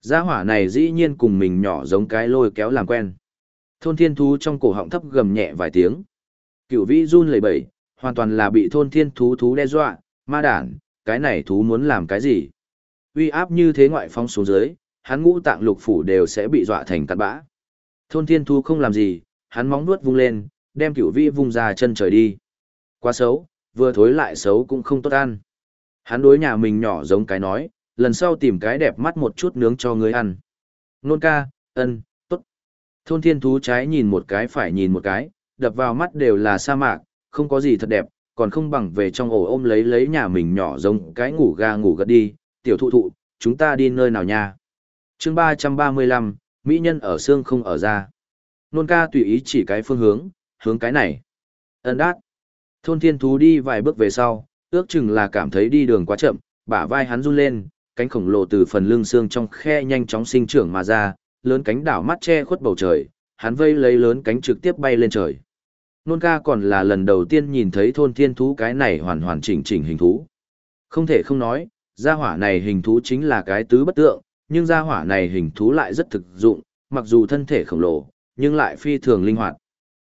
Gia hỏa này dĩ nhiên cùng mình nhỏ giống cái lôi kéo làm quen. Thôn thiên thú trong cổ họng thấp gầm nhẹ vài tiếng. Cửu vĩ run lẩy bẩy, hoàn toàn là bị thôn thiên thú thú đe dọa, ma đản, cái này thú muốn làm cái gì? Uy áp như thế ngoại phong xuống dưới, hắn ngũ tạng lục phủ đều sẽ bị dọa thành cát bã. Thôn thiên thú không làm gì, hắn móng nuốt vung lên, đem cửu vĩ vung ra chân trời đi. Quá xấu, vừa thối lại xấu cũng không tốt ăn. Hắn đối nhà mình nhỏ giống cái nói, lần sau tìm cái đẹp mắt một chút nướng cho ngươi ăn. Nôn ca, ân, tốt. Thôn thiên thú trái nhìn một cái phải nhìn một cái, đập vào mắt đều là sa mạc, không có gì thật đẹp, còn không bằng về trong ổ ôm lấy lấy nhà mình nhỏ giống cái ngủ ga ngủ gật đi, tiểu thụ thụ, chúng ta đi nơi nào nha. chương 335, Mỹ nhân ở xương không ở ra. Nôn ca tùy ý chỉ cái phương hướng, hướng cái này. Ấn đát. Thôn thiên thú đi vài bước về sau, ước chừng là cảm thấy đi đường quá chậm, bả vai hắn run lên, cánh khổng lồ từ phần lưng xương trong khe nhanh chóng sinh trưởng mà ra, lớn cánh đảo mắt che khuất bầu trời, hắn vây lấy lớn cánh trực tiếp bay lên trời. Nôn ca còn là lần đầu tiên nhìn thấy thôn thiên thú cái này hoàn hoàn chỉnh chỉnh hình thú. Không thể không nói, gia hỏa này hình thú chính là cái tứ bất tượng, nhưng gia hỏa này hình thú lại rất thực dụng, mặc dù thân thể khổng lồ, nhưng lại phi thường linh hoạt.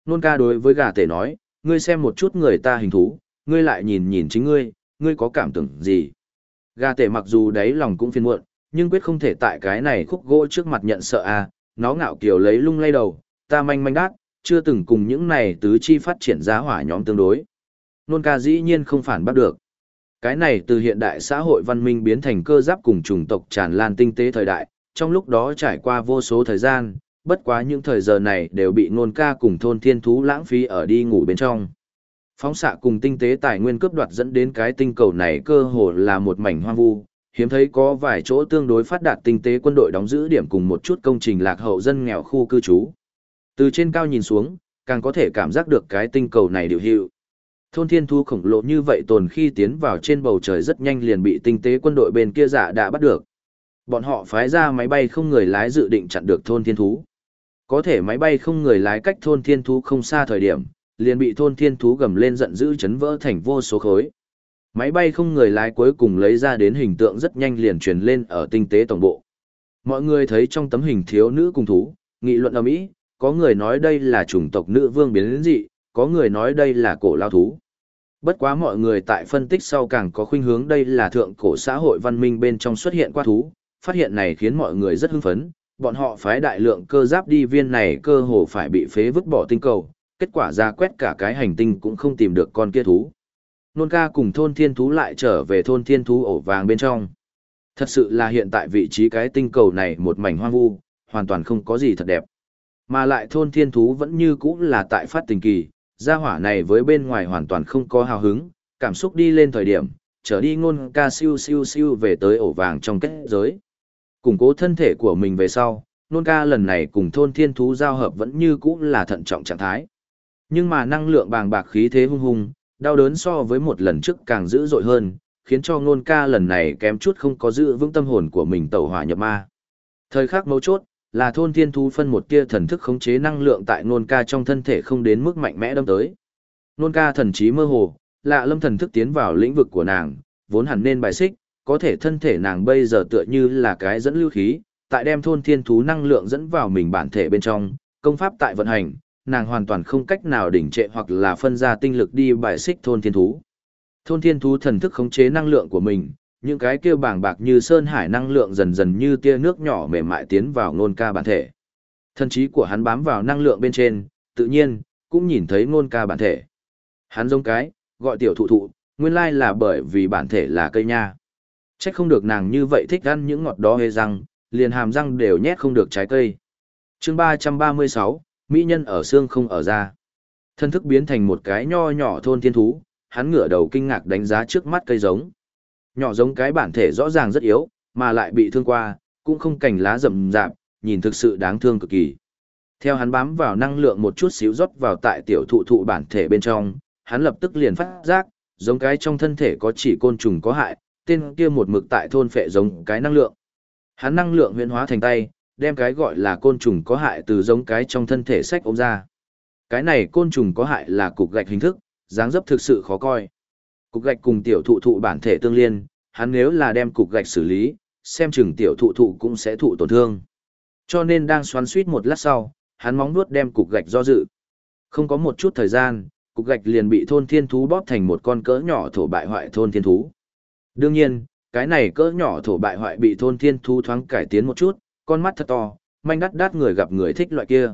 Nôn ca đối với gà tể nói, ngươi xem một chút người ta hình thú, ngươi lại nhìn nhìn chính ngươi, ngươi có cảm tưởng gì? Gà tể mặc dù đáy lòng cũng phiền muộn, nhưng quyết không thể tại cái này khúc gỗ trước mặt nhận sợ à, nó ngạo kiều lấy lung lay đầu, ta manh manh đát, chưa từng cùng những này tứ chi phát triển giá hỏa nhóm tương đối. Nôn ca dĩ nhiên không phản bắt được. Cái này từ hiện đại xã hội văn minh biến thành cơ giáp cùng chủng tộc tràn lan tinh tế thời đại, trong lúc đó trải qua vô số thời gian, bất quá những thời giờ này đều bị nôn ca cùng thôn thiên thú lãng phí ở đi ngủ bên trong. Phóng xạ cùng tinh tế tài nguyên cướp đoạt dẫn đến cái tinh cầu này cơ hồ là một mảnh hoang vu, hiếm thấy có vài chỗ tương đối phát đạt tinh tế quân đội đóng giữ điểm cùng một chút công trình lạc hậu dân nghèo khu cư trú. Từ trên cao nhìn xuống, càng có thể cảm giác được cái tinh cầu này điều hiệu. Thôn thiên thu khổng lồ như vậy tồn khi tiến vào trên bầu trời rất nhanh liền bị tinh tế quân đội bên kia giả đã bắt được. Bọn họ phái ra máy bay không người lái dự định chặn được thôn thiên thú. Có thể máy bay không người lái cách thôn thiên thú không xa thời điểm, liền bị thôn thiên thú gầm lên giận dữ chấn vỡ thành vô số khối. Máy bay không người lái cuối cùng lấy ra đến hình tượng rất nhanh liền truyền lên ở tinh tế tổng bộ. Mọi người thấy trong tấm hình thiếu nữ cùng thú, nghị luận ầm ĩ, có người nói đây là chủng tộc nữ vương biến đến dị, có người nói đây là cổ lao thú. Bất quá mọi người tại phân tích sau càng có khuynh hướng đây là thượng cổ xã hội văn minh bên trong xuất hiện qua thú, phát hiện này khiến mọi người rất hưng phấn, bọn họ phái đại lượng cơ giáp đi viên này cơ hồ phải bị phế vứt bỏ tinh cầu, kết quả ra quét cả cái hành tinh cũng không tìm được con kia thú. Nôn ca cùng thôn thiên thú lại trở về thôn thiên thú ổ vàng bên trong. Thật sự là hiện tại vị trí cái tinh cầu này một mảnh hoang vu, hoàn toàn không có gì thật đẹp. Mà lại thôn thiên thú vẫn như cũ là tại phát tình kỳ, gia hỏa này với bên ngoài hoàn toàn không có hào hứng, cảm xúc đi lên thời điểm, trở đi ngôn ca siêu siêu siêu về tới ổ vàng trong kết giới. Củng cố thân thể của mình về sau, nôn ca lần này cùng thôn thiên thú giao hợp vẫn như cũ là thận trọng trạng thái. Nhưng mà năng lượng bàng bạc khí thế hung hung, đau đớn so với một lần trước càng dữ dội hơn, khiến cho ngôn ca lần này kém chút không có giữ vững tâm hồn của mình tẩu hỏa nhập ma. Thời khắc mấu chốt, là thôn thiên thú phân một tia thần thức khống chế năng lượng tại nôn ca trong thân thể không đến mức mạnh mẽ đâm tới. Nôn ca thần trí mơ hồ, lạ lâm thần thức tiến vào lĩnh vực của nàng, vốn hẳn nên bài xích, có thể thân thể nàng bây giờ tựa như là cái dẫn lưu khí, tại đem thôn thiên thú năng lượng dẫn vào mình bản thể bên trong, công pháp tại vận hành, nàng hoàn toàn không cách nào đỉnh trệ hoặc là phân ra tinh lực đi bài xích thôn thiên thú. Thôn thiên thú thần thức khống chế năng lượng của mình, những cái kia bàng bạc như sơn hải năng lượng dần dần như tia nước nhỏ mềm mại tiến vào ngôn ca bản thể. thân trí của hắn bám vào năng lượng bên trên, tự nhiên, cũng nhìn thấy ngôn ca bản thể. Hắn giống cái, gọi tiểu thụ thụ, nguyên lai là bởi vì bản thể là cây nha. Chắc không được nàng như vậy thích ăn những ngọt đó hê răng, liền hàm răng đều nhét không được trái cây. chương 336, Mỹ nhân ở xương không ở da. Thân thức biến thành một cái nho nhỏ thôn thiên thú, hắn ngửa đầu kinh ngạc đánh giá trước mắt cây giống. Nhỏ giống cái bản thể rõ ràng rất yếu, mà lại bị thương qua, cũng không cành lá rậm rạp, nhìn thực sự đáng thương cực kỳ. Theo hắn bám vào năng lượng một chút xíu rót vào tại tiểu thụ thụ bản thể bên trong, hắn lập tức liền phát giác, giống cái trong thân thể có chỉ côn trùng có hại, tên kia một mực tại thôn phệ giống cái năng lượng. Hắn năng lượng huyễn hóa thành tay, đem cái gọi là côn trùng có hại từ giống cái trong thân thể sách ôm ra. Cái này côn trùng có hại là cục gạch hình thức, dáng dấp thực sự khó coi. Cục gạch cùng tiểu thụ thụ bản thể tương liên, hắn nếu là đem cục gạch xử lý, xem chừng tiểu thụ thụ cũng sẽ thụ tổn thương. Cho nên đang xoắn suýt một lát sau, hắn móng nuốt đem cục gạch do dự. Không có một chút thời gian, cục gạch liền bị thôn thiên thú bóp thành một con cỡ nhỏ thổ bại hoại thôn thiên thú. Đương nhiên, cái này cỡ nhỏ thổ bại hoại bị thôn thiên thú thoáng cải tiến một chút, con mắt thật to, manh đắt đắt người gặp người thích loại kia.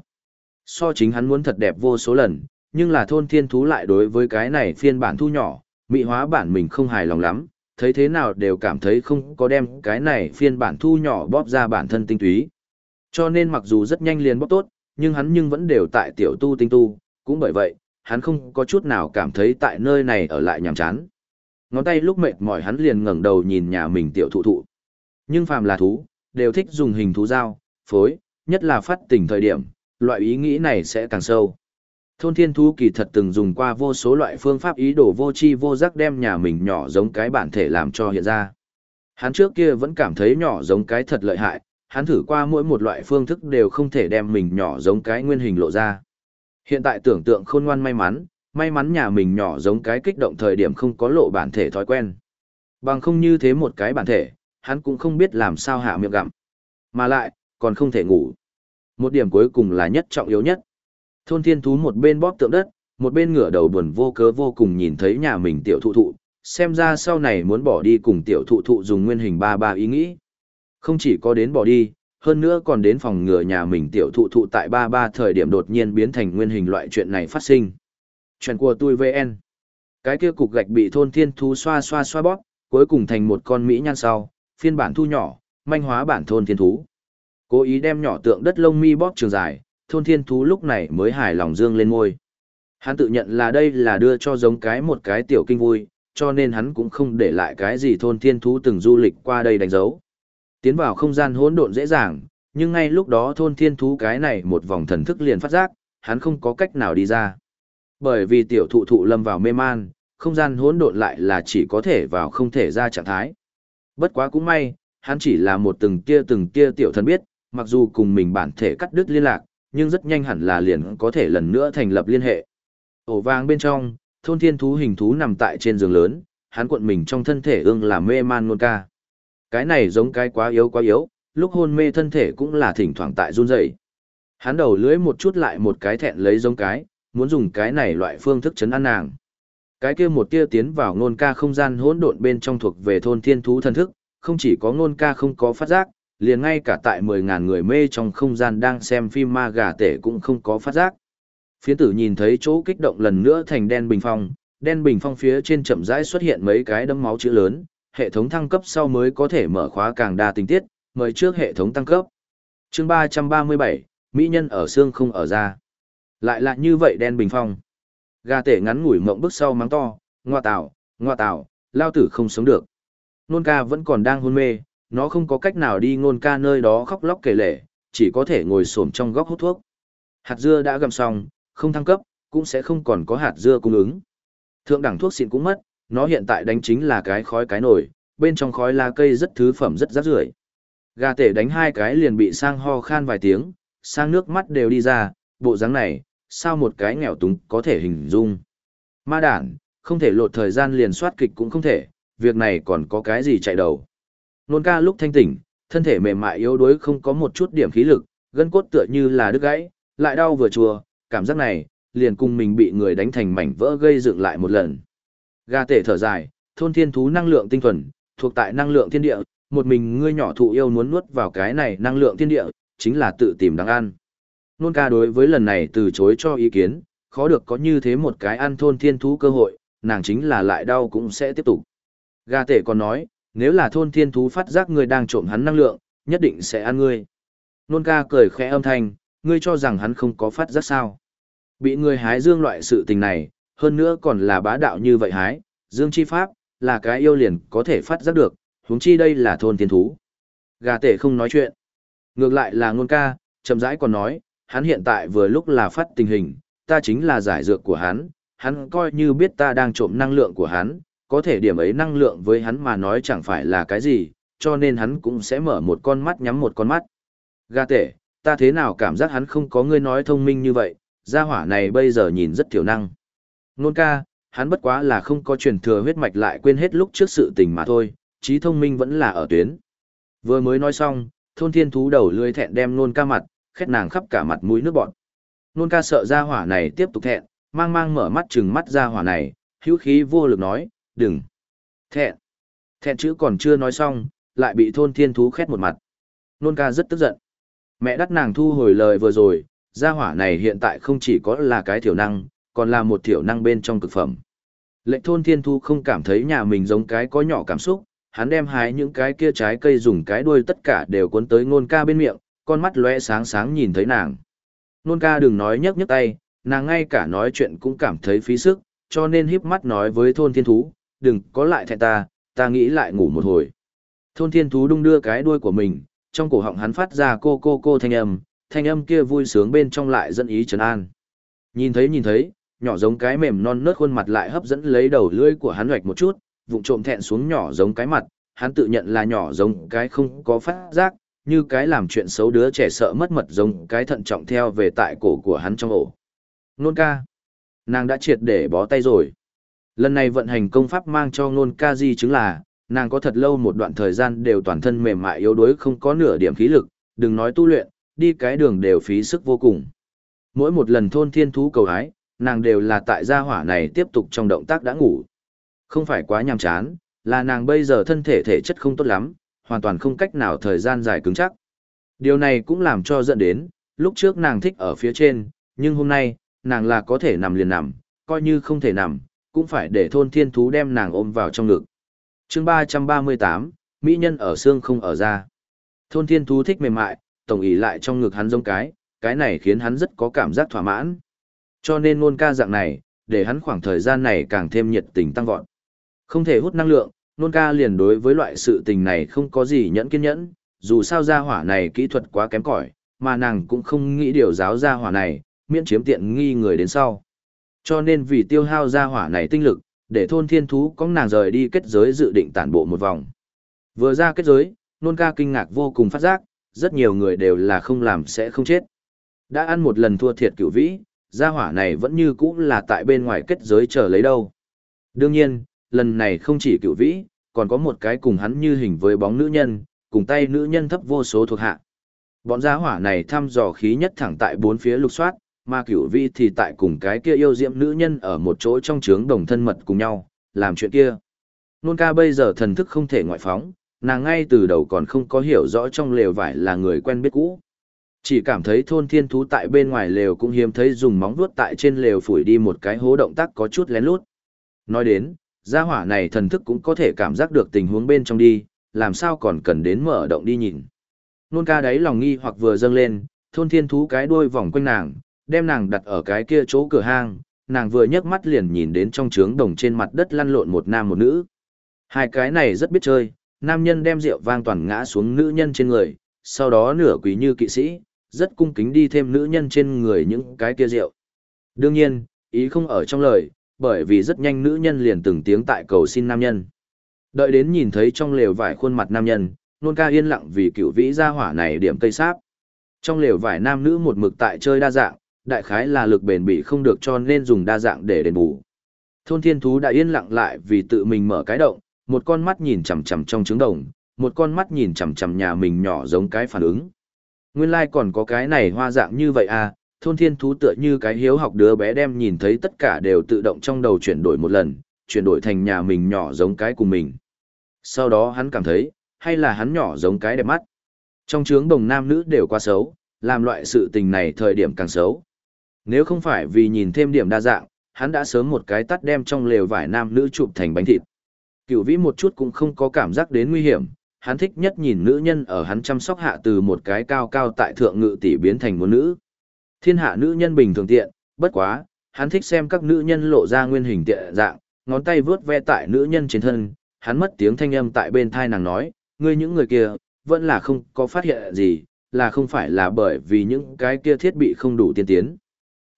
So chính hắn muốn thật đẹp vô số lần, nhưng là thôn thiên thú lại đối với cái này phiên bản thu nhỏ, mỹ hóa bản mình không hài lòng lắm, thấy thế nào đều cảm thấy không có đem cái này phiên bản thu nhỏ bóp ra bản thân tinh túy. Cho nên mặc dù rất nhanh liền bóp tốt, nhưng hắn nhưng vẫn đều tại tiểu tu tinh tu, cũng bởi vậy, hắn không có chút nào cảm thấy tại nơi này ở lại nhàm chán. Ngón tay lúc mệt mỏi hắn liền ngẩng đầu nhìn nhà mình tiểu thụ thụ. Nhưng phàm là thú, đều thích dùng hình thú dao, phối, nhất là phát tình thời điểm, loại ý nghĩ này sẽ càng sâu. Thôn thiên thú kỳ thật từng dùng qua vô số loại phương pháp ý đồ vô chi vô giác đem nhà mình nhỏ giống cái bản thể làm cho hiện ra. Hắn trước kia vẫn cảm thấy nhỏ giống cái thật lợi hại, hắn thử qua mỗi một loại phương thức đều không thể đem mình nhỏ giống cái nguyên hình lộ ra. Hiện tại tưởng tượng khôn ngoan may mắn, may mắn nhà mình nhỏ giống cái kích động thời điểm không có lộ bản thể thói quen. Bằng không như thế một cái bản thể, hắn cũng không biết làm sao hạ miệng gặm. Mà lại, còn không thể ngủ. Một điểm cuối cùng là nhất trọng yếu nhất. Thôn thiên thú một bên bóp tượng đất, một bên ngửa đầu buồn vô cớ vô cùng nhìn thấy nhà mình tiểu thụ thụ, xem ra sau này muốn bỏ đi cùng tiểu thụ thụ dùng nguyên hình ba ba ý nghĩ. Không chỉ có đến bỏ đi, hơn nữa còn đến phòng ngừa nhà mình tiểu thụ thụ tại ba ba thời điểm đột nhiên biến thành nguyên hình loại chuyện này phát sinh. Chuyện của tôi VN. Cái kia cục gạch bị thôn thiên thú xoa xoa xoa bóp, cuối cùng thành một con mỹ nhan sau, phiên bản thu nhỏ, manh hóa bản thôn thiên thú. Cố ý đem nhỏ tượng đất lông mi bóp trường dài, thôn thiên thú lúc này mới hài lòng dương lên ngôi. Hắn tự nhận là đây là đưa cho giống cái một cái tiểu kinh vui, cho nên hắn cũng không để lại cái gì thôn thiên thú từng du lịch qua đây đánh dấu. Tiến vào không gian hỗn độn dễ dàng, nhưng ngay lúc đó thôn thiên thú cái này một vòng thần thức liền phát giác, hắn không có cách nào đi ra. Bởi vì tiểu thụ thụ lâm vào mê man, không gian hỗn độn lại là chỉ có thể vào không thể ra trạng thái. Bất quá cũng may, hắn chỉ là một từng tia từng tia tiểu thần biết, mặc dù cùng mình bản thể cắt đứt liên lạc, nhưng rất nhanh hẳn là liền có thể lần nữa thành lập liên hệ. Ổ vàng bên trong, thôn thiên thú hình thú nằm tại trên giường lớn, hắn cuộn mình trong thân thể ương là mê man nôn ca. Cái này giống cái quá yếu quá yếu, lúc hôn mê thân thể cũng là thỉnh thoảng tại run rẩy. Hắn đầu lưỡi một chút lại một cái thẹn lấy giống cái, muốn dùng cái này loại phương thức chấn an nàng. Cái kia một tia tiến vào ngôn ca không gian hỗn độn bên trong thuộc về thôn thiên thú thần thức, không chỉ có ngôn ca không có phát giác, liền ngay cả tại 10.000 người mê trong không gian đang xem phim ma gà tể cũng không có phát giác. Phiến tử nhìn thấy chỗ kích động lần nữa thành đen bình phong, đen bình phong phía trên chậm rãi xuất hiện mấy cái đấm máu chữ lớn, hệ thống thăng cấp sau mới có thể mở khóa càng đa tình tiết, mời trước hệ thống tăng cấp. chương 337, Mỹ nhân ở xương không ở ra. Lại lại như vậy đen bình phong. Gà tể ngắn ngủi mộng bước sau mắng to, ngoa tạo, ngoa tạo, lao tử không sống được. Nôn ca vẫn còn đang hôn mê, nó không có cách nào đi ngôn ca nơi đó khóc lóc kể lể, chỉ có thể ngồi xổm trong góc hút thuốc. Hạt dưa đã gầm xong, không thăng cấp, cũng sẽ không còn có hạt dưa cung ứng. Thượng đẳng thuốc xịn cũng mất, nó hiện tại đánh chính là cái khói cái nổi, bên trong khói lá cây rất thứ phẩm rất rác rưởi. Gà tể đánh hai cái liền bị sang ho khan vài tiếng, sang nước mắt đều đi ra, bộ dáng này, sao một cái nghèo túng có thể hình dung. Ma đản, không thể lột thời gian liền soát kịch cũng không thể, việc này còn có cái gì chạy đầu. Nôn ca lúc thanh tỉnh, thân thể mềm mại yếu đuối không có một chút điểm khí lực, gân cốt tựa như là đứt gãy, lại đau vừa chùa, cảm giác này, liền cùng mình bị người đánh thành mảnh vỡ gây dựng lại một lần. Ga tể thở dài, thôn thiên thú năng lượng tinh thuần, thuộc tại năng lượng thiên địa, một mình ngươi nhỏ thụ yêu muốn nuốt vào cái này năng lượng thiên địa, chính là tự tìm đáng ăn. Nôn ca đối với lần này từ chối cho ý kiến, khó được có như thế một cái ăn thôn thiên thú cơ hội, nàng chính là lại đau cũng sẽ tiếp tục. Ga tể còn nói, nếu là thôn thiên thú phát giác ngươi đang trộm hắn năng lượng, nhất định sẽ ăn ngươi. Nôn ca cười khẽ âm thanh, ngươi cho rằng hắn không có phát giác sao. Bị ngươi hái dương loại sự tình này, hơn nữa còn là bá đạo như vậy hái, dương chi pháp, là cái yêu liền có thể phát giác được, huống chi đây là thôn thiên thú. Gà tể không nói chuyện. Ngược lại là ngôn ca, chậm rãi còn nói, hắn hiện tại vừa lúc là phát tình hình, ta chính là giải dược của hắn, hắn coi như biết ta đang trộm năng lượng của hắn, có thể điểm ấy năng lượng với hắn mà nói chẳng phải là cái gì, cho nên hắn cũng sẽ mở một con mắt nhắm một con mắt. Gà tể, ta thế nào cảm giác hắn không có ngươi nói thông minh như vậy, gia hỏa này bây giờ nhìn rất thiểu năng. Nôn ca, hắn bất quá là không có truyền thừa huyết mạch lại quên hết lúc trước sự tình mà thôi, trí thông minh vẫn là ở tuyến. Vừa mới nói xong, thôn thiên thú đầu lưỡi thẹn đem nôn ca mặt, khét nàng khắp cả mặt mũi nước bọt. Nôn ca sợ ra hỏa này tiếp tục thẹn, mang mang mở mắt chừng mắt ra hỏa này, hữu khí vô lực nói, đừng. Thẹn. Thẹn chữ còn chưa nói xong, lại bị thôn thiên thú khét một mặt. Nôn ca rất tức giận. Mẹ đắt nàng thu hồi lời vừa rồi, gia hỏa này hiện tại không chỉ có là cái thiểu năng, còn là một thiểu năng bên trong cực phẩm. Lệnh thôn thiên thu không cảm thấy nhà mình giống cái có nhỏ cảm xúc, hắn đem hái những cái kia trái cây dùng cái đuôi tất cả đều cuốn tới ngôn ca bên miệng, con mắt lóe sáng sáng nhìn thấy nàng. nôn ca đừng nói nhấc nhấc tay, nàng ngay cả nói chuyện cũng cảm thấy phí sức, cho nên híp mắt nói với thôn thiên thú, đừng có lại thẹn ta, ta nghĩ lại ngủ một hồi. Thôn thiên thú đung đưa cái đuôi của mình, trong cổ họng hắn phát ra cô cô cô thanh âm, thanh âm kia vui sướng bên trong lại dẫn ý trấn an. Nhìn thấy nhìn thấy, nhỏ giống cái mềm non nớt khuôn mặt lại hấp dẫn lấy đầu lưỡi của hắn hoạch một chút, vụng trộm thẹn xuống nhỏ giống cái mặt, hắn tự nhận là nhỏ giống cái không có phát giác, như cái làm chuyện xấu đứa trẻ sợ mất mật giống cái thận trọng theo về tại cổ của hắn trong ổ. Nôn ca. Nàng đã triệt để bó tay rồi. Lần này vận hành công pháp mang cho nôn ca di chứng là, nàng có thật lâu một đoạn thời gian đều toàn thân mềm mại yếu đuối không có nửa điểm khí lực, đừng nói tu luyện, đi cái đường đều phí sức vô cùng. Mỗi một lần thôn thiên thú cầu hái, nàng đều là tại gia hỏa này tiếp tục trong động tác đã ngủ. Không phải quá nhàm chán, là nàng bây giờ thân thể thể chất không tốt lắm, hoàn toàn không cách nào thời gian dài cứng chắc. Điều này cũng làm cho dẫn đến, lúc trước nàng thích ở phía trên, nhưng hôm nay, nàng là có thể nằm liền nằm, coi như không thể nằm, cũng phải để thôn thiên thú đem nàng ôm vào trong ngực. chương 338, Mỹ nhân ở xương không ở da. Thôn thiên thú thích mềm mại, tổng ý lại trong ngực hắn giống cái, cái này khiến hắn rất có cảm giác thỏa mãn. Cho nên ngôn ca dạng này, để hắn khoảng thời gian này càng thêm nhiệt tình tăng vọt. Không thể hút năng lượng, nôn ca liền đối với loại sự tình này không có gì nhẫn kiên nhẫn, dù sao gia hỏa này kỹ thuật quá kém cỏi, mà nàng cũng không nghĩ điều giáo gia hỏa này, miễn chiếm tiện nghi người đến sau. Cho nên vì tiêu hao gia hỏa này tinh lực, để thôn thiên thú có nàng rời đi kết giới dự định tản bộ một vòng. Vừa ra kết giới, nôn ca kinh ngạc vô cùng phát giác, rất nhiều người đều là không làm sẽ không chết. Đã ăn một lần thua thiệt cửu vĩ, gia hỏa này vẫn như cũ là tại bên ngoài kết giới chờ lấy đâu. Đương nhiên, lần này không chỉ cửu vĩ, còn có một cái cùng hắn như hình với bóng nữ nhân, cùng tay nữ nhân thấp vô số thuộc hạ. Bọn gia hỏa này thăm dò khí nhất thẳng tại bốn phía lục soát, mà cửu vi thì tại cùng cái kia yêu diệm nữ nhân ở một chỗ trong trướng đồng thân mật cùng nhau, làm chuyện kia. Nôn ca bây giờ thần thức không thể ngoại phóng, nàng ngay từ đầu còn không có hiểu rõ trong lều vải là người quen biết cũ. Chỉ cảm thấy thôn thiên thú tại bên ngoài lều cũng hiếm thấy dùng móng vuốt tại trên lều phủi đi một cái hố động tác có chút lén lút. Nói đến, gia hỏa này thần thức cũng có thể cảm giác được tình huống bên trong đi, làm sao còn cần đến mở động đi nhìn. Nôn ca đấy lòng nghi hoặc vừa dâng lên, thôn thiên thú cái đuôi vòng quanh nàng, đem nàng đặt ở cái kia chỗ cửa hang, nàng vừa nhấc mắt liền nhìn đến trong trướng đồng trên mặt đất lăn lộn một nam một nữ. Hai cái này rất biết chơi, nam nhân đem rượu vang toàn ngã xuống nữ nhân trên người, sau đó nửa quý như kỵ sĩ, rất cung kính đi thêm nữ nhân trên người những cái kia rượu. Đương nhiên, ý không ở trong lời, bởi vì rất nhanh nữ nhân liền từng tiếng tại cầu xin nam nhân. Đợi đến nhìn thấy trong lều vải khuôn mặt nam nhân, nôn ca yên lặng vì cựu vĩ gia hỏa này điểm cây sáp. Trong lều vải nam nữ một mực tại chơi đa dạng, đại khái là lực bền bỉ không được cho nên dùng đa dạng để đền bù. Thôn thiên thú đã yên lặng lại vì tự mình mở cái động, một con mắt nhìn chằm chằm trong trứng đồng, một con mắt nhìn chằm chằm nhà mình nhỏ giống cái phản ứng. Nguyên lai like còn có cái này hoa dạng như vậy à, thôn thiên thú tựa như cái hiếu học đứa bé đem nhìn thấy tất cả đều tự động trong đầu chuyển đổi một lần, chuyển đổi thành nhà mình nhỏ giống cái của mình. Sau đó hắn cảm thấy, hay là hắn nhỏ giống cái đẹp mắt. Trong trướng đồng nam nữ đều quá xấu, làm loại sự tình này thời điểm càng xấu. Nếu không phải vì nhìn thêm điểm đa dạng, hắn đã sớm một cái tắt đem trong lều vải nam nữ chụp thành bánh thịt. Cửu vĩ một chút cũng không có cảm giác đến nguy hiểm, hắn thích nhất nhìn nữ nhân ở hắn chăm sóc hạ từ một cái cao cao tại thượng ngự tỷ biến thành một nữ. Thiên hạ nữ nhân bình thường tiện, bất quá, hắn thích xem các nữ nhân lộ ra nguyên hình tiện dạng, ngón tay vướt ve tại nữ nhân trên thân, hắn mất tiếng thanh âm tại bên thai nàng nói, ngươi những người kia, vẫn là không có phát hiện gì, là không phải là bởi vì những cái kia thiết bị không đủ tiên tiến.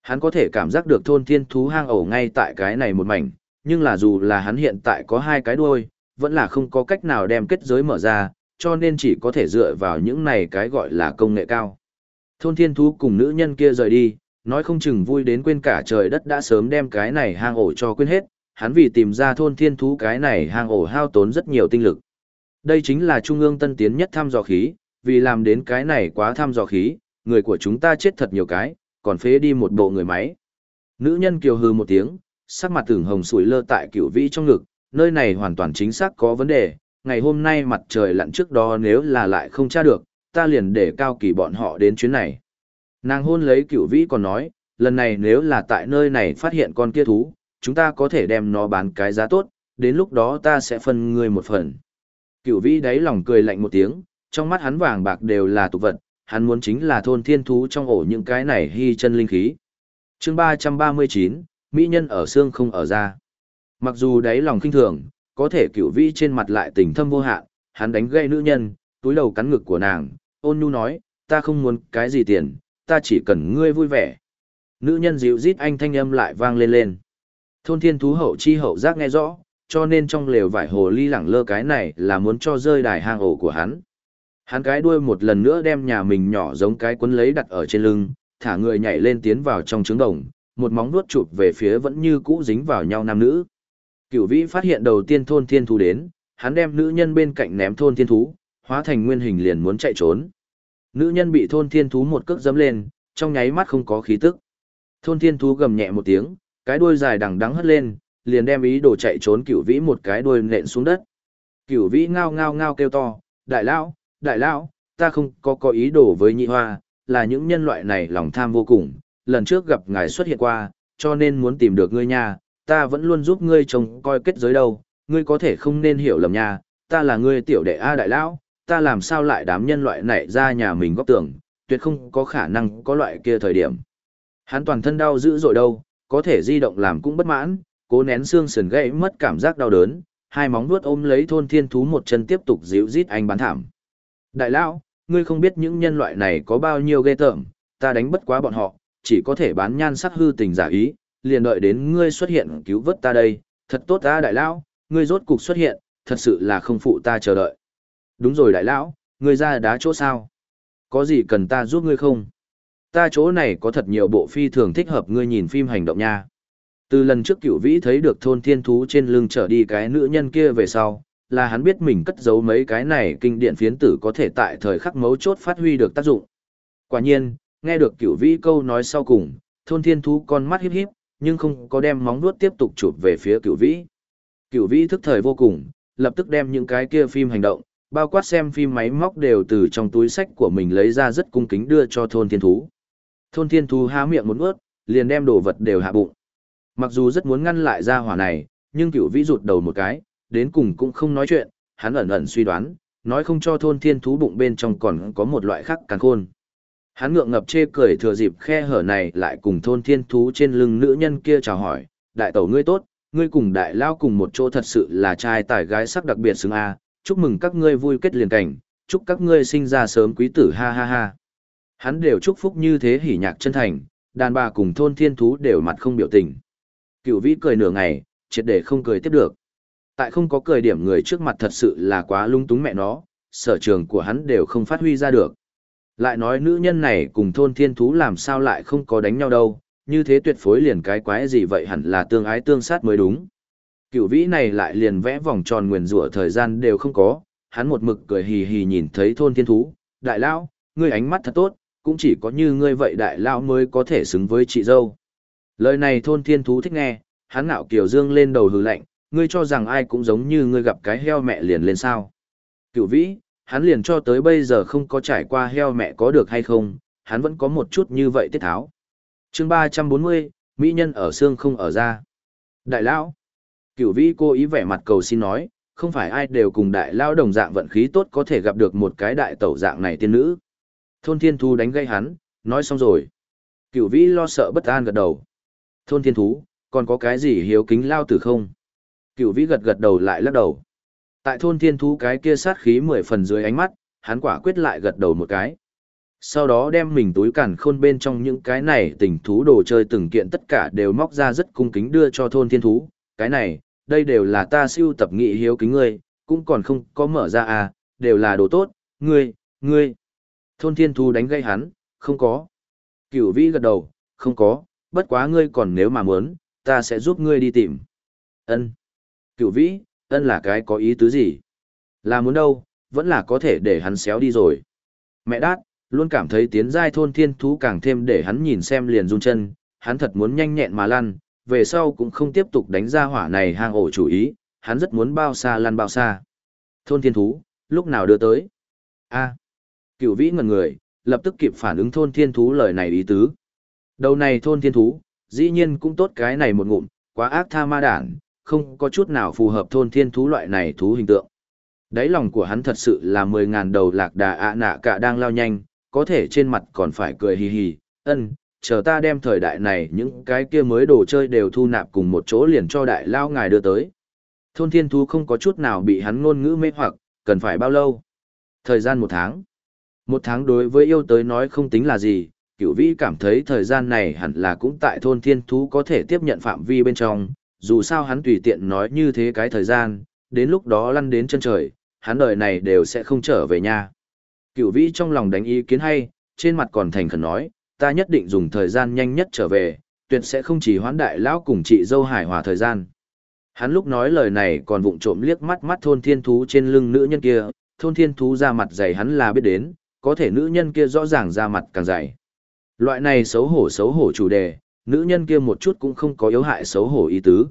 Hắn có thể cảm giác được thôn thiên thú hang ổ ngay tại cái này một mảnh, nhưng là dù là hắn hiện tại có hai cái đuôi, vẫn là không có cách nào đem kết giới mở ra, cho nên chỉ có thể dựa vào những này cái gọi là công nghệ cao. Thôn thiên thú cùng nữ nhân kia rời đi, nói không chừng vui đến quên cả trời đất đã sớm đem cái này hang ổ cho quên hết, hắn vì tìm ra thôn thiên thú cái này hang ổ hao tốn rất nhiều tinh lực. Đây chính là trung ương tân tiến nhất thăm dò khí, vì làm đến cái này quá thăm dò khí, người của chúng ta chết thật nhiều cái, còn phế đi một bộ người máy. Nữ nhân kiều hư một tiếng, sắc mặt tưởng hồng sủi lơ tại cửu vĩ trong ngực, nơi này hoàn toàn chính xác có vấn đề, ngày hôm nay mặt trời lặn trước đó nếu là lại không tra được, ta liền để cao kỳ bọn họ đến chuyến này. Nàng hôn lấy cửu vĩ còn nói, lần này nếu là tại nơi này phát hiện con kia thú, chúng ta có thể đem nó bán cái giá tốt, đến lúc đó ta sẽ phân ngươi một phần. Cửu vĩ đáy lòng cười lạnh một tiếng, trong mắt hắn vàng bạc đều là tục vật, hắn muốn chính là thôn thiên thú trong ổ những cái này hy chân linh khí. chương 339, Mỹ nhân ở xương không ở da. Mặc dù đáy lòng kinh thường, có thể cửu vĩ trên mặt lại tình thâm vô hạn, hắn đánh gây nữ nhân, túi đầu cắn ngực của nàng, ôn nhu nói, ta không muốn cái gì tiền, ta chỉ cần ngươi vui vẻ. Nữ nhân dịu rít anh thanh âm lại vang lên lên. Thôn thiên thú hậu chi hậu giác nghe rõ, cho nên trong lều vải hồ ly lẳng lơ cái này là muốn cho rơi đài hang ổ của hắn. Hắn cái đuôi một lần nữa đem nhà mình nhỏ giống cái quấn lấy đặt ở trên lưng, thả người nhảy lên tiến vào trong trứng đồng, một móng nuốt chụp về phía vẫn như cũ dính vào nhau nam nữ. Cửu vĩ phát hiện đầu tiên thôn thiên thú đến, hắn đem nữ nhân bên cạnh ném thôn thiên thú, hóa thành nguyên hình liền muốn chạy trốn. Nữ nhân bị thôn thiên thú một cước dẫm lên, trong nháy mắt không có khí tức. Thôn thiên thú gầm nhẹ một tiếng, cái đuôi dài đằng đắng hất lên, liền đem ý đồ chạy trốn cửu vĩ một cái đuôi nện xuống đất. Cửu vĩ ngao ngao ngao kêu to, đại lão, đại lão, ta không có có ý đồ với nhị hoa, là những nhân loại này lòng tham vô cùng, lần trước gặp ngài xuất hiện qua, cho nên muốn tìm được ngươi nha, ta vẫn luôn giúp ngươi trông coi kết giới đâu, ngươi có thể không nên hiểu lầm nha, ta là ngươi tiểu đệ A đại lão, ta làm sao lại đám nhân loại này ra nhà mình góc tưởng, tuyệt không có khả năng có loại kia thời điểm. Hắn toàn thân đau dữ dội đâu, có thể di động làm cũng bất mãn, cố nén xương sườn gãy mất cảm giác đau đớn, hai móng vuốt ôm lấy thôn thiên thú một chân tiếp tục dịu rít anh bán thảm. Đại lão, ngươi không biết những nhân loại này có bao nhiêu ghê tởm, ta đánh bất quá bọn họ, chỉ có thể bán nhan sắc hư tình giả ý, liền đợi đến ngươi xuất hiện cứu vớt ta đây, thật tốt ta đại lão, ngươi rốt cục xuất hiện, thật sự là không phụ ta chờ đợi. Đúng rồi đại lão, ngươi ra đá chỗ sao? Có gì cần ta giúp ngươi không? Ta chỗ này có thật nhiều bộ phi thường thích hợp ngươi nhìn phim hành động nha. Từ lần trước cửu vĩ thấy được thôn thiên thú trên lưng trở đi cái nữ nhân kia về sau, là hắn biết mình cất giấu mấy cái này kinh điện phiến tử có thể tại thời khắc mấu chốt phát huy được tác dụng. Quả nhiên, nghe được cửu vĩ câu nói sau cùng, thôn thiên thú con mắt híp híp, nhưng không có đem móng vuốt tiếp tục chụp về phía cửu vĩ. Cửu vĩ thức thời vô cùng, lập tức đem những cái kia phim hành động, bao quát xem phim máy móc đều từ trong túi sách của mình lấy ra rất cung kính đưa cho thôn thiên thú. Thôn thiên thú há miệng một nuốt, liền đem đồ vật đều hạ bụng. Mặc dù rất muốn ngăn lại ra hỏa này, nhưng cửu vĩ rụt đầu một cái, đến cùng cũng không nói chuyện, hắn ẩn ẩn suy đoán, nói không cho thôn thiên thú bụng bên trong còn có một loại khác càng khôn. Hắn ngượng ngập chê cười thừa dịp khe hở này lại cùng thôn thiên thú trên lưng nữ nhân kia chào hỏi, đại tẩu ngươi tốt, ngươi cùng đại lao cùng một chỗ thật sự là trai tài gái sắc đặc biệt xứng a, chúc mừng các ngươi vui kết liền cảnh, chúc các ngươi sinh ra sớm quý tử ha ha ha. Hắn đều chúc phúc như thế hỉ nhạc chân thành, đàn bà cùng thôn thiên thú đều mặt không biểu tình. Cựu vĩ cười nửa ngày, triệt để không cười tiếp được. Tại không có cười điểm người trước mặt thật sự là quá lung túng mẹ nó, sở trường của hắn đều không phát huy ra được. Lại nói nữ nhân này cùng thôn thiên thú làm sao lại không có đánh nhau đâu, như thế tuyệt phối liền cái quái gì vậy hẳn là tương ái tương sát mới đúng. Cựu vĩ này lại liền vẽ vòng tròn nguyền rủa thời gian đều không có, hắn một mực cười hì hì nhìn thấy thôn thiên thú, đại lão, ngươi ánh mắt thật tốt, cũng chỉ có như ngươi vậy đại lão mới có thể xứng với chị dâu. Lời này thôn thiên thú thích nghe, hắn nạo kiểu dương lên đầu hừ lạnh, ngươi cho rằng ai cũng giống như ngươi gặp cái heo mẹ liền lên sao. Cựu vĩ, hắn liền cho tới bây giờ không có trải qua heo mẹ có được hay không, hắn vẫn có một chút như vậy tiết tháo. chương ba trăm bốn mươi Mỹ nhân ở xương không ở da. Đại lão, cựu vĩ cô ý vẻ mặt cầu xin nói, không phải ai đều cùng đại lao đồng dạng vận khí tốt có thể gặp được một cái đại tẩu dạng này tiên nữ. Thôn thiên thú đánh gây hắn, nói xong rồi. Cựu vĩ lo sợ bất an gật đầu. Thôn thiên thú, còn có cái gì hiếu kính lao tử không? Cựu vĩ gật gật đầu lại lắc đầu. Tại thôn thiên thú cái kia sát khí mười phần dưới ánh mắt, hắn quả quyết lại gật đầu một cái. Sau đó đem mình túi cản khôn bên trong những cái này tình thú đồ chơi từng kiện tất cả đều móc ra rất cung kính đưa cho thôn thiên thú. Cái này, đây đều là ta siêu tập nghị hiếu kính ngươi, cũng còn không có mở ra à, đều là đồ tốt, ngươi, ngươi. Thôn thiên thú đánh gây hắn, không có. Cửu vĩ gật đầu, không có, bất quá ngươi còn nếu mà muốn, ta sẽ giúp ngươi đi tìm. Ân. Cửu vĩ, ân là cái có ý tứ gì? Là muốn đâu, vẫn là có thể để hắn xéo đi rồi. Mẹ đát, luôn cảm thấy tiến giai thôn thiên thú càng thêm để hắn nhìn xem liền run chân, hắn thật muốn nhanh nhẹn mà lăn, về sau cũng không tiếp tục đánh ra hỏa này hang ổ chủ ý, hắn rất muốn bao xa lăn bao xa. Thôn thiên thú, lúc nào đưa tới? a cựu vĩ ngần người, lập tức kịp phản ứng thôn thiên thú lời này ý tứ. Đầu này thôn thiên thú, dĩ nhiên cũng tốt cái này một ngụm, quá ác tha ma đản, không có chút nào phù hợp thôn thiên thú loại này thú hình tượng. Đáy lòng của hắn thật sự là mười ngàn đầu lạc đà ạ nạ cả đang lao nhanh, có thể trên mặt còn phải cười hì hì, ân, chờ ta đem thời đại này những cái kia mới đồ chơi đều thu nạp cùng một chỗ liền cho đại lao ngài đưa tới. Thôn thiên thú không có chút nào bị hắn ngôn ngữ mê hoặc, cần phải bao lâu? Thời gian một tháng. Một tháng đối với yêu tới nói không tính là gì, cửu vĩ cảm thấy thời gian này hẳn là cũng tại thôn thiên thú có thể tiếp nhận phạm vi bên trong, dù sao hắn tùy tiện nói như thế cái thời gian, đến lúc đó lăn đến chân trời, hắn đời này đều sẽ không trở về nhà. Cửu vĩ trong lòng đánh ý kiến hay, trên mặt còn thành khẩn nói, ta nhất định dùng thời gian nhanh nhất trở về, tuyệt sẽ không chỉ hoãn đại lão cùng chị dâu hải hòa thời gian. Hắn lúc nói lời này còn vụng trộm liếc mắt mắt thôn thiên thú trên lưng nữ nhân kia, thôn thiên thú ra mặt dày hắn là biết đến, có thể nữ nhân kia rõ ràng ra mặt càng dày. Loại này xấu hổ xấu hổ chủ đề, nữ nhân kia một chút cũng không có yếu hại xấu hổ ý tứ.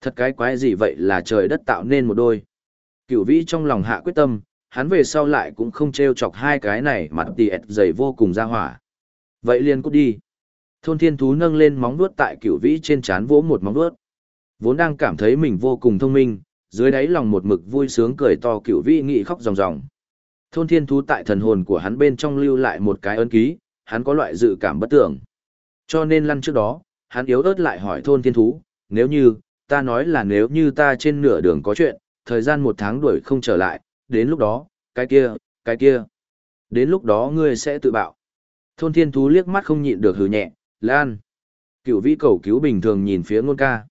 Thật cái quái gì vậy là trời đất tạo nên một đôi. Cửu vĩ trong lòng hạ quyết tâm, hắn về sau lại cũng không treo chọc hai cái này mặt tiệt dày vô cùng ra hỏa. Vậy liền cút đi. Thôn thiên thú nâng lên móng vuốt tại cửu vĩ trên chán vỗ một móng vuốt. Vốn đang cảm thấy mình vô cùng thông minh, dưới đáy lòng một mực vui sướng cười to cửu vĩ nghị khóc ròng ròng. Thôn thiên thú tại thần hồn của hắn bên trong lưu lại một cái ấn ký, hắn có loại dự cảm bất tưởng. Cho nên lăn trước đó, hắn yếu ớt lại hỏi thôn thiên thú, nếu như, ta nói là nếu như ta trên nửa đường có chuyện, thời gian một tháng đuổi không trở lại, đến lúc đó, cái kia, cái kia. Đến lúc đó ngươi sẽ tự bạo. Thôn thiên thú liếc mắt không nhịn được hừ nhẹ, lan. Cựu vĩ cầu cứu bình thường nhìn phía ngôn ca.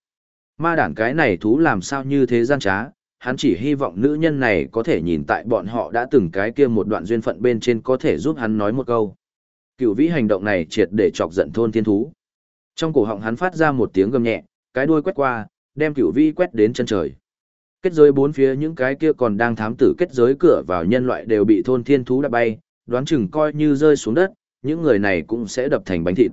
Ma đản cái này thú làm sao như thế gian trá, hắn chỉ hy vọng nữ nhân này có thể nhìn tại bọn họ đã từng cái kia một đoạn duyên phận bên trên có thể giúp hắn nói một câu. Cựu vĩ hành động này triệt để chọc giận thôn thiên thú. Trong cổ họng hắn phát ra một tiếng gầm nhẹ, cái đuôi quét qua, đem cựu vĩ quét đến chân trời. Kết giới bốn phía những cái kia còn đang thám tử kết giới cửa vào nhân loại đều bị thôn thiên thú đã bay, đoán chừng coi như rơi xuống đất, những người này cũng sẽ đập thành bánh thịt.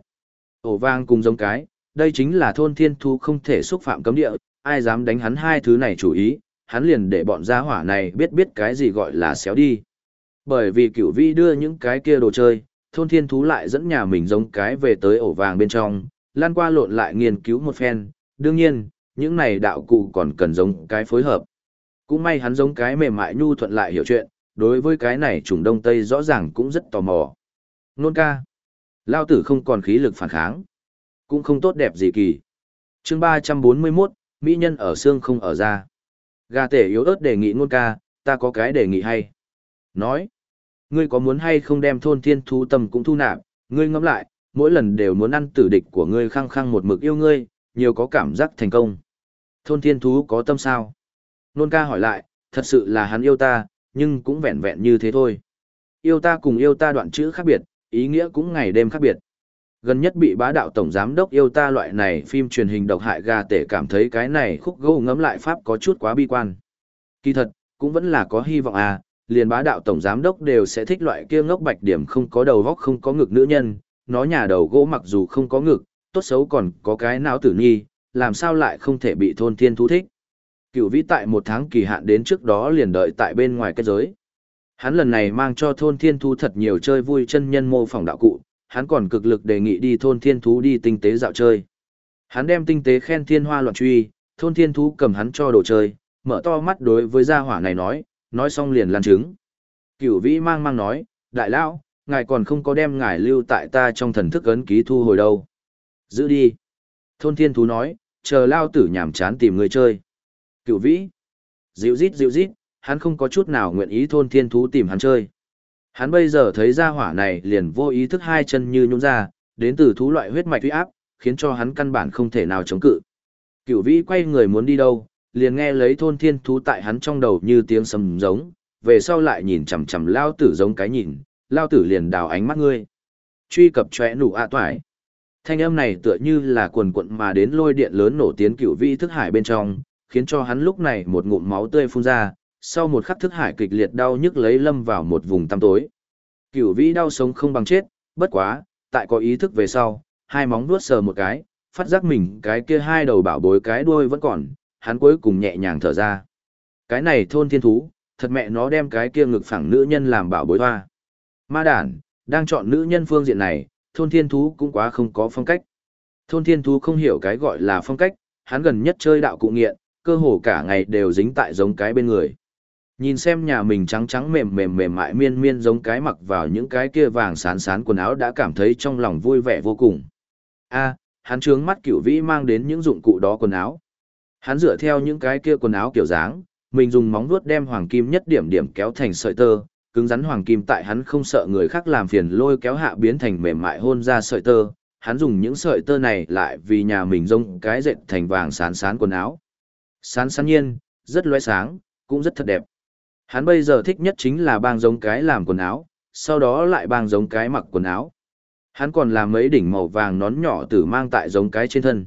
Ổ vang cùng giống cái, đây chính là thôn thiên Thu không thể xúc phạm cấm địa, ai dám đánh hắn hai thứ này chủ ý, hắn liền để bọn gia hỏa này biết biết cái gì gọi là xéo đi. Bởi vì cửu vi đưa những cái kia đồ chơi, thôn thiên thú lại dẫn nhà mình giống cái về tới ổ vàng bên trong, lan qua lộn lại nghiên cứu một phen, đương nhiên, những này đạo cụ còn cần giống cái phối hợp. Cũng may hắn giống cái mềm mại nhu thuận lại hiểu chuyện, đối với cái này chủng đông tây rõ ràng cũng rất tò mò. Nôn ca. Lao tử không còn khí lực phản kháng. Cũng không tốt đẹp gì kỳ. chương 341, Mỹ nhân ở xương không ở da. Gà tể yếu ớt đề nghị nôn ca, ta có cái đề nghị hay. Nói. Ngươi có muốn hay không đem thôn thiên thú tâm cũng thu nạp, ngươi ngẫm lại, mỗi lần đều muốn ăn tử địch của ngươi khăng khăng một mực yêu ngươi, nhiều có cảm giác thành công. Thôn thiên thú có tâm sao? Nôn ca hỏi lại, thật sự là hắn yêu ta, nhưng cũng vẹn vẹn như thế thôi. Yêu ta cùng yêu ta đoạn chữ khác biệt, ý nghĩa cũng ngày đêm khác biệt. Gần nhất bị bá đạo tổng giám đốc yêu ta loại này phim truyền hình độc hại gà tể cảm thấy cái này khúc gỗ ngấm lại pháp có chút quá bi quan. Kỳ thật, cũng vẫn là có hy vọng à, liền bá đạo tổng giám đốc đều sẽ thích loại kia ngốc bạch điểm không có đầu góc không có ngực nữ nhân, nó nhà đầu gỗ mặc dù không có ngực, tốt xấu còn có cái não tử nhi, làm sao lại không thể bị thôn thiên thú thích. Cựu vĩ tại một tháng kỳ hạn đến trước đó liền đợi tại bên ngoài kết giới. Hắn lần này mang cho thôn thiên thú thật nhiều chơi vui chân nhân mô phỏng đạo cụ, hắn còn cực lực đề nghị đi thôn thiên thú đi tinh tế dạo chơi. Hắn đem tinh tế khen thiên hoa loạn truy, thôn thiên thú cầm hắn cho đồ chơi, mở to mắt đối với gia hỏa này nói, nói xong liền lan trứng. Cửu vĩ mang mang nói, đại lão, ngài còn không có đem ngài lưu tại ta trong thần thức ấn ký thu hồi đâu. Giữ đi. Thôn thiên thú nói, chờ lao tử nhảm chán tìm người chơi. Cửu vĩ. Dịu rít dịu rít, hắn không có chút nào nguyện ý thôn thiên thú tìm hắn chơi. Hắn bây giờ thấy ra hỏa này liền vô ý thức hai chân như nhún ra, đến từ thú loại huyết mạch uy áp, khiến cho hắn căn bản không thể nào chống cự. Cửu vĩ quay người muốn đi đâu, liền nghe lấy thôn thiên thú tại hắn trong đầu như tiếng sầm giống, về sau lại nhìn chằm chằm lao tử giống cái nhìn, lao tử liền đào ánh mắt ngươi. Truy cập chóe nụ ạ toại. Thanh âm này tựa như là quần quận mà đến lôi điện lớn nổ tiến cửu vĩ thức hải bên trong, khiến cho hắn lúc này một ngụm máu tươi phun ra, sau một khắc thức hải kịch liệt đau nhức lấy lâm vào một vùng tăm tối. Cửu vĩ đau sống không bằng chết, bất quá, tại có ý thức về sau, hai móng nuốt sờ một cái, phát giác mình cái kia hai đầu bảo bối cái đuôi vẫn còn, hắn cuối cùng nhẹ nhàng thở ra. Cái này thôn thiên thú, thật mẹ nó đem cái kia ngực phẳng nữ nhân làm bảo bối hoa. Ma đản, đang chọn nữ nhân phương diện này, thôn thiên thú cũng quá không có phong cách. Thôn thiên thú không hiểu cái gọi là phong cách, hắn gần nhất chơi đạo cụ nghiện, cơ hồ cả ngày đều dính tại giống cái bên người. Nhìn xem nhà mình trắng trắng mềm mềm mềm mại miên miên giống cái mặc vào những cái kia vàng sán sán quần áo đã cảm thấy trong lòng vui vẻ vô cùng. a hắn trướng mắt cửu vĩ mang đến những dụng cụ đó quần áo. Hắn dựa theo những cái kia quần áo kiểu dáng, mình dùng móng vuốt đem hoàng kim nhất điểm điểm kéo thành sợi tơ, cứng rắn hoàng kim tại hắn không sợ người khác làm phiền lôi kéo hạ biến thành mềm mại hôn ra sợi tơ, hắn dùng những sợi tơ này lại vì nhà mình rông cái dệt thành vàng sán sán quần áo. Sán sán nhiên, rất loe sáng, cũng rất thật đẹp. Hắn bây giờ thích nhất chính là bang giống cái làm quần áo, sau đó lại bang giống cái mặc quần áo. Hắn còn làm mấy đỉnh màu vàng nón nhỏ tử mang tại giống cái trên thân.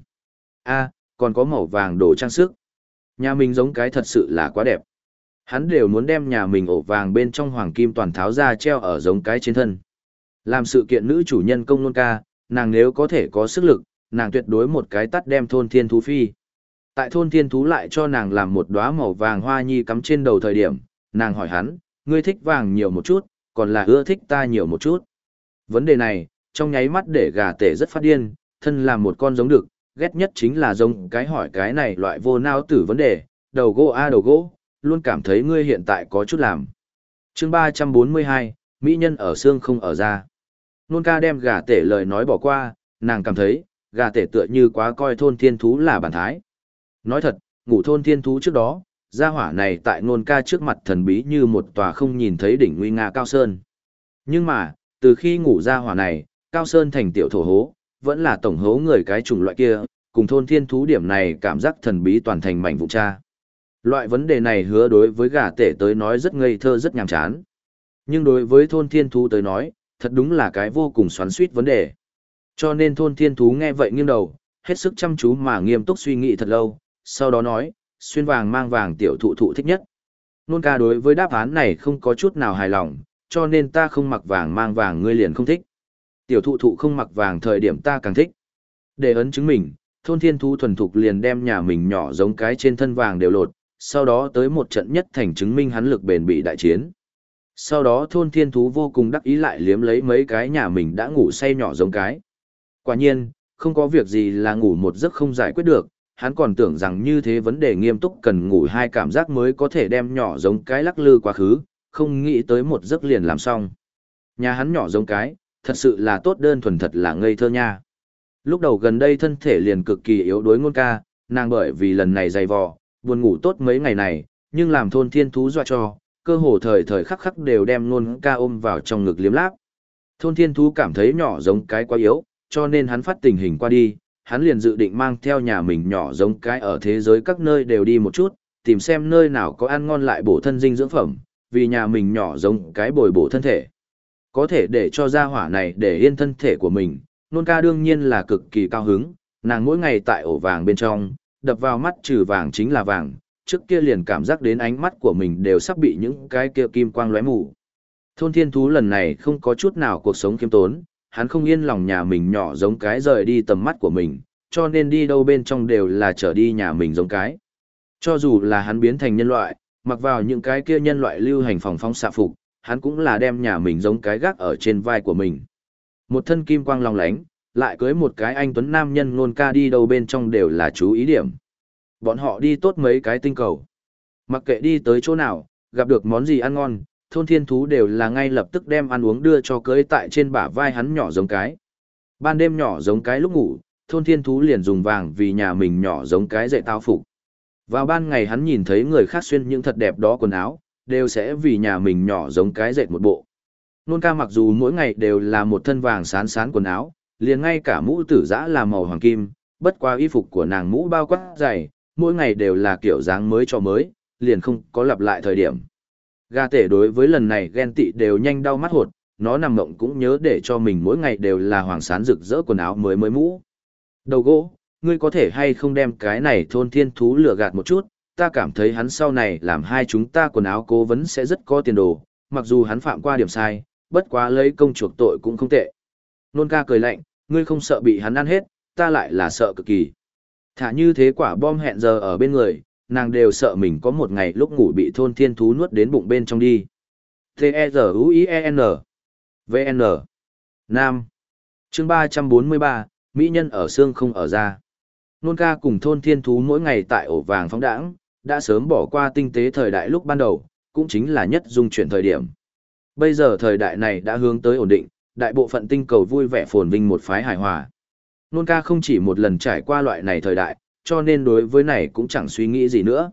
a còn có màu vàng đồ trang sức. Nhà mình giống cái thật sự là quá đẹp. Hắn đều muốn đem nhà mình ổ vàng bên trong hoàng kim toàn tháo ra treo ở giống cái trên thân. Làm sự kiện nữ chủ nhân công nôn ca, nàng nếu có thể có sức lực, nàng tuyệt đối một cái tắt đem thôn thiên thú phi. Tại thôn thiên thú lại cho nàng làm một đóa màu vàng hoa nhi cắm trên đầu thời điểm, nàng hỏi hắn, ngươi thích vàng nhiều một chút, còn là ưa thích ta nhiều một chút. Vấn đề này, trong nháy mắt để gà tể rất phát điên, thân là một con giống được, ghét nhất chính là giống cái hỏi cái này loại vô nao tử vấn đề, đầu gỗ a đầu gỗ, luôn cảm thấy ngươi hiện tại có chút làm. chương 342, Mỹ nhân ở xương không ở da. Nôn ca đem gà tể lời nói bỏ qua, nàng cảm thấy, gà tể tựa như quá coi thôn thiên thú là bản thái. Nói thật, ngủ thôn thiên thú trước đó, gia hỏa này tại nôn ca trước mặt thần bí như một tòa không nhìn thấy đỉnh nguy nga cao sơn. Nhưng mà, từ khi ngủ gia hỏa này, cao sơn thành tiểu thổ hố, vẫn là tổng hố người cái chủng loại kia, cùng thôn thiên thú điểm này cảm giác thần bí toàn thành mảnh vụ cha. Loại vấn đề này hứa đối với gà tể tới nói rất ngây thơ rất nhàm chán. Nhưng đối với thôn thiên thú tới nói, thật đúng là cái vô cùng xoắn suýt vấn đề. Cho nên thôn thiên thú nghe vậy nghiêng đầu, hết sức chăm chú mà nghiêm túc suy nghĩ thật lâu, sau đó nói, xuyên vàng mang vàng tiểu thụ thụ thích nhất. Nôn ca đối với đáp án này không có chút nào hài lòng, cho nên ta không mặc vàng mang vàng ngươi liền không thích. Tiểu thụ thụ không mặc vàng thời điểm ta càng thích. Để ấn chứng mình, thôn thiên thú thuần thục liền đem nhà mình nhỏ giống cái trên thân vàng đều lột, sau đó tới một trận nhất thành chứng minh hắn lực bền bị đại chiến. Sau đó thôn thiên thú vô cùng đắc ý lại liếm lấy mấy cái nhà mình đã ngủ say nhỏ giống cái. Quả nhiên, không có việc gì là ngủ một giấc không giải quyết được, hắn còn tưởng rằng như thế vấn đề nghiêm túc cần ngủ hai cảm giác mới có thể đem nhỏ giống cái lắc lư quá khứ, không nghĩ tới một giấc liền làm xong. Nhà hắn nhỏ giống cái, thật sự là tốt đơn thuần thật là ngây thơ nha. Lúc đầu gần đây thân thể liền cực kỳ yếu đuối ngôn ca, nàng bởi vì lần này dày vò, buồn ngủ tốt mấy ngày này, nhưng làm thôn thiên thú dọa cho, cơ hồ thời thời khắc khắc đều đem ngôn ca ôm vào trong ngực liếm láp. Thôn thiên thú cảm thấy nhỏ giống cái quá yếu, cho nên hắn phát tình hình qua đi, hắn liền dự định mang theo nhà mình nhỏ giống cái ở thế giới các nơi đều đi một chút, tìm xem nơi nào có ăn ngon lại bổ thân dinh dưỡng phẩm, vì nhà mình nhỏ giống cái bồi bổ thân thể. Có thể để cho gia hỏa này để yên thân thể của mình, nôn ca đương nhiên là cực kỳ cao hứng, nàng mỗi ngày tại ổ vàng bên trong, đập vào mắt trừ vàng chính là vàng, trước kia liền cảm giác đến ánh mắt của mình đều sắp bị những cái kia kim quang lóe mù. Thôn thiên thú lần này không có chút nào cuộc sống kiêm tốn, hắn không yên lòng nhà mình nhỏ giống cái rời đi tầm mắt của mình, cho nên đi đâu bên trong đều là trở đi nhà mình giống cái. Cho dù là hắn biến thành nhân loại, mặc vào những cái kia nhân loại lưu hành phòng phong xạ phục, hắn cũng là đem nhà mình giống cái gác ở trên vai của mình. Một thân kim quang long lánh, lại cưới một cái anh tuấn nam nhân ngôn ca đi đâu bên trong đều là chú ý điểm. Bọn họ đi tốt mấy cái tinh cầu. Mặc kệ đi tới chỗ nào, gặp được món gì ăn ngon, thôn thiên thú đều là ngay lập tức đem ăn uống đưa cho cưới tại trên bả vai hắn nhỏ giống cái. Ban đêm nhỏ giống cái lúc ngủ, thôn thiên thú liền dùng vàng vì nhà mình nhỏ giống cái dạy tao phục. Vào ban ngày hắn nhìn thấy người khác xuyên những thật đẹp đó quần áo, đều sẽ vì nhà mình nhỏ giống cái dệt một bộ. Nôn ca mặc dù mỗi ngày đều là một thân vàng sán sán quần áo, liền ngay cả mũ tử giã là màu hoàng kim, bất qua y phục của nàng mũ bao quát dày, mỗi ngày đều là kiểu dáng mới cho mới, liền không có lặp lại thời điểm. Gà tể đối với lần này ghen tị đều nhanh đau mắt hột, nó nằm mộng cũng nhớ để cho mình mỗi ngày đều là hoàng sán rực rỡ quần áo mới mới mũ. Đầu gỗ, ngươi có thể hay không đem cái này thôn thiên thú lừa gạt một chút, ta cảm thấy hắn sau này làm hai chúng ta quần áo cố vấn sẽ rất có tiền đồ, mặc dù hắn phạm qua điểm sai, bất quá lấy công chuộc tội cũng không tệ. Nôn ca cười lạnh, ngươi không sợ bị hắn ăn hết, ta lại là sợ cực kỳ. Thả như thế quả bom hẹn giờ ở bên người, nàng đều sợ mình có một ngày lúc ngủ bị thôn thiên thú nuốt đến bụng bên trong đi. T-E-Z-U-I-E-N V-N Nam chương 343, Mỹ nhân ở xương không ở da. Nôn ca cùng thôn thiên thú mỗi ngày tại ổ vàng phóng đãng, đã sớm bỏ qua tinh tế thời đại lúc ban đầu, cũng chính là nhất dung chuyển thời điểm. Bây giờ thời đại này đã hướng tới ổn định, đại bộ phận tinh cầu vui vẻ phồn vinh một phái hài hòa. Nôn ca không chỉ một lần trải qua loại này thời đại, cho nên đối với này cũng chẳng suy nghĩ gì nữa.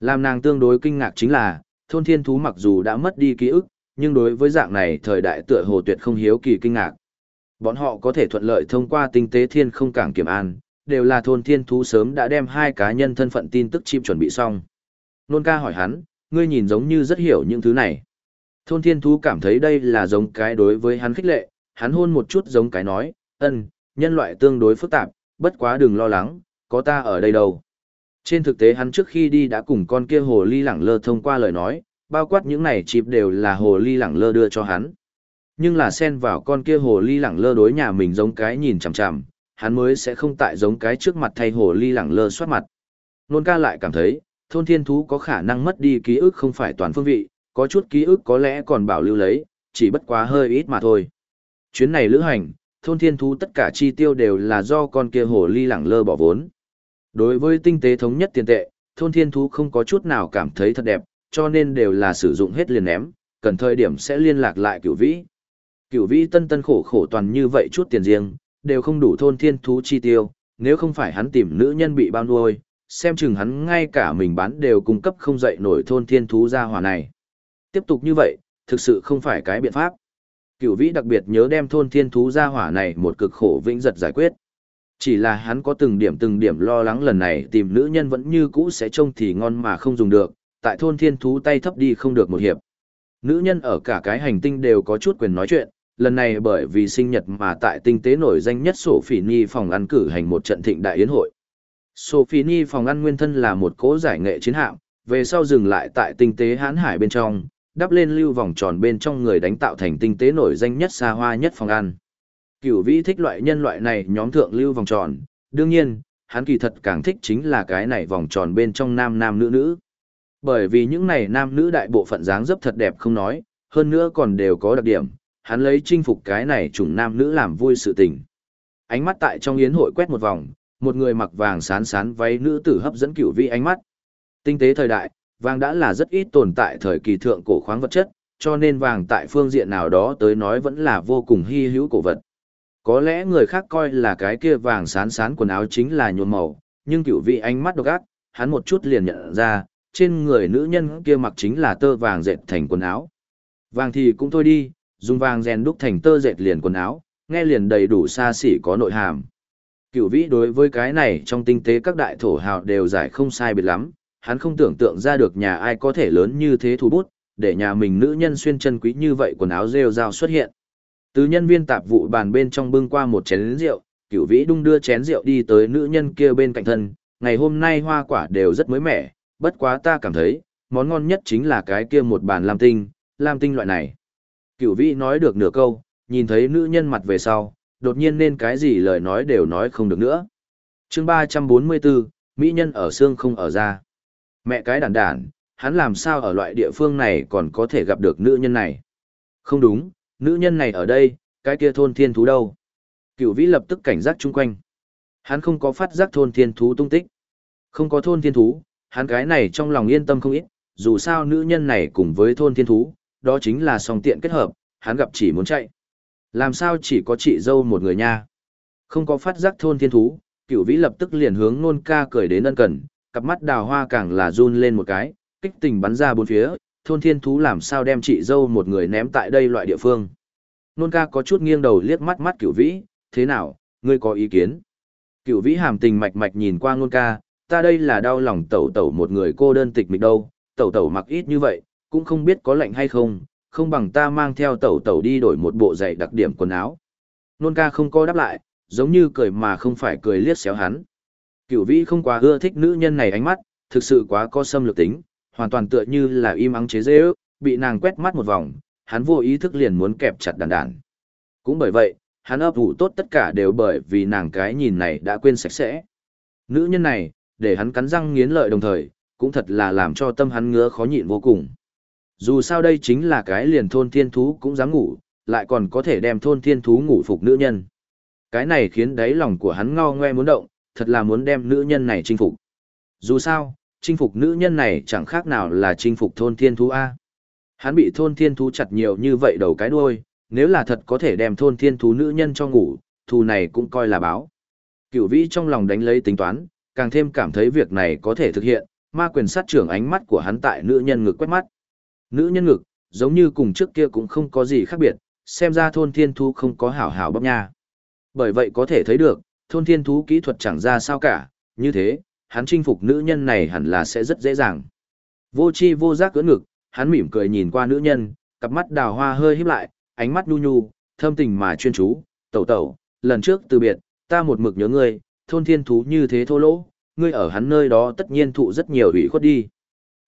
Làm nàng tương đối kinh ngạc chính là, thôn thiên thú mặc dù đã mất đi ký ức, nhưng đối với dạng này thời đại tựa hồ tuyệt không hiếu kỳ kinh ngạc. Bọn họ có thể thuận lợi thông qua tinh tế thiên không cảng kiểm an, đều là thôn thiên thú sớm đã đem hai cá nhân thân phận tin tức chim chuẩn bị xong. Nôn ca hỏi hắn, ngươi nhìn giống như rất hiểu những thứ này. Thôn thiên thú cảm thấy đây là giống cái đối với hắn khích lệ, hắn hôn một chút giống cái nói, ân, nhân loại tương đối phức tạp, bất quá đừng lo lắng, có ta ở đây đâu. Trên thực tế hắn trước khi đi đã cùng con kia hồ ly lẳng lơ thông qua lời nói, bao quát những này chịp đều là hồ ly lẳng lơ đưa cho hắn. Nhưng là xen vào con kia hồ ly lẳng lơ đối nhà mình giống cái nhìn chằm chằm, hắn mới sẽ không tại giống cái trước mặt thay hồ ly lẳng lơ soát mặt. Nôn ca lại cảm thấy, thôn thiên thú có khả năng mất đi ký ức không phải toàn phương vị, có chút ký ức có lẽ còn bảo lưu lấy, chỉ bất quá hơi ít mà thôi. Chuyến này lữ hành, thôn thiên thú tất cả chi tiêu đều là do con kia hồ ly lẳng lơ bỏ vốn. Đối với tinh tế thống nhất tiền tệ, thôn thiên thú không có chút nào cảm thấy thật đẹp, cho nên đều là sử dụng hết liền ném, cần thời điểm sẽ liên lạc lại cửu vĩ. Cửu vĩ tân tân khổ khổ toàn như vậy chút tiền riêng, đều không đủ thôn thiên thú chi tiêu, nếu không phải hắn tìm nữ nhân bị bao nuôi, xem chừng hắn ngay cả mình bán đều cung cấp không dậy nổi thôn thiên thú ra hòa này. Tiếp tục như vậy, thực sự không phải cái biện pháp. Cửu vĩ đặc biệt nhớ đem thôn thiên thú ra hỏa này một cực khổ vĩnh giật giải quyết. Chỉ là hắn có từng điểm từng điểm lo lắng lần này tìm nữ nhân vẫn như cũ sẽ trông thì ngon mà không dùng được, tại thôn thiên thú tay thấp đi không được một hiệp. Nữ nhân ở cả cái hành tinh đều có chút quyền nói chuyện, lần này bởi vì sinh nhật mà tại tinh tế nổi danh nhất Sophie Nhi phòng ăn cử hành một trận thịnh đại yến hội. Sophie Nhi phòng ăn nguyên thân là một cố giải nghệ chiến hạm, về sau dừng lại tại tinh tế hán hải bên trong, đắp lên lưu vòng tròn bên trong người đánh tạo thành tinh tế nổi danh nhất xa hoa nhất phòng ăn. Cửu vĩ thích loại nhân loại này nhóm thượng lưu vòng tròn, đương nhiên, hắn kỳ thật càng thích chính là cái này vòng tròn bên trong nam nam nữ nữ. Bởi vì những này nam nữ đại bộ phận dáng dấp thật đẹp không nói, hơn nữa còn đều có đặc điểm, hắn lấy chinh phục cái này chủng nam nữ làm vui sự tình. Ánh mắt tại trong yến hội quét một vòng, một người mặc vàng sán sán váy nữ tử hấp dẫn cửu vĩ ánh mắt. Tinh tế thời đại, vàng đã là rất ít tồn tại thời kỳ thượng cổ khoáng vật chất, cho nên vàng tại phương diện nào đó tới nói vẫn là vô cùng hy hữu cổ vật. Có lẽ người khác coi là cái kia vàng sán sán quần áo chính là nhuộm màu, nhưng cửu vị ánh mắt độc ác, hắn một chút liền nhận ra, trên người nữ nhân kia mặc chính là tơ vàng dệt thành quần áo. Vàng thì cũng thôi đi, dùng vàng rèn đúc thành tơ dệt liền quần áo, nghe liền đầy đủ xa xỉ có nội hàm. Cửu vĩ đối với cái này trong tinh tế các đại thổ hào đều giải không sai biệt lắm, hắn không tưởng tượng ra được nhà ai có thể lớn như thế thủ bút, để nhà mình nữ nhân xuyên chân quý như vậy quần áo rêu rao xuất hiện. Từ nhân viên tạp vụ bàn bên trong bưng qua một chén rượu, cửu vĩ đung đưa chén rượu đi tới nữ nhân kia bên cạnh thân, ngày hôm nay hoa quả đều rất mới mẻ, bất quá ta cảm thấy, món ngon nhất chính là cái kia một bàn lam tinh, lam tinh loại này. Cửu vĩ nói được nửa câu, nhìn thấy nữ nhân mặt về sau, đột nhiên nên cái gì lời nói đều nói không được nữa. chương 344, Mỹ nhân ở xương không ở da. Mẹ cái đàn đàn, hắn làm sao ở loại địa phương này còn có thể gặp được nữ nhân này? Không đúng, nữ nhân này ở đây, cái kia thôn thiên thú đâu? Cửu vĩ lập tức cảnh giác chung quanh. Hắn không có phát giác thôn thiên thú tung tích. Không có thôn thiên thú, hắn cái này trong lòng yên tâm không ít, dù sao nữ nhân này cùng với thôn thiên thú, đó chính là song tiện kết hợp, hắn gặp chỉ muốn chạy. Làm sao chỉ có chị dâu một người nha? Không có phát giác thôn thiên thú, cửu vĩ lập tức liền hướng nôn ca cười đến ân cần, cặp mắt đào hoa càng là run lên một cái, kích tình bắn ra bốn phía, thôn thiên thú làm sao đem chị dâu một người ném tại đây loại địa phương. Nôn ca có chút nghiêng đầu liếc mắt mắt cửu vĩ, thế nào, ngươi có ý kiến? Cửu vĩ hàm tình mạch mạch nhìn qua nôn ca, ta đây là đau lòng tẩu tẩu một người cô đơn tịch mịch đâu, tẩu tẩu mặc ít như vậy, cũng không biết có lạnh hay không, không bằng ta mang theo tẩu tẩu đi đổi một bộ giày đặc điểm quần áo. Nôn ca không có đáp lại, giống như cười mà không phải cười liếc xéo hắn. Cửu vĩ không quá ưa thích nữ nhân này ánh mắt, thực sự quá có xâm lược tính, hoàn toàn tựa như là im ắng chế dễ ước, bị nàng quét mắt một vòng, hắn vô ý thức liền muốn kẹp chặt đàn đàn. Cũng bởi vậy, hắn ấp ủ tốt tất cả đều bởi vì nàng cái nhìn này đã quên sạch sẽ. Nữ nhân này, để hắn cắn răng nghiến lợi đồng thời, cũng thật là làm cho tâm hắn ngứa khó nhịn vô cùng. Dù sao đây chính là cái liền thôn thiên thú cũng dám ngủ, lại còn có thể đem thôn thiên thú ngủ phục nữ nhân. Cái này khiến đáy lòng của hắn ngao ngoe muốn động, thật là muốn đem nữ nhân này chinh phục. Dù sao, chinh phục nữ nhân này chẳng khác nào là chinh phục thôn thiên thú A. Hắn bị thôn thiên thú chặt nhiều như vậy đầu cái đuôi, nếu là thật có thể đem thôn thiên thú nữ nhân cho ngủ, thù này cũng coi là báo. Cửu vĩ trong lòng đánh lấy tính toán, càng thêm cảm thấy việc này có thể thực hiện, ma quyền sát trưởng ánh mắt của hắn tại nữ nhân ngực quét mắt. Nữ nhân ngực, giống như cùng trước kia cũng không có gì khác biệt, xem ra thôn thiên thú không có hảo hảo bắp nha. Bởi vậy có thể thấy được, thôn thiên thú kỹ thuật chẳng ra sao cả, như thế, hắn chinh phục nữ nhân này hẳn là sẽ rất dễ dàng. Vô chi vô giác cưỡng ngực, hắn mỉm cười nhìn qua nữ nhân, cặp mắt đào hoa hơi híp lại, ánh mắt nhu nhu, thâm tình mà chuyên chú, tẩu tẩu, lần trước từ biệt, ta một mực nhớ ngươi, thôn thiên thú như thế thô lỗ, ngươi ở hắn nơi đó tất nhiên thụ rất nhiều ủy khuất đi.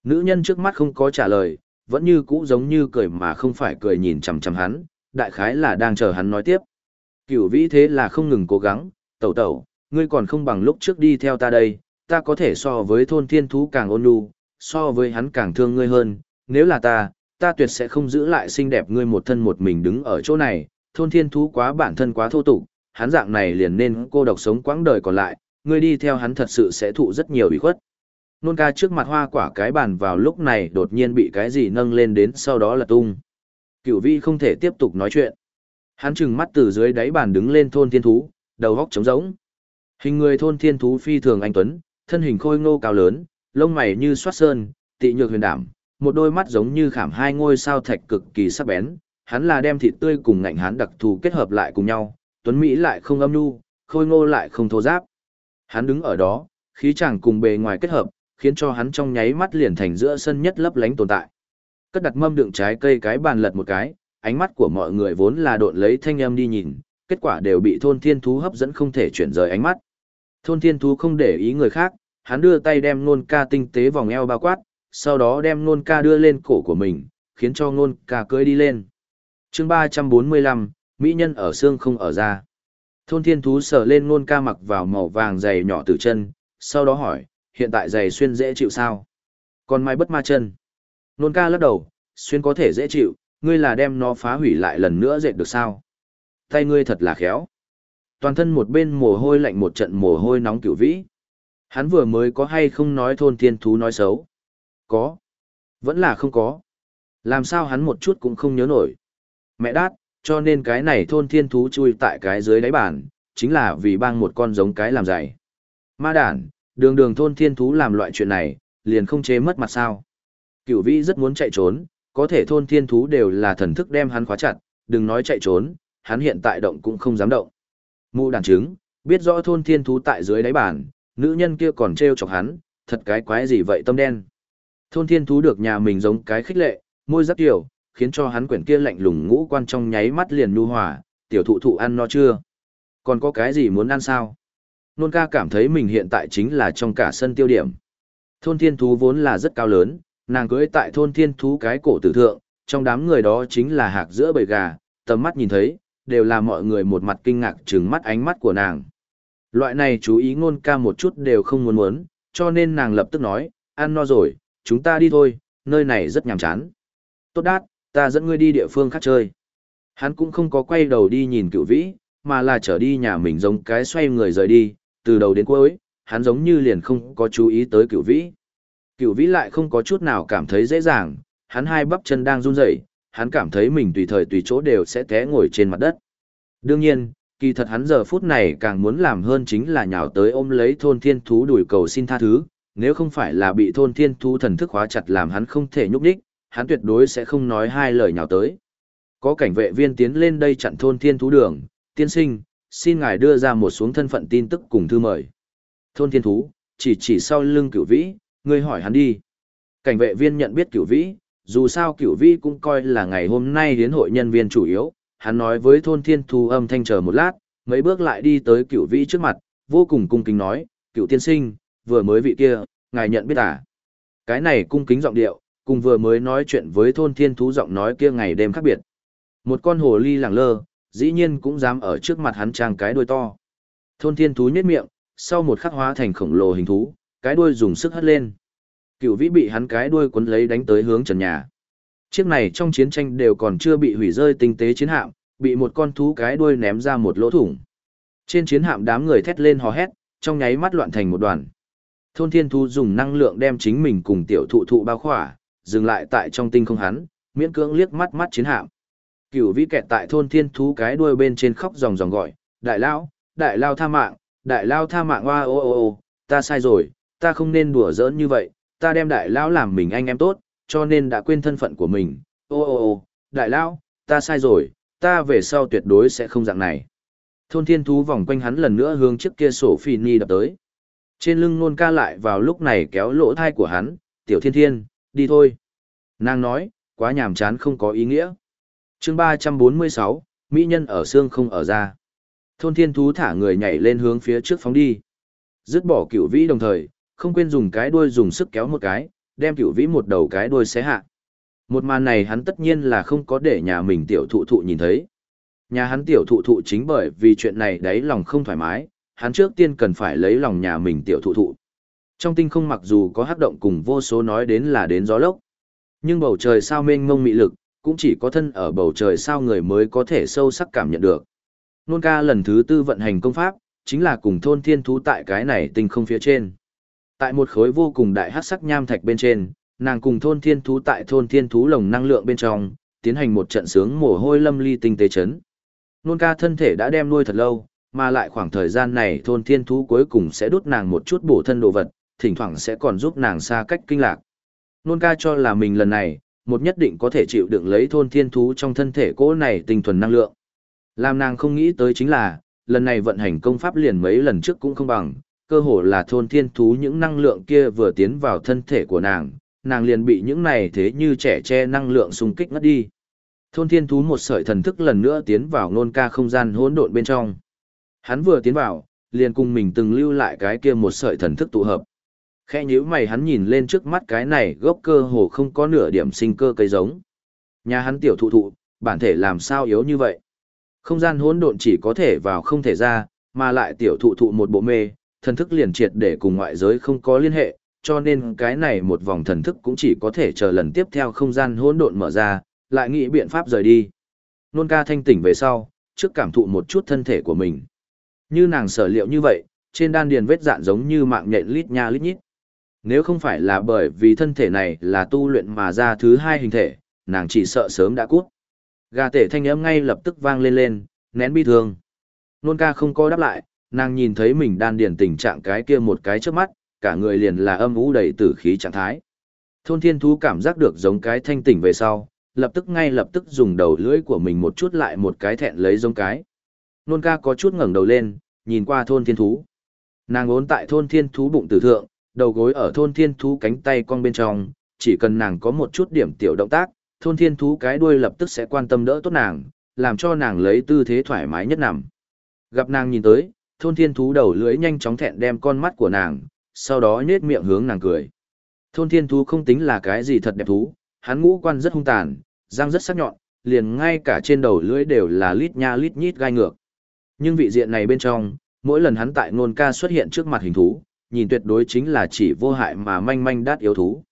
Nữ nhân trước mắt không có trả lời, vẫn như cũ giống như cười mà không phải cười nhìn chằm chằm hắn, đại khái là đang chờ hắn nói tiếp. Cửu vĩ thế là không ngừng cố gắng, tẩu tẩu, ngươi còn không bằng lúc trước đi theo ta đây, ta có thể so với thôn thiên thú càng ôn nhu, so với hắn càng thương ngươi hơn, nếu là ta, ta tuyệt sẽ không giữ lại xinh đẹp ngươi một thân một mình đứng ở chỗ này, thôn thiên thú quá bản thân quá thô tục, hắn dạng này liền nên cô độc sống quãng đời còn lại, ngươi đi theo hắn thật sự sẽ thụ rất nhiều ủy khuất. Nôn ca trước mặt hoa quả cái bàn vào lúc này đột nhiên bị cái gì nâng lên đến sau đó là tung. Cửu vi không thể tiếp tục nói chuyện. Hắn trừng mắt từ dưới đáy bàn đứng lên thôn thiên thú, đầu góc trống rỗng. Hình người thôn thiên thú phi thường anh tuấn, thân hình khôi ngô cao lớn, lông mày như xoát sơn, tị nhược huyền đảm, một đôi mắt giống như khảm hai ngôi sao thạch cực kỳ sắc bén, hắn là đem thịt tươi cùng ngạnh hán đặc thù kết hợp lại cùng nhau, tuấn mỹ lại không âm nhu, khôi ngô lại không thô giáp. Hắn đứng ở đó, khí chàng cùng bề ngoài kết hợp, khiến cho hắn trong nháy mắt liền thành giữa sân nhất lấp lánh tồn tại. Cất đặt mâm đựng trái cây cái bàn lật một cái, ánh mắt của mọi người vốn là độn lấy thanh âm đi nhìn, kết quả đều bị thôn thiên thú hấp dẫn không thể chuyển rời ánh mắt. Thôn thiên thú không để ý người khác, hắn đưa tay đem nôn ca tinh tế vòng eo bao quát, sau đó đem nôn ca đưa lên cổ của mình, khiến cho nôn ca cưỡi đi lên. chương 345, Mỹ nhân ở xương không ở da. Thôn thiên thú sờ lên nôn ca mặc vào màu vàng dày nhỏ từ chân, sau đó hỏi, hiện tại giày xuyên dễ chịu sao? Còn mai bất ma chân. Nôn ca lắc đầu, xuyên có thể dễ chịu, ngươi là đem nó phá hủy lại lần nữa dệt được sao? Tay ngươi thật là khéo. Toàn thân một bên mồ hôi lạnh một trận mồ hôi nóng cửu vĩ. Hắn vừa mới có hay không nói thôn thiên thú nói xấu? Có. Vẫn là không có. Làm sao hắn một chút cũng không nhớ nổi. Mẹ đát, cho nên cái này thôn thiên thú chui tại cái dưới đáy bàn, chính là vì bang một con giống cái làm dày. Ma đản, đường đường thôn thiên thú làm loại chuyện này, liền không chế mất mặt sao. Cửu vĩ rất muốn chạy trốn, có thể thôn thiên thú đều là thần thức đem hắn khóa chặt, đừng nói chạy trốn, hắn hiện tại động cũng không dám động. Mụ đàn chứng biết rõ thôn thiên thú tại dưới đáy bàn, nữ nhân kia còn treo chọc hắn, thật cái quái gì vậy tâm đen. Thôn thiên thú được nhà mình giống cái khích lệ, môi rất tiểu, khiến cho hắn quyển kia lạnh lùng ngũ quan trong nháy mắt liền nu hòa, tiểu thụ thụ ăn no chưa? Còn có cái gì muốn ăn sao? Nôn ca cảm thấy mình hiện tại chính là trong cả sân tiêu điểm. Thôn thiên thú vốn là rất cao lớn, nàng cưới tại thôn thiên thú cái cổ tử thượng, trong đám người đó chính là hạc giữa bầy gà, tầm mắt nhìn thấy, đều là mọi người một mặt kinh ngạc trừng mắt ánh mắt của nàng. Loại này chú ý ngôn ca một chút đều không muốn muốn, cho nên nàng lập tức nói, ăn no rồi, chúng ta đi thôi, nơi này rất nhàm chán. Tốt đát, ta dẫn ngươi đi địa phương khác chơi. Hắn cũng không có quay đầu đi nhìn cựu vĩ, mà là trở đi nhà mình giống cái xoay người rời đi, từ đầu đến cuối, hắn giống như liền không có chú ý tới cựu vĩ. Cựu vĩ lại không có chút nào cảm thấy dễ dàng, hắn hai bắp chân đang run rẩy, hắn cảm thấy mình tùy thời tùy chỗ đều sẽ té ngồi trên mặt đất. Đương nhiên, kỳ thật hắn giờ phút này càng muốn làm hơn chính là nhào tới ôm lấy thôn thiên thú đuổi cầu xin tha thứ, nếu không phải là bị thôn thiên thú thần thức hóa chặt làm hắn không thể nhúc nhích, hắn tuyệt đối sẽ không nói hai lời nhào tới. Có cảnh vệ viên tiến lên đây chặn thôn thiên thú đường, tiên sinh, xin ngài đưa ra một xuống thân phận tin tức cùng thư mời. Thôn thiên thú, chỉ chỉ sau lưng cửu vĩ, ngươi hỏi hắn đi. Cảnh vệ viên nhận biết cửu vĩ, dù sao cửu vĩ cũng coi là ngày hôm nay đến hội nhân viên chủ yếu, hắn nói với thôn thiên thú âm thanh chờ một lát, mấy bước lại đi tới cửu vĩ trước mặt, vô cùng cung kính nói, cửu tiên sinh, vừa mới vị kia, ngài nhận biết à? Cái này cung kính giọng điệu, cùng vừa mới nói chuyện với thôn thiên thú giọng nói kia ngày đêm khác biệt. Một con hồ ly lẳng lơ, dĩ nhiên cũng dám ở trước mặt hắn trang cái đuôi to. Thôn thiên thú nhếch miệng, sau một khắc hóa thành khổng lồ hình thú, cái đuôi dùng sức hất lên. cửu vĩ bị hắn cái đuôi cuốn lấy đánh tới hướng trần nhà. Chiếc này trong chiến tranh đều còn chưa bị hủy rơi tinh tế chiến hạm, bị một con thú cái đuôi ném ra một lỗ thủng. Trên chiến hạm đám người thét lên hò hét, trong nháy mắt loạn thành một đoàn. Thôn thiên thú dùng năng lượng đem chính mình cùng tiểu thụ thụ bao khỏa, dừng lại tại trong tinh không hắn, miễn cưỡng liếc mắt mắt chiến hạm. Cửu vĩ kẹt tại thôn thiên thú cái đuôi bên trên khóc ròng ròng gọi, đại Lão, đại lao tha mạng, đại lao tha mạng oa ô ô ô, ta sai rồi, ta không nên đùa giỡn như vậy, ta đem đại Lão làm mình anh em tốt, cho nên đã quên thân phận của mình, ô ô ô, đại Lão, ta sai rồi, ta về sau tuyệt đối sẽ không dạng này. Thôn thiên thú vòng quanh hắn lần nữa hướng trước kia sổ phi ni đập tới. Trên lưng nôn ca lại vào lúc này kéo lỗ thai của hắn, tiểu thiên thiên, đi thôi. Nàng nói, quá nhàm chán không có ý nghĩa. chương ba trăm bốn mươi sáu Mỹ nhân ở xương không ở ra. Thôn thiên thú thả người nhảy lên hướng phía trước phóng đi. Dứt bỏ cửu vĩ đồng thời, không quên dùng cái đuôi dùng sức kéo một cái, đem cửu vĩ một đầu cái đuôi xé hạ. Một màn này hắn tất nhiên là không có để nhà mình tiểu thụ thụ nhìn thấy. Nhà hắn tiểu thụ thụ chính bởi vì chuyện này đấy lòng không thoải mái, hắn trước tiên cần phải lấy lòng nhà mình tiểu thụ thụ. Trong tinh không mặc dù có hắc động cùng vô số nói đến là đến gió lốc, nhưng bầu trời sao mênh mông mị lực, cũng chỉ có thân ở bầu trời sao người mới có thể sâu sắc cảm nhận được. Nôn ca lần thứ tư vận hành công pháp, chính là cùng thôn thiên thú tại cái này tinh không phía trên. Tại một khối vô cùng đại hắc sắc nham thạch bên trên, nàng cùng thôn thiên thú tại thôn thiên thú lồng năng lượng bên trong, tiến hành một trận sướng mồ hôi lâm ly tinh tế chấn. Nôn ca thân thể đã đem nuôi thật lâu, mà lại khoảng thời gian này thôn thiên thú cuối cùng sẽ đút nàng một chút bổ thân đồ vật, thỉnh thoảng sẽ còn giúp nàng xa cách kinh lạc. Nôn ca cho là mình lần này, một nhất định có thể chịu đựng lấy thôn thiên thú trong thân thể cỗ này tinh thuần năng lượng. Làm nàng không nghĩ tới chính là, lần này vận hành công pháp liền mấy lần trước cũng không bằng, cơ hồ là thôn thiên thú những năng lượng kia vừa tiến vào thân thể của nàng, nàng liền bị những này thế như trẻ che năng lượng xung kích ngất đi. Thôn thiên thú một sợi thần thức lần nữa tiến vào nôn ca không gian hỗn độn bên trong. Hắn vừa tiến vào, liền cùng mình từng lưu lại cái kia một sợi thần thức tụ hợp. Khẽ nhíu mày hắn nhìn lên trước mắt cái này gốc cơ hồ không có nửa điểm sinh cơ cây giống. Nhà hắn tiểu thụ thụ, bản thể làm sao yếu như vậy? Không gian hỗn độn chỉ có thể vào không thể ra, mà lại tiểu thụ thụ một bộ mê, thần thức liền triệt để cùng ngoại giới không có liên hệ, cho nên cái này một vòng thần thức cũng chỉ có thể chờ lần tiếp theo không gian hỗn độn mở ra, lại nghĩ biện pháp rời đi. Nôn ca thanh tỉnh về sau, trước cảm thụ một chút thân thể của mình. Như nàng sở liệu như vậy, trên đan điền vết dạn giống như mạng nhện lít nha lít nhít. Nếu không phải là bởi vì thân thể này là tu luyện mà ra thứ hai hình thể, nàng chỉ sợ sớm đã cút. Gà tể thanh âm ngay lập tức vang lên lên, nén bi thương. Nôn ca không có đáp lại, nàng nhìn thấy mình đan điền tình trạng cái kia một cái trước mắt, cả người liền là âm ú đầy tử khí trạng thái. Thôn thiên thú cảm giác được giống cái thanh tỉnh về sau, lập tức ngay lập tức dùng đầu lưỡi của mình một chút lại một cái thẹn lấy giống cái. Nôn ca có chút ngẩng đầu lên, nhìn qua thôn thiên thú. Nàng ốn tại thôn thiên thú bụng tử thượng, đầu gối ở thôn thiên thú cánh tay cong bên trong, chỉ cần nàng có một chút điểm tiểu động tác, thôn thiên thú cái đuôi lập tức sẽ quan tâm đỡ tốt nàng, làm cho nàng lấy tư thế thoải mái nhất nằm. Gặp nàng nhìn tới, thôn thiên thú đầu lưỡi nhanh chóng thẹn đem con mắt của nàng, sau đó nhếch miệng hướng nàng cười. Thôn thiên thú không tính là cái gì thật đẹp thú, hắn ngũ quan rất hung tàn, răng rất sắc nhọn, liền ngay cả trên đầu lưỡi đều là lít nha lít nhít gai ngược. Nhưng vị diện này bên trong, mỗi lần hắn tại nôn ca xuất hiện trước mặt hình thú, nhìn tuyệt đối chính là chỉ vô hại mà manh manh đát yếu thú.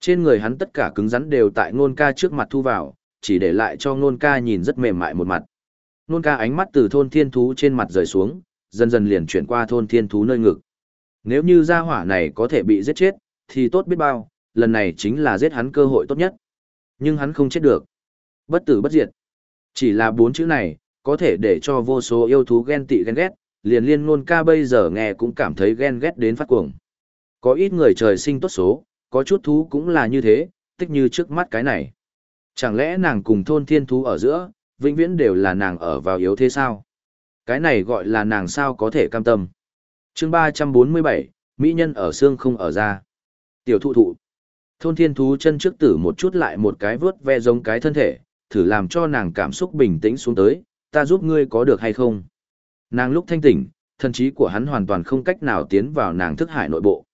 Trên người hắn tất cả cứng rắn đều tại nôn ca trước mặt thu vào, chỉ để lại cho nôn ca nhìn rất mềm mại một mặt. Nôn ca ánh mắt từ thôn thiên thú trên mặt rời xuống, dần dần liền chuyển qua thôn thiên thú nơi ngực. Nếu như gia hỏa này có thể bị giết chết, thì tốt biết bao, lần này chính là giết hắn cơ hội tốt nhất. Nhưng hắn không chết được. Bất tử bất diệt. Chỉ là bốn chữ này, có thể để cho vô số yêu thú ghen tị ghen ghét, liền liên ngôn ca bây giờ nghe cũng cảm thấy ghen ghét đến phát cuồng. Có ít người trời sinh tốt số, có chút thú cũng là như thế, tích như trước mắt cái này. Chẳng lẽ nàng cùng thôn thiên thú ở giữa, vĩnh viễn đều là nàng ở vào yếu thế sao? Cái này gọi là nàng sao có thể cam tâm. chương ba trăm bốn mươi bảy Mỹ nhân ở xương không ở ra. Tiểu thụ thụ. Thôn thiên thú chân trước tử một chút lại một cái vớt ve giống cái thân thể, thử làm cho nàng cảm xúc bình tĩnh xuống tới, ta giúp ngươi có được hay không? Nàng lúc thanh tỉnh, thần trí của hắn hoàn toàn không cách nào tiến vào nàng thức hải nội bộ.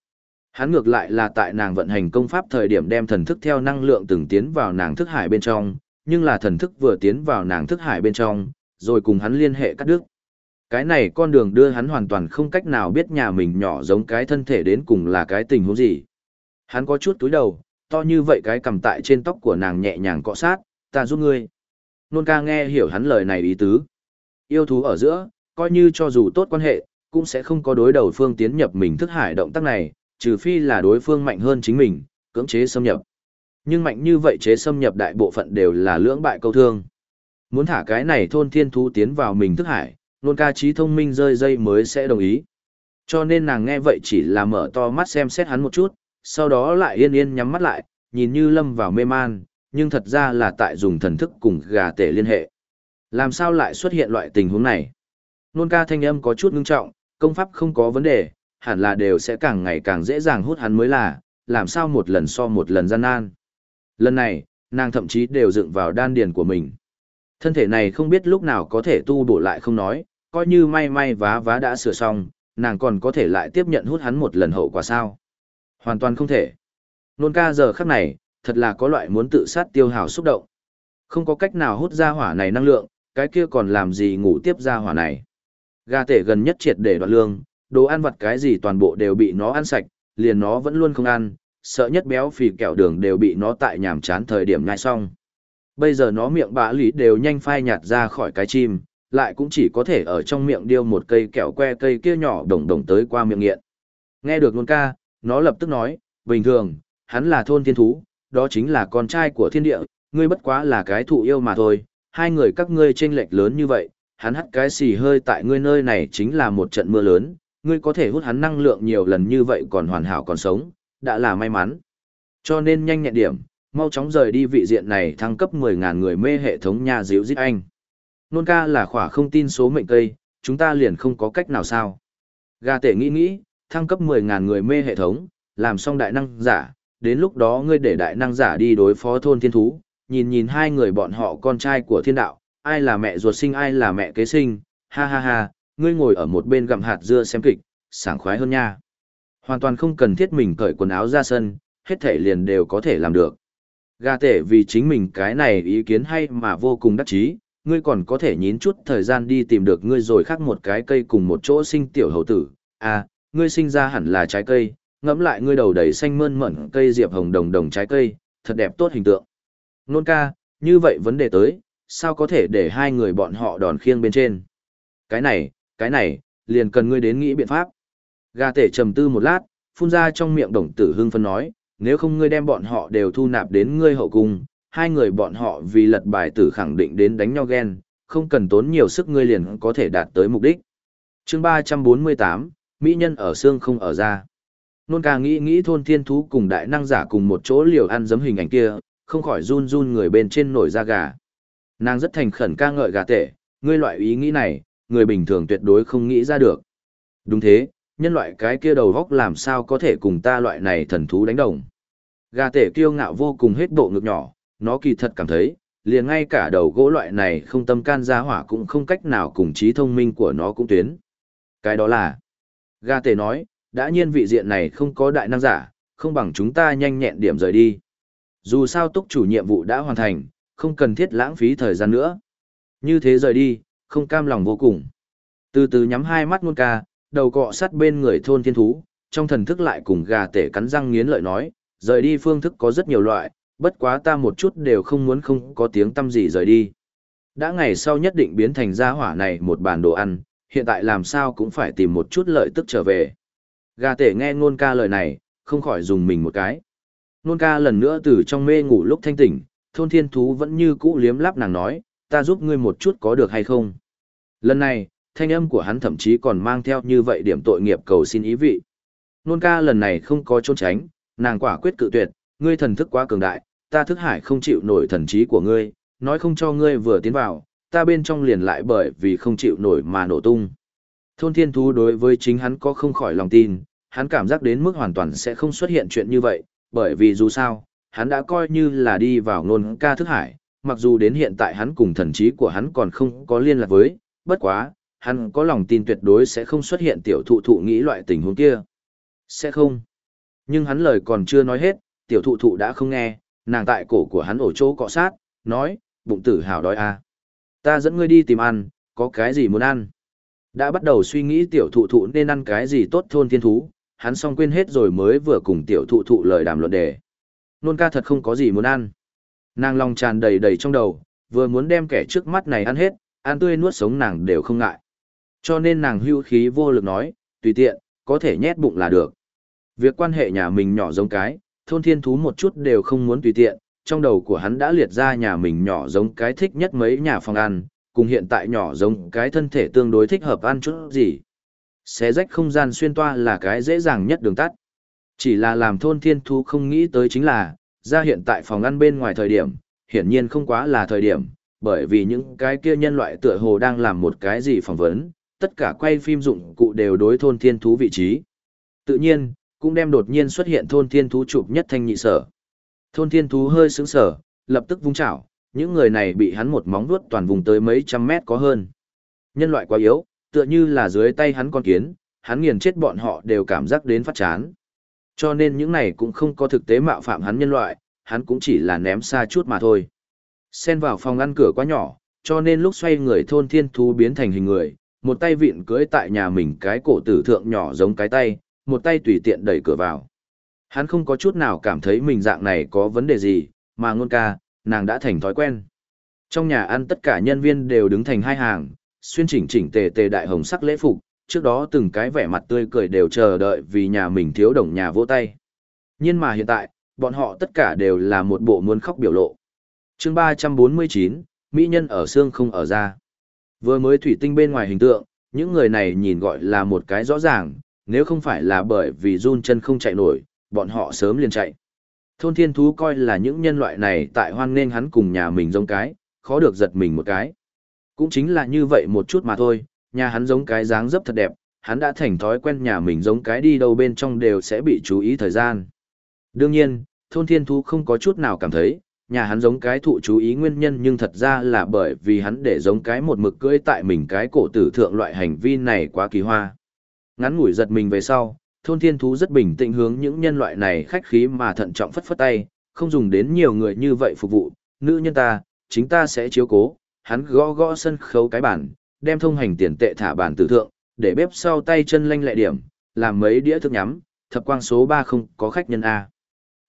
Hắn ngược lại là tại nàng vận hành công pháp thời điểm đem thần thức theo năng lượng từng tiến vào nàng thức hải bên trong, nhưng là thần thức vừa tiến vào nàng thức hải bên trong, rồi cùng hắn liên hệ cắt đứt. Cái này con đường đưa hắn hoàn toàn không cách nào biết nhà mình nhỏ giống cái thân thể đến cùng là cái tình huống gì. Hắn có chút túi đầu, to như vậy cái cầm tại trên tóc của nàng nhẹ nhàng cọ sát, ta giúp ngươi. Nôn ca nghe hiểu hắn lời này ý tứ. Yêu thú ở giữa, coi như cho dù tốt quan hệ, cũng sẽ không có đối đầu phương tiến nhập mình thức hải động tác này, trừ phi là đối phương mạnh hơn chính mình, cưỡng chế xâm nhập. Nhưng mạnh như vậy chế xâm nhập đại bộ phận đều là lưỡng bại câu thương. Muốn thả cái này thôn thiên thú tiến vào mình thức hải, nôn ca trí thông minh rơi dây mới sẽ đồng ý. Cho nên nàng nghe vậy chỉ là mở to mắt xem xét hắn một chút, sau đó lại yên yên nhắm mắt lại, nhìn như lâm vào mê man, nhưng thật ra là tại dùng thần thức cùng gà tể liên hệ. Làm sao lại xuất hiện loại tình huống này? Nôn ca thanh âm có chút ngưng trọng, công pháp không có vấn đề, hẳn là đều sẽ càng ngày càng dễ dàng hút hắn mới là, làm sao một lần so một lần gian nan. Lần này, nàng thậm chí đều dựng vào đan điền của mình. Thân thể này không biết lúc nào có thể tu bổ lại không nói, coi như may may vá vá đã sửa xong, nàng còn có thể lại tiếp nhận hút hắn một lần hậu quả sao. Hoàn toàn không thể. Nôn ca giờ khắc này, thật là có loại muốn tự sát tiêu hào xúc động. Không có cách nào hút ra hỏa này năng lượng, cái kia còn làm gì ngủ tiếp ra hỏa này. Gà tể gần nhất triệt để đoạn lương, đồ ăn vặt cái gì toàn bộ đều bị nó ăn sạch, liền nó vẫn luôn không ăn, sợ nhất béo phì kẹo đường đều bị nó tại nhàm chán thời điểm nhai xong. Bây giờ nó miệng bã lý đều nhanh phai nhạt ra khỏi cái chim, lại cũng chỉ có thể ở trong miệng điêu một cây kẹo que cây kia nhỏ đồng đồng tới qua miệng nghiện. Nghe được nôn ca, nó lập tức nói, bình thường, hắn là thôn thiên thú, đó chính là con trai của thiên địa, ngươi bất quá là cái thụ yêu mà thôi, hai người các ngươi chênh lệch lớn như vậy, hắn hắt cái xì hơi tại ngươi nơi này chính là một trận mưa lớn, ngươi có thể hút hắn năng lượng nhiều lần như vậy còn hoàn hảo còn sống, đã là may mắn. Cho nên nhanh nhẹn điểm, mau chóng rời đi vị diện này thăng cấp 10.000 người mê hệ thống nhà diễu giết anh. Nôn ca là khỏa không tin số mệnh cây, chúng ta liền không có cách nào sao. Gà tể nghĩ nghĩ, thăng cấp 10.000 người mê hệ thống, làm xong đại năng giả, đến lúc đó ngươi để đại năng giả đi đối phó thôn thiên thú, nhìn nhìn hai người bọn họ con trai của thiên đạo, ai là mẹ ruột sinh ai là mẹ kế sinh, ha ha ha, ngươi ngồi ở một bên gặm hạt dưa xem kịch, sảng khoái hơn nha. Hoàn toàn không cần thiết mình cởi quần áo ra sân, hết thể liền đều có thể làm được. Gà tể vì chính mình cái này ý kiến hay mà vô cùng đắc chí, ngươi còn có thể nhín chút thời gian đi tìm được ngươi rồi khác một cái cây cùng một chỗ sinh tiểu hầu tử. À, ngươi sinh ra hẳn là trái cây, ngẫm lại ngươi đầu đầy xanh mơn mởn cây diệp hồng đồng đồng trái cây, thật đẹp tốt hình tượng. Nôn ca, như vậy vấn đề tới, sao có thể để hai người bọn họ đòn khiêng bên trên? Cái này, cái này, liền cần ngươi đến nghĩ biện pháp. Gà tể trầm tư một lát, phun ra trong miệng đồng tử hưng phân nói, nếu không ngươi đem bọn họ đều thu nạp đến ngươi hậu cung, hai người bọn họ vì lật bài tử khẳng định đến đánh nhau ghen, không cần tốn nhiều sức ngươi liền có thể đạt tới mục đích. chương 348, Mỹ nhân ở xương không ở ra. Nôn ca nghĩ nghĩ thôn thiên thú cùng đại năng giả cùng một chỗ liều ăn giấm hình ảnh kia, không khỏi run run người bên trên nổi da gà. Nàng rất thành khẩn ca ngợi gà tệ, ngươi loại ý nghĩ này, người bình thường tuyệt đối không nghĩ ra được. Đúng thế, nhân loại cái kia đầu góc làm sao có thể cùng ta loại này thần thú đánh đồng. Gà tể kiêu ngạo vô cùng hết bộ ngực nhỏ, nó kỳ thật cảm thấy, liền ngay cả đầu gỗ loại này không tâm can ra hỏa cũng không cách nào cùng trí thông minh của nó cũng tuyến. Cái đó là, gà tể nói, đã nhiên vị diện này không có đại năng giả, không bằng chúng ta nhanh nhẹn điểm rời đi. Dù sao túc chủ nhiệm vụ đã hoàn thành, không cần thiết lãng phí thời gian nữa. Như thế rời đi, không cam lòng vô cùng. Từ từ nhắm hai mắt muôn ca, đầu cọ sát bên người thôn thiên thú, trong thần thức lại cùng gà tể cắn răng nghiến lợi nói, rời đi phương thức có rất nhiều loại, bất quá ta một chút đều không muốn không có tiếng tâm gì rời đi. Đã ngày sau nhất định biến thành gia hỏa này một bàn đồ ăn, hiện tại làm sao cũng phải tìm một chút lợi tức trở về. Gà tể nghe ngôn ca lời này, không khỏi dùng mình một cái. Nôn ca lần nữa từ trong mê ngủ lúc thanh tỉnh, thôn thiên thú vẫn như cũ liếm láp nàng nói, ta giúp ngươi một chút có được hay không. Lần này, thanh âm của hắn thậm chí còn mang theo như vậy điểm tội nghiệp cầu xin ý vị. Nôn ca lần này không có trốn tránh, nàng quả quyết cự tuyệt, ngươi thần thức quá cường đại, ta thức hải không chịu nổi thần trí của ngươi, nói không cho ngươi vừa tiến vào, ta bên trong liền lại bởi vì không chịu nổi mà nổ tung. Thôn thiên thú đối với chính hắn có không khỏi lòng tin, hắn cảm giác đến mức hoàn toàn sẽ không xuất hiện chuyện như vậy, bởi vì dù sao, hắn đã coi như là đi vào nôn ca thức hải, mặc dù đến hiện tại hắn cùng thần trí của hắn còn không có liên lạc với, bất quá, hắn có lòng tin tuyệt đối sẽ không xuất hiện tiểu thụ thụ nghĩ loại tình huống kia. Sẽ không. Nhưng hắn lời còn chưa nói hết, tiểu thụ thụ đã không nghe, nàng tại cổ của hắn ổ chỗ cọ sát, nói, bụng tử hào đói à. Ta dẫn ngươi đi tìm ăn, có cái gì muốn ăn? Đã bắt đầu suy nghĩ tiểu thụ thụ nên ăn cái gì tốt thôn thiên thú, hắn xong quên hết rồi mới vừa cùng tiểu thụ thụ lời đàm luận đề. Nôn ca thật không có gì muốn ăn. Nàng lòng tràn đầy đầy trong đầu, vừa muốn đem kẻ trước mắt này ăn hết, ăn tươi nuốt sống nàng đều không ngại. Cho nên nàng hưu khí vô lực nói, tùy tiện, có thể nhét bụng là được. Việc quan hệ nhà mình nhỏ giống cái, thôn thiên thú một chút đều không muốn tùy tiện, trong đầu của hắn đã liệt ra nhà mình nhỏ giống cái thích nhất mấy nhà phòng ăn, cùng hiện tại nhỏ giống cái thân thể tương đối thích hợp ăn chút gì. Xé rách không gian xuyên toa là cái dễ dàng nhất đường tắt. Chỉ là làm thôn thiên thú không nghĩ tới chính là, ra hiện tại phòng ăn bên ngoài thời điểm, hiển nhiên không quá là thời điểm, bởi vì những cái kia nhân loại tựa hồ đang làm một cái gì phỏng vấn, tất cả quay phim dụng cụ đều đối thôn thiên thú vị trí. Tự nhiên, cũng đem đột nhiên xuất hiện thôn thiên thú chụp nhất thanh nhị sở. Thôn thiên thú hơi sững sở, lập tức vung chảo, những người này bị hắn một móng vuốt toàn vùng tới mấy trăm mét có hơn. Nhân loại quá yếu, tựa như là dưới tay hắn con kiến, hắn nghiền chết bọn họ đều cảm giác đến phát chán. Cho nên những này cũng không có thực tế mạo phạm hắn nhân loại, hắn cũng chỉ là ném xa chút mà thôi. Xen vào phòng ngăn cửa quá nhỏ, cho nên lúc xoay người thôn thiên thú biến thành hình người, một tay vịn cưới tại nhà mình cái cổ tử thượng nhỏ giống cái tay, một tay tùy tiện đẩy cửa vào. Hắn không có chút nào cảm thấy mình dạng này có vấn đề gì, mà ngôn ca, nàng đã thành thói quen. Trong nhà ăn tất cả nhân viên đều đứng thành hai hàng, xuyên chỉnh chỉnh tề tề đại hồng sắc lễ phục, trước đó từng cái vẻ mặt tươi cười đều chờ đợi vì nhà mình thiếu đồng nhà vỗ tay. Nhưng mà hiện tại, bọn họ tất cả đều là một bộ muốn khóc biểu lộ. chương 349, Mỹ nhân ở xương không ở ra. Vừa mới thủy tinh bên ngoài hình tượng, những người này nhìn gọi là một cái rõ ràng, nếu không phải là bởi vì run chân không chạy nổi, bọn họ sớm liền chạy. Thôn thiên thú coi là những nhân loại này tại hoan nên hắn cùng nhà mình giống cái, khó được giật mình một cái. Cũng chính là như vậy một chút mà thôi, nhà hắn giống cái dáng dấp thật đẹp, hắn đã thành thói quen nhà mình giống cái đi đâu bên trong đều sẽ bị chú ý thời gian. Đương nhiên, thôn thiên thú không có chút nào cảm thấy, nhà hắn giống cái thụ chú ý nguyên nhân nhưng thật ra là bởi vì hắn để giống cái một mực cưỡi tại mình cái cổ tử thượng loại hành vi này quá kỳ hoa. Ngắn ngủi giật mình về sau, thôn thiên thú rất bình tĩnh hướng những nhân loại này khách khí mà thận trọng phất phất tay, không dùng đến nhiều người như vậy phục vụ, nữ nhân ta, chính ta sẽ chiếu cố, hắn gõ gõ sân khấu cái bản, đem thông hành tiền tệ thả bản tử thượng, để bếp sau tay chân lanh lẹ điểm, làm mấy đĩa thức nhắm, thập quang số 3 không có khách nhân A.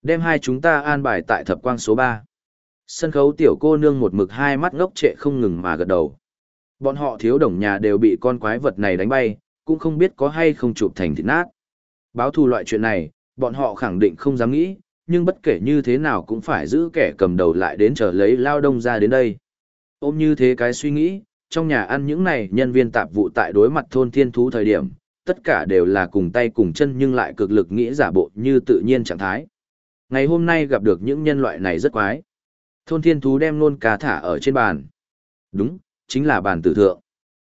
Đem hai chúng ta an bài tại thập quang số 3. Sân khấu tiểu cô nương một mực hai mắt ngốc trệ không ngừng mà gật đầu. Bọn họ thiếu đồng nhà đều bị con quái vật này đánh bay, cũng không biết có hay không chụp thành thịt nát. Báo thù loại chuyện này, bọn họ khẳng định không dám nghĩ, nhưng bất kể như thế nào cũng phải giữ kẻ cầm đầu lại đến chờ lấy lao đông ra đến đây. Ôm như thế cái suy nghĩ, trong nhà ăn những này nhân viên tạp vụ tại đối mặt thôn thiên thú thời điểm, tất cả đều là cùng tay cùng chân nhưng lại cực lực nghĩ giả bộ như tự nhiên trạng thái. Ngày hôm nay gặp được những nhân loại này rất quái. Thôn thiên thú đem nôn cá thả ở trên bàn. Đúng, chính là bàn tử thượng.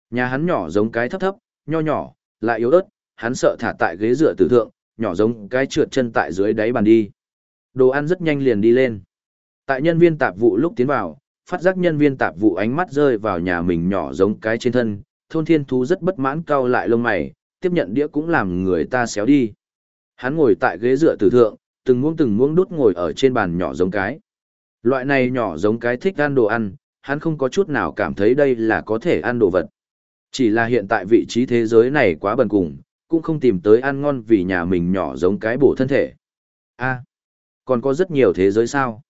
Nhà hắn nhỏ giống cái thấp thấp, nho nhỏ, lại yếu ớt, hắn sợ thả tại ghế dựa tử thượng, nhỏ giống cái trượt chân tại dưới đáy bàn đi. Đồ ăn rất nhanh liền đi lên. Tại nhân viên tạp vụ lúc tiến vào, phát giác nhân viên tạp vụ ánh mắt rơi vào nhà mình nhỏ giống cái trên thân, thôn thiên thú rất bất mãn cau lại lông mày, tiếp nhận đĩa cũng làm người ta xéo đi. Hắn ngồi tại ghế dựa tử thượng, từng muỗng từng muỗng đút ngồi ở trên bàn nhỏ giống cái. Loại này nhỏ giống cái thích ăn đồ ăn, hắn không có chút nào cảm thấy đây là có thể ăn đồ vật. Chỉ là hiện tại vị trí thế giới này quá bần cùng, cũng không tìm tới ăn ngon vì nhà mình nhỏ giống cái bổ thân thể. a còn có rất nhiều thế giới sao?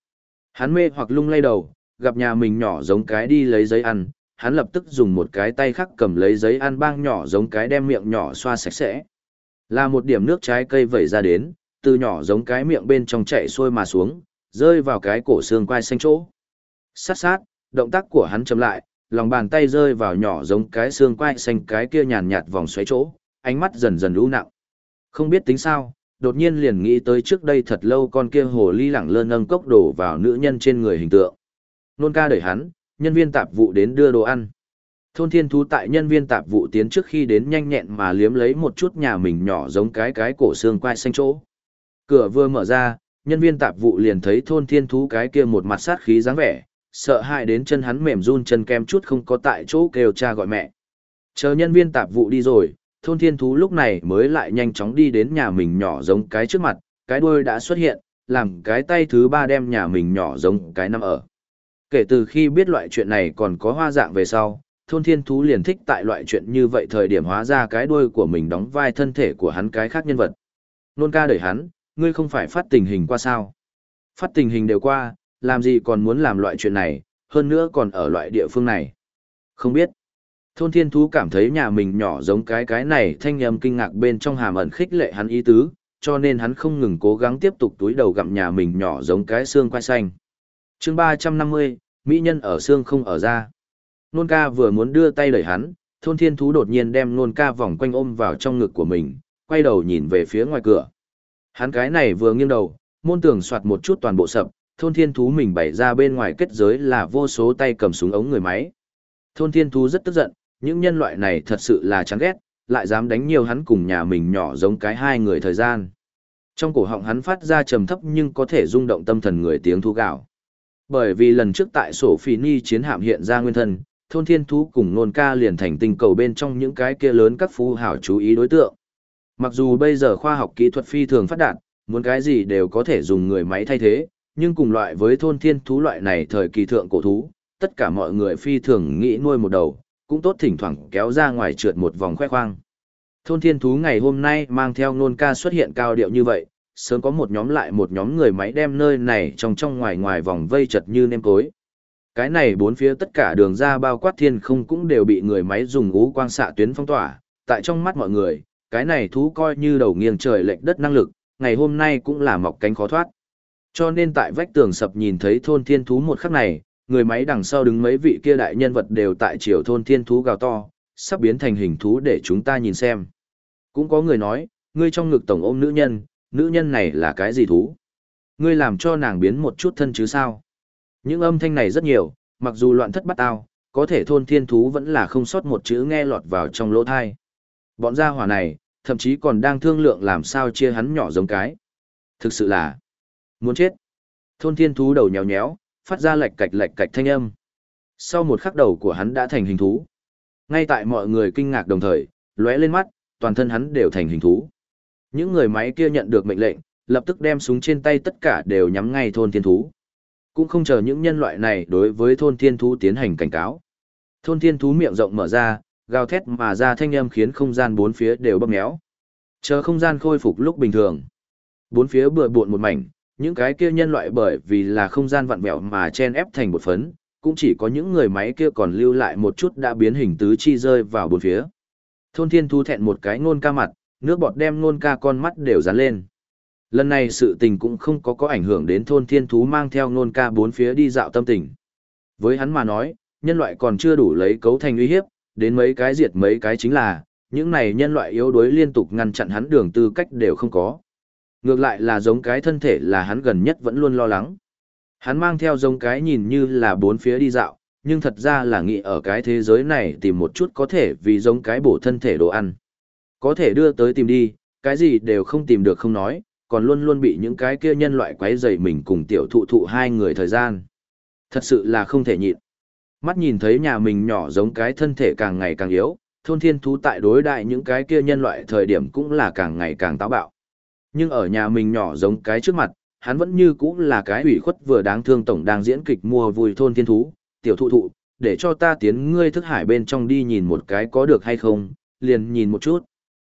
Hắn mê hoặc lung lay đầu, gặp nhà mình nhỏ giống cái đi lấy giấy ăn, hắn lập tức dùng một cái tay khác cầm lấy giấy ăn bang nhỏ giống cái đem miệng nhỏ xoa sạch sẽ. Là một điểm nước trái cây vẩy ra đến, từ nhỏ giống cái miệng bên trong chạy xuôi mà xuống, rơi vào cái cổ xương quai xanh chỗ. Sát sát, động tác của hắn chậm lại, lòng bàn tay rơi vào nhỏ giống cái xương quai xanh cái kia nhàn nhạt vòng xoáy chỗ, ánh mắt dần dần lũ nặng. Không biết tính sao, đột nhiên liền nghĩ tới trước đây thật lâu con kia hồ ly lẳng lơ nâng cốc đổ vào nữ nhân trên người hình tượng. Nôn ca đẩy hắn, nhân viên tạp vụ đến đưa đồ ăn. Thôn thiên thú tại nhân viên tạp vụ tiến trước khi đến nhanh nhẹn mà liếm lấy một chút nhà mình nhỏ giống cái cái cổ xương quai xanh chỗ. Cửa vừa mở ra, nhân viên tạp vụ liền thấy thôn thiên thú cái kia một mặt sát khí dáng vẻ, sợ hãi đến chân hắn mềm run chân kem chút không có tại chỗ kêu cha gọi mẹ. Chờ nhân viên tạp vụ đi rồi, thôn thiên thú lúc này mới lại nhanh chóng đi đến nhà mình nhỏ giống cái trước mặt, cái đuôi đã xuất hiện, làm cái tay thứ ba đem nhà mình nhỏ giống cái năm ở. Kể từ khi biết loại chuyện này còn có hoa dạng về sau, thôn thiên thú liền thích tại loại chuyện như vậy thời điểm hóa ra cái đuôi của mình đóng vai thân thể của hắn cái khác nhân vật. Nôn ca đẩy hắn, ngươi không phải phát tình hình qua sao. Phát tình hình đều qua, làm gì còn muốn làm loại chuyện này, hơn nữa còn ở loại địa phương này. Không biết. Thôn thiên thú cảm thấy nhà mình nhỏ giống cái cái này thanh âm kinh ngạc bên trong hàm ẩn khích lệ hắn ý tứ, cho nên hắn không ngừng cố gắng tiếp tục túi đầu gặm nhà mình nhỏ giống cái xương quai xanh. chương 350, Mỹ nhân ở xương không ở ra. Nôn ca vừa muốn đưa tay đẩy hắn, thôn thiên thú đột nhiên đem nôn ca vòng quanh ôm vào trong ngực của mình, quay đầu nhìn về phía ngoài cửa. Hắn cái này vừa nghiêng đầu, môn tường soạt một chút toàn bộ sập, thôn thiên thú mình bày ra bên ngoài kết giới là vô số tay cầm súng ống người máy. Thôn thiên thú rất tức giận, những nhân loại này thật sự là chán ghét, lại dám đánh nhiều hắn cùng nhà mình nhỏ giống cái hai người thời gian. Trong cổ họng hắn phát ra trầm thấp nhưng có thể rung động tâm thần người tiếng thu gạo. Bởi vì lần trước tại sổ phỉ ni chiến hạm hiện ra nguyên thân, thôn thiên thú cùng nôn ca liền thành tình cầu bên trong những cái kia lớn các phú hảo chú ý đối tượng. Mặc dù bây giờ khoa học kỹ thuật phi thường phát đạt, muốn cái gì đều có thể dùng người máy thay thế, nhưng cùng loại với thôn thiên thú loại này thời kỳ thượng cổ thú, tất cả mọi người phi thường nghĩ nuôi một đầu, cũng tốt thỉnh thoảng kéo ra ngoài trượt một vòng khoe khoang. Thôn thiên thú ngày hôm nay mang theo nôn ca xuất hiện cao điệu như vậy, sớm có một nhóm lại một nhóm người máy đem nơi này trong trong ngoài ngoài vòng vây chật như nêm cối. Cái này bốn phía tất cả đường ra bao quát thiên không cũng đều bị người máy dùng ngũ quang xạ tuyến phong tỏa, tại trong mắt mọi người, cái này thú coi như đầu nghiêng trời lệch đất năng lực, ngày hôm nay cũng là mọc cánh khó thoát. Cho nên tại vách tường sập nhìn thấy thôn thiên thú một khắc này, người máy đằng sau đứng mấy vị kia đại nhân vật đều tại triều thôn thiên thú gào to, sắp biến thành hình thú để chúng ta nhìn xem. Cũng có người nói, ngươi trong ngực tổng ôm nữ nhân, nữ nhân này là cái gì thú? Ngươi làm cho nàng biến một chút thân chứ sao? Những âm thanh này rất nhiều, mặc dù loạn thất bắt ao, có thể thôn thiên thú vẫn là không sót một chữ nghe lọt vào trong lỗ thai. Bọn gia hỏa này, thậm chí còn đang thương lượng làm sao chia hắn nhỏ giống cái. Thực sự là muốn chết. Thôn thiên thú đầu nhéo nhéo, phát ra lệch cạch lệch cạch thanh âm. Sau một khắc đầu của hắn đã thành hình thú. Ngay tại mọi người kinh ngạc đồng thời, lóe lên mắt, toàn thân hắn đều thành hình thú. Những người máy kia nhận được mệnh lệnh, lập tức đem súng trên tay tất cả đều nhắm ngay thôn thiên thú. Cũng không chờ những nhân loại này đối với thôn thiên thú tiến hành cảnh cáo. Thôn thiên thú miệng rộng mở ra, gào thét mà ra thanh âm khiến không gian bốn phía đều bóp méo. Chờ không gian khôi phục lúc bình thường. Bốn phía bừa bộn một mảnh, những cái kia nhân loại bởi vì là không gian vặn vẹo mà chen ép thành một phấn, cũng chỉ có những người máy kia còn lưu lại một chút đã biến hình tứ chi rơi vào bốn phía. Thôn thiên thu thẹn một cái ngôn ca mặt, nước bọt đem ngôn ca con mắt đều dán lên. Lần này sự tình cũng không có có ảnh hưởng đến thôn thiên thú mang theo ngôn ca bốn phía đi dạo tâm tình. Với hắn mà nói, nhân loại còn chưa đủ lấy cấu thành uy hiếp, đến mấy cái diệt mấy cái chính là, những này nhân loại yếu đuối liên tục ngăn chặn hắn đường tư cách đều không có. Ngược lại là giống cái thân thể là hắn gần nhất vẫn luôn lo lắng. Hắn mang theo giống cái nhìn như là bốn phía đi dạo, nhưng thật ra là nghĩ ở cái thế giới này tìm một chút có thể vì giống cái bổ thân thể đồ ăn. Có thể đưa tới tìm đi, cái gì đều không tìm được không nói, còn luôn luôn bị những cái kia nhân loại quấy rầy mình cùng tiểu thụ thụ hai người thời gian. Thật sự là không thể nhịn. Mắt nhìn thấy nhà mình nhỏ giống cái thân thể càng ngày càng yếu, thôn thiên thú tại đối đại những cái kia nhân loại thời điểm cũng là càng ngày càng táo bạo. Nhưng ở nhà mình nhỏ giống cái trước mặt, hắn vẫn như cũng là cái ủy khuất vừa đáng thương tổng đang diễn kịch mua vui thôn thiên thú, tiểu thụ thụ, để cho ta tiến ngươi thức hải bên trong đi nhìn một cái có được hay không, liền nhìn một chút.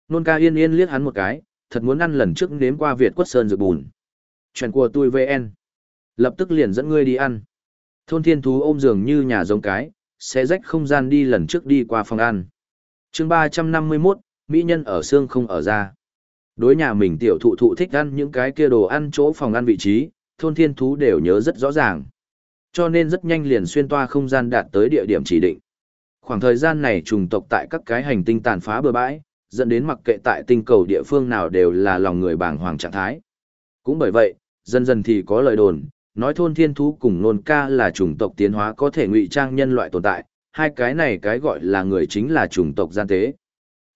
Nôn ca yên yên liếc hắn một cái, thật muốn ăn lần trước nếm qua Việt quất sơn rực bùn. Chuyện của tôi VN. Lập tức liền dẫn ngươi đi ăn. Thôn thiên thú ôm giường như nhà giống cái, sẽ rách không gian đi lần trước đi qua phòng ăn. chương 351, Mỹ nhân ở xương không ở ra. Đối nhà mình tiểu thụ thụ thích ăn những cái kia đồ ăn chỗ phòng ăn vị trí, thôn thiên thú đều nhớ rất rõ ràng. Cho nên rất nhanh liền xuyên toa không gian đạt tới địa điểm chỉ định. Khoảng thời gian này trùng tộc tại các cái hành tinh tàn phá bừa bãi, dẫn đến mặc kệ tại tinh cầu địa phương nào đều là lòng người bàng hoàng trạng thái. Cũng bởi vậy, dần dần thì có lời đồn, nói thôn thiên thú cùng nôn ca là chủng tộc tiến hóa có thể ngụy trang nhân loại tồn tại, hai cái này cái gọi là người chính là chủng tộc gian tế.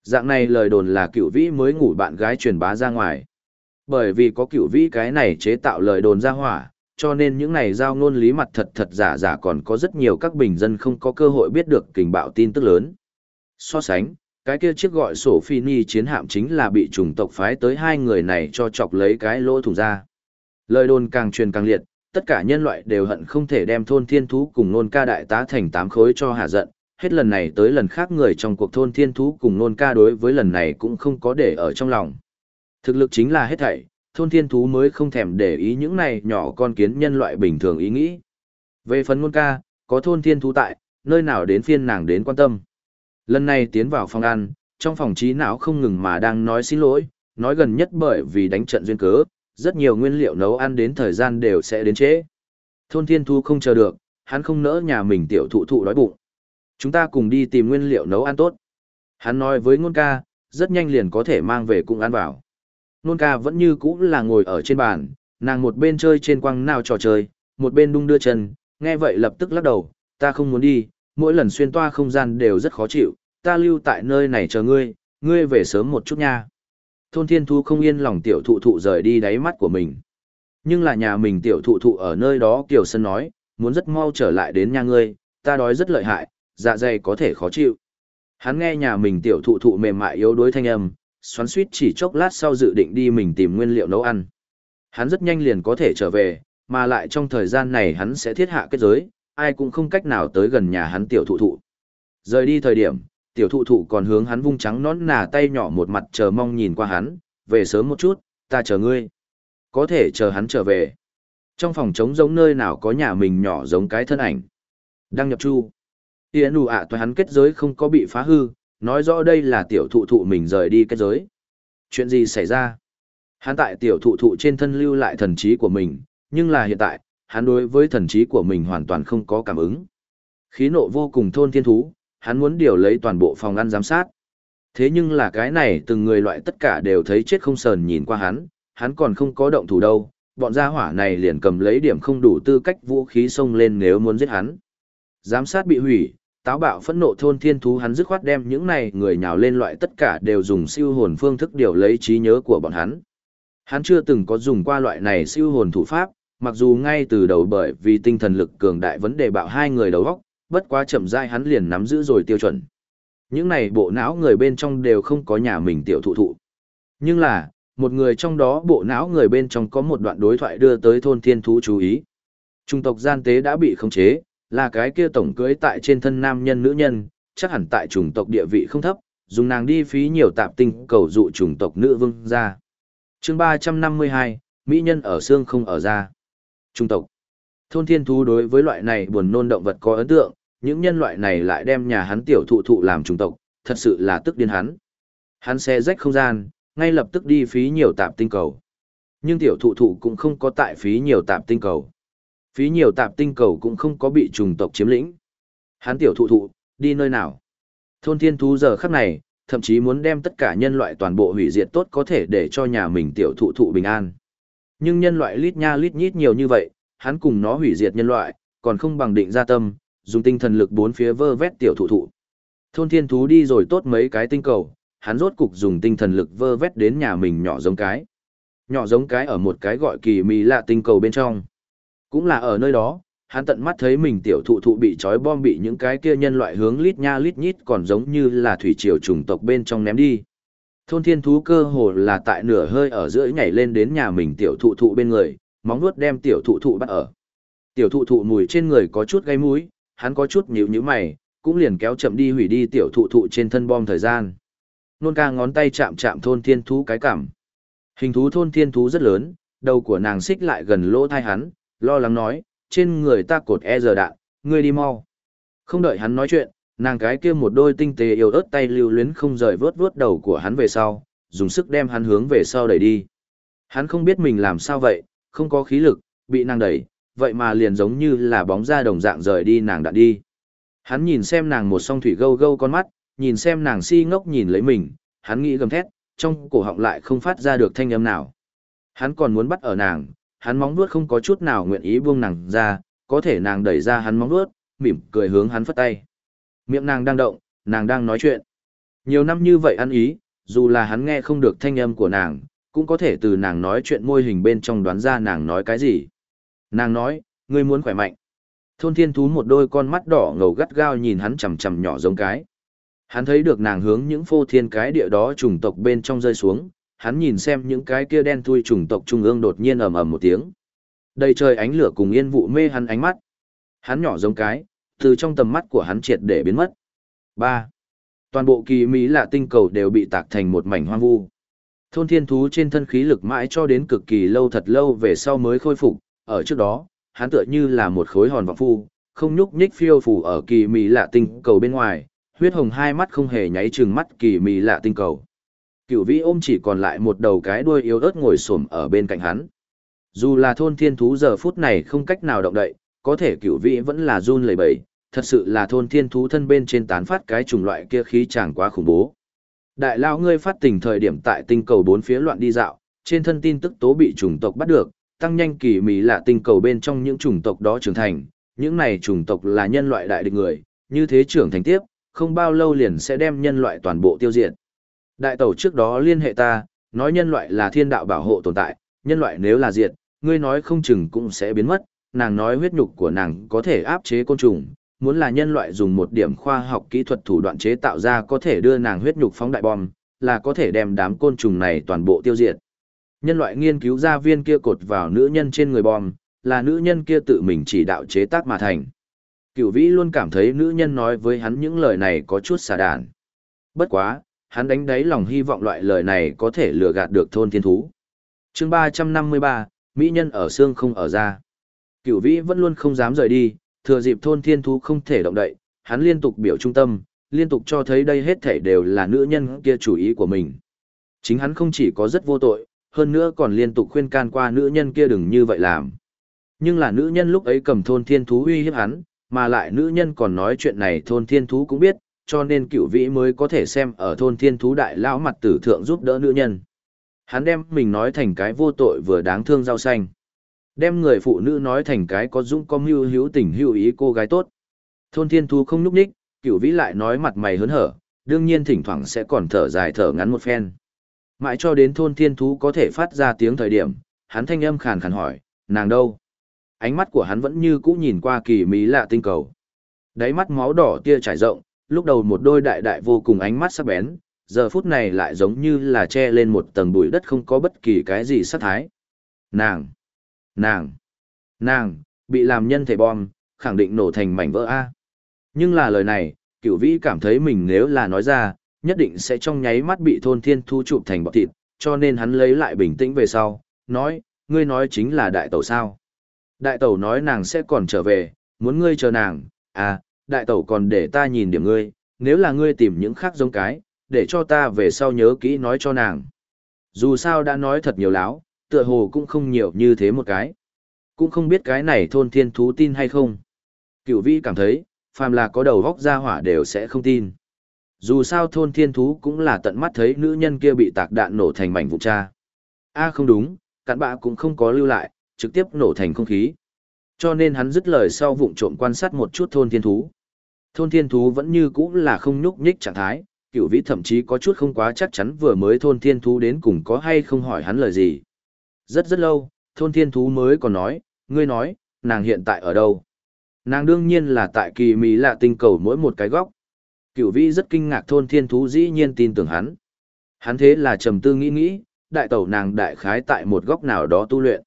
Dạng này lời đồn là cựu vĩ mới ngủ bạn gái truyền bá ra ngoài. Bởi vì có cựu vĩ cái này chế tạo lời đồn ra hỏa, cho nên những này giao ngôn lý mặt thật thật giả giả còn có rất nhiều các bình dân không có cơ hội biết được tình bạo tin tức lớn. So sánh, Cái kia chiếc gọi sổ phi ni chiến hạm chính là bị chủng tộc phái tới hai người này cho chọc lấy cái lỗ thủng ra. Lời đồn càng truyền càng liệt, tất cả nhân loại đều hận không thể đem thôn thiên thú cùng nôn ca đại tá thành tám khối cho hạ giận. Hết lần này tới lần khác người trong cuộc thôn thiên thú cùng nôn ca đối với lần này cũng không có để ở trong lòng. Thực lực chính là hết thảy, thôn thiên thú mới không thèm để ý những này nhỏ con kiến nhân loại bình thường ý nghĩ. Về phần nôn ca, có thôn thiên thú tại, nơi nào đến phiên nàng đến quan tâm. Lần này tiến vào phòng ăn, trong phòng trí não không ngừng mà đang nói xin lỗi, nói gần nhất bởi vì đánh trận duyên cớ, rất nhiều nguyên liệu nấu ăn đến thời gian đều sẽ đến trễ. Thôn thiên Thú không chờ được, hắn không nỡ nhà mình tiểu thụ thụ đói bụng. Chúng ta cùng đi tìm nguyên liệu nấu ăn tốt. Hắn nói với ngôn ca, rất nhanh liền có thể mang về cùng ăn vào. Ngôn ca vẫn như cũ là ngồi ở trên bàn, nàng một bên chơi trên quăng nào trò chơi, một bên đung đưa chân, nghe vậy lập tức lắc đầu, ta không muốn đi, mỗi lần xuyên toa không gian đều rất khó chịu, ta lưu tại nơi này chờ ngươi, ngươi về sớm một chút nha. Thôn thiên thu không yên lòng tiểu thụ thụ rời đi đáy mắt của mình. Nhưng là nhà mình tiểu thụ thụ ở nơi đó Kiều Sân nói, muốn rất mau trở lại đến nhà ngươi, ta đói rất lợi hại, dạ dày có thể khó chịu. Hắn nghe nhà mình tiểu thụ thụ mềm mại yếu đuối thanh âm, xoắn suýt chỉ chốc lát sau dự định đi mình tìm nguyên liệu nấu ăn. Hắn rất nhanh liền có thể trở về, mà lại trong thời gian này hắn sẽ thiết hạ kết giới, ai cũng không cách nào tới gần nhà hắn tiểu thụ thụ. Rời đi thời điểm, tiểu thụ thụ còn hướng hắn vung trắng nón nà tay nhỏ một mặt chờ mong nhìn qua hắn, về sớm một chút, ta chờ ngươi. Có thể chờ hắn trở về. Trong phòng trống giống nơi nào có nhà mình nhỏ giống cái thân ảnh. Đăng nhập chu. Tiễn ủ ạ toàn hắn kết giới không có bị phá hư, nói rõ đây là tiểu thụ thụ mình rời đi kết giới. Chuyện gì xảy ra? Hắn tại tiểu thụ thụ trên thân lưu lại thần trí của mình, nhưng là hiện tại, hắn đối với thần trí của mình hoàn toàn không có cảm ứng. Khí nộ vô cùng thôn thiên thú, hắn muốn điều lấy toàn bộ phòng ăn giám sát. Thế nhưng là cái này từng người loại tất cả đều thấy chết không sờn nhìn qua hắn, hắn còn không có động thủ đâu, bọn gia hỏa này liền cầm lấy điểm không đủ tư cách vũ khí xông lên nếu muốn giết hắn. Giám sát bị hủy, táo bạo phẫn nộ thôn thiên thú hắn dứt khoát đem những này người nhào lên loại tất cả đều dùng siêu hồn phương thức điều lấy trí nhớ của bọn hắn. Hắn chưa từng có dùng qua loại này siêu hồn thủ pháp, mặc dù ngay từ đầu bởi vì tinh thần lực cường đại vấn đề bạo hai người đầu óc, bất quá chậm rãi hắn liền nắm giữ rồi tiêu chuẩn. Những này bộ não người bên trong đều không có nhà mình tiểu thụ thụ. Nhưng là, một người trong đó bộ não người bên trong có một đoạn đối thoại đưa tới thôn thiên thú chú ý. Trung tộc gian tế đã bị khống chế, là cái kia tổng cưới tại trên thân nam nhân nữ nhân, chắc hẳn tại chủng tộc địa vị không thấp, dùng nàng đi phí nhiều tạp tinh cầu dụ chủng tộc nữ vương ra. chương 352, Mỹ nhân ở xương không ở ra. Trung tộc. Thôn thiên thú đối với loại này buồn nôn động vật có ấn tượng, những nhân loại này lại đem nhà hắn tiểu thụ thụ làm chủng tộc, thật sự là tức điên hắn. Hắn xe rách không gian, ngay lập tức đi phí nhiều tạp tinh cầu. Nhưng tiểu thụ thụ cũng không có tại phí nhiều tạp tinh cầu. Phí nhiều tạp tinh cầu cũng không có bị trùng tộc chiếm lĩnh. Hắn tiểu thụ thụ, đi nơi nào? Thôn thiên thú giờ khắc này, thậm chí muốn đem tất cả nhân loại toàn bộ hủy diệt tốt có thể để cho nhà mình tiểu thụ thụ bình an. Nhưng nhân loại lít nha lít nhít nhiều như vậy, hắn cùng nó hủy diệt nhân loại, còn không bằng định ra tâm, dùng tinh thần lực bốn phía vơ vét tiểu thụ thụ. Thôn thiên thú đi rồi tốt mấy cái tinh cầu, hắn rốt cục dùng tinh thần lực vơ vét đến nhà mình nhỏ giống cái. Nhỏ giống cái ở một cái gọi kỳ mì lạ tinh cầu bên trong. Cũng là ở nơi đó, hắn tận mắt thấy mình tiểu thụ thụ bị trói bom bị những cái kia nhân loại hướng lít nha lít nhít còn giống như là thủy triều trùng tộc bên trong ném đi. Thôn thiên thú cơ hồ là tại nửa hơi ở giữa nhảy lên đến nhà mình tiểu thụ thụ bên người, móng vuốt đem tiểu thụ thụ bắt ở. Tiểu thụ thụ mùi trên người có chút gây mũi, hắn có chút nhíu nhíu mày, cũng liền kéo chậm đi hủy đi tiểu thụ thụ trên thân bom thời gian. Nôn ca ngón tay chạm chạm thôn thiên thú cái cảm. Hình thú thôn thiên thú rất lớn, đầu của nàng xích lại gần lỗ thai hắn, lo lắng nói, trên người ta cột e giờ đạn, ngươi đi mau. Không đợi hắn nói chuyện, nàng cái kia một đôi tinh tế yêu ớt tay lưu luyến không rời vớt vớt đầu của hắn về sau, dùng sức đem hắn hướng về sau đẩy đi. Hắn không biết mình làm sao vậy, không có khí lực, bị nàng đẩy, vậy mà liền giống như là bóng ra đồng dạng rời đi nàng đã đi. Hắn nhìn xem nàng một song thủy gâu gâu con mắt, nhìn xem nàng si ngốc nhìn lấy mình, hắn nghĩ gầm thét, trong cổ họng lại không phát ra được thanh âm nào. Hắn còn muốn bắt ở nàng, hắn móng vuốt không có chút nào nguyện ý buông nàng ra, có thể nàng đẩy ra hắn móng vuốt, mỉm cười hướng hắn phất tay. Miệng nàng đang động, nàng đang nói chuyện. Nhiều năm như vậy ăn ý, dù là hắn nghe không được thanh âm của nàng, cũng có thể từ nàng nói chuyện môi hình bên trong đoán ra nàng nói cái gì. Nàng nói, ngươi muốn khỏe mạnh. Thôn thiên thú một đôi con mắt đỏ ngầu gắt gao nhìn hắn chằm chằm nhỏ giống cái. Hắn thấy được nàng hướng những phô thiên cái địa đó trùng tộc bên trong rơi xuống, hắn nhìn xem những cái kia đen thui trùng tộc trung ương đột nhiên ầm ầm một tiếng. Đầy trời ánh lửa cùng yên vụ mê hắn ánh mắt. Hắn nhỏ giống cái, từ trong tầm mắt của hắn triệt để biến mất. 3. Toàn bộ kỳ mỹ lạ tinh cầu đều bị tạc thành một mảnh hoang vu. Thôn thiên thú trên thân khí lực mãi cho đến cực kỳ lâu thật lâu về sau mới khôi phục, ở trước đó, hắn tựa như là một khối hòn vọng phu, không nhúc nhích phiêu phù ở kỳ mỹ lạ tinh cầu bên ngoài, huyết hồng hai mắt không hề nháy trừng mắt kỳ mỹ lạ tinh cầu. Cửu vĩ ôm chỉ còn lại một đầu cái đuôi yếu ớt ngồi xổm ở bên cạnh hắn. Dù là thôn thiên thú giờ phút này không cách nào động đậy, có thể cửu vĩ vẫn là run lẩy bẩy, thật sự là thôn thiên thú thân bên trên tán phát cái chủng loại kia khí chẳng quá khủng bố. Đại lao ngươi phát tình thời điểm tại tinh cầu bốn phía loạn đi dạo, trên thân tin tức tố bị chủng tộc bắt được, tăng nhanh kỳ mỹ là tinh cầu bên trong những chủng tộc đó trưởng thành, những này chủng tộc là nhân loại đại địch người, như thế trưởng thành tiếp, không bao lâu liền sẽ đem nhân loại toàn bộ tiêu diệt. Đại tẩu trước đó liên hệ ta, nói nhân loại là thiên đạo bảo hộ tồn tại, nhân loại nếu là diệt, ngươi nói không chừng cũng sẽ biến mất, nàng nói huyết nhục của nàng có thể áp chế côn trùng, muốn là nhân loại dùng một điểm khoa học kỹ thuật thủ đoạn chế tạo ra có thể đưa nàng huyết nhục phóng đại bom, là có thể đem đám côn trùng này toàn bộ tiêu diệt. Nhân loại nghiên cứu ra viên kia cột vào nữ nhân trên người bom, là nữ nhân kia tự mình chỉ đạo chế tác mà thành. Cửu vĩ luôn cảm thấy nữ nhân nói với hắn những lời này có chút xà đàn. Bất quá, hắn đánh đáy lòng hy vọng loại lời này có thể lừa gạt được thôn thiên thú. chương 353, Mỹ nhân ở xương không ở ra. Cửu vĩ vẫn luôn không dám rời đi, thừa dịp thôn thiên thú không thể động đậy, hắn liên tục biểu trung tâm, liên tục cho thấy đây hết thể đều là nữ nhân kia chủ ý của mình. Chính hắn không chỉ có rất vô tội, hơn nữa còn liên tục khuyên can qua nữ nhân kia đừng như vậy làm. Nhưng là nữ nhân lúc ấy cầm thôn thiên thú uy hiếp hắn, mà lại nữ nhân còn nói chuyện này thôn thiên thú cũng biết, cho nên cựu vĩ mới có thể xem ở thôn thiên thú đại lão mặt tử thượng giúp đỡ nữ nhân. Hắn đem mình nói thành cái vô tội vừa đáng thương rau xanh. Đem người phụ nữ nói thành cái có dũng có mưu hữu tình hữu ý cô gái tốt. Thôn thiên thú không núp ních, cựu vĩ lại nói mặt mày hớn hở, đương nhiên thỉnh thoảng sẽ còn thở dài thở ngắn một phen. Mãi cho đến thôn thiên thú có thể phát ra tiếng thời điểm, hắn thanh âm khàn khàn hỏi, nàng đâu? Ánh mắt của hắn vẫn như cũ nhìn qua kỳ mỹ lạ tinh cầu. Đáy mắt máu đỏ tia trải rộng, lúc đầu một đôi đại đại vô cùng ánh mắt sắc bén, giờ phút này lại giống như là che lên một tầng bụi đất không có bất kỳ cái gì sát thái. Nàng! Nàng! Nàng! Bị làm nhân thể bom, khẳng định nổ thành mảnh vỡ A. Nhưng là lời này, cửu vĩ cảm thấy mình nếu là nói ra, nhất định sẽ trong nháy mắt bị thôn thiên thu chụp thành bọt thịt, cho nên hắn lấy lại bình tĩnh về sau, nói, ngươi nói chính là đại tẩu sao. Đại tẩu nói nàng sẽ còn trở về, muốn ngươi chờ nàng, à, đại tẩu còn để ta nhìn điểm ngươi, nếu là ngươi tìm những khác giống cái, để cho ta về sau nhớ kỹ nói cho nàng. Dù sao đã nói thật nhiều láo, tựa hồ cũng không nhiều như thế một cái. Cũng không biết cái này thôn thiên thú tin hay không. Cửu vi cảm thấy, phàm là có đầu góc ra hỏa đều sẽ không tin. Dù sao thôn thiên thú cũng là tận mắt thấy nữ nhân kia bị tạc đạn nổ thành mảnh vụ cha. a không đúng, cặn bạ cũng không có lưu lại, trực tiếp nổ thành không khí. Cho nên hắn dứt lời sau vụng trộm quan sát một chút thôn thiên thú. Thôn thiên thú vẫn như cũ là không nhúc nhích trạng thái, cựu vĩ thậm chí có chút không quá chắc chắn vừa mới thôn thiên thú đến cùng có hay không hỏi hắn lời gì. Rất rất lâu, thôn thiên thú mới còn nói, ngươi nói, nàng hiện tại ở đâu? Nàng đương nhiên là tại kỳ mỹ lạ tinh cầu mỗi một cái góc. Cựu vĩ rất kinh ngạc thôn thiên thú dĩ nhiên tin tưởng hắn. Hắn thế là trầm tư nghĩ nghĩ, đại tẩu nàng đại khái tại một góc nào đó tu luyện.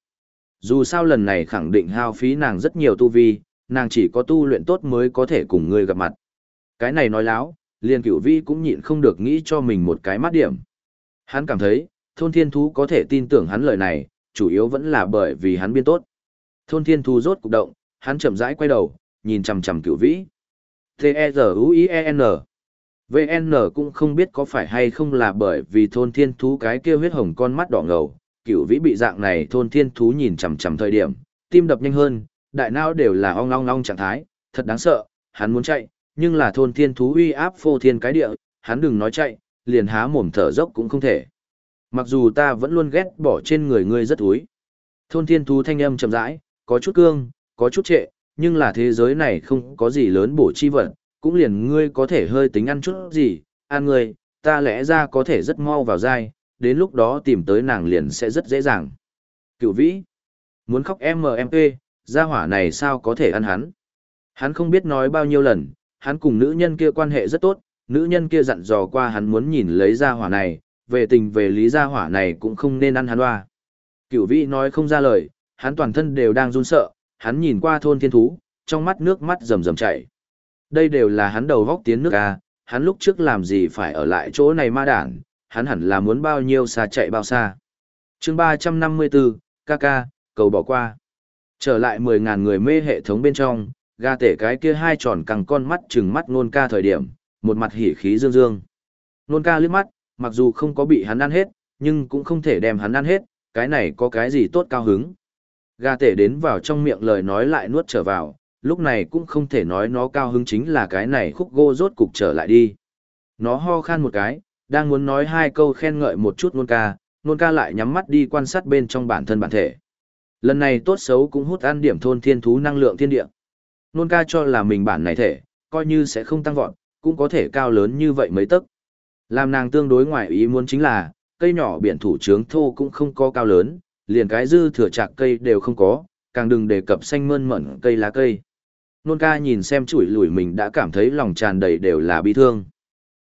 Dù sao lần này khẳng định hao phí nàng rất nhiều tu vi, nàng chỉ có tu luyện tốt mới có thể cùng ngươi gặp mặt. Cái này nói láo, liền cửu vi cũng nhịn không được nghĩ cho mình một cái mắt điểm. Hắn cảm thấy, thôn thiên thú có thể tin tưởng hắn lời này, chủ yếu vẫn là bởi vì hắn biên tốt. Thôn thiên thú rốt cục động, hắn chậm rãi quay đầu, nhìn chằm chằm cửu vĩ. T-E-Z-U-I-E-N VN cũng không biết có phải hay không là bởi vì thôn thiên thú cái kia huyết hồng con mắt đỏ ngầu, cửu vĩ bị dạng này thôn thiên thú nhìn chằm chằm thời điểm, tim đập nhanh hơn, đại não đều là ong ong ong trạng thái, thật đáng sợ, hắn muốn chạy, nhưng là thôn thiên thú uy áp phô thiên cái địa, hắn đừng nói chạy, liền há mồm thở dốc cũng không thể. Mặc dù ta vẫn luôn ghét bỏ trên người ngươi rất thúi, Thôn thiên thú thanh âm chậm rãi, có chút cương, có chút trệ, nhưng là thế giới này không có gì lớn bổ chi vật, cũng liền ngươi có thể hơi tính ăn chút gì, ăn ngươi, ta lẽ ra có thể rất mau vào dai, đến lúc đó tìm tới nàng liền sẽ rất dễ dàng. Cựu vĩ, muốn khóc MMP, gia hỏa này sao có thể ăn hắn. Hắn không biết nói bao nhiêu lần, hắn cùng nữ nhân kia quan hệ rất tốt, nữ nhân kia dặn dò qua hắn muốn nhìn lấy gia hỏa này, về tình về lý gia hỏa này cũng không nên ăn hắn hoa. Cửu vĩ nói không ra lời, hắn toàn thân đều đang run sợ, hắn nhìn qua thôn thiên thú, trong mắt nước mắt rầm rầm chảy. Đây đều là hắn đầu vóc tiến nước à, hắn lúc trước làm gì phải ở lại chỗ này ma đản, hắn hẳn là muốn bao nhiêu xa chạy bao xa. chương 354, ca, cầu bỏ qua. Trở lại 10.000 người mê hệ thống bên trong, ga tể cái kia hai tròn căng con mắt trừng mắt nôn ca thời điểm, một mặt hỉ khí dương dương. Nôn ca liếc mắt, mặc dù không có bị hắn ăn hết, nhưng cũng không thể đem hắn ăn hết, cái này có cái gì tốt cao hứng. ga tể đến vào trong miệng lời nói lại nuốt trở vào, lúc này cũng không thể nói nó cao hứng chính là cái này khúc gô rốt cục trở lại đi. Nó ho khan một cái, đang muốn nói hai câu khen ngợi một chút nôn ca, nôn ca lại nhắm mắt đi quan sát bên trong bản thân bản thể. Lần này tốt xấu cũng hút ăn điểm thôn thiên thú năng lượng thiên địa. Nôn ca cho là mình bản này thể, coi như sẽ không tăng vọt, cũng có thể cao lớn như vậy mấy tấc. Làm nàng tương đối ngoài ý muốn chính là, cây nhỏ biển thủ trướng thô cũng không có cao lớn, liền cái dư thừa chạc cây đều không có, càng đừng đề cập xanh mơn mận cây lá cây. Nôn ca nhìn xem chuỗi lùi mình đã cảm thấy lòng tràn đầy đều là bi thương.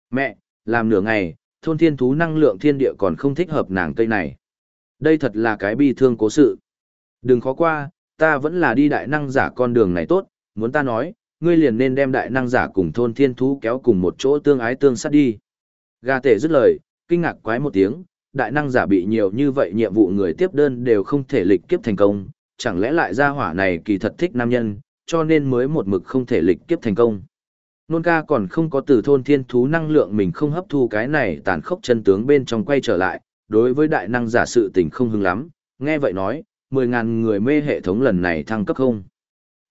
Mẹ, làm nửa ngày, thôn thiên thú năng lượng thiên địa còn không thích hợp nàng cây này. Đây thật là cái bi thương cố sự. Đừng khó qua, ta vẫn là đi đại năng giả con đường này tốt, muốn ta nói, ngươi liền nên đem đại năng giả cùng thôn thiên thú kéo cùng một chỗ tương ái tương sát đi. Gà tể dứt lời, kinh ngạc quái một tiếng, đại năng giả bị nhiều như vậy nhiệm vụ người tiếp đơn đều không thể lịch kiếp thành công, chẳng lẽ lại gia hỏa này kỳ thật thích nam nhân, cho nên mới một mực không thể lịch kiếp thành công. Nôn ca còn không có từ thôn thiên thú năng lượng mình không hấp thu cái này tàn khốc chân tướng bên trong quay trở lại, đối với đại năng giả sự tình không hứng lắm, nghe vậy nói, 10.000 người mê hệ thống lần này thăng cấp không.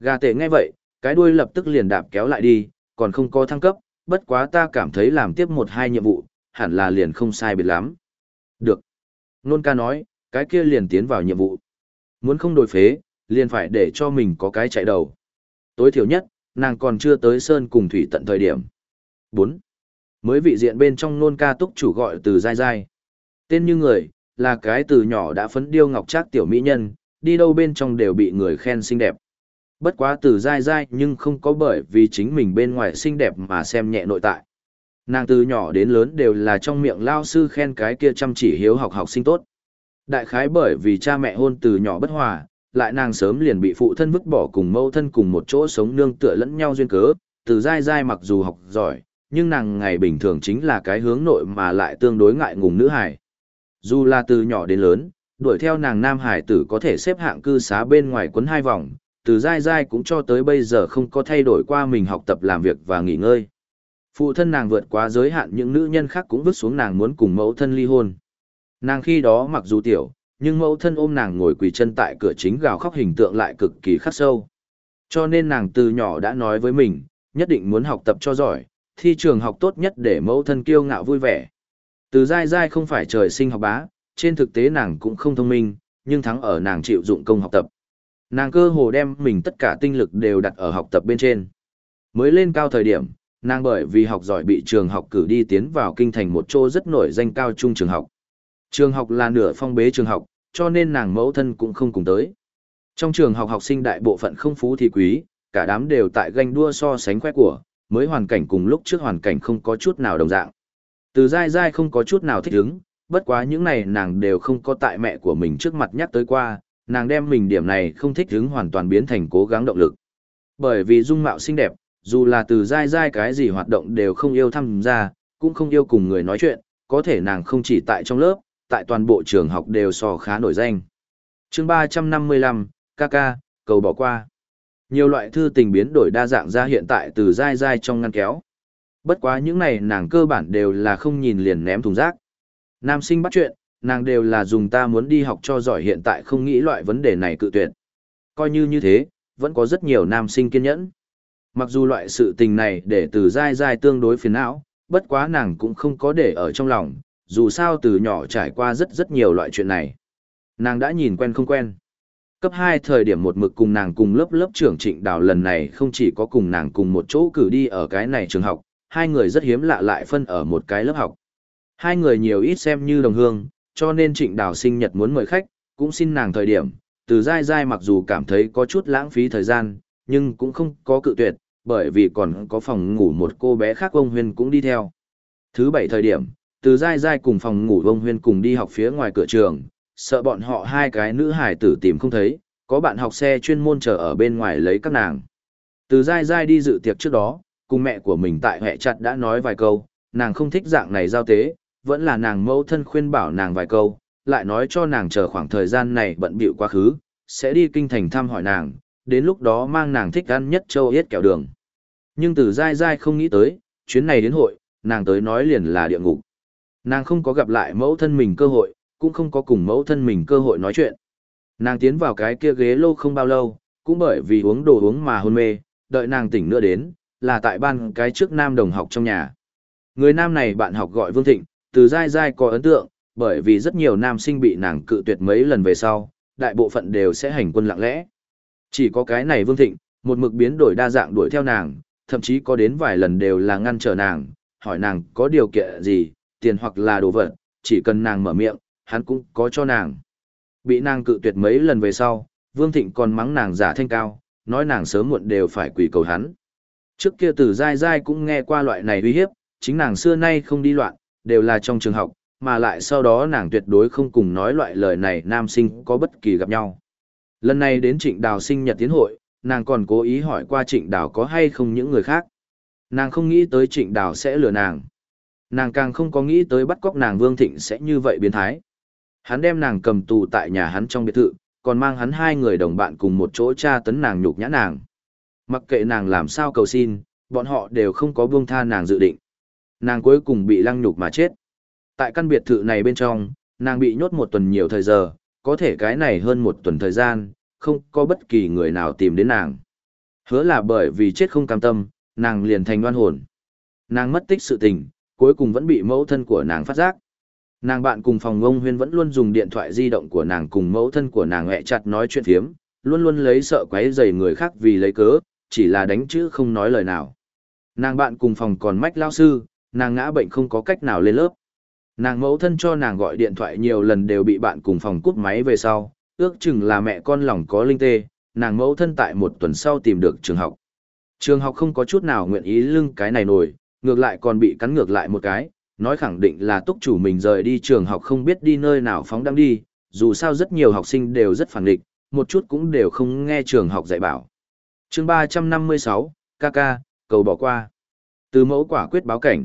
Gà tệ nghe vậy, cái đuôi lập tức liền đạp kéo lại đi, còn không có thăng cấp, bất quá ta cảm thấy làm tiếp một hai nhiệm vụ, hẳn là liền không sai biệt lắm. Được. Nôn ca nói, cái kia liền tiến vào nhiệm vụ. Muốn không đổi phế, liền phải để cho mình có cái chạy đầu. Tối thiểu nhất, nàng còn chưa tới sơn cùng thủy tận thời điểm. 4. Mới vị diện bên trong nôn ca túc chủ gọi từ dai dai. Tên như người, là cái từ nhỏ đã phấn điêu ngọc trác tiểu mỹ nhân, đi đâu bên trong đều bị người khen xinh đẹp. Bất quá từ dai dai nhưng không có bởi vì chính mình bên ngoài xinh đẹp mà xem nhẹ nội tại. Nàng từ nhỏ đến lớn đều là trong miệng lao sư khen cái kia chăm chỉ hiếu học học sinh tốt. Đại khái bởi vì cha mẹ hôn từ nhỏ bất hòa, lại nàng sớm liền bị phụ thân vứt bỏ cùng mâu thân cùng một chỗ sống nương tựa lẫn nhau duyên cớ, từ dai dai mặc dù học giỏi, nhưng nàng ngày bình thường chính là cái hướng nội mà lại tương đối ngại ngùng nữ hải. Dù là từ nhỏ đến lớn, đuổi theo nàng nam hải tử có thể xếp hạng cư xá bên ngoài quấn hai vòng, từ dai dai cũng cho tới bây giờ không có thay đổi qua mình học tập làm việc và nghỉ ngơi. Phụ thân nàng vượt quá giới hạn những nữ nhân khác cũng vứt xuống nàng muốn cùng mẫu thân ly hôn. Nàng khi đó mặc dù tiểu, nhưng mẫu thân ôm nàng ngồi quỳ chân tại cửa chính gào khóc hình tượng lại cực kỳ khắc sâu. Cho nên nàng từ nhỏ đã nói với mình, nhất định muốn học tập cho giỏi, thi trường học tốt nhất để mẫu thân kiêu ngạo vui vẻ. Từ dai dai không phải trời sinh học bá, trên thực tế nàng cũng không thông minh, nhưng thắng ở nàng chịu dụng công học tập. Nàng cơ hồ đem mình tất cả tinh lực đều đặt ở học tập bên trên. Mới lên cao thời điểm, nàng bởi vì học giỏi bị trường học cử đi tiến vào kinh thành một chỗ rất nổi danh cao trung trường học. Trường học là nửa phong bế trường học, cho nên nàng mẫu thân cũng không cùng tới. Trong trường học học sinh đại bộ phận không phú thì quý, cả đám đều tại ganh đua so sánh khoe của, mới hoàn cảnh cùng lúc trước hoàn cảnh không có chút nào đồng dạng. Từ dai dai không có chút nào thích ứng, bất quá những này nàng đều không có tại mẹ của mình trước mặt nhắc tới qua, nàng đem mình điểm này không thích ứng hoàn toàn biến thành cố gắng động lực. Bởi vì dung mạo xinh đẹp, dù là từ dai dai cái gì hoạt động đều không yêu tham gia, cũng không yêu cùng người nói chuyện, có thể nàng không chỉ tại trong lớp, tại toàn bộ trường học đều so khá nổi danh. chương 355, KK, cầu bỏ qua. Nhiều loại thư tình biến đổi đa dạng ra hiện tại từ dai dai trong ngăn kéo. Bất quá những này nàng cơ bản đều là không nhìn liền ném thùng rác. Nam sinh bắt chuyện, nàng đều là dùng ta muốn đi học cho giỏi hiện tại không nghĩ loại vấn đề này cự tuyệt. Coi như như thế, vẫn có rất nhiều nam sinh kiên nhẫn. Mặc dù loại sự tình này để từ dai dai tương đối phiền não, bất quá nàng cũng không có để ở trong lòng, dù sao từ nhỏ trải qua rất rất nhiều loại chuyện này. Nàng đã nhìn quen không quen. Cấp 2 thời điểm một mực cùng nàng cùng lớp lớp trưởng trịnh đào lần này không chỉ có cùng nàng cùng một chỗ cử đi ở cái này trường học, hai người rất hiếm lạ lại phân ở một cái lớp học. Hai người nhiều ít xem như đồng hương, cho nên trịnh đào sinh nhật muốn mời khách, cũng xin nàng thời điểm, từ dai dai mặc dù cảm thấy có chút lãng phí thời gian, nhưng cũng không có cự tuyệt, bởi vì còn có phòng ngủ một cô bé khác ông Huyên cũng đi theo. Thứ bảy thời điểm, từ dai dai cùng phòng ngủ ông Huyên cùng đi học phía ngoài cửa trường, sợ bọn họ hai cái nữ hải tử tìm không thấy, có bạn học xe chuyên môn chờ ở bên ngoài lấy các nàng. Từ dai dai đi dự tiệc trước đó, cùng mẹ của mình tại hệ chặt đã nói vài câu, nàng không thích dạng này giao tế, vẫn là nàng mẫu thân khuyên bảo nàng vài câu, lại nói cho nàng chờ khoảng thời gian này bận bịu quá khứ, sẽ đi kinh thành thăm hỏi nàng, đến lúc đó mang nàng thích ăn nhất châu yết kẹo đường. Nhưng từ dai dai không nghĩ tới, chuyến này đến hội, nàng tới nói liền là địa ngục. Nàng không có gặp lại mẫu thân mình cơ hội, cũng không có cùng mẫu thân mình cơ hội nói chuyện. Nàng tiến vào cái kia ghế lô không bao lâu, cũng bởi vì uống đồ uống mà hôn mê, đợi nàng tỉnh nữa đến, là tại ban cái trước nam đồng học trong nhà. Người nam này bạn học gọi Vương Thịnh, từ dai dai có ấn tượng, bởi vì rất nhiều nam sinh bị nàng cự tuyệt mấy lần về sau, đại bộ phận đều sẽ hành quân lặng lẽ. Chỉ có cái này Vương Thịnh, một mực biến đổi đa dạng đuổi theo nàng, thậm chí có đến vài lần đều là ngăn trở nàng, hỏi nàng có điều kiện gì, tiền hoặc là đồ vật, chỉ cần nàng mở miệng, hắn cũng có cho nàng. Bị nàng cự tuyệt mấy lần về sau, Vương Thịnh còn mắng nàng giả thanh cao, nói nàng sớm muộn đều phải quỳ cầu hắn. Trước kia từ dai dai cũng nghe qua loại này uy hiếp, chính nàng xưa nay không đi loạn, đều là trong trường học, mà lại sau đó nàng tuyệt đối không cùng nói loại lời này nam sinh có bất kỳ gặp nhau. Lần này đến trịnh đào sinh nhật tiến hội, nàng còn cố ý hỏi qua trịnh đào có hay không những người khác. Nàng không nghĩ tới trịnh đào sẽ lừa nàng. Nàng càng không có nghĩ tới bắt cóc nàng Vương Thịnh sẽ như vậy biến thái. Hắn đem nàng cầm tù tại nhà hắn trong biệt thự, còn mang hắn hai người đồng bạn cùng một chỗ tra tấn nàng nhục nhã nàng. Mặc kệ nàng làm sao cầu xin, bọn họ đều không có buông tha nàng dự định. Nàng cuối cùng bị lăng nhục mà chết. Tại căn biệt thự này bên trong, nàng bị nhốt một tuần nhiều thời giờ, có thể cái này hơn một tuần thời gian, không có bất kỳ người nào tìm đến nàng. Hứa là bởi vì chết không cam tâm, nàng liền thành đoan hồn. Nàng mất tích sự tình, cuối cùng vẫn bị mẫu thân của nàng phát giác. Nàng bạn cùng phòng ông huyên vẫn luôn dùng điện thoại di động của nàng cùng mẫu thân của nàng hẹ chặt nói chuyện phiếm, luôn luôn lấy sợ quấy rầy người khác vì lấy cớ, chỉ là đánh chữ không nói lời nào. Nàng bạn cùng phòng còn mách lao sư, nàng ngã bệnh không có cách nào lên lớp. Nàng mẫu thân cho nàng gọi điện thoại nhiều lần đều bị bạn cùng phòng cúp máy về sau, ước chừng là mẹ con lòng có linh tê, nàng mẫu thân tại một tuần sau tìm được trường học. Trường học không có chút nào nguyện ý lưng cái này nổi, ngược lại còn bị cắn ngược lại một cái, nói khẳng định là túc chủ mình rời đi trường học không biết đi nơi nào phóng đăng đi, dù sao rất nhiều học sinh đều rất phản địch, một chút cũng đều không nghe trường học dạy bảo chương 356, KK, cầu bỏ qua. Từ mẫu quả quyết báo cảnh.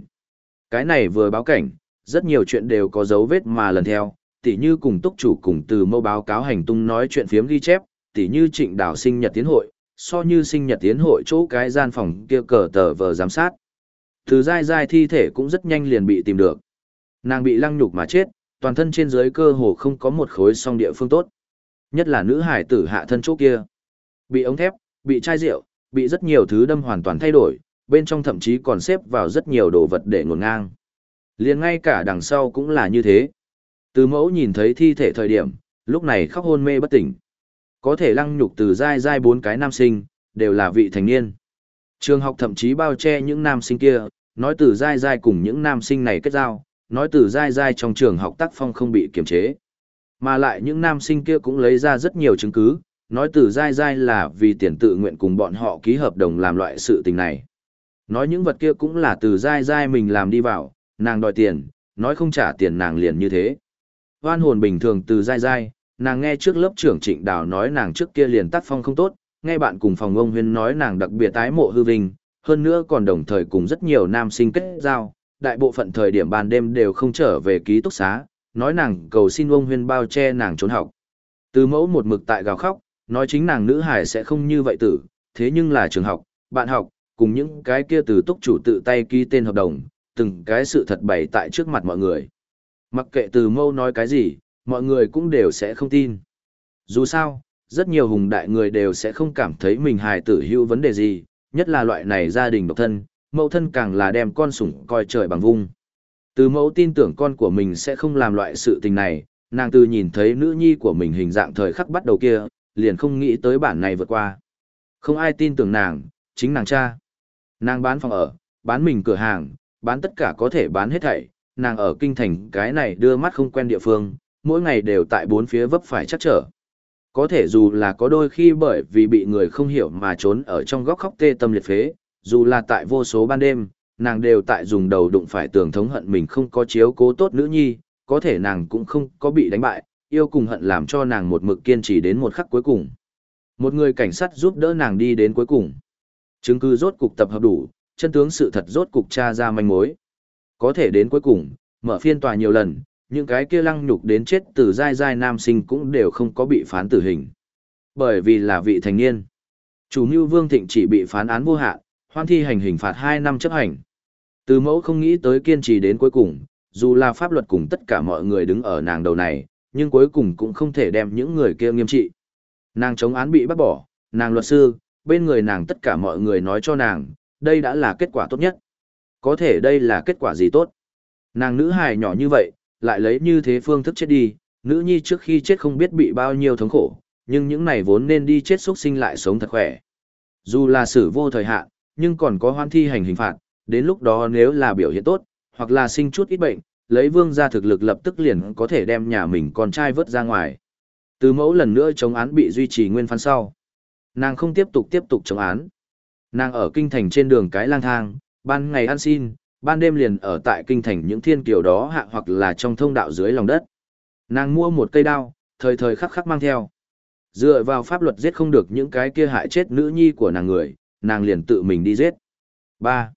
Cái này vừa báo cảnh, rất nhiều chuyện đều có dấu vết mà lần theo, tỉ như cùng túc chủ cùng từ mẫu báo cáo hành tung nói chuyện phiếm ghi chép, tỉ như trịnh đảo sinh nhật tiến hội, so như sinh nhật tiến hội chỗ cái gian phòng kia cờ tờ vờ giám sát. Từ dai dai thi thể cũng rất nhanh liền bị tìm được. Nàng bị lăng nhục mà chết, toàn thân trên dưới cơ hồ không có một khối song địa phương tốt. Nhất là nữ hải tử hạ thân chỗ kia. Bị ống thép, bị chai rượu, bị rất nhiều thứ đâm hoàn toàn thay đổi, bên trong thậm chí còn xếp vào rất nhiều đồ vật để ngổn ngang. liền ngay cả đằng sau cũng là như thế. Từ mẫu nhìn thấy thi thể thời điểm, lúc này khóc hôn mê bất tỉnh. Có thể lăng nhục từ dai dai bốn cái nam sinh, đều là vị thành niên. Trường học thậm chí bao che những nam sinh kia, nói từ dai dai cùng những nam sinh này kết giao, nói từ dai dai trong trường học tác phong không bị kiềm chế. Mà lại những nam sinh kia cũng lấy ra rất nhiều chứng cứ, nói từ dai dai là vì tiền tự nguyện cùng bọn họ ký hợp đồng làm loại sự tình này. Nói những vật kia cũng là từ dai dai mình làm đi vào, nàng đòi tiền, nói không trả tiền nàng liền như thế. Hoan hồn bình thường từ dai dai, nàng nghe trước lớp trưởng trịnh đào nói nàng trước kia liền tác phong không tốt, nghe bạn cùng phòng ông huyên nói nàng đặc biệt tái mộ hư vinh, hơn nữa còn đồng thời cùng rất nhiều nam sinh kết giao, đại bộ phận thời điểm ban đêm đều không trở về ký túc xá, nói nàng cầu xin ông huyên bao che nàng trốn học. Từ mẫu một mực tại gào khóc, nói chính nàng nữ hải sẽ không như vậy tử, thế nhưng là trường học, bạn học, cùng những cái kia từ túc chủ tự tay ký tên hợp đồng, từng cái sự thật bày tại trước mặt mọi người. Mặc kệ từ mâu nói cái gì, mọi người cũng đều sẽ không tin. Dù sao, rất nhiều hùng đại người đều sẽ không cảm thấy mình hài tử hữu vấn đề gì, nhất là loại này gia đình độc thân, mẫu thân càng là đem con sủng coi trời bằng vung. Từ mẫu tin tưởng con của mình sẽ không làm loại sự tình này, nàng từ nhìn thấy nữ nhi của mình hình dạng thời khắc bắt đầu kia, liền không nghĩ tới bản này vượt qua. Không ai tin tưởng nàng, chính nàng cha. Nàng bán phòng ở, bán mình cửa hàng, bán tất cả có thể bán hết thảy, nàng ở kinh thành cái này đưa mắt không quen địa phương, mỗi ngày đều tại bốn phía vấp phải chắc trở. Có thể dù là có đôi khi bởi vì bị người không hiểu mà trốn ở trong góc khóc tê tâm liệt phế, dù là tại vô số ban đêm, nàng đều tại dùng đầu đụng phải tường thống hận mình không có chiếu cố tốt nữ nhi, có thể nàng cũng không có bị đánh bại, yêu cùng hận làm cho nàng một mực kiên trì đến một khắc cuối cùng. Một người cảnh sát giúp đỡ nàng đi đến cuối cùng. Chứng cứ rốt cục tập hợp đủ, chân tướng sự thật rốt cục tra ra manh mối. Có thể đến cuối cùng, mở phiên tòa nhiều lần, những cái kia lăng nhục đến chết từ dai dai nam sinh cũng đều không có bị phán tử hình. Bởi vì là vị thành niên. Chủ mưu Vương Thịnh chỉ bị phán án vô hạn, hoan thi hành hình phạt 2 năm chấp hành. Từ mẫu không nghĩ tới kiên trì đến cuối cùng, dù là pháp luật cùng tất cả mọi người đứng ở nàng đầu này, nhưng cuối cùng cũng không thể đem những người kia nghiêm trị. Nàng chống án bị bắt bỏ, nàng luật sư, bên người nàng tất cả mọi người nói cho nàng, đây đã là kết quả tốt nhất. Có thể đây là kết quả gì tốt? Nàng nữ hài nhỏ như vậy, lại lấy như thế phương thức chết đi, nữ nhi trước khi chết không biết bị bao nhiêu thống khổ, nhưng những này vốn nên đi chết xuất sinh lại sống thật khỏe. Dù là xử vô thời hạn, nhưng còn có hoan thi hành hình phạt, đến lúc đó nếu là biểu hiện tốt, hoặc là sinh chút ít bệnh, lấy vương gia thực lực lập tức liền có thể đem nhà mình con trai vớt ra ngoài. Từ mẫu lần nữa chống án bị duy trì nguyên phán sau. Nàng không tiếp tục tiếp tục chống án. Nàng ở kinh thành trên đường cái lang thang, ban ngày ăn xin, ban đêm liền ở tại kinh thành những thiên kiều đó hạ hoặc là trong thông đạo dưới lòng đất. Nàng mua một cây đao, thời thời khắc khắc mang theo. Dựa vào pháp luật giết không được những cái kia hại chết nữ nhi của nàng người, nàng liền tự mình đi giết. 3.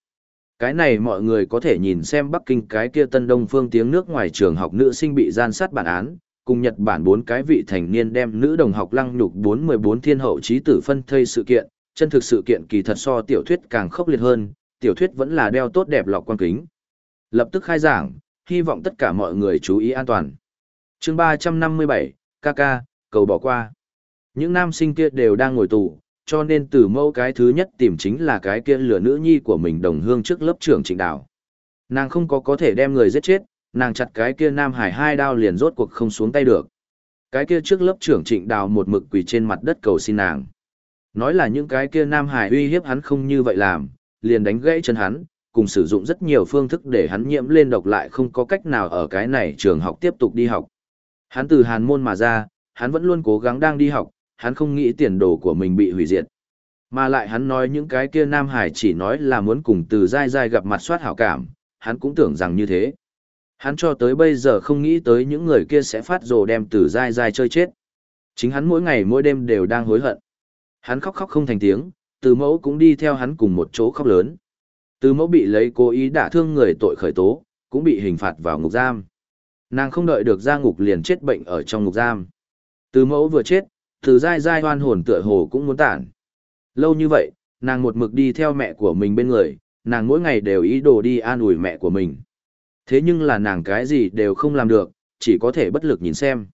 Cái này mọi người có thể nhìn xem Bắc Kinh cái kia Tân Đông Phương tiếng nước ngoài trường học nữ sinh bị gian sát bản án, cùng Nhật Bản bốn cái vị thành niên đem nữ đồng học lăng nhục 414 thiên hậu trí tử phân thây sự kiện, chân thực sự kiện kỳ thật so tiểu thuyết càng khốc liệt hơn, tiểu thuyết vẫn là đeo tốt đẹp lọc quan kính. Lập tức khai giảng, hy vọng tất cả mọi người chú ý an toàn. chương 357, KK, cầu bỏ qua. Những nam sinh kia đều đang ngồi tù, cho nên từ mẫu cái thứ nhất tìm chính là cái kia lửa nữ nhi của mình đồng hương trước lớp trưởng trịnh đảo. Nàng không có có thể đem người giết chết, nàng chặt cái kia nam hải hai đao liền rốt cuộc không xuống tay được. Cái kia trước lớp trưởng trịnh đào một mực quỳ trên mặt đất cầu xin nàng. Nói là những cái kia nam hải uy hiếp hắn không như vậy làm, liền đánh gãy chân hắn, cùng sử dụng rất nhiều phương thức để hắn nhiễm lên độc lại không có cách nào ở cái này trường học tiếp tục đi học. Hắn từ hàn môn mà ra, hắn vẫn luôn cố gắng đang đi học, hắn không nghĩ tiền đồ của mình bị hủy diệt. Mà lại hắn nói những cái kia Nam Hải chỉ nói là muốn cùng từ dai dai gặp mặt soát hảo cảm, hắn cũng tưởng rằng như thế. Hắn cho tới bây giờ không nghĩ tới những người kia sẽ phát rồ đem từ dai dai chơi chết. Chính hắn mỗi ngày mỗi đêm đều đang hối hận. Hắn khóc khóc không thành tiếng, từ mẫu cũng đi theo hắn cùng một chỗ khóc lớn. Từ mẫu bị lấy cố ý đả thương người tội khởi tố, cũng bị hình phạt vào ngục giam. Nàng không đợi được ra ngục liền chết bệnh ở trong ngục giam. Từ mẫu vừa chết, từ dai dai hoan hồn tựa hồ cũng muốn tản. Lâu như vậy, nàng một mực đi theo mẹ của mình bên người, nàng mỗi ngày đều ý đồ đi an ủi mẹ của mình. Thế nhưng là nàng cái gì đều không làm được, chỉ có thể bất lực nhìn xem.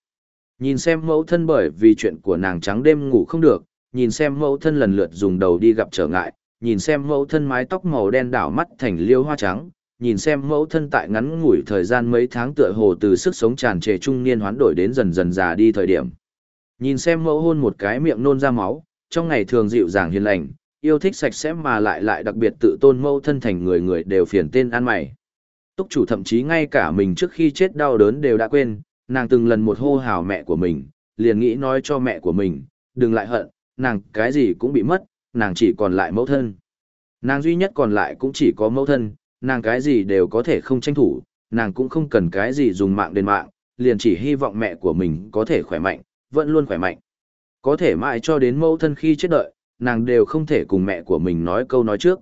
Nhìn xem mẫu thân bởi vì chuyện của nàng trắng đêm ngủ không được, nhìn xem mẫu thân lần lượt dùng đầu đi gặp trở ngại, nhìn xem mẫu thân mái tóc màu đen đảo mắt thành liêu hoa trắng, nhìn xem mẫu thân tại ngắn ngủi thời gian mấy tháng tựa hồ từ sức sống tràn trề trung niên hoán đổi đến dần dần già đi thời điểm. Nhìn xem mẫu hôn một cái miệng nôn ra máu, trong ngày thường dịu dàng hiền lành, yêu thích sạch sẽ mà lại lại đặc biệt tự tôn mẫu thân thành người người đều phiền tên ăn mày. Túc chủ thậm chí ngay cả mình trước khi chết đau đớn đều đã quên, nàng từng lần một hô hào mẹ của mình, liền nghĩ nói cho mẹ của mình, đừng lại hận, nàng cái gì cũng bị mất, nàng chỉ còn lại mẫu thân. Nàng duy nhất còn lại cũng chỉ có mẫu thân, nàng cái gì đều có thể không tranh thủ, nàng cũng không cần cái gì dùng mạng đền mạng, liền chỉ hy vọng mẹ của mình có thể khỏe mạnh, vẫn luôn khỏe mạnh. Có thể mãi cho đến mẫu thân khi chết đợi, nàng đều không thể cùng mẹ của mình nói câu nói trước.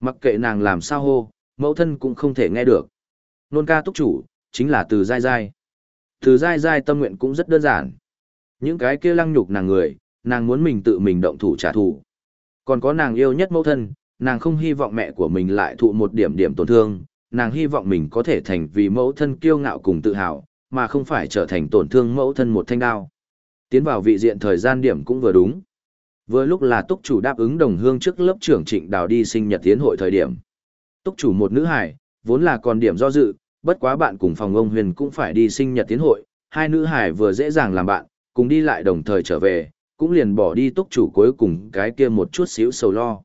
Mặc kệ nàng làm sao hô, mẫu thân cũng không thể nghe được. Nôn ca túc chủ, chính là từ dai dai. Từ dai dai tâm nguyện cũng rất đơn giản. Những cái kia lăng nhục nàng người, nàng muốn mình tự mình động thủ trả thù. Còn có nàng yêu nhất mẫu thân, nàng không hy vọng mẹ của mình lại thụ một điểm điểm tổn thương, nàng hy vọng mình có thể thành vì mẫu thân kiêu ngạo cùng tự hào, mà không phải trở thành tổn thương mẫu thân một thanh đao. Tiến vào vị diện thời gian điểm cũng vừa đúng. Vừa lúc là túc chủ đáp ứng đồng hương trước lớp trưởng trịnh đào đi sinh nhật tiến hội thời điểm. Túc chủ một nữ hải, vốn là còn điểm do dự, bất quá bạn cùng phòng ông huyền cũng phải đi sinh nhật tiến hội, hai nữ hải vừa dễ dàng làm bạn, cùng đi lại đồng thời trở về, cũng liền bỏ đi túc chủ cuối cùng cái kia một chút xíu sầu lo.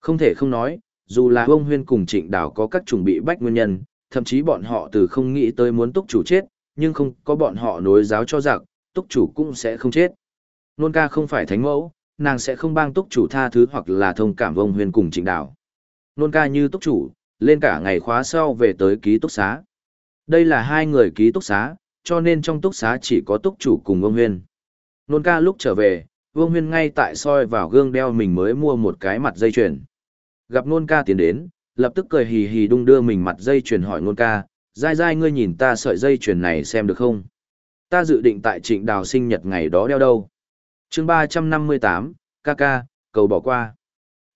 Không thể không nói, dù là ông huyên cùng trịnh đào có các chuẩn bị bách nguyên nhân, thậm chí bọn họ từ không nghĩ tới muốn túc chủ chết, nhưng không có bọn họ nối giáo cho giặc, túc chủ cũng sẽ không chết. Nôn ca không phải thánh mẫu, nàng sẽ không bang túc chủ tha thứ hoặc là thông cảm ông Huyền cùng trịnh đạo. Nôn ca như túc chủ, lên cả ngày khóa sau về tới ký túc xá. Đây là hai người ký túc xá, cho nên trong túc xá chỉ có túc chủ cùng vông huyền. Nôn ca lúc trở về, Vương Huyên ngay tại soi vào gương đeo mình mới mua một cái mặt dây chuyền. Gặp Nôn ca tiến đến, lập tức cười hì hì đung đưa mình mặt dây chuyền hỏi Nôn ca, dai dai ngươi nhìn ta sợi dây chuyền này xem được không? Ta dự định tại trịnh đào sinh nhật ngày đó đeo đâu? chương ba trăm năm mươi tám, ca ca, cầu bỏ qua.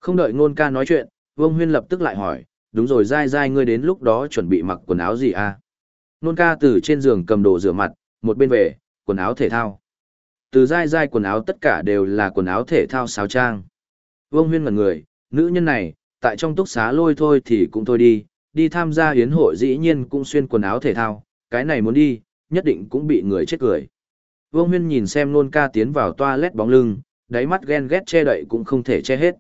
Không đợi Nôn ca nói chuyện, Vương Huyên lập tức lại hỏi, đúng rồi dai dai ngươi đến lúc đó chuẩn bị mặc quần áo gì à? Nôn ca từ trên giường cầm đồ rửa mặt, một bên về, quần áo thể thao. Từ dai dai quần áo tất cả đều là quần áo thể thao sáo trang. Vương huyên ngần người, nữ nhân này, tại trong túc xá lôi thôi thì cũng thôi đi, đi tham gia hiến hội dĩ nhiên cũng xuyên quần áo thể thao, cái này muốn đi, nhất định cũng bị người chết cười. Vương huyên nhìn xem nôn ca tiến vào toilet bóng lưng, đáy mắt ghen ghét che đậy cũng không thể che hết.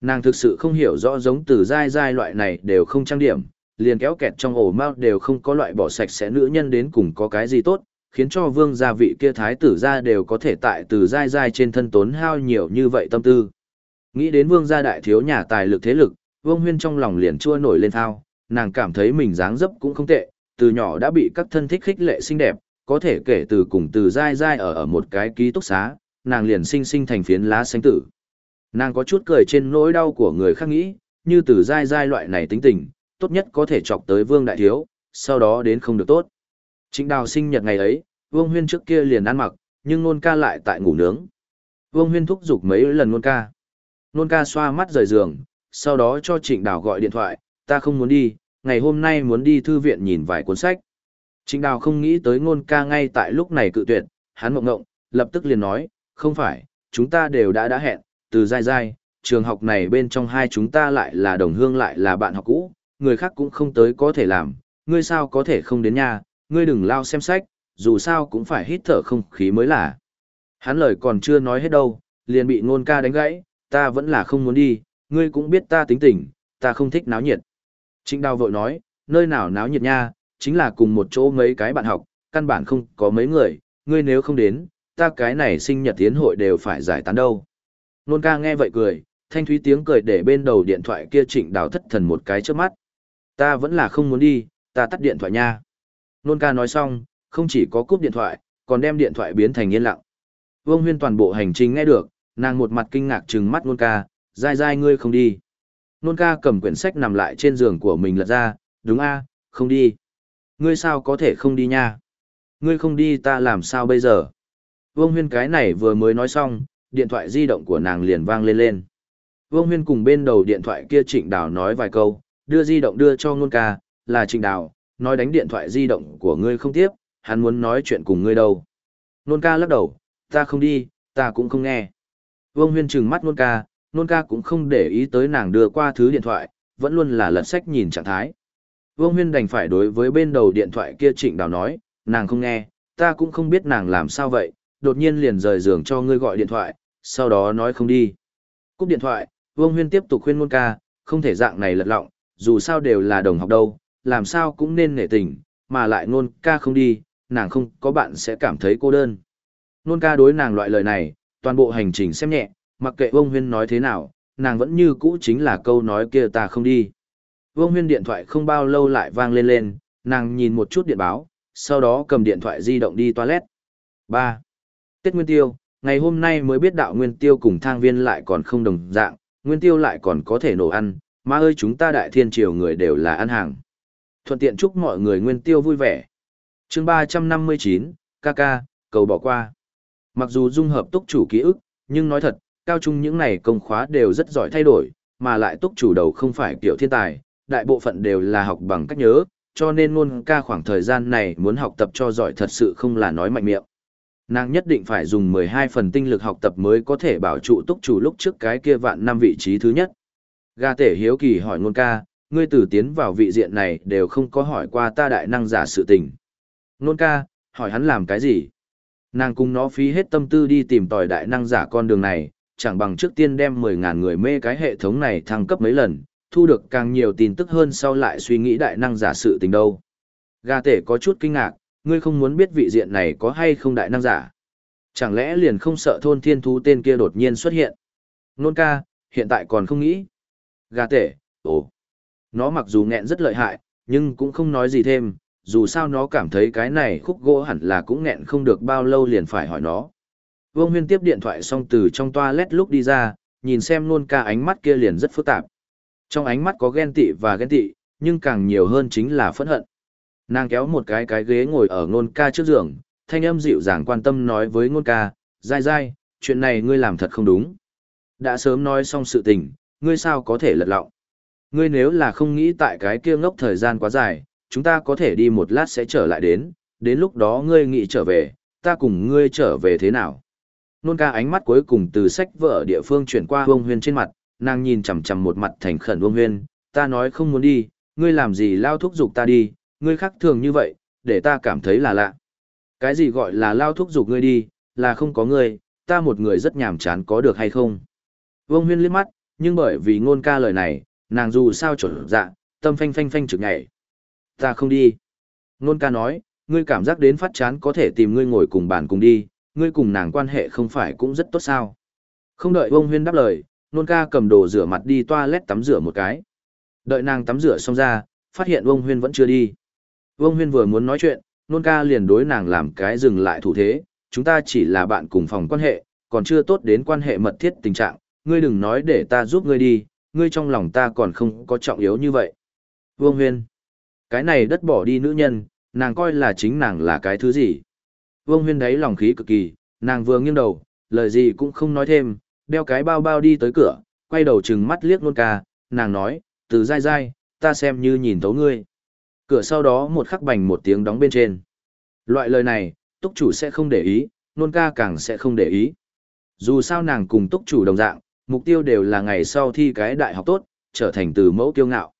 Nàng thực sự không hiểu rõ giống từ dai dai loại này đều không trang điểm, liền kéo kẹt trong ổ mao đều không có loại bỏ sạch sẽ nữ nhân đến cùng có cái gì tốt, khiến cho vương gia vị kia thái tử ra đều có thể tại từ dai dai trên thân tốn hao nhiều như vậy tâm tư. Nghĩ đến vương gia đại thiếu nhà tài lực thế lực, vương huyên trong lòng liền chua nổi lên thao, nàng cảm thấy mình dáng dấp cũng không tệ, từ nhỏ đã bị các thân thích khích lệ xinh đẹp, có thể kể từ cùng từ dai dai ở ở một cái ký túc xá, nàng liền sinh sinh thành phiến lá xanh tử. Nàng có chút cười trên nỗi đau của người khác nghĩ, như từ dai dai loại này tính tình, tốt nhất có thể chọc tới vương đại thiếu, sau đó đến không được tốt. Trịnh đào sinh nhật ngày ấy, vương huyên trước kia liền ăn mặc, nhưng nôn ca lại tại ngủ nướng. Vương huyên thúc giục mấy lần nôn ca. Nôn ca xoa mắt rời giường, sau đó cho trịnh đào gọi điện thoại, ta không muốn đi, ngày hôm nay muốn đi thư viện nhìn vài cuốn sách. Trịnh đào không nghĩ tới ngôn ca ngay tại lúc này cự tuyệt, hắn mộng ngộng, lập tức liền nói, không phải, chúng ta đều đã đã hẹn, từ dai dai, trường học này bên trong hai chúng ta lại là đồng hương lại là bạn học cũ, người khác cũng không tới có thể làm, ngươi sao có thể không đến nhà, ngươi đừng lao xem sách, dù sao cũng phải hít thở không khí mới là. Hắn lời còn chưa nói hết đâu, liền bị ngôn ca đánh gãy, ta vẫn là không muốn đi, ngươi cũng biết ta tính tình, ta không thích náo nhiệt. Trịnh đào vội nói, nơi nào náo nhiệt nha, chính là cùng một chỗ mấy cái bạn học, căn bản không có mấy người, ngươi nếu không đến, ta cái này sinh nhật tiến hội đều phải giải tán đâu. Nôn ca nghe vậy cười, thanh thúy tiếng cười để bên đầu điện thoại kia trịnh đào thất thần một cái trước mắt. Ta vẫn là không muốn đi, ta tắt điện thoại nha. Nôn ca nói xong, không chỉ có cúp điện thoại, còn đem điện thoại biến thành yên lặng. Vương huyên toàn bộ hành trình nghe được, nàng một mặt kinh ngạc trừng mắt nôn ca, dai dai ngươi không đi. Nôn ca cầm quyển sách nằm lại trên giường của mình lật ra, đúng a, không đi. Ngươi sao có thể không đi nha? Ngươi không đi ta làm sao bây giờ? Vương huyên cái này vừa mới nói xong, điện thoại di động của nàng liền vang lên lên. Vương huyên cùng bên đầu điện thoại kia trịnh đào nói vài câu, đưa di động đưa cho nôn ca, là trịnh đào, nói đánh điện thoại di động của ngươi không tiếp, hắn muốn nói chuyện cùng ngươi đâu. Nôn ca lắc đầu, ta không đi, ta cũng không nghe. Vương huyên trừng mắt nôn ca, nôn ca cũng không để ý tới nàng đưa qua thứ điện thoại, vẫn luôn là lật sách nhìn trạng thái. Vương huyên đành phải đối với bên đầu điện thoại kia trịnh đào nói, nàng không nghe, ta cũng không biết nàng làm sao vậy, đột nhiên liền rời giường cho ngươi gọi điện thoại, sau đó nói không đi. Cúp điện thoại, Vương huyên tiếp tục khuyên nôn ca, không thể dạng này lật lọng, dù sao đều là đồng học đâu, làm sao cũng nên nể tình, mà lại nôn ca không đi, nàng không có bạn sẽ cảm thấy cô đơn. Nôn ca đối nàng loại lời này, toàn bộ hành trình xem nhẹ, mặc kệ Vương Huyên nói thế nào, nàng vẫn như cũ chính là câu nói kia ta không đi. Vương Huyên điện thoại không bao lâu lại vang lên lên, nàng nhìn một chút điện báo, sau đó cầm điện thoại di động đi toilet. 3. Tết Nguyên Tiêu, ngày hôm nay mới biết đạo Nguyên Tiêu cùng thang viên lại còn không đồng dạng, Nguyên Tiêu lại còn có thể nổ ăn, mà ơi chúng ta đại thiên triều người đều là ăn hàng. Thuận tiện chúc mọi người Nguyên Tiêu vui vẻ. chương 359, KK, cầu bỏ qua. Mặc dù dung hợp túc chủ ký ức, nhưng nói thật, cao trung những này công khóa đều rất giỏi thay đổi, mà lại túc chủ đầu không phải kiểu thiên tài, đại bộ phận đều là học bằng cách nhớ, cho nên ngôn ca khoảng thời gian này muốn học tập cho giỏi thật sự không là nói mạnh miệng. Nàng nhất định phải dùng 12 phần tinh lực học tập mới có thể bảo trụ túc chủ lúc trước cái kia vạn năm vị trí thứ nhất. Ga tể hiếu kỳ hỏi ngôn ca, ngươi tử tiến vào vị diện này đều không có hỏi qua ta đại năng giả sự tình. Ngôn ca, hỏi hắn làm cái gì? Nàng cùng nó phí hết tâm tư đi tìm tòi đại năng giả con đường này, chẳng bằng trước tiên đem 10.000 người mê cái hệ thống này thăng cấp mấy lần, thu được càng nhiều tin tức hơn sau lại suy nghĩ đại năng giả sự tình đâu. Gà tể có chút kinh ngạc, ngươi không muốn biết vị diện này có hay không đại năng giả. Chẳng lẽ liền không sợ thôn thiên thú tên kia đột nhiên xuất hiện? Nôn ca, hiện tại còn không nghĩ. Gà tể, ồ. Nó mặc dù nghẹn rất lợi hại, nhưng cũng không nói gì thêm, dù sao nó cảm thấy cái này khúc gỗ hẳn là cũng nghẹn không được bao lâu liền phải hỏi nó. Vương Huyên tiếp điện thoại xong từ trong toilet lúc đi ra, nhìn xem nôn ca ánh mắt kia liền rất phức tạp. Trong ánh mắt có ghen tị và ghen tị, nhưng càng nhiều hơn chính là phẫn hận. Nàng kéo một cái cái ghế ngồi ở nôn ca trước giường, thanh âm dịu dàng quan tâm nói với nôn ca, dai dai, chuyện này ngươi làm thật không đúng. Đã sớm nói xong sự tình, ngươi sao có thể lật lọng. Ngươi nếu là không nghĩ tại cái kia ngốc thời gian quá dài, chúng ta có thể đi một lát sẽ trở lại đến, đến lúc đó ngươi nghĩ trở về, ta cùng ngươi trở về thế nào. Nôn ca ánh mắt cuối cùng từ sách vở địa phương chuyển qua Vương Huyên trên mặt, nàng nhìn chằm chằm một mặt thành khẩn Vương Huyên, ta nói không muốn đi, ngươi làm gì lao thúc giục ta đi, ngươi khác thường như vậy, để ta cảm thấy là lạ. Cái gì gọi là lao thúc giục ngươi đi, là không có ngươi, ta một người rất nhàm chán có được hay không. Vương Huyên liếc mắt, nhưng bởi vì ngôn ca lời này, nàng dù sao chuẩn dạ, tâm phanh phanh phanh trực nhảy. Ta không đi. Ngôn ca nói, ngươi cảm giác đến phát chán có thể tìm ngươi ngồi cùng bàn cùng đi, ngươi cùng nàng quan hệ không phải cũng rất tốt sao. Không đợi Vương Huyên đáp lời, nôn ca cầm đồ rửa mặt đi toilet tắm rửa một cái. Đợi nàng tắm rửa xong ra, phát hiện Vương Huyên vẫn chưa đi. Vương Huyên vừa muốn nói chuyện, nôn ca liền đối nàng làm cái dừng lại thủ thế, chúng ta chỉ là bạn cùng phòng quan hệ, còn chưa tốt đến quan hệ mật thiết tình trạng, ngươi đừng nói để ta giúp ngươi đi, ngươi trong lòng ta còn không có trọng yếu như vậy. Vương Huyên, cái này đất bỏ đi nữ nhân, nàng coi là chính nàng là cái thứ gì. Vương Huyên đấy lòng khí cực kỳ, nàng vừa nghiêng đầu, lời gì cũng không nói thêm, đeo cái bao bao đi tới cửa, quay đầu chừng mắt liếc nôn ca, nàng nói, từ dai dai, ta xem như nhìn thấu ngươi. Cửa sau đó một khắc bành một tiếng đóng bên trên. Loại lời này, túc chủ sẽ không để ý, nôn ca càng sẽ không để ý. Dù sao nàng cùng túc chủ đồng dạng, mục tiêu đều là ngày sau thi cái đại học tốt, trở thành từ mẫu kiêu ngạo.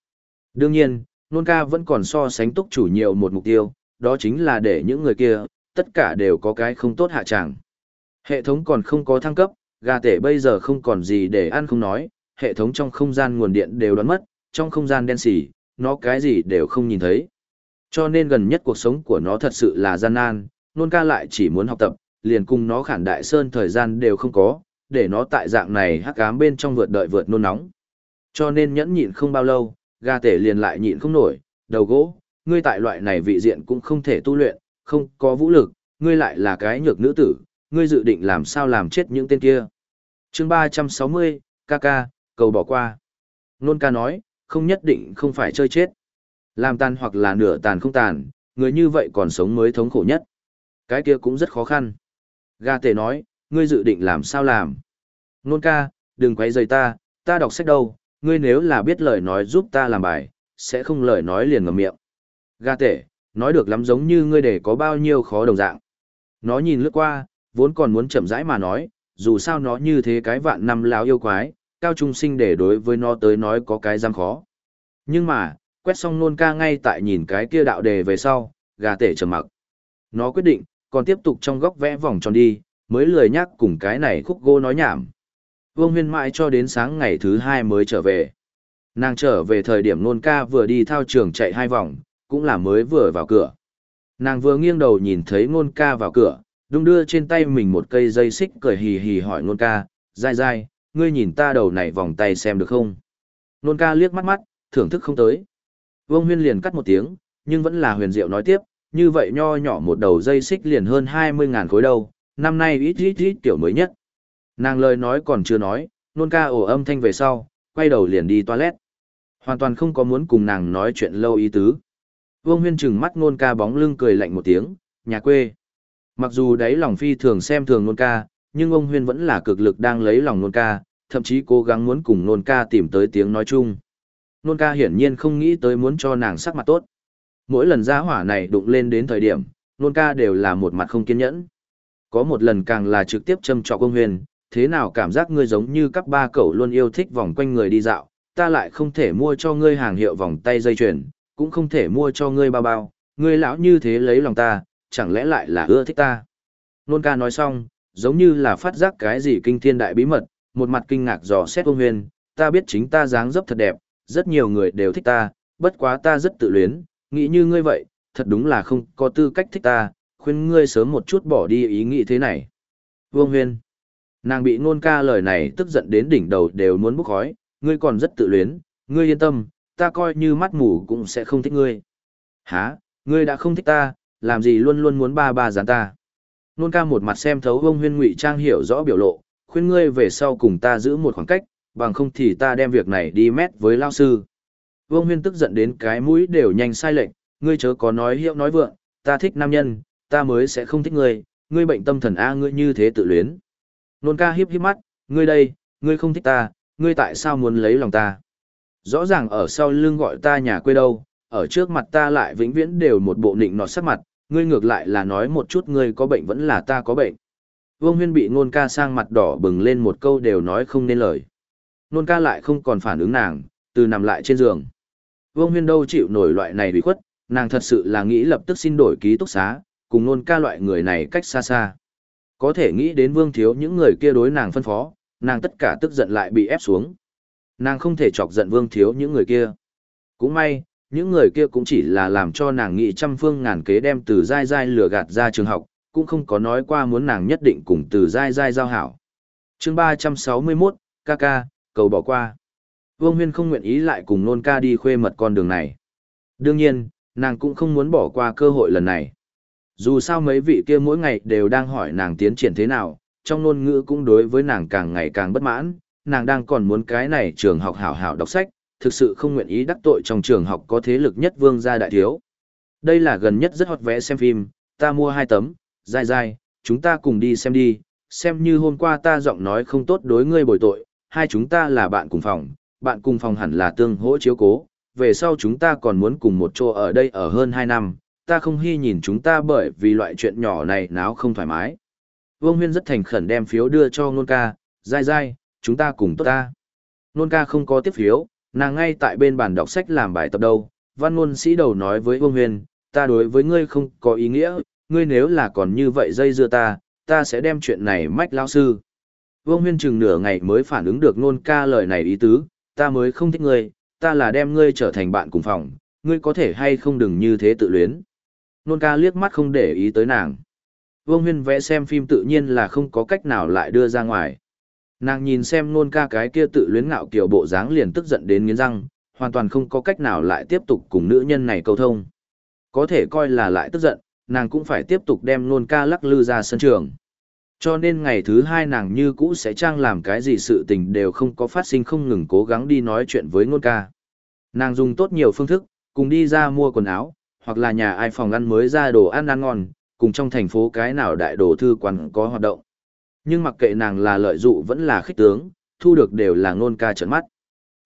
Đương nhiên, nôn ca vẫn còn so sánh túc chủ nhiều một mục tiêu, đó chính là để những người kia, tất cả đều có cái không tốt hạ tràng. Hệ thống còn không có thăng cấp, gà tể bây giờ không còn gì để ăn không nói, hệ thống trong không gian nguồn điện đều đoán mất, trong không gian đen xỉ, nó cái gì đều không nhìn thấy. Cho nên gần nhất cuộc sống của nó thật sự là gian nan, nôn ca lại chỉ muốn học tập, liền cùng nó khản đại sơn thời gian đều không có, để nó tại dạng này hắc ám bên trong vượt đợi vượt nôn nóng. Cho nên nhẫn nhịn không bao lâu, gà tể liền lại nhịn không nổi, đầu gỗ, ngươi tại loại này vị diện cũng không thể tu luyện, không có vũ lực, ngươi lại là cái nhược nữ tử, ngươi dự định làm sao làm chết những tên kia. chương 360, ca ca, cầu bỏ qua. Nôn ca nói, không nhất định không phải chơi chết. Làm tàn hoặc là nửa tàn không tàn, người như vậy còn sống mới thống khổ nhất. Cái kia cũng rất khó khăn. Ga tề nói, ngươi dự định làm sao làm. Nôn ca, đừng quấy rầy ta, ta đọc sách đâu, ngươi nếu là biết lời nói giúp ta làm bài, sẽ không lời nói liền ngầm miệng. Ga tể, nói được lắm giống như ngươi để có bao nhiêu khó đồng dạng. Nó nhìn lướt qua, vốn còn muốn chậm rãi mà nói, dù sao nó như thế cái vạn năm láo yêu quái, cao trung sinh để đối với nó tới nói có cái giam khó. Nhưng mà, quét xong nôn ca ngay tại nhìn cái kia đạo đề về sau, gà tể trầm mặc. Nó quyết định, còn tiếp tục trong góc vẽ vòng tròn đi, mới lười nhắc cùng cái này khúc gô nói nhảm. Vương huyên mãi cho đến sáng ngày thứ hai mới trở về. Nàng trở về thời điểm nôn ca vừa đi thao trường chạy hai vòng, cũng là mới vừa vào cửa. Nàng vừa nghiêng đầu nhìn thấy ngôn ca vào cửa, đung đưa trên tay mình một cây dây xích cười hì hì hỏi ngôn ca, dai dai, ngươi nhìn ta đầu này vòng tay xem được không? Ngôn ca liếc mắt mắt, thưởng thức không tới. Vương huyên liền cắt một tiếng, nhưng vẫn là huyền diệu nói tiếp, như vậy nho nhỏ một đầu dây xích liền hơn 20.000 khối đầu. năm nay ít ít ít tiểu mới nhất. Nàng lời nói còn chưa nói, nôn ca ổ âm thanh về sau, quay đầu liền đi toilet. Hoàn toàn không có muốn cùng nàng nói chuyện lâu ý tứ. Vương huyên trừng mắt nôn ca bóng lưng cười lạnh một tiếng, nhà quê. Mặc dù đấy lòng phi thường xem thường nôn ca, nhưng ông huyên vẫn là cực lực đang lấy lòng nôn ca, thậm chí cố gắng muốn cùng nôn ca tìm tới tiếng nói chung. Nôn ca hiển nhiên không nghĩ tới muốn cho nàng sắc mặt tốt. Mỗi lần ra hỏa này đụng lên đến thời điểm, nôn ca đều là một mặt không kiên nhẫn. Có một lần càng là trực tiếp châm trọc ông Huyên, thế nào cảm giác ngươi giống như các ba cậu luôn yêu thích vòng quanh người đi dạo, ta lại không thể mua cho ngươi hàng hiệu vòng tay dây chuyền, cũng không thể mua cho ngươi bao bao, ngươi lão như thế lấy lòng ta, chẳng lẽ lại là ưa thích ta. Nôn ca nói xong, giống như là phát giác cái gì kinh thiên đại bí mật, một mặt kinh ngạc dò xét ông huyền, ta biết chính ta dáng dấp thật đẹp, rất nhiều người đều thích ta, bất quá ta rất tự luyến, nghĩ như ngươi vậy, thật đúng là không có tư cách thích ta, khuyên ngươi sớm một chút bỏ đi ý nghĩ thế này. Vương Huyên, nàng bị nôn ca lời này tức giận đến đỉnh đầu đều muốn bốc khói, ngươi còn rất tự luyến, Ngươi yên tâm, ta coi như mắt mù cũng sẽ không thích ngươi. Hả, ngươi đã không thích ta, làm gì luôn luôn muốn ba ba gián ta. Nôn ca một mặt xem thấu ông huyên ngụy trang hiểu rõ biểu lộ, khuyên ngươi về sau cùng ta giữ một khoảng cách, bằng không thì ta đem việc này đi mét với lao sư. Vương huyên tức giận đến cái mũi đều nhanh sai lệnh, ngươi chớ có nói hiệu nói vượng, ta thích nam nhân, ta mới sẽ không thích ngươi, ngươi bệnh tâm thần A ngươi như thế tự luyến. Nôn ca hiếp hiếp mắt, ngươi đây, ngươi không thích ta, ngươi tại sao muốn lấy lòng ta? Rõ ràng ở sau lưng gọi ta nhà quê đâu, ở trước mặt ta lại vĩnh viễn đều một bộ nịnh nọt sắc mặt, ngươi ngược lại là nói một chút ngươi có bệnh vẫn là ta có bệnh. Vương huyên bị nôn ca sang mặt đỏ bừng lên một câu đều nói không nên lời. Nôn ca lại không còn phản ứng nàng, từ nằm lại trên giường. Vương huyên đâu chịu nổi loại này bị khuất, nàng thật sự là nghĩ lập tức xin đổi ký túc xá, cùng nôn ca loại người này cách xa xa. Có thể nghĩ đến vương thiếu những người kia đối nàng phân phó, nàng tất cả tức giận lại bị ép xuống. Nàng không thể chọc giận vương thiếu những người kia. Cũng may, những người kia cũng chỉ là làm cho nàng nghĩ trăm phương ngàn kế đem từ dai dai lừa gạt ra trường học, cũng không có nói qua muốn nàng nhất định cùng từ dai dai giao hảo. chương ba trăm sáu mươi 361, ca ca, cầu bỏ qua. Vương Huyên không nguyện ý lại cùng nôn ca đi khuê mật con đường này. Đương nhiên, nàng cũng không muốn bỏ qua cơ hội lần này. Dù sao mấy vị kia mỗi ngày đều đang hỏi nàng tiến triển thế nào, trong ngôn ngữ cũng đối với nàng càng ngày càng bất mãn, nàng đang còn muốn cái này trường học hảo hảo đọc sách, thực sự không nguyện ý đắc tội trong trường học có thế lực nhất vương gia đại thiếu. Đây là gần nhất rất hot vẽ xem phim, ta mua hai tấm, dai dai, chúng ta cùng đi xem đi, xem như hôm qua ta giọng nói không tốt đối ngươi bồi tội, hai chúng ta là bạn cùng phòng, bạn cùng phòng hẳn là tương hỗ chiếu cố, về sau chúng ta còn muốn cùng một chỗ ở đây ở hơn hai năm, ta không hy nhìn chúng ta bởi vì loại chuyện nhỏ này náo không thoải mái. Vương Huyên rất thành khẩn đem phiếu đưa cho Nôn ca, dai dai, chúng ta cùng tốt ta. Nôn ca không có tiếp phiếu, nàng ngay tại bên bàn đọc sách làm bài tập đâu. Văn ngôn sĩ đầu nói với Vương huyền, ta đối với ngươi không có ý nghĩa, ngươi nếu là còn như vậy dây dưa ta, ta sẽ đem chuyện này mách lao sư. Vương Huyên chừng nửa ngày mới phản ứng được nôn ca lời này ý tứ, ta mới không thích ngươi, ta là đem ngươi trở thành bạn cùng phòng, ngươi có thể hay không đừng như thế tự luyến. Nôn ca liếc mắt không để ý tới nàng. Vương Huyên vẽ xem phim tự nhiên là không có cách nào lại đưa ra ngoài. Nàng nhìn xem nôn ca cái kia tự luyến ngạo kiểu bộ dáng liền tức giận đến nghiến răng, hoàn toàn không có cách nào lại tiếp tục cùng nữ nhân này câu thông. Có thể coi là lại tức giận, nàng cũng phải tiếp tục đem nôn ca lắc lư ra sân trường. Cho nên ngày thứ hai nàng như cũ sẽ trang làm cái gì sự tình đều không có phát sinh không ngừng cố gắng đi nói chuyện với nôn ca. Nàng dùng tốt nhiều phương thức, cùng đi ra mua quần áo, hoặc là nhà ai phòng ăn mới ra đồ ăn ăn ngon, cùng trong thành phố cái nào đại đồ thư quán có hoạt động. Nhưng mặc kệ nàng là lợi dụ vẫn là khích tướng, thu được đều là ngôn ca trợn mắt.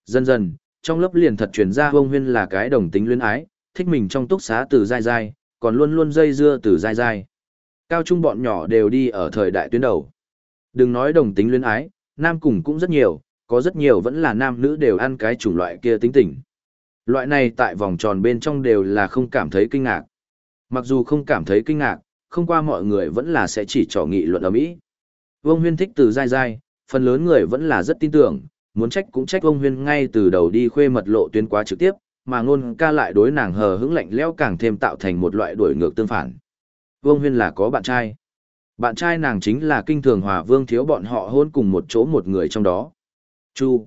Dần dần, trong lớp liền thật truyền ra Vương Huyên là cái đồng tính luyến ái, thích mình trong túc xá từ dai dai, còn luôn luôn dây dưa từ dai dai. Cao trung bọn nhỏ đều đi ở thời đại tuyến đầu. Đừng nói đồng tính luyến ái, nam cùng cũng rất nhiều, có rất nhiều vẫn là nam nữ đều ăn cái chủng loại kia tính tình. Loại này tại vòng tròn bên trong đều là không cảm thấy kinh ngạc. Mặc dù không cảm thấy kinh ngạc, không qua mọi người vẫn là sẽ chỉ trò nghị luận ở mỹ. Vương Huyên thích từ dai dai, phần lớn người vẫn là rất tin tưởng, muốn trách cũng trách Vương Huyên ngay từ đầu đi khuê mật lộ tuyến quá trực tiếp, mà ngôn ca lại đối nàng hờ hững lạnh lẽo càng thêm tạo thành một loại đuổi ngược tương phản. Vương Huyên là có bạn trai. Bạn trai nàng chính là kinh thường hòa vương thiếu bọn họ hôn cùng một chỗ một người trong đó. Chu.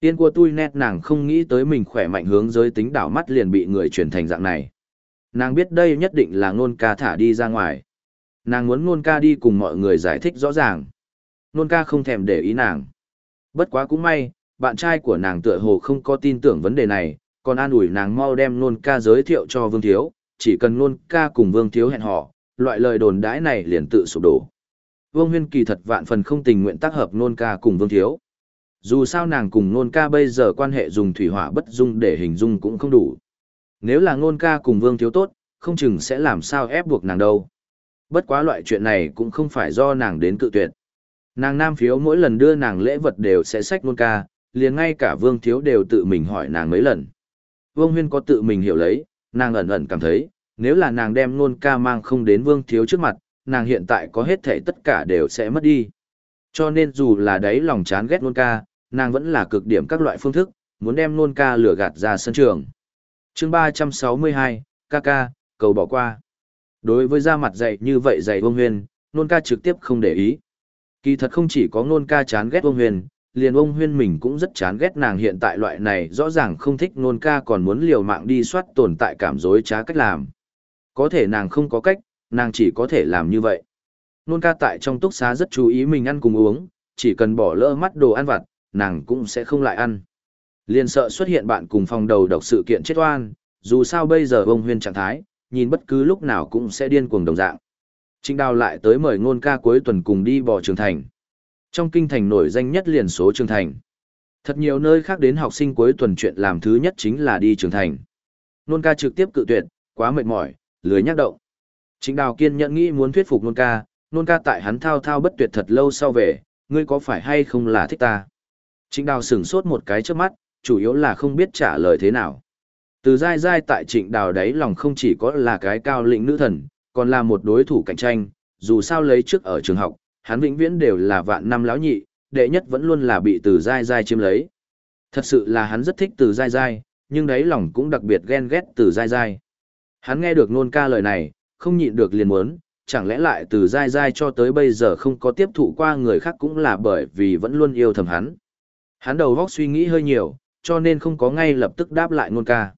Tiên của tôi nét nàng không nghĩ tới mình khỏe mạnh hướng giới tính đảo mắt liền bị người truyền thành dạng này. Nàng biết đây nhất định là ngôn ca thả đi ra ngoài. Nàng muốn Nôn ca đi cùng mọi người giải thích rõ ràng. Nôn ca không thèm để ý nàng. Bất quá cũng may, bạn trai của nàng tựa hồ không có tin tưởng vấn đề này, còn an ủi nàng mau đem Nôn ca giới thiệu cho Vương Thiếu, chỉ cần Nôn ca cùng Vương Thiếu hẹn hò, loại lời đồn đãi này liền tự sụp đổ. Vương Huyên kỳ thật vạn phần không tình nguyện tác hợp Nôn ca cùng Vương Thiếu. Dù sao nàng cùng Nôn ca bây giờ quan hệ dùng thủy hỏa bất dung để hình dung cũng không đủ. Nếu là Nôn ca cùng Vương Thiếu tốt, không chừng sẽ làm sao ép buộc nàng đâu. Bất quá loại chuyện này cũng không phải do nàng đến cự tuyệt. Nàng nam phiếu mỗi lần đưa nàng lễ vật đều sẽ sách ngôn ca, liền ngay cả Vương Thiếu đều tự mình hỏi nàng mấy lần. Vương Huyên có tự mình hiểu lấy, nàng ẩn ẩn cảm thấy, nếu là nàng đem ngôn ca mang không đến Vương Thiếu trước mặt, nàng hiện tại có hết thể tất cả đều sẽ mất đi. Cho nên dù là đấy lòng chán ghét ngôn ca, nàng vẫn là cực điểm các loại phương thức, muốn đem ngôn ca lừa gạt ra sân trường. chương 362, ca ca, cầu bỏ qua. Đối với da mặt dày như vậy dày Vương Huyên, nôn ca trực tiếp không để ý. Kỳ thật không chỉ có nôn ca chán ghét Vương Huyền, liền ông huyên mình cũng rất chán ghét nàng hiện tại loại này rõ ràng không thích nôn ca còn muốn liều mạng đi soát tồn tại cảm dối trá cách làm. Có thể nàng không có cách, nàng chỉ có thể làm như vậy. Nôn ca tại trong túc xá rất chú ý mình ăn cùng uống, chỉ cần bỏ lỡ mắt đồ ăn vặt, nàng cũng sẽ không lại ăn. Liền sợ xuất hiện bạn cùng phòng đầu độc sự kiện chết oan, dù sao bây giờ ông huyên trạng thái, nhìn bất cứ lúc nào cũng sẽ điên cuồng đồng dạng. Trịnh đào lại tới mời ngôn ca cuối tuần cùng đi bò trường thành. Trong kinh thành nổi danh nhất liền số trường thành. Thật nhiều nơi khác đến học sinh cuối tuần chuyện làm thứ nhất chính là đi trường thành. Nôn ca trực tiếp cự tuyệt, quá mệt mỏi, lười nhắc động. Trịnh đào kiên nhẫn nghĩ muốn thuyết phục nôn ca, nôn ca tại hắn thao thao bất tuyệt thật lâu sau về, ngươi có phải hay không là thích ta? Trịnh đào sửng sốt một cái trước mắt, chủ yếu là không biết trả lời thế nào. Từ dai dai tại trịnh đào đấy lòng không chỉ có là cái cao lĩnh nữ thần, còn là một đối thủ cạnh tranh, dù sao lấy trước ở trường học, hắn vĩnh viễn đều là vạn năm lão nhị, đệ nhất vẫn luôn là bị từ dai dai chiếm lấy. Thật sự là hắn rất thích từ dai dai, nhưng đấy lòng cũng đặc biệt ghen ghét từ dai dai. Hắn nghe được nôn ca lời này, không nhịn được liền muốn, chẳng lẽ lại từ dai dai cho tới bây giờ không có tiếp thụ qua người khác cũng là bởi vì vẫn luôn yêu thầm hắn. Hắn đầu góc suy nghĩ hơi nhiều, cho nên không có ngay lập tức đáp lại nôn ca.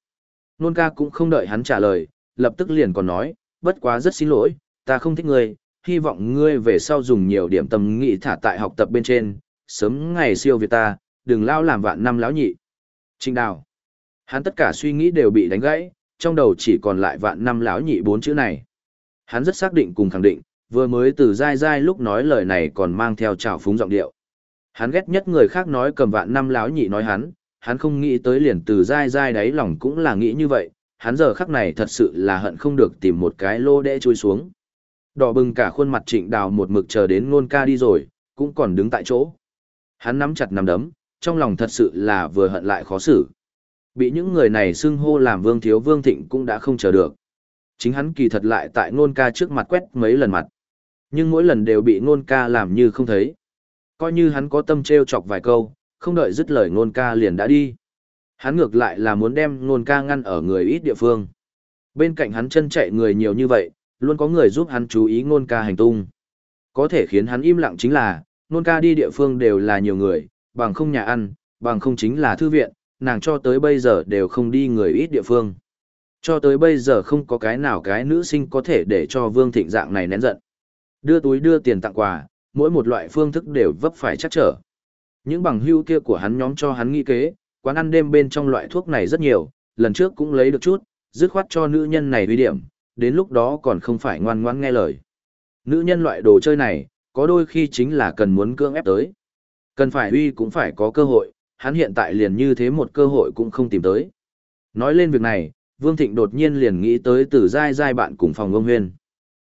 Nôn ca cũng không đợi hắn trả lời, lập tức liền còn nói, bất quá rất xin lỗi, ta không thích ngươi, hy vọng ngươi về sau dùng nhiều điểm tâm nghị thả tại học tập bên trên, sớm ngày siêu việt ta, đừng lao làm vạn năm lão nhị. Trình đào. Hắn tất cả suy nghĩ đều bị đánh gãy, trong đầu chỉ còn lại vạn năm lão nhị bốn chữ này. Hắn rất xác định cùng khẳng định, vừa mới từ dai dai lúc nói lời này còn mang theo trào phúng giọng điệu. Hắn ghét nhất người khác nói cầm vạn năm lão nhị nói hắn, hắn không nghĩ tới liền từ dai dai đáy lòng cũng là nghĩ như vậy, hắn giờ khắc này thật sự là hận không được tìm một cái lô đẽ chui xuống. Đỏ bừng cả khuôn mặt trịnh đào một mực chờ đến ngôn ca đi rồi, cũng còn đứng tại chỗ. Hắn nắm chặt nắm đấm, trong lòng thật sự là vừa hận lại khó xử. Bị những người này xưng hô làm vương thiếu vương thịnh cũng đã không chờ được. Chính hắn kỳ thật lại tại ngôn ca trước mặt quét mấy lần mặt. Nhưng mỗi lần đều bị ngôn ca làm như không thấy. Coi như hắn có tâm treo chọc vài câu, không đợi dứt lời ngôn ca liền đã đi. Hắn ngược lại là muốn đem ngôn ca ngăn ở người ít địa phương. Bên cạnh hắn chân chạy người nhiều như vậy, luôn có người giúp hắn chú ý ngôn ca hành tung. Có thể khiến hắn im lặng chính là, ngôn ca đi địa phương đều là nhiều người, bằng không nhà ăn, bằng không chính là thư viện, nàng cho tới bây giờ đều không đi người ít địa phương. Cho tới bây giờ không có cái nào cái nữ sinh có thể để cho Vương Thịnh dạng này nén giận. Đưa túi đưa tiền tặng quà, mỗi một loại phương thức đều vấp phải chắc trở. Những bằng hưu kia của hắn nhóm cho hắn nghĩ kế, quán ăn đêm bên trong loại thuốc này rất nhiều, lần trước cũng lấy được chút, dứt khoát cho nữ nhân này uy điểm, đến lúc đó còn không phải ngoan ngoãn nghe lời. Nữ nhân loại đồ chơi này, có đôi khi chính là cần muốn cưỡng ép tới. Cần phải uy cũng phải có cơ hội, hắn hiện tại liền như thế một cơ hội cũng không tìm tới. Nói lên việc này, Vương Thịnh đột nhiên liền nghĩ tới từ dai dai bạn cùng phòng ông huyên.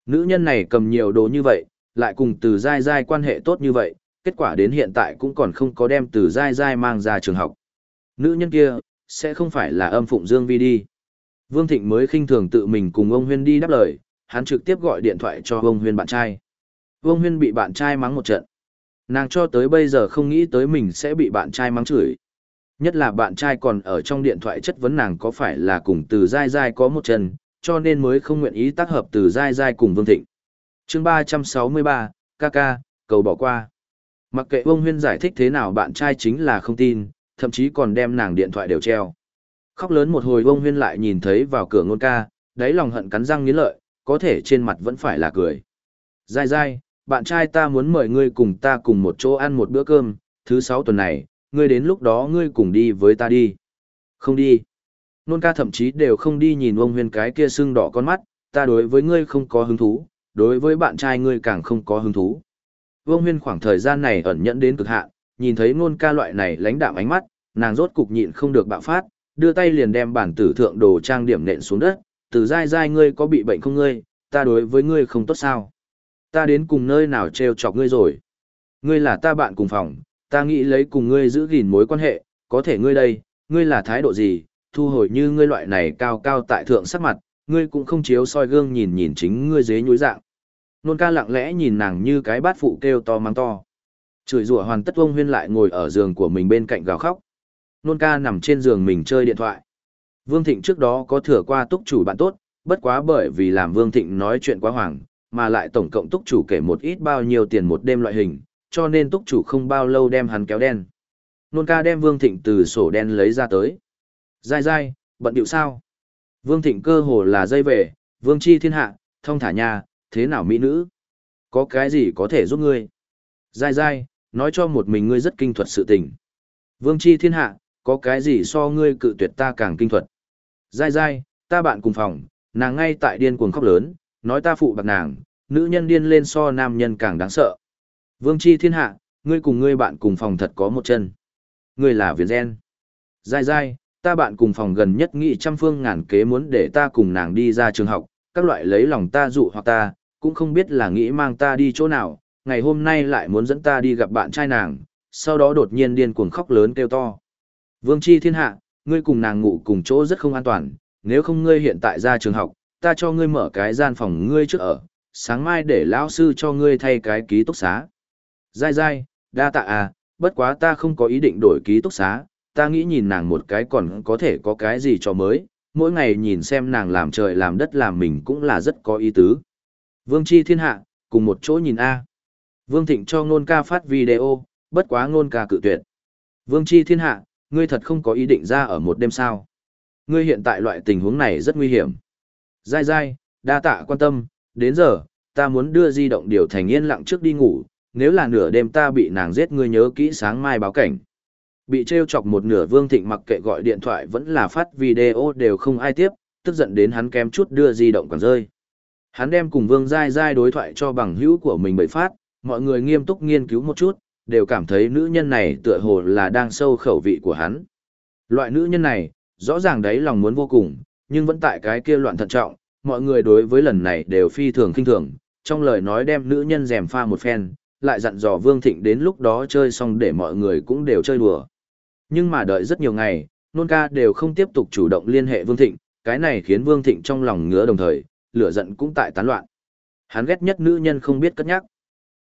Nữ nhân này cầm nhiều đồ như vậy, lại cùng từ dai dai quan hệ tốt như vậy, kết quả đến hiện tại cũng còn không có đem từ dai dai mang ra trường học. Nữ nhân kia, sẽ không phải là âm phụng Dương Vi đi. Vương Thịnh mới khinh thường tự mình cùng ông Huyên đi đáp lời, hắn trực tiếp gọi điện thoại cho ông Huyên bạn trai. Ông Huyên bị bạn trai mắng một trận. Nàng cho tới bây giờ không nghĩ tới mình sẽ bị bạn trai mắng chửi. Nhất là bạn trai còn ở trong điện thoại chất vấn nàng có phải là cùng từ dai dai có một chân, cho nên mới không nguyện ý tác hợp từ dai dai cùng Vương Thịnh. chương 363, KK, cầu bỏ qua. Mặc kệ ông Huyên giải thích thế nào bạn trai chính là không tin, thậm chí còn đem nàng điện thoại đều treo. Khóc lớn một hồi ông Huyên lại nhìn thấy vào cửa ngôn ca, đáy lòng hận cắn răng nghiến lợi, có thể trên mặt vẫn phải là cười. Dai dai, bạn trai ta muốn mời ngươi cùng ta cùng một chỗ ăn một bữa cơm, thứ sáu tuần này, ngươi đến lúc đó ngươi cùng đi với ta đi. Không đi. Nôn ca thậm chí đều không đi nhìn ông Huyên cái kia sưng đỏ con mắt, ta đối với ngươi không có hứng thú, đối với bạn trai ngươi càng không có hứng thú. Vương Huyên khoảng thời gian này ẩn nhẫn đến cực hạn, nhìn thấy ngôn ca loại này lãnh đạm ánh mắt, nàng rốt cục nhịn không được bạo phát, đưa tay liền đem bản tử thượng đồ trang điểm nện xuống đất, từ dai dai ngươi có bị bệnh không ngươi, ta đối với ngươi không tốt sao. Ta đến cùng nơi nào trêu chọc ngươi rồi. Ngươi là ta bạn cùng phòng, ta nghĩ lấy cùng ngươi giữ gìn mối quan hệ, có thể ngươi đây, ngươi là thái độ gì, thu hồi như ngươi loại này cao cao tại thượng sắc mặt, ngươi cũng không chiếu soi gương nhìn nhìn chính ngươi dế nhúi dạng. Nôn ca lặng lẽ nhìn nàng như cái bát phụ kêu to mang to. Chửi rủa hoàn tất vông huyên lại ngồi ở giường của mình bên cạnh gào khóc. Nôn ca nằm trên giường mình chơi điện thoại. Vương Thịnh trước đó có thừa qua túc chủ bạn tốt, bất quá bởi vì làm Vương Thịnh nói chuyện quá hoảng, mà lại tổng cộng túc chủ kể một ít bao nhiêu tiền một đêm loại hình, cho nên túc chủ không bao lâu đem hắn kéo đen. Nôn ca đem Vương Thịnh từ sổ đen lấy ra tới. Dai dai, bận điệu sao? Vương Thịnh cơ hồ là dây về, Vương Chi thiên hạ, thông thả nhà, thế nào mỹ nữ? Có cái gì có thể giúp ngươi? Dai dai, nói cho một mình ngươi rất kinh thuật sự tình. Vương Chi thiên hạ, có cái gì so ngươi cự tuyệt ta càng kinh thuật? Dai dai, ta bạn cùng phòng, nàng ngay tại điên cuồng khóc lớn, nói ta phụ bạc nàng, nữ nhân điên lên so nam nhân càng đáng sợ. Vương Chi thiên hạ, ngươi cùng ngươi bạn cùng phòng thật có một chân. Ngươi là viễn gen. Dai dai, ta bạn cùng phòng gần nhất nghị trăm phương ngàn kế muốn để ta cùng nàng đi ra trường học, các loại lấy lòng ta dụ hoặc ta, cũng không biết là nghĩ mang ta đi chỗ nào, ngày hôm nay lại muốn dẫn ta đi gặp bạn trai nàng, sau đó đột nhiên điên cuồng khóc lớn kêu to. Vương Chi thiên hạ, ngươi cùng nàng ngủ cùng chỗ rất không an toàn, nếu không ngươi hiện tại ra trường học, ta cho ngươi mở cái gian phòng ngươi trước ở, sáng mai để lão sư cho ngươi thay cái ký túc xá. Dai dai, đa tạ à, bất quá ta không có ý định đổi ký túc xá, ta nghĩ nhìn nàng một cái còn có thể có cái gì cho mới, mỗi ngày nhìn xem nàng làm trời làm đất làm mình cũng là rất có ý tứ. Vương Chi thiên hạ, cùng một chỗ nhìn A. Vương Thịnh cho ngôn ca phát video, bất quá ngôn ca cự tuyệt. Vương Chi thiên hạ, ngươi thật không có ý định ra ở một đêm sao. Ngươi hiện tại loại tình huống này rất nguy hiểm. Dai dai, đa tạ quan tâm, đến giờ, ta muốn đưa di động điều thành yên lặng trước đi ngủ, nếu là nửa đêm ta bị nàng giết ngươi nhớ kỹ sáng mai báo cảnh. Bị trêu chọc một nửa Vương Thịnh mặc kệ gọi điện thoại vẫn là phát video đều không ai tiếp, tức giận đến hắn kém chút đưa di động còn rơi. Hắn đem cùng Vương Giai Giai đối thoại cho bằng hữu của mình bậy phát, mọi người nghiêm túc nghiên cứu một chút, đều cảm thấy nữ nhân này tựa hồ là đang sâu khẩu vị của hắn. Loại nữ nhân này, rõ ràng đấy lòng muốn vô cùng, nhưng vẫn tại cái kia loạn thận trọng, mọi người đối với lần này đều phi thường kinh thường, trong lời nói đem nữ nhân rèm pha một phen, lại dặn dò Vương Thịnh đến lúc đó chơi xong để mọi người cũng đều chơi đùa. Nhưng mà đợi rất nhiều ngày, nôn ca đều không tiếp tục chủ động liên hệ Vương Thịnh, cái này khiến Vương Thịnh trong lòng ngứa đồng thời, lửa giận cũng tại tán loạn. Hắn ghét nhất nữ nhân không biết cất nhắc.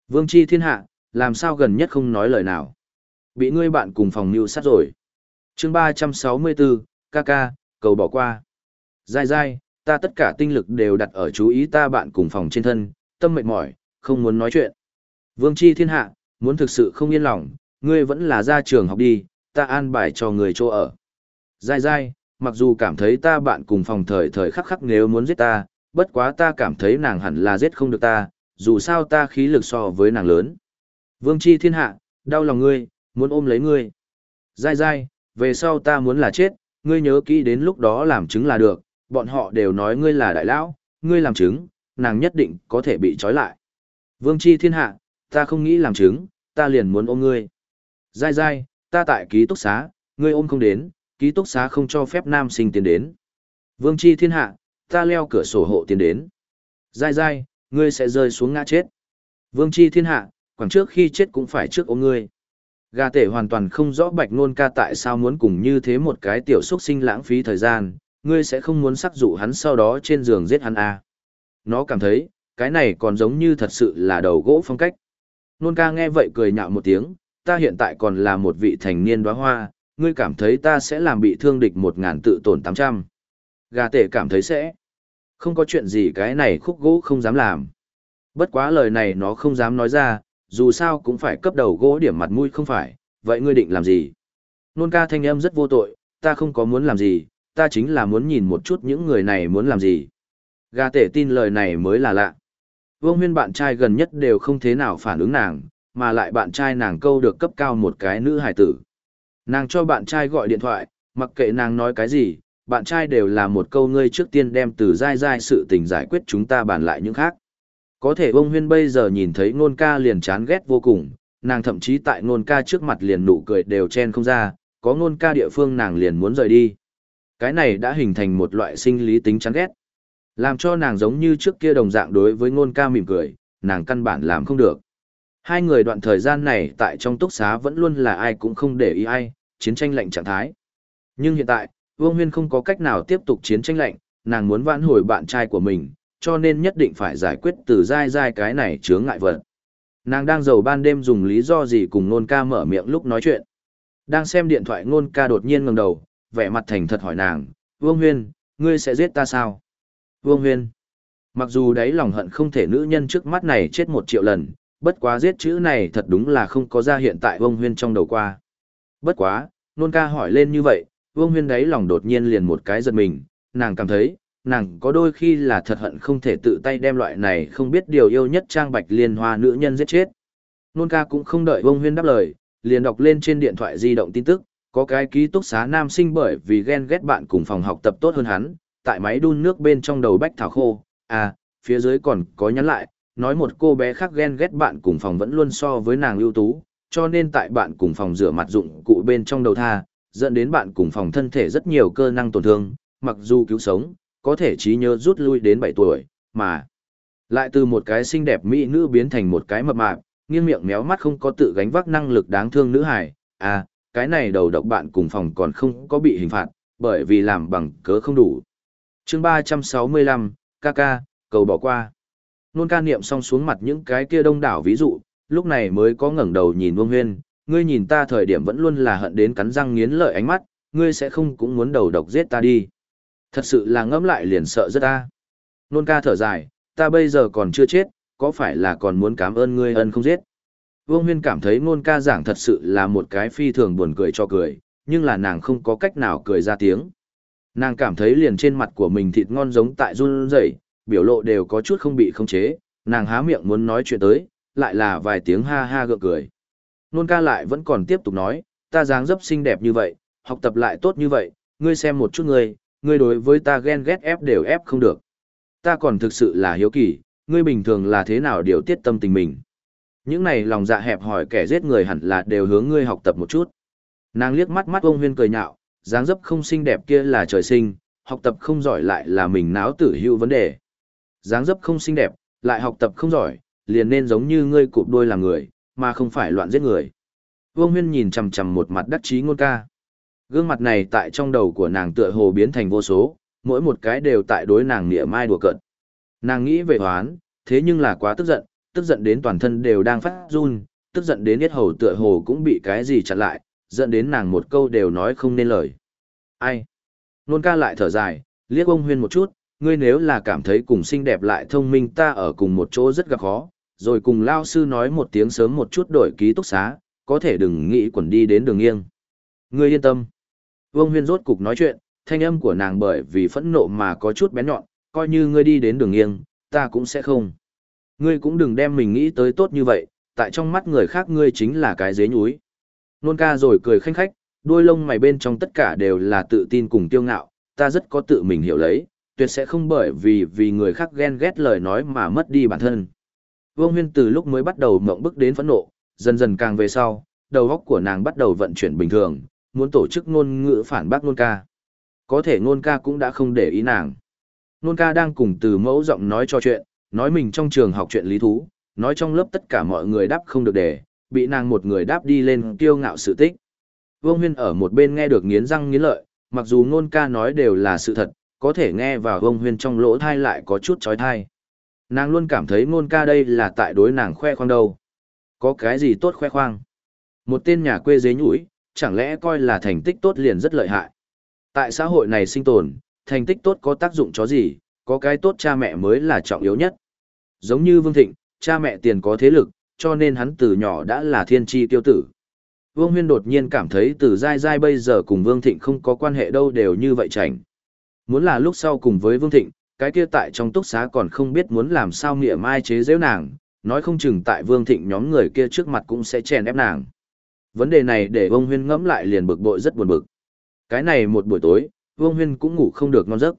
Vương Chi thiên hạ, làm sao gần nhất không nói lời nào. Bị ngươi bạn cùng phòng mưu sát rồi. chương 364, ca ca, cầu bỏ qua. Dai dai, ta tất cả tinh lực đều đặt ở chú ý ta bạn cùng phòng trên thân, tâm mệt mỏi, không muốn nói chuyện. Vương Chi thiên hạ, muốn thực sự không yên lòng, ngươi vẫn là ra trường học đi, ta an bài cho người chỗ ở. Dai dai, mặc dù cảm thấy ta bạn cùng phòng thời thời khắc khắc nếu muốn giết ta, bất quá ta cảm thấy nàng hẳn là giết không được ta, dù sao ta khí lực so với nàng lớn. Vương chi thiên hạ, đau lòng ngươi, muốn ôm lấy ngươi. Dai dai, về sau ta muốn là chết, ngươi nhớ kỹ đến lúc đó làm chứng là được, bọn họ đều nói ngươi là đại lão, ngươi làm chứng, nàng nhất định có thể bị trói lại. Vương chi thiên hạ, ta không nghĩ làm chứng, ta liền muốn ôm ngươi. Dai dai, ta tại ký túc xá, ngươi ôm không đến, ký túc xá không cho phép nam sinh tiến đến. Vương chi thiên hạ, ta leo cửa sổ hộ tiến đến. Dai dai, ngươi sẽ rơi xuống ngã chết. Vương chi thiên hạ, quảng trước khi chết cũng phải trước ôm ngươi. Gà tể hoàn toàn không rõ bạch nôn ca tại sao muốn cùng như thế một cái tiểu xuất sinh lãng phí thời gian, ngươi sẽ không muốn sắc dụ hắn sau đó trên giường giết hắn à. Nó cảm thấy, cái này còn giống như thật sự là đầu gỗ phong cách. Nôn ca nghe vậy cười nhạo một tiếng, ta hiện tại còn là một vị thành niên đóa hoa, ngươi cảm thấy ta sẽ làm bị thương địch một ngàn tự tổn tám trăm. Gà tể cảm thấy sẽ. Không có chuyện gì cái này khúc gỗ không dám làm. Bất quá lời này nó không dám nói ra, dù sao cũng phải cấp đầu gỗ điểm mặt mũi không phải, vậy ngươi định làm gì? Nôn ca thanh âm rất vô tội, ta không có muốn làm gì, ta chính là muốn nhìn một chút những người này muốn làm gì. Gà tể tin lời này mới là lạ. Vương huyên bạn trai gần nhất đều không thế nào phản ứng nàng, mà lại bạn trai nàng câu được cấp cao một cái nữ hải tử. Nàng cho bạn trai gọi điện thoại, mặc kệ nàng nói cái gì, bạn trai đều là một câu ngươi trước tiên đem từ dai dai sự tình giải quyết chúng ta bàn lại những khác. Có thể ông huyên bây giờ nhìn thấy nôn ca liền chán ghét vô cùng, nàng thậm chí tại nôn ca trước mặt liền nụ cười đều chen không ra, có nôn ca địa phương nàng liền muốn rời đi. Cái này đã hình thành một loại sinh lý tính chán ghét. Làm cho nàng giống như trước kia đồng dạng đối với nôn ca mỉm cười, nàng căn bản làm không được. Hai người đoạn thời gian này tại trong túc xá vẫn luôn là ai cũng không để ý ai, chiến tranh lạnh trạng thái. Nhưng hiện tại, Vương Huyên không có cách nào tiếp tục chiến tranh lạnh, nàng muốn vãn hồi bạn trai của mình, cho nên nhất định phải giải quyết từ dai dai cái này chướng ngại vật. Nàng đang giàu ban đêm dùng lý do gì cùng nôn ca mở miệng lúc nói chuyện. Đang xem điện thoại nôn ca đột nhiên ngẩng đầu, vẻ mặt thành thật hỏi nàng, Vương Huyên, ngươi sẽ giết ta sao? Vương Huyên. Mặc dù đấy lòng hận không thể nữ nhân trước mắt này chết một triệu lần, bất quá giết chữ này thật đúng là không có ra hiện tại Vương Huyên trong đầu qua. Bất quá, nôn ca hỏi lên như vậy, Vương Huyên đấy lòng đột nhiên liền một cái giật mình, nàng cảm thấy, nàng có đôi khi là thật hận không thể tự tay đem loại này không biết điều yêu nhất trang bạch liên hoa nữ nhân giết chết. Nôn ca cũng không đợi Vương Huyên đáp lời, liền đọc lên trên điện thoại di động tin tức, có cái ký túc xá nam sinh bởi vì ghen ghét bạn cùng phòng học tập tốt hơn hắn, tại máy đun nước bên trong đầu bách thảo khô, à, phía dưới còn có nhắn lại, nói một cô bé khác ghen ghét bạn cùng phòng vẫn luôn so với nàng ưu tú, cho nên tại bạn cùng phòng rửa mặt dụng cụ bên trong đầu tha, dẫn đến bạn cùng phòng thân thể rất nhiều cơ năng tổn thương, mặc dù cứu sống, có thể trí nhớ rút lui đến 7 tuổi, mà lại từ một cái xinh đẹp mỹ nữ biến thành một cái mập mạp, nghiêng miệng méo mắt không có tự gánh vác năng lực đáng thương nữ hải, à, cái này đầu độc bạn cùng phòng còn không có bị hình phạt, bởi vì làm bằng cớ không đủ. chương 365, ca ca, cầu bỏ qua. Nôn ca niệm xong xuống mặt những cái kia đông đảo ví dụ, lúc này mới có ngẩng đầu nhìn Vương Huyên, ngươi nhìn ta thời điểm vẫn luôn là hận đến cắn răng nghiến lợi ánh mắt, ngươi sẽ không cũng muốn đầu độc giết ta đi. Thật sự là ngẫm lại liền sợ rất ta. Nôn ca thở dài, ta bây giờ còn chưa chết, có phải là còn muốn cảm ơn ngươi ân không giết. Vương Huyên cảm thấy nôn ca giảng thật sự là một cái phi thường buồn cười cho cười, nhưng là nàng không có cách nào cười ra tiếng. Nàng cảm thấy liền trên mặt của mình thịt ngon giống tại run rẩy, biểu lộ đều có chút không bị khống chế, nàng há miệng muốn nói chuyện tới, lại là vài tiếng ha ha gượng cười. Nôn ca lại vẫn còn tiếp tục nói, ta dáng dấp xinh đẹp như vậy, học tập lại tốt như vậy, ngươi xem một chút ngươi, ngươi đối với ta ghen ghét ép đều ép không được. Ta còn thực sự là hiếu kỳ, ngươi bình thường là thế nào điều tiết tâm tình mình. Những này lòng dạ hẹp hỏi kẻ giết người hẳn là đều hướng ngươi học tập một chút. Nàng liếc mắt mắt ông huyên cười nhạo, dáng dấp không xinh đẹp kia là trời sinh, học tập không giỏi lại là mình náo tử hữu vấn đề. Dáng dấp không xinh đẹp, lại học tập không giỏi, liền nên giống như ngươi cụp đôi làm người, mà không phải loạn giết người. Vương Huyên nhìn chằm chằm một mặt đắc chí ngôn ca. Gương mặt này tại trong đầu của nàng tựa hồ biến thành vô số, mỗi một cái đều tại đối nàng nghĩa mai đùa cợt. Nàng nghĩ về hoán, thế nhưng là quá tức giận, tức giận đến toàn thân đều đang phát run, tức giận đến yết hầu tựa hồ cũng bị cái gì chặn lại, giận đến nàng một câu đều nói không nên lời. Ai? Nôn ca lại thở dài, liếc ông huyên một chút, ngươi nếu là cảm thấy cùng xinh đẹp lại thông minh ta ở cùng một chỗ rất gặp khó, rồi cùng lao sư nói một tiếng sớm một chút đổi ký túc xá, có thể đừng nghĩ quẩn đi đến đường nghiêng. Ngươi yên tâm. Vương huyên rốt cục nói chuyện, thanh âm của nàng bởi vì phẫn nộ mà có chút bén nhọn, coi như ngươi đi đến đường nghiêng, ta cũng sẽ không. Ngươi cũng đừng đem mình nghĩ tới tốt như vậy, tại trong mắt người khác ngươi chính là cái dế nhúi. Nôn ca rồi cười khanh khách, đôi lông mày bên trong tất cả đều là tự tin cùng tiêu ngạo, ta rất có tự mình hiểu lấy, tuyệt sẽ không bởi vì vì người khác ghen ghét lời nói mà mất đi bản thân. Vương Huyên từ lúc mới bắt đầu mộng bức đến phẫn nộ, dần dần càng về sau, đầu óc của nàng bắt đầu vận chuyển bình thường, muốn tổ chức ngôn ngữ phản bác ngôn ca. Có thể ngôn ca cũng đã không để ý nàng. Ngôn ca đang cùng từ mẫu giọng nói cho chuyện, nói mình trong trường học chuyện lý thú, nói trong lớp tất cả mọi người đáp không được để, bị nàng một người đáp đi lên kiêu ngạo sự tích. Vương Huyên ở một bên nghe được nghiến răng nghiến lợi, mặc dù ngôn ca nói đều là sự thật, có thể nghe vào Vương Huyên trong lỗ thai lại có chút trói thai. Nàng luôn cảm thấy ngôn ca đây là tại đối nàng khoe khoang đâu. Có cái gì tốt khoe khoang? Một tên nhà quê dế nhũi, chẳng lẽ coi là thành tích tốt liền rất lợi hại. Tại xã hội này sinh tồn, thành tích tốt có tác dụng cho gì, có cái tốt cha mẹ mới là trọng yếu nhất. Giống như Vương Thịnh, cha mẹ tiền có thế lực, cho nên hắn từ nhỏ đã là thiên tri tiêu tử. Vương Huyên đột nhiên cảm thấy từ dai dai bây giờ cùng Vương Thịnh không có quan hệ đâu đều như vậy chảnh. Muốn là lúc sau cùng với Vương Thịnh, cái kia tại trong túc xá còn không biết muốn làm sao nghĩa mai chế giễu nàng, nói không chừng tại Vương Thịnh nhóm người kia trước mặt cũng sẽ chèn ép nàng. Vấn đề này để Vương Huyên ngẫm lại liền bực bội rất buồn bực. Cái này một buổi tối, Vương Huyên cũng ngủ không được ngon giấc.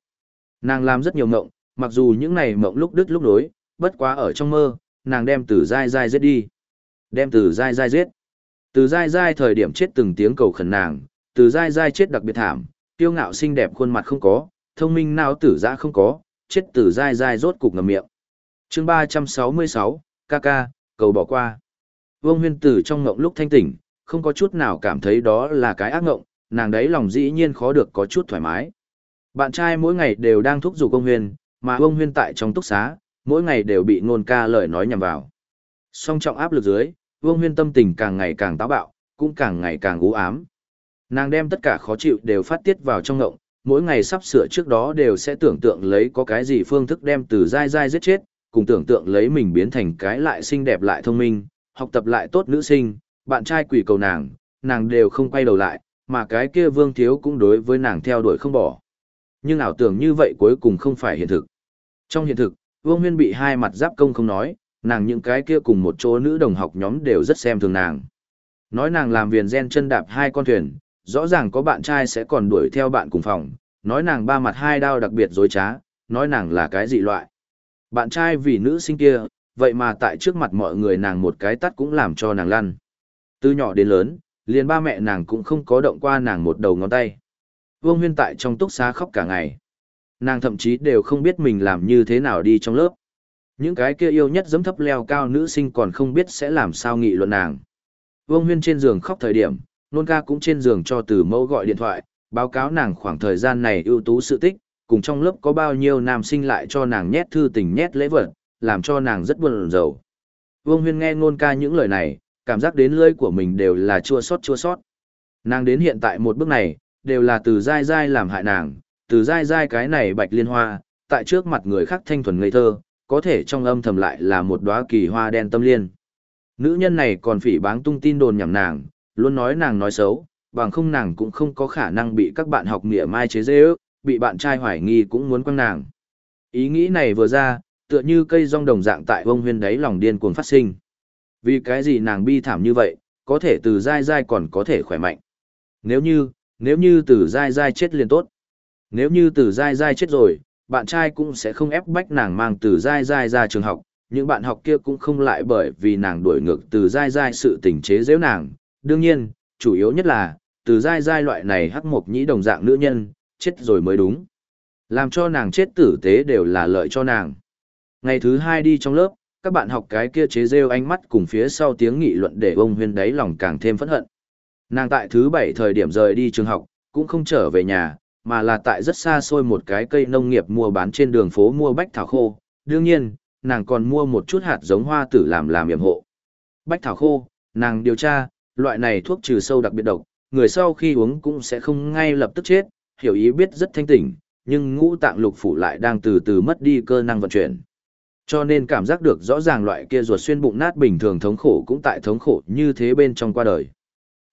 Nàng làm rất nhiều mộng, mặc dù những này mộng lúc đứt lúc nối, bất quá ở trong mơ, nàng đem từ dai dai giết đi. Đem từ dai dai giết. Từ dai dai thời điểm chết từng tiếng cầu khẩn nàng, từ dai dai chết đặc biệt thảm, tiêu ngạo xinh đẹp khuôn mặt không có, thông minh não tử dạ không có, chết từ dai dai rốt cục ngầm miệng. chương 366, ca ca, cầu bỏ qua. Vương huyên tử trong ngộng lúc thanh tỉnh, không có chút nào cảm thấy đó là cái ác ngộng, nàng đấy lòng dĩ nhiên khó được có chút thoải mái. Bạn trai mỗi ngày đều đang thúc giục ông huyên, mà ông huyên tại trong túc xá, mỗi ngày đều bị ngôn ca lời nói nhằm vào. Song trọng áp lực dưới, Vương Huyên tâm tình càng ngày càng táo bạo, cũng càng ngày càng u ám. Nàng đem tất cả khó chịu đều phát tiết vào trong ngộng, mỗi ngày sắp sửa trước đó đều sẽ tưởng tượng lấy có cái gì phương thức đem từ dai dai giết chết, cùng tưởng tượng lấy mình biến thành cái lại xinh đẹp lại thông minh, học tập lại tốt nữ sinh, bạn trai quỷ cầu nàng, nàng đều không quay đầu lại, mà cái kia vương thiếu cũng đối với nàng theo đuổi không bỏ. Nhưng ảo tưởng như vậy cuối cùng không phải hiện thực. Trong hiện thực, vương huyên bị hai mặt giáp công không nói, nàng những cái kia cùng một chỗ nữ đồng học nhóm đều rất xem thường nàng. Nói nàng làm viền gen chân đạp hai con thuyền, rõ ràng có bạn trai sẽ còn đuổi theo bạn cùng phòng, nói nàng ba mặt hai đao đặc biệt dối trá, nói nàng là cái dị loại. Bạn trai vì nữ sinh kia, vậy mà tại trước mặt mọi người nàng một cái tắt cũng làm cho nàng lăn. Từ nhỏ đến lớn, liền ba mẹ nàng cũng không có động qua nàng một đầu ngón tay. Vương Huyên tại trong túc xá khóc cả ngày. Nàng thậm chí đều không biết mình làm như thế nào đi trong lớp. Những cái kia yêu nhất giấm thấp leo cao nữ sinh còn không biết sẽ làm sao nghị luận nàng. Vương Huyên trên giường khóc thời điểm, nôn ca cũng trên giường cho từ mẫu gọi điện thoại, báo cáo nàng khoảng thời gian này ưu tú sự tích, cùng trong lớp có bao nhiêu nam sinh lại cho nàng nhét thư tình nhét lễ vật, làm cho nàng rất buồn rầu. Vương Huyên nghe nôn ca những lời này, cảm giác đến lưỡi của mình đều là chua sót chua sót. Nàng đến hiện tại một bước này, đều là từ dai dai làm hại nàng, từ dai dai cái này bạch liên hoa, tại trước mặt người khác thanh thuần ngây thơ, có thể trong âm thầm lại là một đóa kỳ hoa đen tâm liên. Nữ nhân này còn phỉ báng tung tin đồn nhằm nàng, luôn nói nàng nói xấu, bằng không nàng cũng không có khả năng bị các bạn học nghĩa mai chế dễ ước, bị bạn trai hoài nghi cũng muốn quăng nàng. Ý nghĩ này vừa ra, tựa như cây rong đồng dạng tại vông huyên đáy lòng điên cuồng phát sinh. Vì cái gì nàng bi thảm như vậy, có thể từ dai dai còn có thể khỏe mạnh. Nếu như, nếu như từ dai dai chết liền tốt. Nếu như từ dai dai chết rồi, bạn trai cũng sẽ không ép bách nàng mang từ dai dai ra trường học, những bạn học kia cũng không lại bởi vì nàng đuổi ngược từ dai dai sự tình chế giễu nàng. Đương nhiên, chủ yếu nhất là, từ dai dai loại này hắc mộc nhĩ đồng dạng nữ nhân, chết rồi mới đúng. Làm cho nàng chết tử tế đều là lợi cho nàng. Ngày thứ hai đi trong lớp, các bạn học cái kia chế rêu ánh mắt cùng phía sau tiếng nghị luận để ông huyên đáy lòng càng thêm phẫn hận. Nàng tại thứ bảy thời điểm rời đi trường học, cũng không trở về nhà, mà là tại rất xa xôi một cái cây nông nghiệp mua bán trên đường phố mua bách thảo khô. Đương nhiên, nàng còn mua một chút hạt giống hoa tử làm làm yểm hộ. Bách thảo khô, nàng điều tra, loại này thuốc trừ sâu đặc biệt độc, người sau khi uống cũng sẽ không ngay lập tức chết, hiểu ý biết rất thanh tỉnh, nhưng ngũ tạng lục phủ lại đang từ từ mất đi cơ năng vận chuyển. Cho nên cảm giác được rõ ràng loại kia ruột xuyên bụng nát bình thường thống khổ cũng tại thống khổ như thế bên trong qua đời.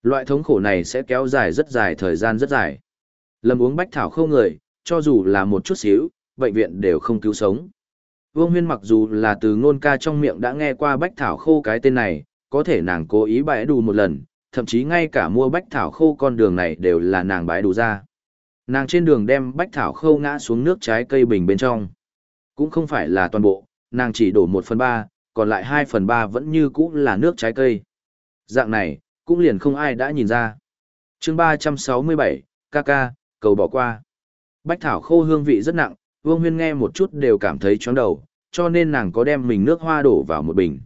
Loại thống khổ này sẽ kéo dài rất dài thời gian rất dài. Lâm uống bách thảo không người, cho dù là một chút xíu, bệnh viện đều không cứu sống. Vương Huyên mặc dù là từ ngôn ca trong miệng đã nghe qua bách thảo khô cái tên này, có thể nàng cố ý bãi đủ một lần, thậm chí ngay cả mua bách thảo khô con đường này đều là nàng bãi đủ ra. Nàng trên đường đem bách thảo khô ngã xuống nước trái cây bình bên trong. Cũng không phải là toàn bộ, nàng chỉ đổ một phần ba, còn lại hai phần ba vẫn như cũ là nước trái cây. Dạng này, cũng liền không ai đã nhìn ra. chương 367, Kaka cầu bỏ qua. Bách thảo khô hương vị rất nặng, Vương Huyên nghe một chút đều cảm thấy chóng đầu, cho nên nàng có đem mình nước hoa đổ vào một bình.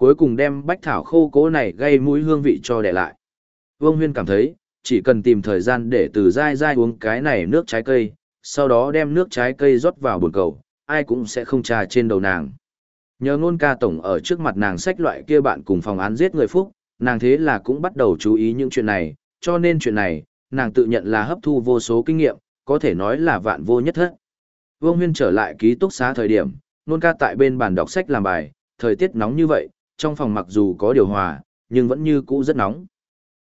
Cuối cùng đem bách thảo khô cố này gây mũi hương vị cho để lại. Vương Huyên cảm thấy, chỉ cần tìm thời gian để từ dai dai uống cái này nước trái cây, sau đó đem nước trái cây rót vào bồn cầu, ai cũng sẽ không trà trên đầu nàng. Nhờ ngôn ca tổng ở trước mặt nàng sách loại kia bạn cùng phòng án giết người phúc, nàng thế là cũng bắt đầu chú ý những chuyện này, cho nên chuyện này, nàng tự nhận là hấp thu vô số kinh nghiệm, có thể nói là vạn vô nhất thất. Vương Huyên trở lại ký túc xá thời điểm, ngôn ca tại bên bàn đọc sách làm bài, thời tiết nóng như vậy, trong phòng mặc dù có điều hòa, nhưng vẫn như cũ rất nóng.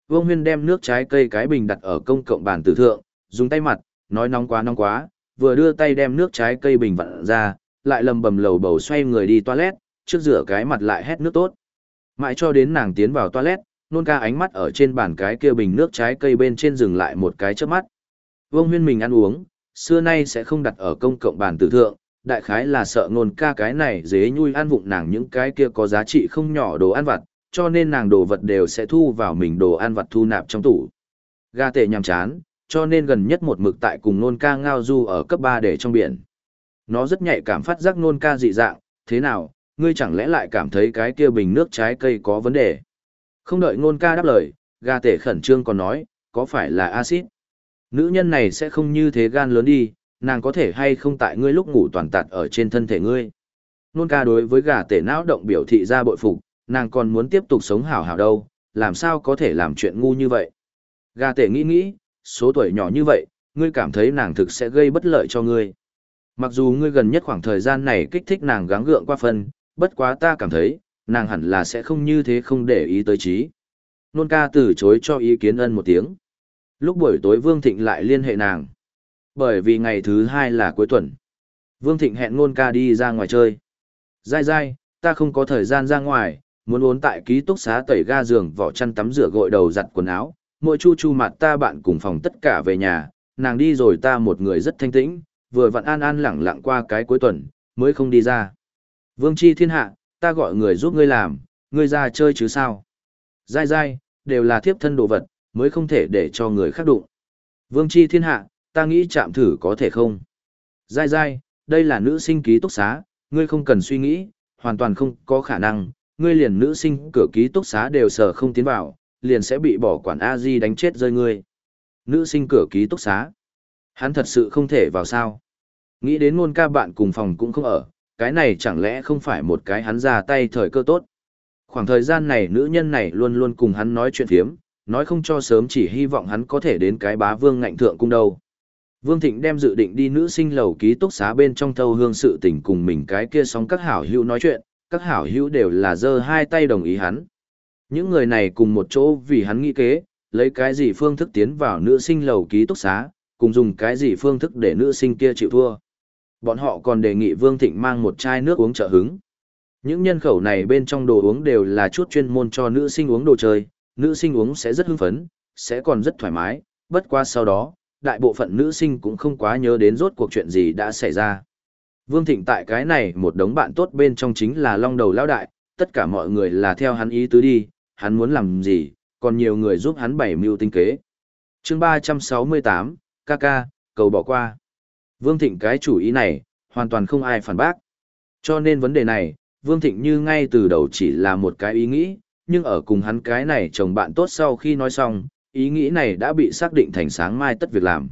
Vương Huyên đem nước trái cây cái bình đặt ở công cộng bàn tử thượng, dùng tay mặt, nói nóng quá nóng quá, vừa đưa tay đem nước trái cây bình vặn ra, lại lầm bầm lầu bầu xoay người đi toilet, trước rửa cái mặt lại hét nước tốt. Mãi cho đến nàng tiến vào toilet, nôn ca ánh mắt ở trên bàn cái kia bình nước trái cây bên trên dừng lại một cái chớp mắt. Vương huyên mình ăn uống, xưa nay sẽ không đặt ở công cộng bàn tử thượng, đại khái là sợ nôn ca cái này dế nhui ăn vụng nàng những cái kia có giá trị không nhỏ đồ ăn vặt, cho nên nàng đồ vật đều sẽ thu vào mình đồ ăn vặt thu nạp trong tủ. Ga tệ nhằm chán, cho nên gần nhất một mực tại cùng nôn ca ngao du ở cấp 3 để trong biển. Nó rất nhạy cảm phát giác nôn ca dị dạng, thế nào, ngươi chẳng lẽ lại cảm thấy cái kia bình nước trái cây có vấn đề? Không đợi nôn ca đáp lời, gà tể khẩn trương còn nói, có phải là axit? Nữ nhân này sẽ không như thế gan lớn đi, nàng có thể hay không tại ngươi lúc ngủ toàn tạt ở trên thân thể ngươi. Nôn ca đối với gà tể não động biểu thị ra bội phục, nàng còn muốn tiếp tục sống hảo hảo đâu, làm sao có thể làm chuyện ngu như vậy. Gà tể nghĩ nghĩ, số tuổi nhỏ như vậy, ngươi cảm thấy nàng thực sẽ gây bất lợi cho ngươi. Mặc dù ngươi gần nhất khoảng thời gian này kích thích nàng gắng gượng qua phân, bất quá ta cảm thấy, nàng hẳn là sẽ không như thế không để ý tới trí. nôn ca từ chối cho ý kiến ân một tiếng. Lúc buổi tối Vương Thịnh lại liên hệ nàng. Bởi vì ngày thứ hai là cuối tuần. Vương Thịnh hẹn nôn ca đi ra ngoài chơi. Dai dai, ta không có thời gian ra ngoài, muốn uốn tại ký túc xá tẩy ga giường vỏ chăn tắm rửa gội đầu giặt quần áo. Mỗi chu chu mặt ta bạn cùng phòng tất cả về nhà, nàng đi rồi ta một người rất thanh tĩnh, vừa vặn an an lẳng lặng qua cái cuối tuần, mới không đi ra. Vương Chi thiên hạ, ta gọi người giúp ngươi làm, ngươi ra chơi chứ sao? Dai dai, đều là thiếp thân đồ vật, mới không thể để cho người khác đụng. Vương Chi thiên hạ, ta nghĩ chạm thử có thể không? Dai dai, đây là nữ sinh ký túc xá, ngươi không cần suy nghĩ, hoàn toàn không có khả năng, ngươi liền nữ sinh cửa ký túc xá đều sở không tiến vào, liền sẽ bị bỏ quản A-di đánh chết rơi ngươi. Nữ sinh cửa ký túc xá. Hắn thật sự không thể vào sao. Nghĩ đến ngôn ca bạn cùng phòng cũng không ở, cái này chẳng lẽ không phải một cái hắn ra tay thời cơ tốt. Khoảng thời gian này nữ nhân này luôn luôn cùng hắn nói chuyện thiếm, nói không cho sớm chỉ hy vọng hắn có thể đến cái bá vương ngạnh thượng cung đâu. Vương Thịnh đem dự định đi nữ sinh lầu ký túc xá bên trong thâu hương sự tình cùng mình cái kia xong các hảo hữu nói chuyện, các hảo hữu đều là giơ hai tay đồng ý hắn. Những người này cùng một chỗ vì hắn nghĩ kế, lấy cái gì phương thức tiến vào nữ sinh lầu ký túc xá, cùng dùng cái gì phương thức để nữ sinh kia chịu thua. Bọn họ còn đề nghị Vương Thịnh mang một chai nước uống trợ hứng. Những nhân khẩu này bên trong đồ uống đều là chút chuyên môn cho nữ sinh uống đồ chơi, nữ sinh uống sẽ rất hưng phấn, sẽ còn rất thoải mái, bất qua sau đó, đại bộ phận nữ sinh cũng không quá nhớ đến rốt cuộc chuyện gì đã xảy ra. Vương Thịnh tại cái này một đống bạn tốt bên trong chính là long đầu lão đại, tất cả mọi người là theo hắn ý tứ đi, hắn muốn làm gì, còn nhiều người giúp hắn bày mưu tinh kế. chương 368, Kaka, cầu bỏ qua. Vương Thịnh cái chủ ý này, hoàn toàn không ai phản bác. Cho nên vấn đề này, Vương Thịnh như ngay từ đầu chỉ là một cái ý nghĩ, nhưng ở cùng hắn cái này chồng bạn tốt sau khi nói xong, ý nghĩ này đã bị xác định thành sáng mai tất việc làm.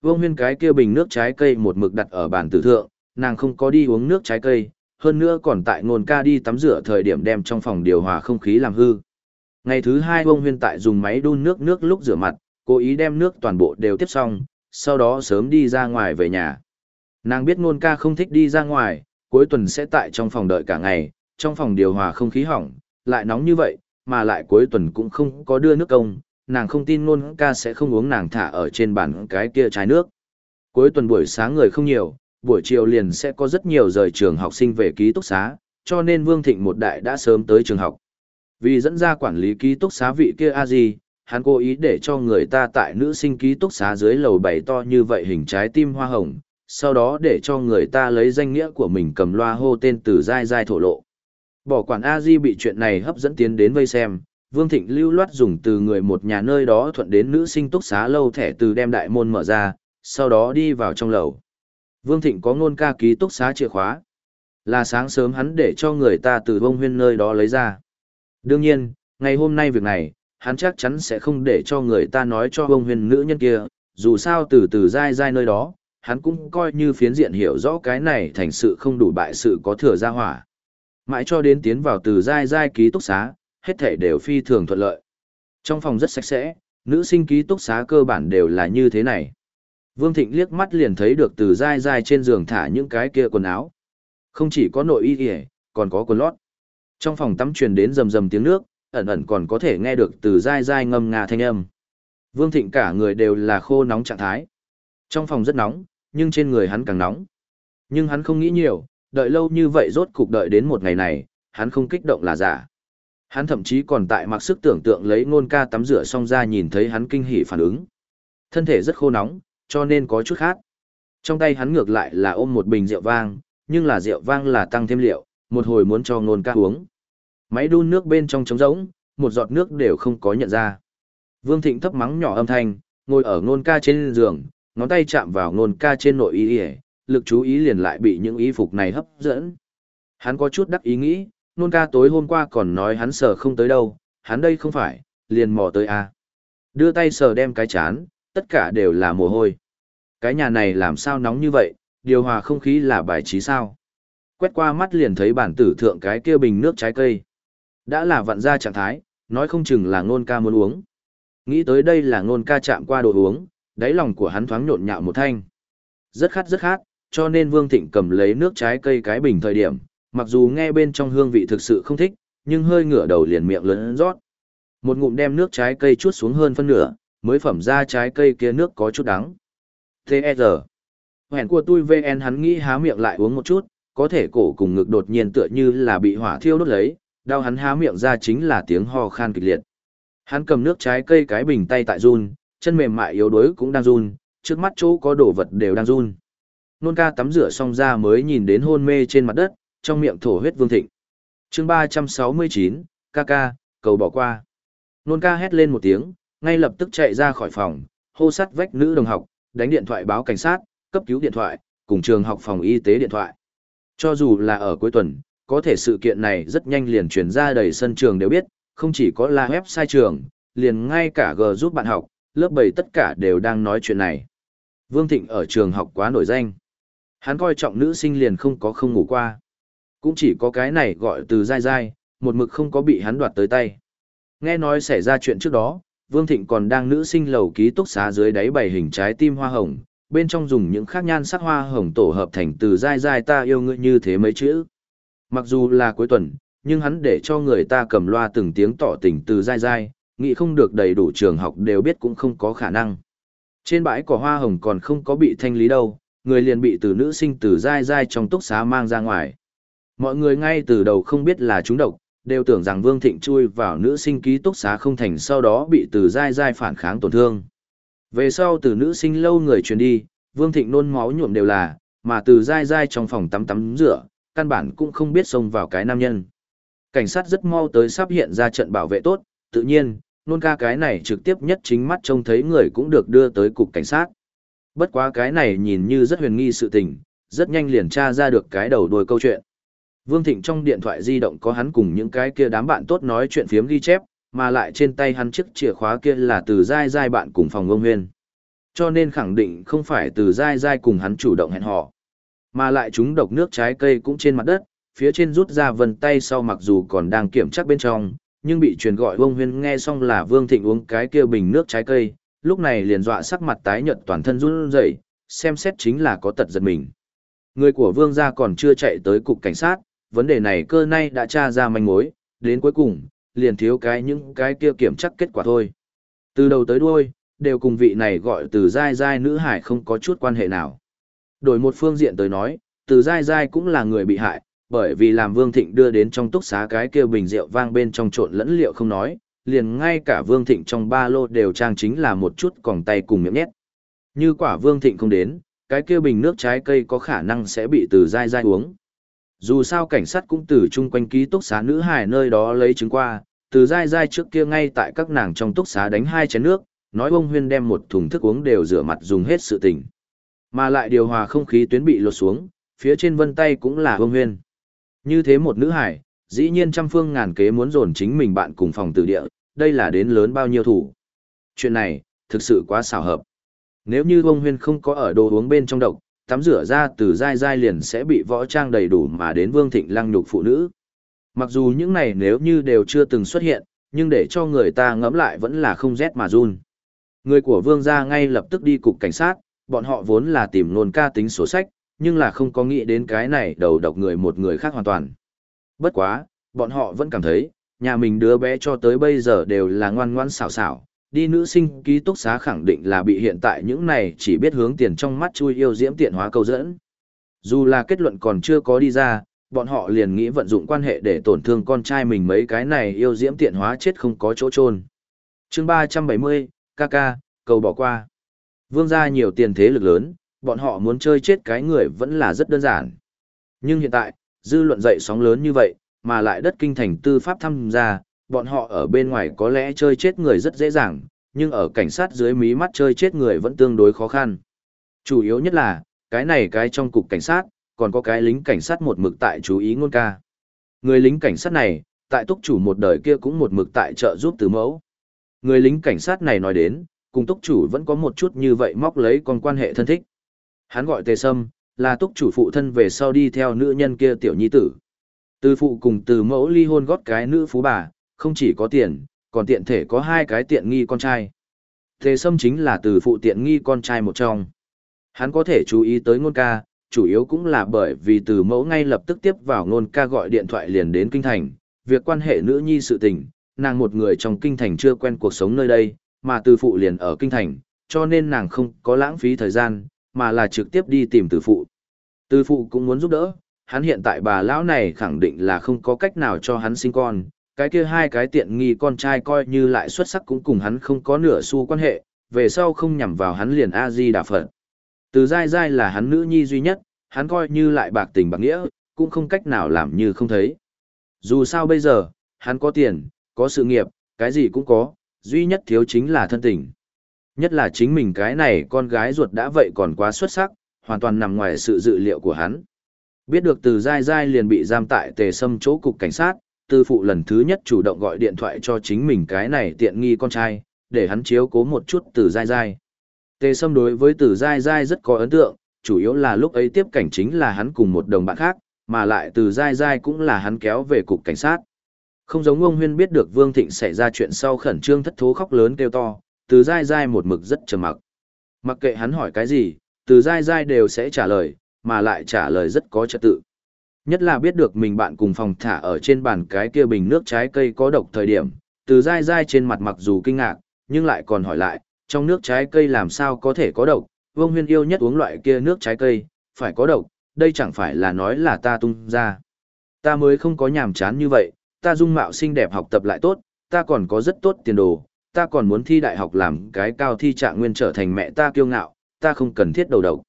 Vương Huyên cái kia bình nước trái cây một mực đặt ở bàn tử thượng, nàng không có đi uống nước trái cây, hơn nữa còn tại ngôn ca đi tắm rửa thời điểm đem trong phòng điều hòa không khí làm hư. Ngày thứ hai Vương Huyên tại dùng máy đun nước nước lúc rửa mặt, cố ý đem nước toàn bộ đều tiếp xong, sau đó sớm đi ra ngoài về nhà. Nàng biết ngôn ca không thích đi ra ngoài, cuối tuần sẽ tại trong phòng đợi cả ngày, trong phòng điều hòa không khí hỏng, lại nóng như vậy, mà lại cuối tuần cũng không có đưa nước công, nàng không tin nôn ca sẽ không uống nàng thả ở trên bàn cái kia trái nước. Cuối tuần buổi sáng người không nhiều, buổi chiều liền sẽ có rất nhiều rời trường học sinh về ký túc xá, cho nên Vương Thịnh một đại đã sớm tới trường học. Vì dẫn ra quản lý ký túc xá vị kia a gì, hắn cố ý để cho người ta tại nữ sinh ký túc xá dưới lầu bày to như vậy hình trái tim hoa hồng, sau đó để cho người ta lấy danh nghĩa của mình cầm loa hô tên từ dai dai thổ lộ. Bỏ quản a di bị chuyện này hấp dẫn tiến đến vây xem, Vương Thịnh lưu loát dùng từ người một nhà nơi đó thuận đến nữ sinh túc xá lâu thẻ từ đem đại môn mở ra, sau đó đi vào trong lầu. Vương Thịnh có ngôn ca ký túc xá chìa khóa. Là sáng sớm hắn để cho người ta từ bông huyên nơi đó lấy ra. Đương nhiên, ngày hôm nay việc này, hắn chắc chắn sẽ không để cho người ta nói cho bông huyên nữ nhân kia, dù sao từ từ dai dai nơi đó, hắn cũng coi như phiến diện hiểu rõ cái này thành sự không đủ bại sự có thừa ra hỏa. Mãi cho đến tiến vào từ dai dai ký túc xá, hết thể đều phi thường thuận lợi. Trong phòng rất sạch sẽ, nữ sinh ký túc xá cơ bản đều là như thế này. Vương Thịnh liếc mắt liền thấy được từ dai dai trên giường thả những cái kia quần áo. Không chỉ có nội y kìa, còn có quần lót. Trong phòng tắm truyền đến rầm rầm tiếng nước, ẩn ẩn còn có thể nghe được từ dai dai ngâm ngà thanh âm. Vương Thịnh cả người đều là khô nóng trạng thái. Trong phòng rất nóng, nhưng trên người hắn càng nóng. Nhưng hắn không nghĩ nhiều, đợi lâu như vậy rốt cục đợi đến một ngày này, hắn không kích động là giả. Hắn thậm chí còn tại mặc sức tưởng tượng lấy ngôn ca tắm rửa xong ra nhìn thấy hắn kinh hỉ phản ứng. Thân thể rất khô nóng, cho nên có chút khác. Trong tay hắn ngược lại là ôm một bình rượu vang, nhưng là rượu vang là tăng thêm liệu, một hồi muốn cho ngôn ca uống. Máy đun nước bên trong trống rỗng, một giọt nước đều không có nhận ra. Vương Thịnh thấp mắng nhỏ âm thanh, ngồi ở ngôn ca trên giường, ngón tay chạm vào ngôn ca trên nội y ỉa lực chú ý liền lại bị những y phục này hấp dẫn hắn có chút đắc ý nghĩ Nôn ca tối hôm qua còn nói hắn sờ không tới đâu hắn đây không phải liền mò tới a à. đưa tay sờ đem cái chán tất cả đều là mồ hôi cái nhà này làm sao nóng như vậy điều hòa không khí là bài trí sao quét qua mắt liền thấy bản tử thượng cái kia bình nước trái cây đã là vặn ra trạng thái nói không chừng là nôn ca muốn uống nghĩ tới đây là nôn ca chạm qua đồ uống đáy lòng của hắn thoáng nhộn nhạo một thanh. Rất khát rất khát, cho nên Vương Thịnh cầm lấy nước trái cây cái bình thời điểm, mặc dù nghe bên trong hương vị thực sự không thích, nhưng hơi ngửa đầu liền miệng lớn rót. Một ngụm đem nước trái cây chút xuống hơn phân nửa, mới phẩm ra trái cây kia nước có chút đắng. T.E.R. Hẹn của tôi VN hắn nghĩ há miệng lại uống một chút, có thể cổ cùng ngực đột nhiên tựa như là bị hỏa thiêu đốt lấy, đau hắn há miệng ra chính là tiếng ho khan kịch liệt. Hắn cầm nước trái cây cái bình tay tại run, chân mềm mại yếu đuối cũng đang run, trước mắt chỗ có đồ vật đều đang run. Nôn ca tắm rửa xong ra mới nhìn đến hôn mê trên mặt đất, trong miệng thổ huyết vương thịnh. chương 369, ca ca, cầu bỏ qua. Nôn ca hét lên một tiếng, ngay lập tức chạy ra khỏi phòng, hô sắt vách nữ đồng học, đánh điện thoại báo cảnh sát, cấp cứu điện thoại, cùng trường học phòng y tế điện thoại. Cho dù là ở cuối tuần, có thể sự kiện này rất nhanh liền truyền ra đầy sân trường đều biết, không chỉ có là website trường, liền ngay cả G giúp bạn học, lớp 7 tất cả đều đang nói chuyện này. Vương Thịnh ở trường học quá nổi danh. Hắn coi trọng nữ sinh liền không có không ngủ qua. Cũng chỉ có cái này gọi từ dai dai, một mực không có bị hắn đoạt tới tay. Nghe nói xảy ra chuyện trước đó, Vương Thịnh còn đang nữ sinh lầu ký túc xá dưới đáy bảy hình trái tim hoa hồng, bên trong dùng những khác nhan sắc hoa hồng tổ hợp thành từ dai dai ta yêu ngươi như thế mấy chữ. Mặc dù là cuối tuần, nhưng hắn để cho người ta cầm loa từng tiếng tỏ tình từ dai dai, nghĩ không được đầy đủ trường học đều biết cũng không có khả năng. Trên bãi cỏ hoa hồng còn không có bị thanh lý đâu, người liền bị từ nữ sinh từ dai dai trong túc xá mang ra ngoài. Mọi người ngay từ đầu không biết là chúng độc, đều tưởng rằng Vương Thịnh chui vào nữ sinh ký túc xá không thành sau đó bị từ dai dai phản kháng tổn thương. Về sau từ nữ sinh lâu người truyền đi, Vương Thịnh nôn máu nhuộm đều là, mà từ dai dai trong phòng tắm tắm rửa, căn bản cũng không biết xông vào cái nam nhân. Cảnh sát rất mau tới sắp hiện ra trận bảo vệ tốt, tự nhiên, nôn ca cái này trực tiếp nhất chính mắt trông thấy người cũng được đưa tới cục cảnh sát. Bất quá cái này nhìn như rất huyền nghi sự tình, rất nhanh liền tra ra được cái đầu đuôi câu chuyện. Vương Thịnh trong điện thoại di động có hắn cùng những cái kia đám bạn tốt nói chuyện phiếm ghi chép, mà lại trên tay hắn chiếc chìa khóa kia là từ dai dai bạn cùng phòng ông huyên. Cho nên khẳng định không phải từ dai dai cùng hắn chủ động hẹn hò. Mà lại chúng độc nước trái cây cũng trên mặt đất, phía trên rút ra vân tay sau mặc dù còn đang kiểm chắc bên trong, nhưng bị truyền gọi ông huyên nghe xong là Vương Thịnh uống cái kia bình nước trái cây, lúc này liền dọa sắc mặt tái nhợt toàn thân run rẩy, xem xét chính là có tật giật mình. Người của Vương gia còn chưa chạy tới cục cảnh sát, vấn đề này cơ nay đã tra ra manh mối, đến cuối cùng, liền thiếu cái những cái kia kiểm chắc kết quả thôi. Từ đầu tới đuôi, đều cùng vị này gọi từ dai dai nữ hải không có chút quan hệ nào. Đổi một phương diện tới nói, từ dai dai cũng là người bị hại, bởi vì làm Vương Thịnh đưa đến trong túc xá cái kia bình rượu vang bên trong trộn lẫn liệu không nói, liền ngay cả Vương Thịnh trong ba lô đều trang chính là một chút còng tay cùng miệng nhét. Như quả Vương Thịnh không đến, cái kia bình nước trái cây có khả năng sẽ bị từ dai dai uống. Dù sao cảnh sát cũng từ chung quanh ký túc xá nữ hài nơi đó lấy chứng qua, từ dai dai trước kia ngay tại các nàng trong túc xá đánh hai chén nước, nói bông huyên đem một thùng thức uống đều rửa mặt dùng hết sự tình. Mà lại điều hòa không khí tuyến bị lột xuống, phía trên vân tay cũng là bông huyên. Như thế một nữ hải, dĩ nhiên trăm phương ngàn kế muốn dồn chính mình bạn cùng phòng tử địa, đây là đến lớn bao nhiêu thủ. Chuyện này, thực sự quá xảo hợp. Nếu như bông huyên không có ở đồ uống bên trong độc, tắm rửa ra từ dai dai liền sẽ bị võ trang đầy đủ mà đến Vương Thịnh lăng nhục phụ nữ. Mặc dù những này nếu như đều chưa từng xuất hiện, nhưng để cho người ta ngẫm lại vẫn là không rét mà run. Người của Vương gia ngay lập tức đi cục cảnh sát, bọn họ vốn là tìm nôn ca tính sổ sách, nhưng là không có nghĩ đến cái này đầu độc người một người khác hoàn toàn. Bất quá, bọn họ vẫn cảm thấy, nhà mình đứa bé cho tới bây giờ đều là ngoan ngoan xảo xảo, đi nữ sinh ký túc xá khẳng định là bị hiện tại những này chỉ biết hướng tiền trong mắt chui yêu diễm tiện hóa câu dẫn. Dù là kết luận còn chưa có đi ra, bọn họ liền nghĩ vận dụng quan hệ để tổn thương con trai mình mấy cái này yêu diễm tiện hóa chết không có chỗ trôn. chương 370, KK, cầu bỏ qua. Vương gia nhiều tiền thế lực lớn, bọn họ muốn chơi chết cái người vẫn là rất đơn giản. Nhưng hiện tại, dư luận dậy sóng lớn như vậy, mà lại đất kinh thành tư pháp tham gia, bọn họ ở bên ngoài có lẽ chơi chết người rất dễ dàng, nhưng ở cảnh sát dưới mí mắt chơi chết người vẫn tương đối khó khăn. Chủ yếu nhất là, cái này cái trong cục cảnh sát, còn có cái lính cảnh sát một mực tại chú ý ngôn ca. Người lính cảnh sát này, tại túc chủ một đời kia cũng một mực tại trợ giúp từ mẫu. Người lính cảnh sát này nói đến, cùng túc chủ vẫn có một chút như vậy móc lấy con quan hệ thân thích. Hắn gọi tề sâm, là túc chủ phụ thân về sau đi theo nữ nhân kia tiểu nhi tử. Từ phụ cùng từ mẫu ly hôn gót cái nữ phú bà, không chỉ có tiền, còn tiện thể có hai cái tiện nghi con trai. Tề Sâm chính là từ phụ tiện nghi con trai một trong. Hắn có thể chú ý tới ngôn ca, chủ yếu cũng là bởi vì từ mẫu ngay lập tức tiếp vào ngôn ca gọi điện thoại liền đến kinh thành, việc quan hệ nữ nhi sự tình, nàng một người trong kinh thành chưa quen cuộc sống nơi đây, mà từ phụ liền ở kinh thành, cho nên nàng không có lãng phí thời gian, mà là trực tiếp đi tìm từ phụ. Từ phụ cũng muốn giúp đỡ, hắn hiện tại bà lão này khẳng định là không có cách nào cho hắn sinh con, cái kia hai cái tiện nghi con trai coi như lại xuất sắc cũng cùng hắn không có nửa xu quan hệ, về sau không nhằm vào hắn liền A-di đà Phật. Từ dai dai là hắn nữ nhi duy nhất, hắn coi như lại bạc tình bạc nghĩa, cũng không cách nào làm như không thấy. Dù sao bây giờ, hắn có tiền, có sự nghiệp, cái gì cũng có, duy nhất thiếu chính là thân tình. Nhất là chính mình cái này con gái ruột đã vậy còn quá xuất sắc, hoàn toàn nằm ngoài sự dự liệu của hắn. Biết được từ dai dai liền bị giam tại tề sâm chỗ cục cảnh sát, tư phụ lần thứ nhất chủ động gọi điện thoại cho chính mình cái này tiện nghi con trai, để hắn chiếu cố một chút từ dai dai. Tề sâm đối với từ dai dai rất có ấn tượng, chủ yếu là lúc ấy tiếp cảnh chính là hắn cùng một đồng bạn khác, mà lại từ dai dai cũng là hắn kéo về cục cảnh sát. Không giống ông Huyên biết được Vương Thịnh xảy ra chuyện sau khẩn trương thất thố khóc lớn kêu to, từ dai dai một mực rất trầm mặc. Mặc kệ hắn hỏi cái gì, từ dai dai đều sẽ trả lời, mà lại trả lời rất có trật tự. Nhất là biết được mình bạn cùng phòng thả ở trên bàn cái kia bình nước trái cây có độc thời điểm, từ dai dai trên mặt mặc dù kinh ngạc, nhưng lại còn hỏi lại, trong nước trái cây làm sao có thể có độc, Vương Huyên yêu nhất uống loại kia nước trái cây, phải có độc, đây chẳng phải là nói là ta tung ra. Ta mới không có nhàm chán như vậy, ta dung mạo xinh đẹp học tập lại tốt, ta còn có rất tốt tiền đồ, ta còn muốn thi đại học làm cái cao thi trạng nguyên trở thành mẹ ta kiêu ngạo, ta không cần thiết đầu độc.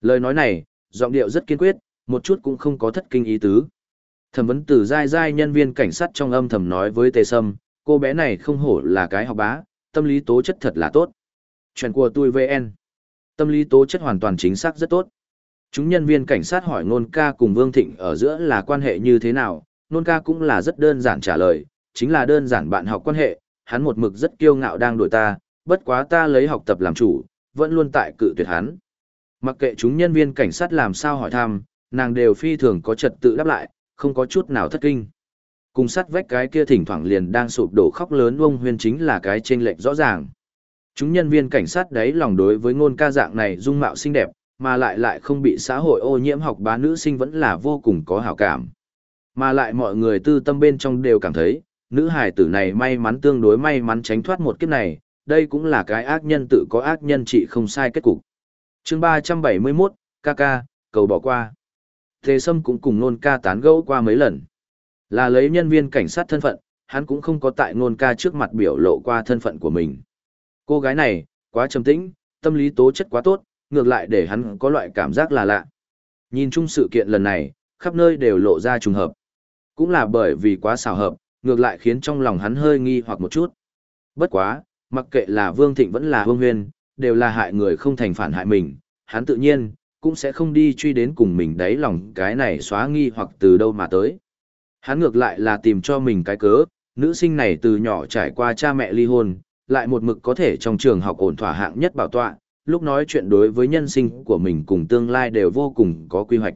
Lời nói này, giọng điệu rất kiên quyết, một chút cũng không có thất kinh ý tứ. Thẩm vấn từ dai dai nhân viên cảnh sát trong âm thầm nói với Tề Sâm, cô bé này không hổ là cái học bá, tâm lý tố chất thật là tốt. Chuyện của tôi VN. Tâm lý tố chất hoàn toàn chính xác rất tốt. Chúng nhân viên cảnh sát hỏi Nôn ca cùng Vương Thịnh ở giữa là quan hệ như thế nào, Nôn ca cũng là rất đơn giản trả lời, chính là đơn giản bạn học quan hệ, hắn một mực rất kiêu ngạo đang đuổi ta, bất quá ta lấy học tập làm chủ, vẫn luôn tại cự tuyệt hắn. Mặc kệ chúng nhân viên cảnh sát làm sao hỏi thăm, nàng đều phi thường có trật tự đáp lại, không có chút nào thất kinh. Cùng sát vách cái kia thỉnh thoảng liền đang sụp đổ khóc lớn ông huyên chính là cái chênh lệch rõ ràng. Chúng nhân viên cảnh sát đấy lòng đối với ngôn ca dạng này dung mạo xinh đẹp, mà lại lại không bị xã hội ô nhiễm học bá nữ sinh vẫn là vô cùng có hảo cảm. Mà lại mọi người tư tâm bên trong đều cảm thấy, nữ hải tử này may mắn tương đối may mắn tránh thoát một kiếp này, đây cũng là cái ác nhân tự có ác nhân trị không sai kết cục. chương 371, ca ca, cầu bỏ qua. Tề Sâm cũng cùng nôn ca tán gẫu qua mấy lần. Là lấy nhân viên cảnh sát thân phận, hắn cũng không có tại nôn ca trước mặt biểu lộ qua thân phận của mình. Cô gái này, quá trầm tĩnh, tâm lý tố chất quá tốt, ngược lại để hắn có loại cảm giác là lạ. Nhìn chung sự kiện lần này, khắp nơi đều lộ ra trùng hợp. Cũng là bởi vì quá xảo hợp, ngược lại khiến trong lòng hắn hơi nghi hoặc một chút. Bất quá, mặc kệ là Vương Thịnh vẫn là Vương Huyên, đều là hại người không thành phản hại mình, hắn tự nhiên, cũng sẽ không đi truy đến cùng mình đáy lòng cái này xóa nghi hoặc từ đâu mà tới. Hắn ngược lại là tìm cho mình cái cớ, nữ sinh này từ nhỏ trải qua cha mẹ ly hôn, lại một mực có thể trong trường học ổn thỏa hạng nhất bảo tọa, lúc nói chuyện đối với nhân sinh của mình cùng tương lai đều vô cùng có quy hoạch.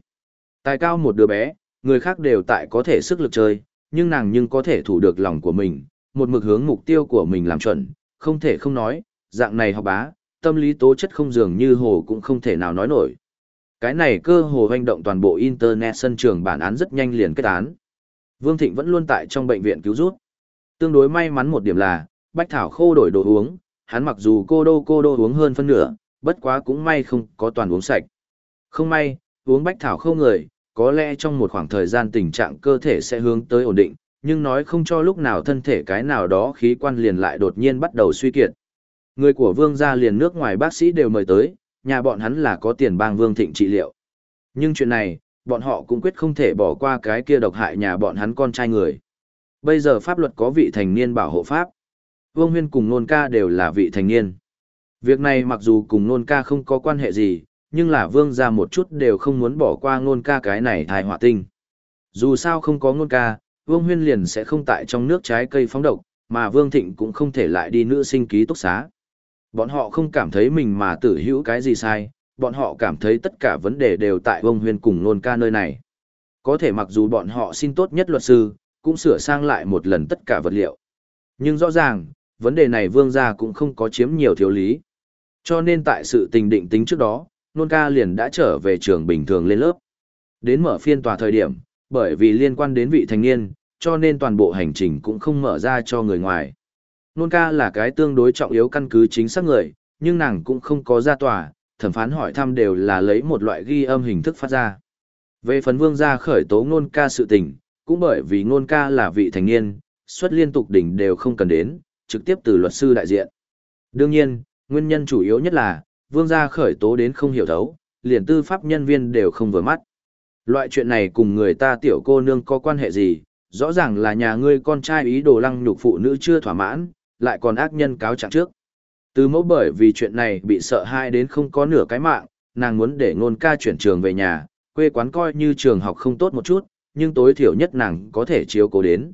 Tài cao một đứa bé, người khác đều tại có thể sức lực chơi, nhưng nàng nhưng có thể thủ được lòng của mình, một mực hướng mục tiêu của mình làm chuẩn, không thể không nói, dạng này học bá, tâm lý tố chất không dường như hồ cũng không thể nào nói nổi. Cái này cơ hồ hành động toàn bộ Internet sân trường bản án rất nhanh liền kết án. Vương Thịnh vẫn luôn tại trong bệnh viện cứu rút. Tương đối may mắn một điểm là, Bách Thảo khô đổi đồ uống, hắn mặc dù cô đô cô đô uống hơn phân nửa, bất quá cũng may không có toàn uống sạch. Không may, uống Bách Thảo khô người, có lẽ trong một khoảng thời gian tình trạng cơ thể sẽ hướng tới ổn định, nhưng nói không cho lúc nào thân thể cái nào đó khí quan liền lại đột nhiên bắt đầu suy kiệt. Người của vương gia liền nước ngoài bác sĩ đều mời tới, nhà bọn hắn là có tiền bang vương thịnh trị liệu. Nhưng chuyện này, bọn họ cũng quyết không thể bỏ qua cái kia độc hại nhà bọn hắn con trai người. Bây giờ pháp luật có vị thành niên bảo hộ pháp. Vương Huyên cùng Nôn Ca đều là vị thành niên. Việc này mặc dù cùng Nôn Ca không có quan hệ gì, nhưng là Vương gia một chút đều không muốn bỏ qua Nôn Ca cái này thai họa tinh. Dù sao không có Nôn Ca, Vương Huyên liền sẽ không tại trong nước trái cây phóng độc, mà Vương Thịnh cũng không thể lại đi nữ sinh ký túc xá. Bọn họ không cảm thấy mình mà tử hữu cái gì sai, bọn họ cảm thấy tất cả vấn đề đều tại Vương Huyên cùng Nôn Ca nơi này. Có thể mặc dù bọn họ xin tốt nhất luật sư, cũng sửa sang lại một lần tất cả vật liệu. Nhưng rõ ràng, vấn đề này Vương gia cũng không có chiếm nhiều thiếu lý. Cho nên tại sự tình định tính trước đó, Nôn Ca liền đã trở về trường bình thường lên lớp. Đến mở phiên tòa thời điểm, bởi vì liên quan đến vị thành niên, cho nên toàn bộ hành trình cũng không mở ra cho người ngoài. Nôn ca là cái tương đối trọng yếu căn cứ chính xác người, nhưng nàng cũng không có ra tòa, thẩm phán hỏi thăm đều là lấy một loại ghi âm hình thức phát ra. Về phần vương gia khởi tố nôn ca sự tình, cũng bởi vì nôn ca là vị thành niên, xuất liên tục đỉnh đều không cần đến, trực tiếp từ luật sư đại diện. Đương nhiên, nguyên nhân chủ yếu nhất là, vương gia khởi tố đến không hiểu thấu, liền tư pháp nhân viên đều không vừa mắt. Loại chuyện này cùng người ta tiểu cô nương có quan hệ gì, rõ ràng là nhà ngươi con trai ý đồ lăng nhục phụ nữ chưa thỏa mãn, lại còn ác nhân cáo trạng trước. Từ mẫu bởi vì chuyện này bị sợ hai đến không có nửa cái mạng, nàng muốn để ngôn ca chuyển trường về nhà, quê quán coi như trường học không tốt một chút, nhưng tối thiểu nhất nàng có thể chiếu cố đến.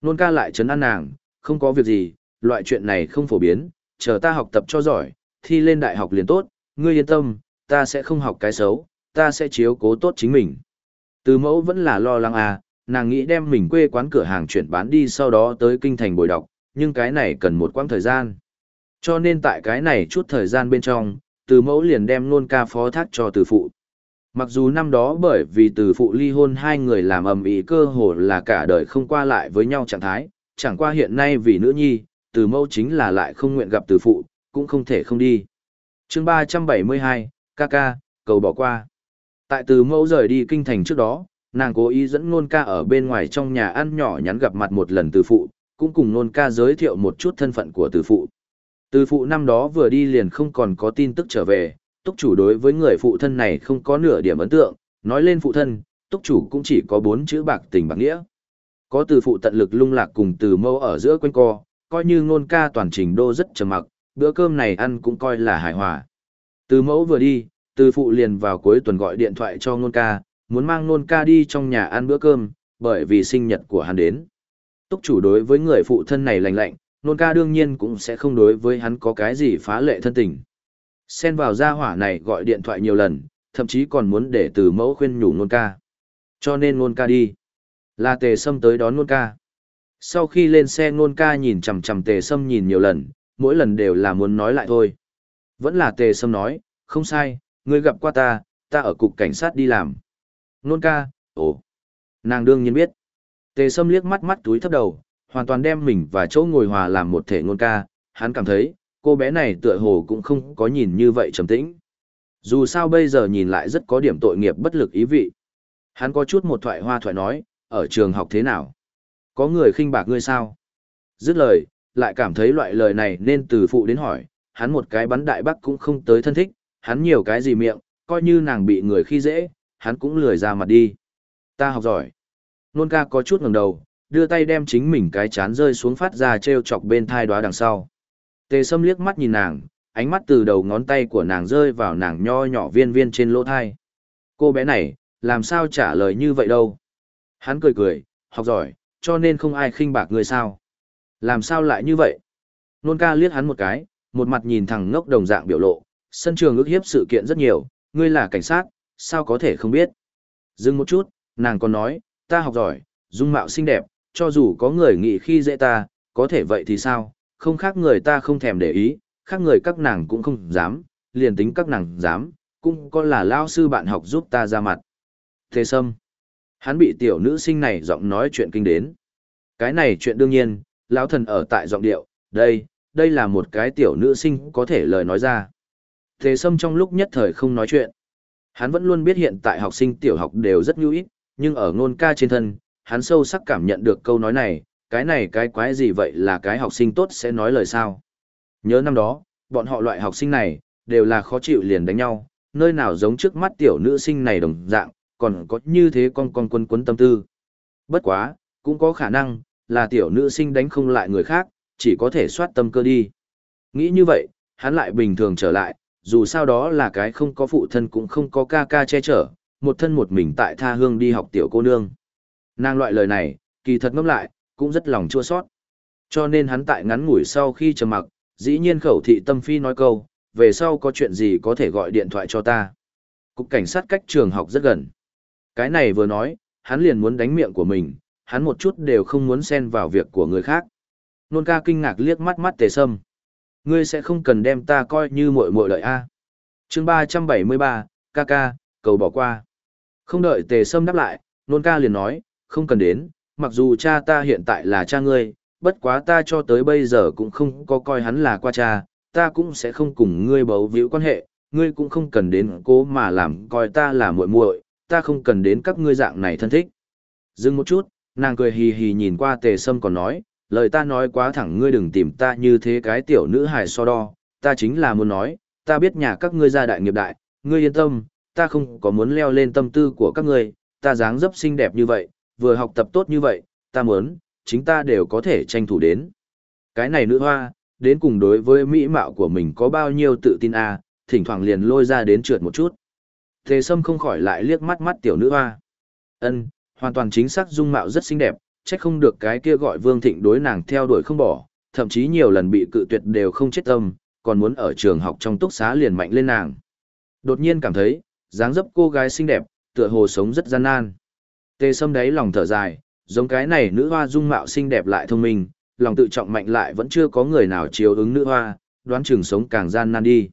Ngôn ca lại chấn an nàng, không có việc gì, loại chuyện này không phổ biến, chờ ta học tập cho giỏi, thi lên đại học liền tốt, ngươi yên tâm, ta sẽ không học cái xấu, ta sẽ chiếu cố tốt chính mình. Từ mẫu vẫn là lo lắng à, nàng nghĩ đem mình quê quán cửa hàng chuyển bán đi sau đó tới kinh thành bồi đọc, nhưng cái này cần một quãng thời gian. Cho nên tại cái này chút thời gian bên trong, từ mẫu liền đem nôn ca phó thác cho từ phụ. Mặc dù năm đó bởi vì từ phụ ly hôn hai người làm ầm ĩ cơ hồ là cả đời không qua lại với nhau trạng thái, chẳng qua hiện nay vì nữ nhi, từ mẫu chính là lại không nguyện gặp từ phụ, cũng không thể không đi. chương 372, ca ca, cầu bỏ qua. Tại từ mẫu rời đi kinh thành trước đó, nàng cố ý dẫn nôn ca ở bên ngoài trong nhà ăn nhỏ nhắn gặp mặt một lần từ phụ, cũng cùng nôn ca giới thiệu một chút thân phận của từ phụ. Từ phụ năm đó vừa đi liền không còn có tin tức trở về, túc chủ đối với người phụ thân này không có nửa điểm ấn tượng, nói lên phụ thân, túc chủ cũng chỉ có bốn chữ bạc tình bạc nghĩa. Có từ phụ tận lực lung lạc cùng từ mâu ở giữa quanh co, coi như ngôn ca toàn trình đô rất trầm mặc, bữa cơm này ăn cũng coi là hài hòa. Từ mẫu vừa đi, từ phụ liền vào cuối tuần gọi điện thoại cho ngôn ca, muốn mang ngôn ca đi trong nhà ăn bữa cơm, bởi vì sinh nhật của hắn đến. Túc chủ đối với người phụ thân này lành lạnh, nôn ca đương nhiên cũng sẽ không đối với hắn có cái gì phá lệ thân tình. Xen vào gia hỏa này gọi điện thoại nhiều lần, thậm chí còn muốn để từ mẫu khuyên nhủ nôn ca. Cho nên nôn ca đi. Là tề sâm tới đón nôn ca. Sau khi lên xe nôn ca nhìn chằm chằm tề sâm nhìn nhiều lần, mỗi lần đều là muốn nói lại thôi. Vẫn là tề sâm nói, không sai, ngươi gặp qua ta, ta ở cục cảnh sát đi làm. Nôn ca, ồ. Nàng đương nhiên biết. Tề sâm liếc mắt mắt túi thấp đầu, hoàn toàn đem mình và chỗ ngồi hòa làm một thể ngôn ca, hắn cảm thấy, cô bé này tựa hồ cũng không có nhìn như vậy trầm tĩnh. Dù sao bây giờ nhìn lại rất có điểm tội nghiệp bất lực ý vị. Hắn có chút một thoại hoa thoại nói, ở trường học thế nào? Có người khinh bạc ngươi sao? Dứt lời, lại cảm thấy loại lời này nên từ phụ đến hỏi, hắn một cái bắn đại bắc cũng không tới thân thích, hắn nhiều cái gì miệng, coi như nàng bị người khi dễ, hắn cũng lười ra mặt đi. Ta học giỏi. Nôn ca có chút ngẩng đầu, đưa tay đem chính mình cái chán rơi xuống phát ra treo chọc bên thai đoá đằng sau. Tề Sâm liếc mắt nhìn nàng, ánh mắt từ đầu ngón tay của nàng rơi vào nàng nho nhỏ viên viên trên lỗ thai. Cô bé này, làm sao trả lời như vậy đâu? Hắn cười cười, học giỏi, cho nên không ai khinh bạc người sao. Làm sao lại như vậy? Nôn ca liếc hắn một cái, một mặt nhìn thẳng ngốc đồng dạng biểu lộ, sân trường ước hiếp sự kiện rất nhiều, ngươi là cảnh sát, sao có thể không biết? Dừng một chút, nàng còn nói, ta học giỏi, dung mạo xinh đẹp, cho dù có người nghĩ khi dễ ta, có thể vậy thì sao, không khác người ta không thèm để ý, khác người các nàng cũng không dám, liền tính các nàng dám, cũng có là lao sư bạn học giúp ta ra mặt. Thế sâm, hắn bị tiểu nữ sinh này giọng nói chuyện kinh đến. Cái này chuyện đương nhiên, lão thần ở tại giọng điệu, đây, đây là một cái tiểu nữ sinh có thể lời nói ra. Thế sâm trong lúc nhất thời không nói chuyện. Hắn vẫn luôn biết hiện tại học sinh tiểu học đều rất nhu ít, nhưng ở ngôn ca trên thân, hắn sâu sắc cảm nhận được câu nói này, cái này cái quái gì vậy là cái học sinh tốt sẽ nói lời sao. Nhớ năm đó, bọn họ loại học sinh này, đều là khó chịu liền đánh nhau, nơi nào giống trước mắt tiểu nữ sinh này đồng dạng, còn có như thế con con quân quấn tâm tư. Bất quá, cũng có khả năng, là tiểu nữ sinh đánh không lại người khác, chỉ có thể soát tâm cơ đi. Nghĩ như vậy, hắn lại bình thường trở lại, dù sao đó là cái không có phụ thân cũng không có ca ca che chở, một thân một mình tại tha hương đi học tiểu cô nương. Nàng loại lời này, kỳ thật ngâm lại, cũng rất lòng chua sót. Cho nên hắn tại ngắn ngủi sau khi trầm mặc, dĩ nhiên khẩu thị tâm phi nói câu, về sau có chuyện gì có thể gọi điện thoại cho ta. Cục cảnh sát cách trường học rất gần. Cái này vừa nói, hắn liền muốn đánh miệng của mình, hắn một chút đều không muốn xen vào việc của người khác. Nôn ca kinh ngạc liếc mắt mắt tề sâm. Ngươi sẽ không cần đem ta coi như muội muội lợi A. chương 373, ca ca, cầu bỏ qua. Không đợi tề sâm đáp lại, nôn ca liền nói, không cần đến, mặc dù cha ta hiện tại là cha ngươi, bất quá ta cho tới bây giờ cũng không có coi hắn là qua cha, ta cũng sẽ không cùng ngươi bấu víu quan hệ, ngươi cũng không cần đến cố mà làm coi ta là muội muội, ta không cần đến các ngươi dạng này thân thích. Dừng một chút, nàng cười hì hì nhìn qua tề sâm còn nói, lời ta nói quá thẳng ngươi đừng tìm ta như thế cái tiểu nữ hài so đo, ta chính là muốn nói, ta biết nhà các ngươi gia đại nghiệp đại, ngươi yên tâm, ta không có muốn leo lên tâm tư của các ngươi, ta dáng dấp xinh đẹp như vậy, vừa học tập tốt như vậy, ta muốn, chính ta đều có thể tranh thủ đến. Cái này nữ hoa, đến cùng đối với mỹ mạo của mình có bao nhiêu tự tin a thỉnh thoảng liền lôi ra đến trượt một chút. Tề Sâm không khỏi lại liếc mắt mắt tiểu nữ hoa. Ân, hoàn toàn chính xác dung mạo rất xinh đẹp, chắc không được cái kia gọi Vương Thịnh đối nàng theo đuổi không bỏ, thậm chí nhiều lần bị cự tuyệt đều không chết tâm, còn muốn ở trường học trong túc xá liền mạnh lên nàng. Đột nhiên cảm thấy, dáng dấp cô gái xinh đẹp, tựa hồ sống rất gian nan. Tề Sâm đấy lòng thở dài, giống cái này nữ hoa dung mạo xinh đẹp lại thông minh, lòng tự trọng mạnh lại vẫn chưa có người nào chiếu ứng nữ hoa, đoán chừng sống càng gian nan đi.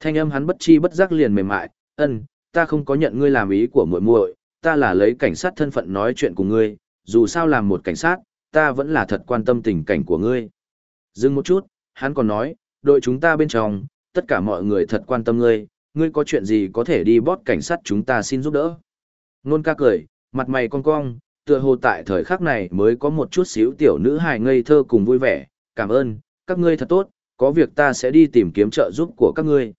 Thanh âm hắn bất chi bất giác liền mềm mại, "Ân, ta không có nhận ngươi làm ý của muội muội, ta là lấy cảnh sát thân phận nói chuyện cùng ngươi, dù sao làm một cảnh sát, ta vẫn là thật quan tâm tình cảnh của ngươi." Dừng một chút, hắn còn nói, "Đội chúng ta bên trong, tất cả mọi người thật quan tâm ngươi, ngươi có chuyện gì có thể đi bót cảnh sát chúng ta xin giúp đỡ." Nôn ca cười, mặt mày cong cong, tựa hồ tại thời khắc này mới có một chút xíu tiểu nữ hài ngây thơ cùng vui vẻ, cảm ơn, các ngươi thật tốt, có việc ta sẽ đi tìm kiếm trợ giúp của các ngươi.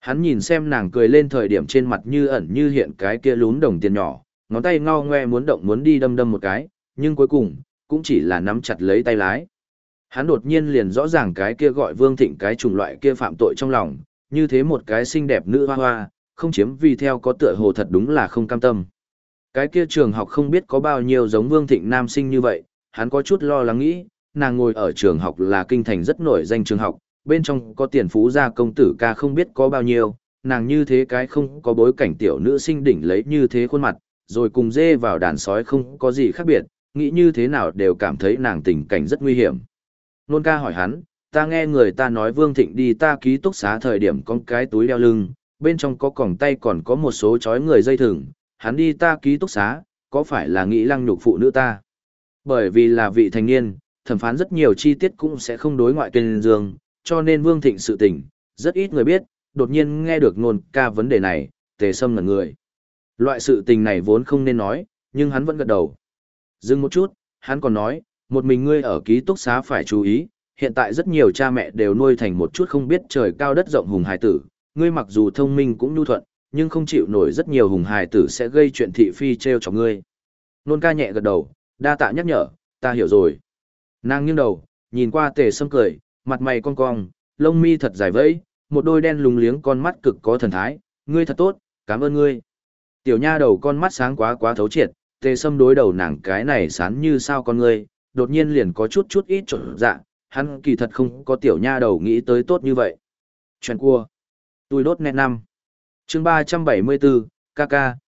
Hắn nhìn xem nàng cười lên thời điểm trên mặt như ẩn như hiện cái kia lún đồng tiền nhỏ, ngón tay ngao ngoe muốn động muốn đi đâm đâm một cái, nhưng cuối cùng, cũng chỉ là nắm chặt lấy tay lái. Hắn đột nhiên liền rõ ràng cái kia gọi Vương Thịnh cái chủng loại kia phạm tội trong lòng, như thế một cái xinh đẹp nữ hoa hoa, không chiếm vì theo có tựa hồ thật đúng là không cam tâm. Cái kia trường học không biết có bao nhiêu giống Vương Thịnh nam sinh như vậy, hắn có chút lo lắng nghĩ, nàng ngồi ở trường học là kinh thành rất nổi danh trường học, bên trong có tiền phú gia công tử ca không biết có bao nhiêu, nàng như thế cái không có bối cảnh tiểu nữ sinh đỉnh lấy như thế khuôn mặt, rồi cùng dê vào đàn sói không có gì khác biệt, nghĩ như thế nào đều cảm thấy nàng tình cảnh rất nguy hiểm. Nôn ca hỏi hắn, ta nghe người ta nói Vương Thịnh đi ta ký túc xá thời điểm con cái túi đeo lưng, bên trong có còng tay còn có một số chói người dây thừng, hắn đi ta ký túc xá, có phải là nghĩ lăng nhục phụ nữ ta? Bởi vì là vị thành niên, thẩm phán rất nhiều chi tiết cũng sẽ không đối ngoại tuyên dương, cho nên Vương Thịnh sự tình, rất ít người biết, đột nhiên nghe được nôn ca vấn đề này, tề sâm ngẩn người. Loại sự tình này vốn không nên nói, nhưng hắn vẫn gật đầu. Dừng một chút, hắn còn nói, một mình ngươi ở ký túc xá phải chú ý, hiện tại rất nhiều cha mẹ đều nuôi thành một chút không biết trời cao đất rộng hùng hài tử, ngươi mặc dù thông minh cũng nhu thuận, nhưng không chịu nổi rất nhiều hùng hài tử sẽ gây chuyện thị phi treo cho ngươi. Nôn ca nhẹ gật đầu, đa tạ nhắc nhở, ta hiểu rồi. Nàng nghiêng đầu, nhìn qua tề sâm cười, mặt mày cong cong, lông mi thật dài vẫy, một đôi đen lùng liếng con mắt cực có thần thái, ngươi thật tốt, cảm ơn ngươi. Tiểu nha đầu con mắt sáng quá quá thấu triệt, tề sâm đối đầu nàng cái này sán như sao con ngươi, đột nhiên liền có chút chút ít trộn dạ, hắn kỳ thật không có tiểu nha đầu nghĩ tới tốt như vậy. Chuyện cua. Tôi đốt nét năm chương ba trăm bảy mươi bốn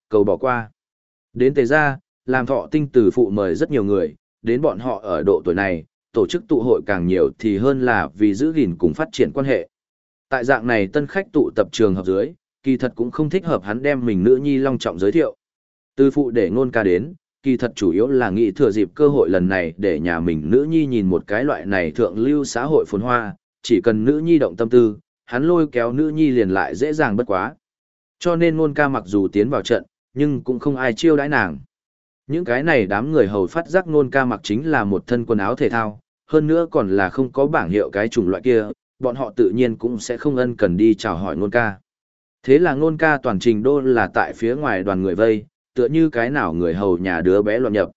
cầu bỏ qua đến tề ra làm thọ tinh tử phụ mời rất nhiều người, đến bọn họ ở độ tuổi này, tổ chức tụ hội càng nhiều thì hơn là vì giữ gìn cùng phát triển quan hệ tại dạng này tân khách tụ tập trường hợp dưới, kỳ thật cũng không thích hợp hắn đem mình nữ nhi long trọng giới thiệu từ phụ để ngôn ca đến kỳ thật chủ yếu là nghĩ thừa dịp cơ hội lần này để nhà mình nữ nhi nhìn một cái loại này thượng lưu xã hội phồn hoa chỉ cần nữ nhi động tâm tư hắn lôi kéo nữ nhi liền lại dễ dàng bất quá cho nên ngôn ca mặc dù tiến vào trận, nhưng cũng không ai chiêu đãi nàng. Những cái này đám người hầu phát giác ngôn ca mặc chính là một thân quần áo thể thao, hơn nữa còn là không có bảng hiệu cái chủng loại kia, bọn họ tự nhiên cũng sẽ không ân cần đi chào hỏi ngôn ca. Thế là ngôn ca toàn trình đô là tại phía ngoài đoàn người vây, tựa như cái nào người hầu nhà đứa bé loạn nhập.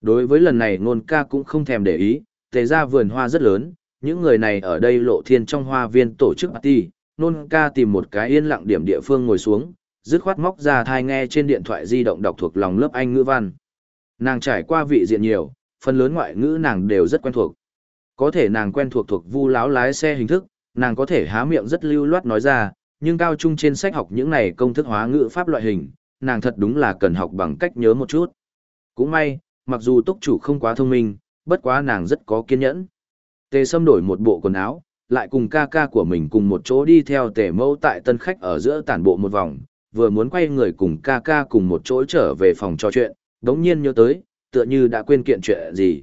Đối với lần này ngôn ca cũng không thèm để ý, tề ra vườn hoa rất lớn, những người này ở đây lộ thiên trong hoa viên tổ chức party, nôn ca tìm một cái yên lặng điểm địa phương ngồi xuống, dứt khoát móc ra thai nghe trên điện thoại di động đọc thuộc lòng lớp Anh ngữ văn. Nàng trải qua vị diện nhiều, phần lớn ngoại ngữ nàng đều rất quen thuộc. Có thể nàng quen thuộc thuộc vu láo lái xe hình thức, nàng có thể há miệng rất lưu loát nói ra, nhưng cao trung trên sách học những này công thức hóa ngữ pháp loại hình, nàng thật đúng là cần học bằng cách nhớ một chút. Cũng may, mặc dù túc chủ không quá thông minh, bất quá nàng rất có kiên nhẫn. Tề Sâm đổi một bộ quần áo, lại cùng ca ca của mình cùng một chỗ đi theo tể mẫu tại tân khách ở giữa tản bộ một vòng, vừa muốn quay người cùng ca ca cùng một chỗ trở về phòng trò chuyện, đống nhiên nhớ tới, tựa như đã quên kiện chuyện gì.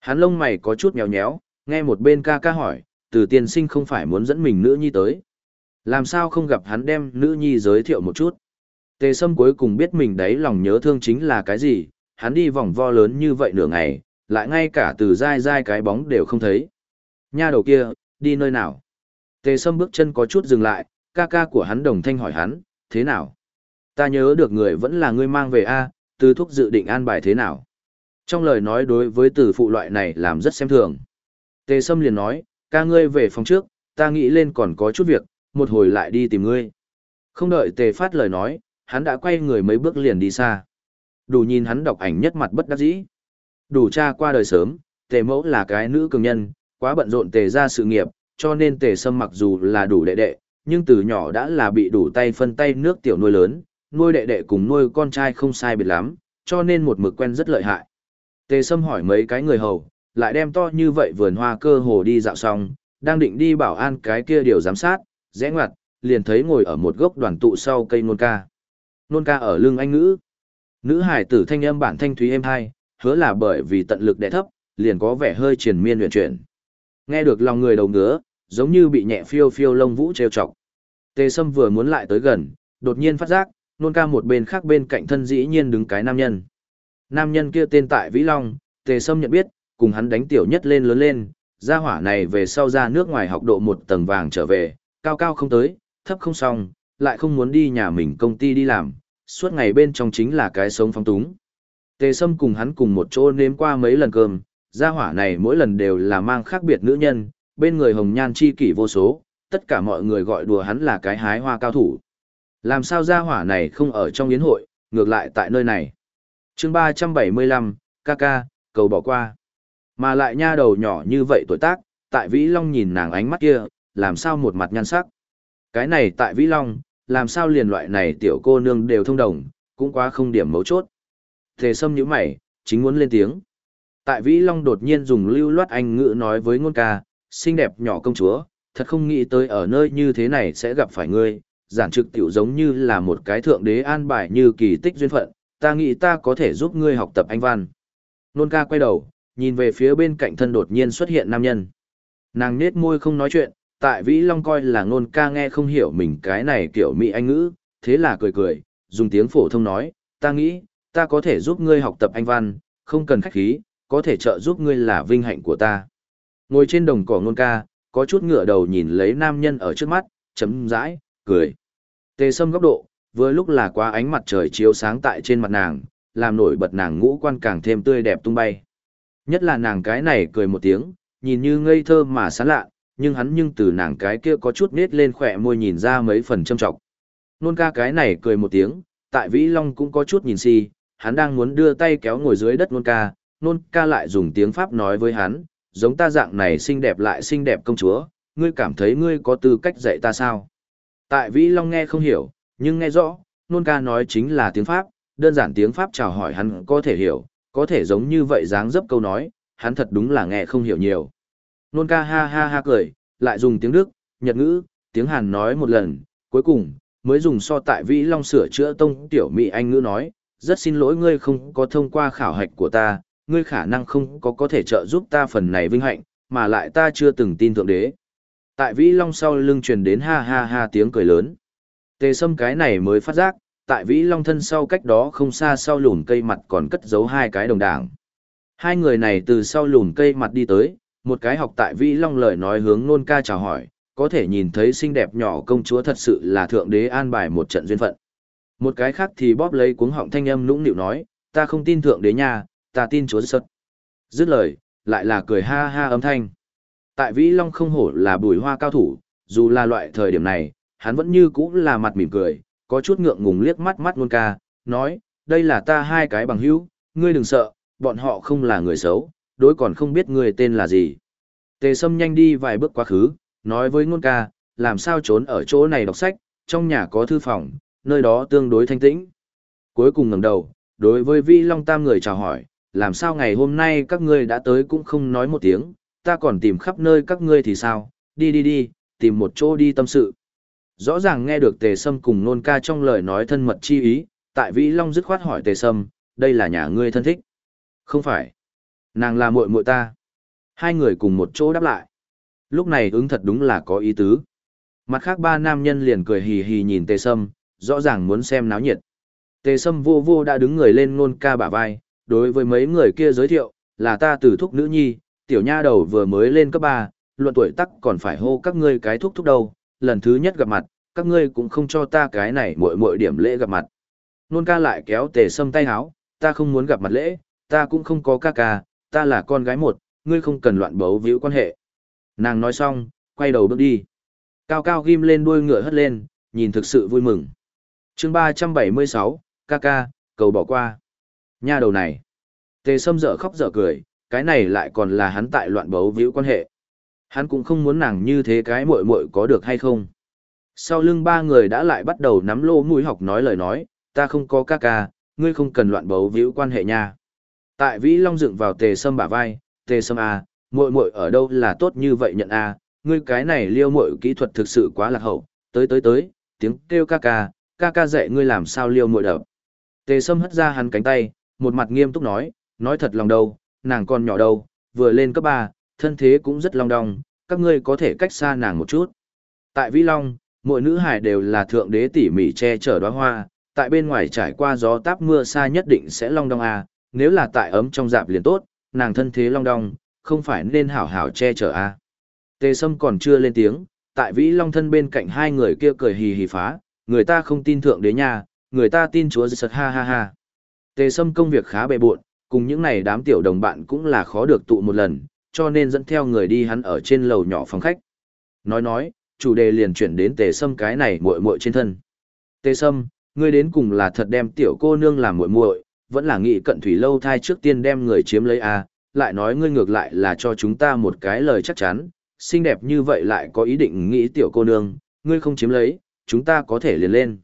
Hắn lông mày có chút nhéo nhéo, nghe một bên ca ca hỏi, từ tiên sinh không phải muốn dẫn mình nữ nhi tới. Làm sao không gặp hắn đem nữ nhi giới thiệu một chút. Tề Sâm cuối cùng biết mình đấy lòng nhớ thương chính là cái gì, hắn đi vòng vo lớn như vậy nửa ngày, lại ngay cả từ dai dai cái bóng đều không thấy. Nha đầu kia, đi nơi nào? Tề Sâm bước chân có chút dừng lại, ca ca của hắn đồng thanh hỏi hắn, thế nào? Ta nhớ được người vẫn là ngươi mang về A, từ thúc dự định an bài thế nào? Trong lời nói đối với từ phụ loại này làm rất xem thường. Tề Sâm liền nói, ca ngươi về phòng trước, ta nghĩ lên còn có chút việc, một hồi lại đi tìm ngươi. Không đợi Tề phát lời nói, hắn đã quay người mấy bước liền đi xa. Đủ nhìn hắn đọc ảnh nhất mặt bất đắc dĩ. Đủ cha qua đời sớm, Tề mẫu là cái nữ cường nhân, quá bận rộn Tề ra sự nghiệp, cho nên Tề Sâm mặc dù là đủ đệ đệ, nhưng từ nhỏ đã là bị đủ tay phân tay nước tiểu nuôi lớn, nuôi đệ đệ cùng nuôi con trai không sai biệt lắm, cho nên một mực quen rất lợi hại. Tề Sâm hỏi mấy cái người hầu, lại đem to như vậy vườn hoa cơ hồ đi dạo xong, đang định đi bảo an cái kia điều giám sát, rẽ ngoặt, liền thấy ngồi ở một gốc đoàn tụ sau cây nôn ca. Nôn ca ở lưng anh ngữ. Nữ hải tử thanh âm bản thanh thúy êm hai, hứa là bởi vì tận lực đẻ thấp, liền có vẻ hơi triền miên luyện chuyển. Nghe được lòng người đầu ngứa, giống như bị nhẹ phiêu phiêu lông vũ trêu chọc. Tề Sâm vừa muốn lại tới gần, đột nhiên phát giác, nôn ca một bên khác bên cạnh thân dĩ nhiên đứng cái nam nhân. Nam nhân kia tên tại Vĩ Long, Tề Sâm nhận biết, cùng hắn đánh tiểu nhất lên lớn lên, gia hỏa này về sau ra nước ngoài học độ một tầng vàng trở về, cao cao không tới, thấp không xong, lại không muốn đi nhà mình công ty đi làm, suốt ngày bên trong chính là cái sống phong túng. Tề Sâm cùng hắn cùng một chỗ nếm qua mấy lần cơm, gia hỏa này mỗi lần đều là mang khác biệt nữ nhân, bên người hồng nhan chi kỷ vô số, tất cả mọi người gọi đùa hắn là cái hái hoa cao thủ. Làm sao gia hỏa này không ở trong yến hội, ngược lại tại nơi này. chương 375, ca ca, cầu bỏ qua. Mà lại nha đầu nhỏ như vậy tuổi tác, tại Vĩ Long nhìn nàng ánh mắt kia, làm sao một mặt nhan sắc. Cái này tại Vĩ Long, làm sao liền loại này tiểu cô nương đều thông đồng, cũng quá không điểm mấu chốt. Thề sâm nhíu mày, chính muốn lên tiếng. Tại Vĩ Long đột nhiên dùng lưu loát anh ngữ nói với ngôn ca, xinh đẹp nhỏ công chúa, thật không nghĩ tới ở nơi như thế này sẽ gặp phải ngươi, giản trực tiểu giống như là một cái thượng đế an bài như kỳ tích duyên phận, ta nghĩ ta có thể giúp ngươi học tập anh văn. Nôn ca quay đầu, nhìn về phía bên cạnh thân đột nhiên xuất hiện nam nhân. Nàng nết môi không nói chuyện, tại Vĩ Long coi là nôn ca nghe không hiểu mình cái này kiểu mỹ anh ngữ, thế là cười cười, dùng tiếng phổ thông nói, ta nghĩ, ta có thể giúp ngươi học tập anh văn, không cần khách khí, có thể trợ giúp ngươi là vinh hạnh của ta. Ngồi trên đồng cỏ nôn ca, có chút ngựa đầu nhìn lấy nam nhân ở trước mắt, chấm dãi, cười. Tề sâm góc độ, vừa lúc là qua ánh mặt trời chiếu sáng tại trên mặt nàng, làm nổi bật nàng ngũ quan càng thêm tươi đẹp tung bay. Nhất là nàng cái này cười một tiếng, nhìn như ngây thơ mà sán lạ, nhưng hắn nhưng từ nàng cái kia có chút nết lên khỏe môi nhìn ra mấy phần châm trọng. Nôn ca cái này cười một tiếng, tại Vĩ Long cũng có chút nhìn si, hắn đang muốn đưa tay kéo ngồi dưới đất nôn ca, nôn ca lại dùng tiếng Pháp nói với hắn, giống ta dạng này xinh đẹp lại xinh đẹp công chúa, ngươi cảm thấy ngươi có tư cách dạy ta sao? Tại Vĩ Long nghe không hiểu, nhưng nghe rõ, nôn ca nói chính là tiếng Pháp, đơn giản tiếng Pháp chào hỏi hắn có thể hiểu, có thể giống như vậy dáng dấp câu nói, hắn thật đúng là nghe không hiểu nhiều. Nôn ca ha ha ha cười, lại dùng tiếng Đức, Nhật ngữ, tiếng Hàn nói một lần, cuối cùng, mới dùng so tại Vĩ Long sửa chữa tông tiểu Mỹ Anh ngữ nói, rất xin lỗi ngươi không có thông qua khảo hạch của ta, ngươi khả năng không có có thể trợ giúp ta phần này vinh hạnh, mà lại ta chưa từng tin thượng đế. Tại Vĩ Long sau lưng truyền đến ha ha ha tiếng cười lớn. Tề Sâm cái này mới phát giác, tại Vĩ Long thân sau cách đó không xa sau lùn cây mặt còn cất giấu hai cái đồng đảng. Hai người này từ sau lùn cây mặt đi tới, một cái học tại Vĩ Long lời nói hướng nôn ca chào hỏi, có thể nhìn thấy xinh đẹp nhỏ công chúa thật sự là thượng đế an bài một trận duyên phận. Một cái khác thì bóp lấy cuống họng thanh âm nũng nịu nói, ta không tin thượng đế nha, ta tin chúa sật. Dứt lời, lại là cười ha ha âm thanh. Tại Vĩ Long không hổ là bùi hoa cao thủ, dù là loại thời điểm này, hắn vẫn như cũ là mặt mỉm cười, có chút ngượng ngùng liếc mắt mắt nôn ca, nói, đây là ta hai cái bằng hữu, ngươi đừng sợ, bọn họ không là người xấu, đối còn không biết ngươi tên là gì. Tề Sâm nhanh đi vài bước quá khứ, nói với nôn ca, làm sao trốn ở chỗ này đọc sách, trong nhà có thư phòng, nơi đó tương đối thanh tĩnh. Cuối cùng ngẩng đầu, đối với Vi Long Tam người chào hỏi, làm sao ngày hôm nay các ngươi đã tới cũng không nói một tiếng, ta còn tìm khắp nơi các ngươi thì sao, đi đi đi, tìm một chỗ đi tâm sự. Rõ ràng nghe được Tề Sâm cùng nôn ca trong lời nói thân mật chi ý, tại Vĩ Long dứt khoát hỏi Tề Sâm, đây là nhà ngươi thân thích. Không phải. Nàng là muội muội ta. Hai người cùng một chỗ đáp lại. Lúc này ứng thật đúng là có ý tứ. Mặt khác ba nam nhân liền cười hì hì nhìn tề sâm, rõ ràng muốn xem náo nhiệt. Tề sâm vô vô đã đứng người lên nôn ca bả vai, đối với mấy người kia giới thiệu, là ta từ thúc nữ nhi, tiểu nha đầu vừa mới lên cấp ba, luận tuổi tắc còn phải hô các ngươi cái thúc thúc đâu, lần thứ nhất gặp mặt, các ngươi cũng không cho ta cái này muội muội điểm lễ gặp mặt. Nôn ca lại kéo tề sâm tay háo, ta không muốn gặp mặt lễ, ta cũng không có ca ca, ta là con gái một, ngươi không cần loạn bấu víu quan hệ. Nàng nói xong, quay đầu bước đi. Cao cao ghim lên đuôi ngựa hất lên, nhìn thực sự vui mừng. chương 376, ca ca, cầu bỏ qua. Nha đầu này. Tề sâm dở khóc dở cười, cái này lại còn là hắn tại loạn bấu víu quan hệ. Hắn cũng không muốn nàng như thế cái muội muội có được hay không. Sau lưng ba người đã lại bắt đầu nắm lô mũi học nói lời nói, ta không có ca ca, ngươi không cần loạn bấu víu quan hệ nha. Tại Vĩ Long dựng vào tề sâm bả vai, tề sâm a, à, muội muội ở đâu là tốt như vậy nhận a, ngươi cái này liêu muội kỹ thuật thực sự quá lạc hậu, tới tới tới, tiếng kêu ca ca, ca ca dạy ngươi làm sao liêu muội đập. Tề sâm hất ra hắn cánh tay, một mặt nghiêm túc nói, nói thật lòng đâu, nàng còn nhỏ đâu, vừa lên cấp ba, thân thế cũng rất long đong, các ngươi có thể cách xa nàng một chút. Tại Vĩ Long, mỗi nữ hải đều là thượng đế tỉ mỉ che chở đóa hoa, tại bên ngoài trải qua gió táp mưa xa nhất định sẽ long đong à nếu là tại ấm trong dạp liền tốt, nàng thân thế long đong, không phải nên hảo hảo che chở a. Tề Sâm còn chưa lên tiếng, tại Vĩ Long thân bên cạnh hai người kia cười hì hì phá, người ta không tin thượng đế nha, người ta tin chúa giật ha ha ha. Tề Sâm công việc khá bề bộn, cùng những này đám tiểu đồng bạn cũng là khó được tụ một lần, cho nên dẫn theo người đi hắn ở trên lầu nhỏ phòng khách. Nói nói, chủ đề liền chuyển đến Tề Sâm cái này muội muội trên thân. Tề Sâm, ngươi đến cùng là thật đem tiểu cô nương làm muội muội, vẫn là nghĩ cận thủy lâu thai trước tiên đem người chiếm lấy a, lại nói ngươi ngược lại là cho chúng ta một cái lời chắc chắn, xinh đẹp như vậy lại có ý định nghĩ tiểu cô nương, ngươi không chiếm lấy, chúng ta có thể liền lên.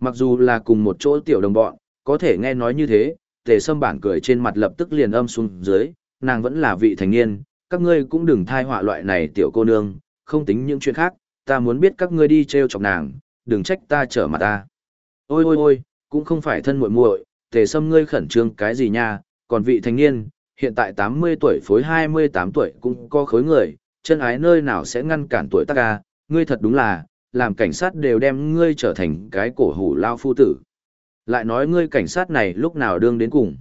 Mặc dù là cùng một chỗ tiểu đồng bọn, có thể nghe nói như thế, tề sâm bản cười trên mặt lập tức liền âm xuống dưới, nàng vẫn là vị thành niên, các ngươi cũng đừng thai họa loại này tiểu cô nương, không tính những chuyện khác, ta muốn biết các ngươi đi treo chọc nàng, đừng trách ta trở mặt ta. Ôi ôi ôi, cũng không phải thân muội muội, tề sâm ngươi khẩn trương cái gì nha, còn vị thanh niên, hiện tại 80 tuổi phối 28 tuổi cũng có khối người, chân ái nơi nào sẽ ngăn cản tuổi tác ca, ngươi thật đúng là, làm cảnh sát đều đem ngươi trở thành cái cổ hủ lao phu tử. Lại nói ngươi cảnh sát này lúc nào đương đến cùng.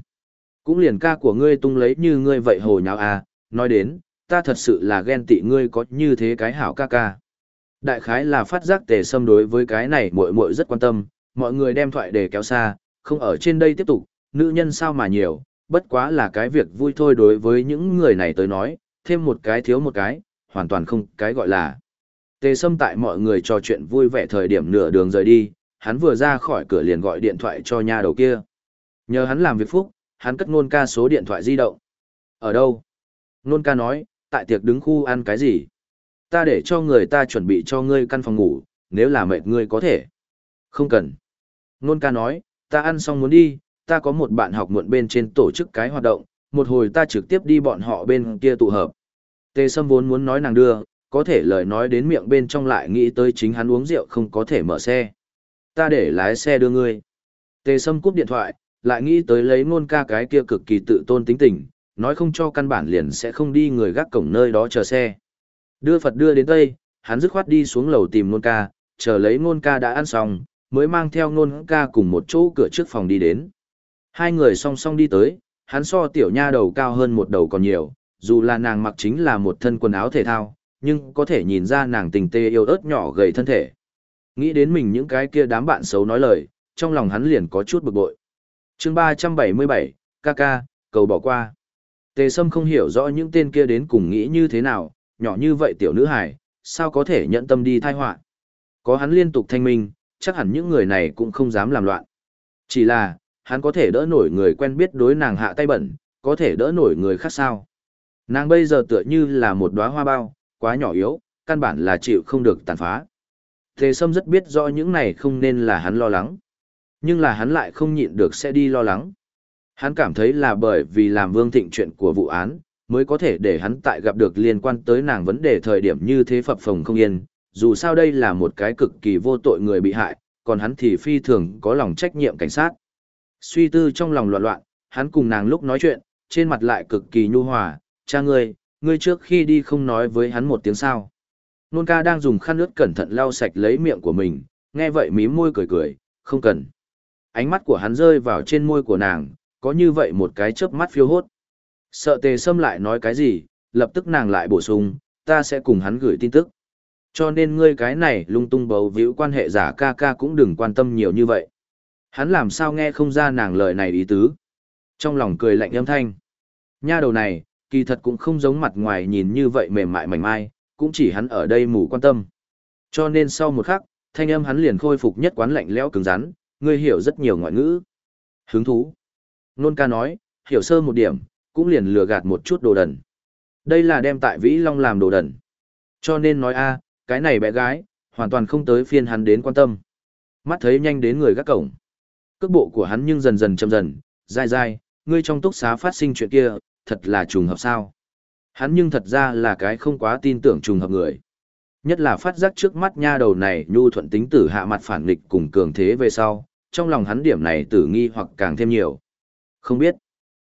Cũng liền ca của ngươi tung lấy như ngươi vậy hồ nháo à, nói đến, ta thật sự là ghen tị ngươi có như thế cái hảo ca ca. Đại khái là phát giác tề Sâm đối với cái này muội muội rất quan tâm, mọi người đem thoại để kéo xa, không ở trên đây tiếp tục, nữ nhân sao mà nhiều, bất quá là cái việc vui thôi đối với những người này tới nói, thêm một cái thiếu một cái, hoàn toàn không cái gọi là. Tề Sâm tại mọi người trò chuyện vui vẻ thời điểm nửa đường rời đi, hắn vừa ra khỏi cửa liền gọi điện thoại cho nhà đầu kia. Nhờ hắn làm việc phúc, hắn cất nôn ca số điện thoại di động. Ở đâu? Nôn ca nói, tại tiệc đứng khu ăn cái gì? Ta để cho người ta chuẩn bị cho ngươi căn phòng ngủ, nếu là mệt ngươi có thể. Không cần. Nôn ca nói, ta ăn xong muốn đi, ta có một bạn học muộn bên trên tổ chức cái hoạt động, một hồi ta trực tiếp đi bọn họ bên kia tụ hợp. Tề Sâm vốn muốn nói nàng đưa, có thể lời nói đến miệng bên trong lại nghĩ tới chính hắn uống rượu không có thể mở xe. Ta để lái xe đưa ngươi. Tề Sâm cúp điện thoại, lại nghĩ tới lấy ngôn ca cái kia cực kỳ tự tôn tính tình, nói không cho căn bản liền sẽ không đi người gác cổng nơi đó chờ xe. Đưa Phật đưa đến Tây, hắn dứt khoát đi xuống lầu tìm ngôn ca, chờ lấy ngôn ca đã ăn xong, mới mang theo Nôn ca cùng một chỗ cửa trước phòng đi đến. Hai người song song đi tới, hắn so tiểu nha đầu cao hơn một đầu còn nhiều, dù là nàng mặc chính là một thân quần áo thể thao, nhưng có thể nhìn ra nàng tình tê yêu ớt nhỏ gầy thân thể. Nghĩ đến mình những cái kia đám bạn xấu nói lời, trong lòng hắn liền có chút bực bội. chương 377, ca cầu bỏ qua. Tề Sâm không hiểu rõ những tên kia đến cùng nghĩ như thế nào, nhỏ như vậy tiểu nữ hải, sao có thể nhận tâm đi thai họa Có hắn liên tục thanh minh, chắc hẳn những người này cũng không dám làm loạn. Chỉ là, hắn có thể đỡ nổi người quen biết đối nàng hạ tay bẩn, có thể đỡ nổi người khác sao. Nàng bây giờ tựa như là một đóa hoa bao, quá nhỏ yếu, căn bản là chịu không được tàn phá. thế Sâm rất biết rõ những này không nên là hắn lo lắng. Nhưng là hắn lại không nhịn được sẽ đi lo lắng. Hắn cảm thấy là bởi vì làm vương thịnh chuyện của vụ án, mới có thể để hắn tại gặp được liên quan tới nàng vấn đề thời điểm như thế phập phồng không yên. Dù sao đây là một cái cực kỳ vô tội người bị hại, còn hắn thì phi thường có lòng trách nhiệm cảnh sát. Suy tư trong lòng loạn loạn, hắn cùng nàng lúc nói chuyện, trên mặt lại cực kỳ nhu hòa, cha ngươi, ngươi trước khi đi không nói với hắn một tiếng sao. Nôn ca đang dùng khăn ướt cẩn thận lau sạch lấy miệng của mình, nghe vậy mím môi cười cười, không cần. Ánh mắt của hắn rơi vào trên môi của nàng, có như vậy một cái chớp mắt phiêu hốt. Sợ tề sâm lại nói cái gì, lập tức nàng lại bổ sung, ta sẽ cùng hắn gửi tin tức. Cho nên ngươi cái này lung tung bầu víu quan hệ giả ca ca cũng đừng quan tâm nhiều như vậy. Hắn làm sao nghe không ra nàng lời này ý tứ. Trong lòng cười lạnh âm thanh. Nha đầu này, kỳ thật cũng không giống mặt ngoài nhìn như vậy mềm mại mảnh mai, cũng chỉ hắn ở đây mù quan tâm. Cho nên sau một khắc, thanh âm hắn liền khôi phục nhất quán lạnh lẽo cứng rắn, ngươi hiểu rất nhiều ngoại ngữ. Hứng thú. Nôn ca nói, hiểu sơ một điểm, cũng liền lừa gạt một chút đồ đần. Đây là đem tại Vĩ Long làm đồ đần. Cho nên nói a, cái này bé gái, hoàn toàn không tới phiên hắn đến quan tâm. Mắt thấy nhanh đến người gác cổng. Cước bộ của hắn nhưng dần dần chậm dần, dai dai, ngươi trong túc xá phát sinh chuyện kia, thật là trùng hợp sao. Hắn nhưng thật ra là cái không quá tin tưởng trùng hợp người. Nhất là phát giác trước mắt nha đầu này nhu thuận tính tử hạ mặt phản nghịch cùng cường thế về sau, trong lòng hắn điểm này tử nghi hoặc càng thêm nhiều. Không biết.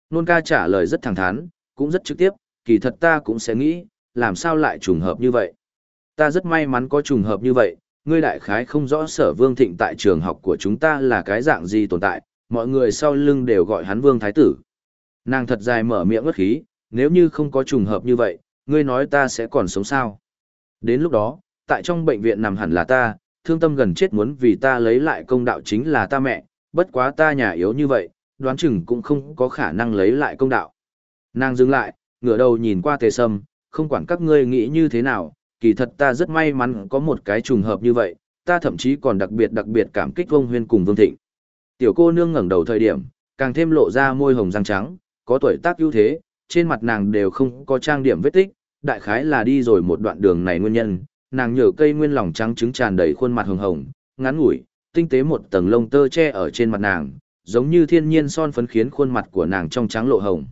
Nôn ca trả lời rất thẳng thắn, cũng rất trực tiếp, kỳ thật ta cũng sẽ nghĩ, làm sao lại trùng hợp như vậy. Ta rất may mắn có trùng hợp như vậy, ngươi đại khái không rõ sở vương thịnh tại trường học của chúng ta là cái dạng gì tồn tại, mọi người sau lưng đều gọi hắn vương thái tử. Nàng thật dài mở miệng ngất khí, nếu như không có trùng hợp như vậy, ngươi nói ta sẽ còn sống sao. Đến lúc đó, tại trong bệnh viện nằm hẳn là ta, thương tâm gần chết muốn vì ta lấy lại công đạo chính là ta mẹ, bất quá ta nhà yếu như vậy, đoán chừng cũng không có khả năng lấy lại công đạo. Nàng dừng lại, ngửa đầu nhìn qua tề sâm, không quản các ngươi nghĩ như thế nào, kỳ thật ta rất may mắn có một cái trùng hợp như vậy, ta thậm chí còn đặc biệt đặc biệt cảm kích Vương huyên cùng vương thịnh. Tiểu cô nương ngẩng đầu thời điểm, càng thêm lộ ra môi hồng răng trắng, có tuổi tác ưu thế, trên mặt nàng đều không có trang điểm vết tích, đại khái là đi rồi một đoạn đường này nguyên nhân, nàng nhờ cây nguyên lòng trắng trứng tràn đầy khuôn mặt hồng hồng, ngắn ngủi, tinh tế một tầng lông tơ che ở trên mặt nàng, giống như thiên nhiên son phấn khiến khuôn mặt của nàng trong trắng lộ hồng.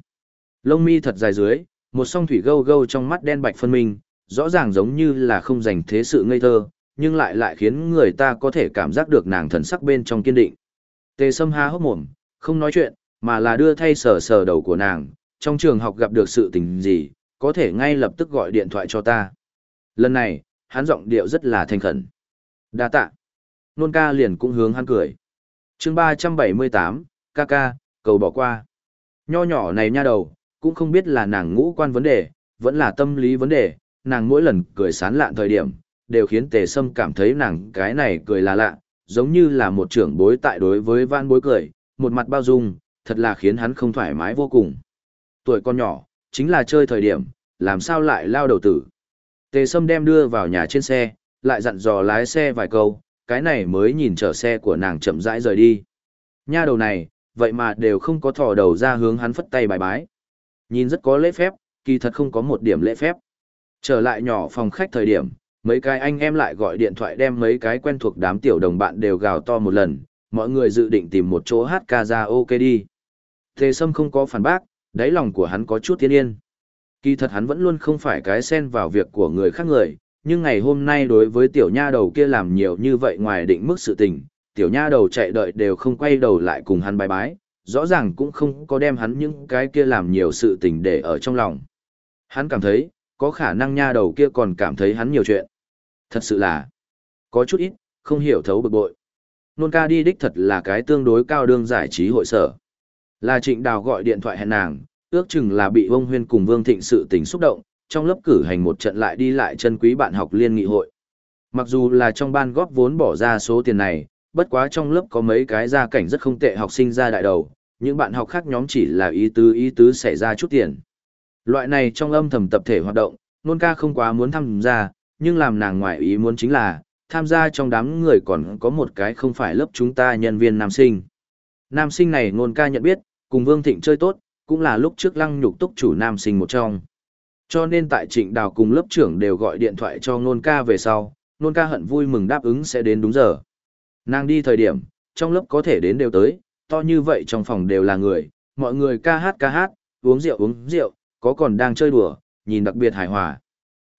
Lông mi thật dài dưới, một song thủy gâu gâu trong mắt đen bạch phân minh, rõ ràng giống như là không dành thế sự ngây thơ, nhưng lại lại khiến người ta có thể cảm giác được nàng thần sắc bên trong kiên định. Tề Sâm há hốc mồm, không nói chuyện, mà là đưa thay sờ sờ đầu của nàng, trong trường học gặp được sự tình gì, có thể ngay lập tức gọi điện thoại cho ta. Lần này, hắn giọng điệu rất là thành khẩn. Đa tạ. Nôn ca liền cũng hướng hắn cười. chương 378, ca ca, cầu bỏ qua. Nho nhỏ này nha đầu, cũng không biết là nàng ngũ quan vấn đề, vẫn là tâm lý vấn đề, nàng mỗi lần cười sán lạn thời điểm, đều khiến tề sâm cảm thấy nàng cái này cười là lạ, giống như là một trưởng bối tại đối với van bối cười, một mặt bao dung, thật là khiến hắn không thoải mái vô cùng. Tuổi con nhỏ, chính là chơi thời điểm, làm sao lại lao đầu tử. Tề Sâm đem đưa vào nhà trên xe, lại dặn dò lái xe vài câu, cái này mới nhìn chở xe của nàng chậm rãi rời đi. Nha đầu này, vậy mà đều không có thò đầu ra hướng hắn phất tay bài bái. Nhìn rất có lễ phép, kỳ thật không có một điểm lễ phép. Trở lại nhỏ phòng khách thời điểm, mấy cái anh em lại gọi điện thoại đem mấy cái quen thuộc đám tiểu đồng bạn đều gào to một lần, mọi người dự định tìm một chỗ hát ca ra ok đi. Tề Sâm không có phản bác, đáy lòng của hắn có chút thiên yên. Kỳ thật hắn vẫn luôn không phải cái xen vào việc của người khác người, nhưng ngày hôm nay đối với tiểu nha đầu kia làm nhiều như vậy ngoài định mức sự tình, tiểu nha đầu chạy đợi đều không quay đầu lại cùng hắn bái bái, rõ ràng cũng không có đem hắn những cái kia làm nhiều sự tình để ở trong lòng. Hắn cảm thấy, có khả năng nha đầu kia còn cảm thấy hắn nhiều chuyện. Thật sự là, có chút ít, không hiểu thấu bực bội. Nôn ca đi đích thật là cái tương đối cao đương giải trí hội sở. Là trịnh đào gọi điện thoại hẹn nàng, ước chừng là bị Vương Huyên cùng Vương Thịnh sự tình xúc động, trong lớp cử hành một trận lại đi lại chân quý bạn học liên nghị hội. Mặc dù là trong ban góp vốn bỏ ra số tiền này, bất quá trong lớp có mấy cái gia cảnh rất không tệ học sinh ra đại đầu, những bạn học khác nhóm chỉ là ý tứ ý tứ xảy ra chút tiền. Loại này trong âm thầm tập thể hoạt động, nôn ca không quá muốn tham gia, nhưng làm nàng ngoại ý muốn chính là, tham gia trong đám người còn có một cái không phải lớp chúng ta nhân viên nam sinh. Nam sinh này nôn ca nhận biết, cùng Vương Thịnh chơi tốt, cũng là lúc trước lăng nhục túc chủ nam sinh một trong. Cho nên tại trịnh đào cùng lớp trưởng đều gọi điện thoại cho nôn ca về sau, nôn ca hận vui mừng đáp ứng sẽ đến đúng giờ. Nàng đi thời điểm, trong lớp có thể đến đều tới, to như vậy trong phòng đều là người, mọi người ca hát ca hát, uống rượu uống rượu, có còn đang chơi đùa, nhìn đặc biệt hài hòa.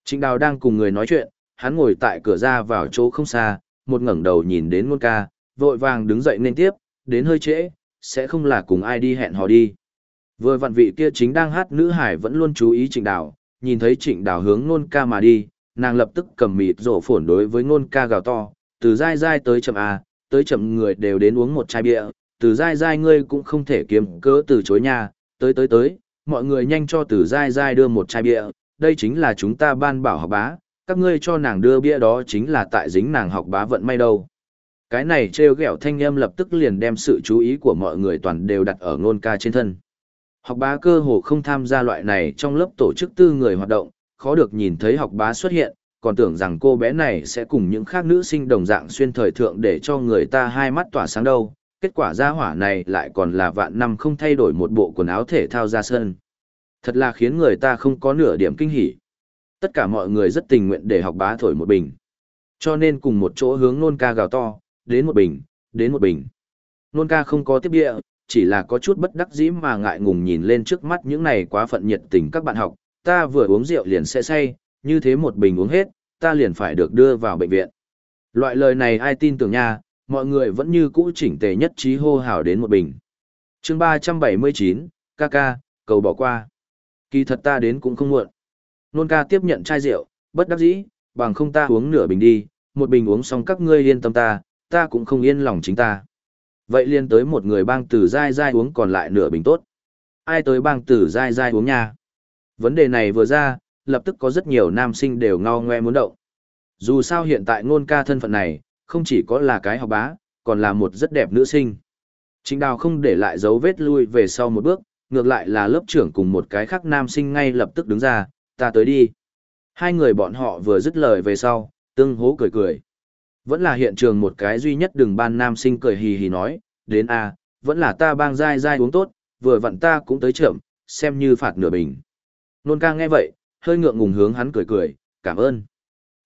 Trịnh đào đang cùng người nói chuyện, hắn ngồi tại cửa ra vào chỗ không xa, một ngẩng đầu nhìn đến nôn ca, vội vàng đứng dậy nên tiếp, đến hơi trễ, sẽ không là cùng ai đi hẹn hò đi. Vừa vặn vị kia chính đang hát nữ hải vẫn luôn chú ý trịnh đào, nhìn thấy trịnh đào hướng nôn ca mà đi, nàng lập tức cầm mịt rổ phổn đối với nôn ca gào to, từ dai dai tới chậm A, tới chậm người đều đến uống một chai bia, từ dai dai ngươi cũng không thể kiếm cớ từ chối nha, tới tới tới, mọi người nhanh cho từ dai dai đưa một chai bia, đây chính là chúng ta ban bảo học bá, các ngươi cho nàng đưa bia đó chính là tại dính nàng học bá vận may đâu. Cái này trêu ghẹo thanh âm lập tức liền đem sự chú ý của mọi người toàn đều đặt ở ngôn ca trên thân. Học bá cơ hồ không tham gia loại này trong lớp tổ chức tư người hoạt động, khó được nhìn thấy học bá xuất hiện, còn tưởng rằng cô bé này sẽ cùng những khác nữ sinh đồng dạng xuyên thời thượng để cho người ta hai mắt tỏa sáng đâu. Kết quả ra hỏa này lại còn là vạn năm không thay đổi một bộ quần áo thể thao ra sân. Thật là khiến người ta không có nửa điểm kinh hỉ. Tất cả mọi người rất tình nguyện để học bá thổi một bình. Cho nên cùng một chỗ hướng nôn ca gào to, đến một bình, đến một bình. Nôn ca không có tiếp địa, chỉ là có chút bất đắc dĩ mà ngại ngùng nhìn lên trước mắt những này quá phận nhiệt tình các bạn học, ta vừa uống rượu liền sẽ say, như thế một bình uống hết, ta liền phải được đưa vào bệnh viện. Loại lời này ai tin tưởng nha, mọi người vẫn như cũ chỉnh tề nhất trí hô hào đến một bình. chương 379, ca ca, cầu bỏ qua. Kỳ thật ta đến cũng không muộn. Nôn ca tiếp nhận chai rượu, bất đắc dĩ, bằng không ta uống nửa bình đi, một bình uống xong các ngươi yên tâm ta, ta cũng không yên lòng chính ta. Vậy liên tới một người bang tử dai dai uống còn lại nửa bình tốt. Ai tới bang tử dai dai uống nha? Vấn đề này vừa ra, lập tức có rất nhiều nam sinh đều ngao ngoe muốn động. Dù sao hiện tại ngôn ca thân phận này, không chỉ có là cái học bá, còn là một rất đẹp nữ sinh. Chính đào không để lại dấu vết lui về sau một bước, ngược lại là lớp trưởng cùng một cái khác nam sinh ngay lập tức đứng ra, ta tới đi. Hai người bọn họ vừa dứt lời về sau, tương hố cười cười. Vẫn là hiện trường một cái duy nhất đường ban nam sinh cười hì hì nói, đến a vẫn là ta bang dai dai uống tốt, vừa vặn ta cũng tới chậm, xem như phạt nửa bình. Nôn ca nghe vậy, hơi ngượng ngùng hướng hắn cười cười, cảm ơn.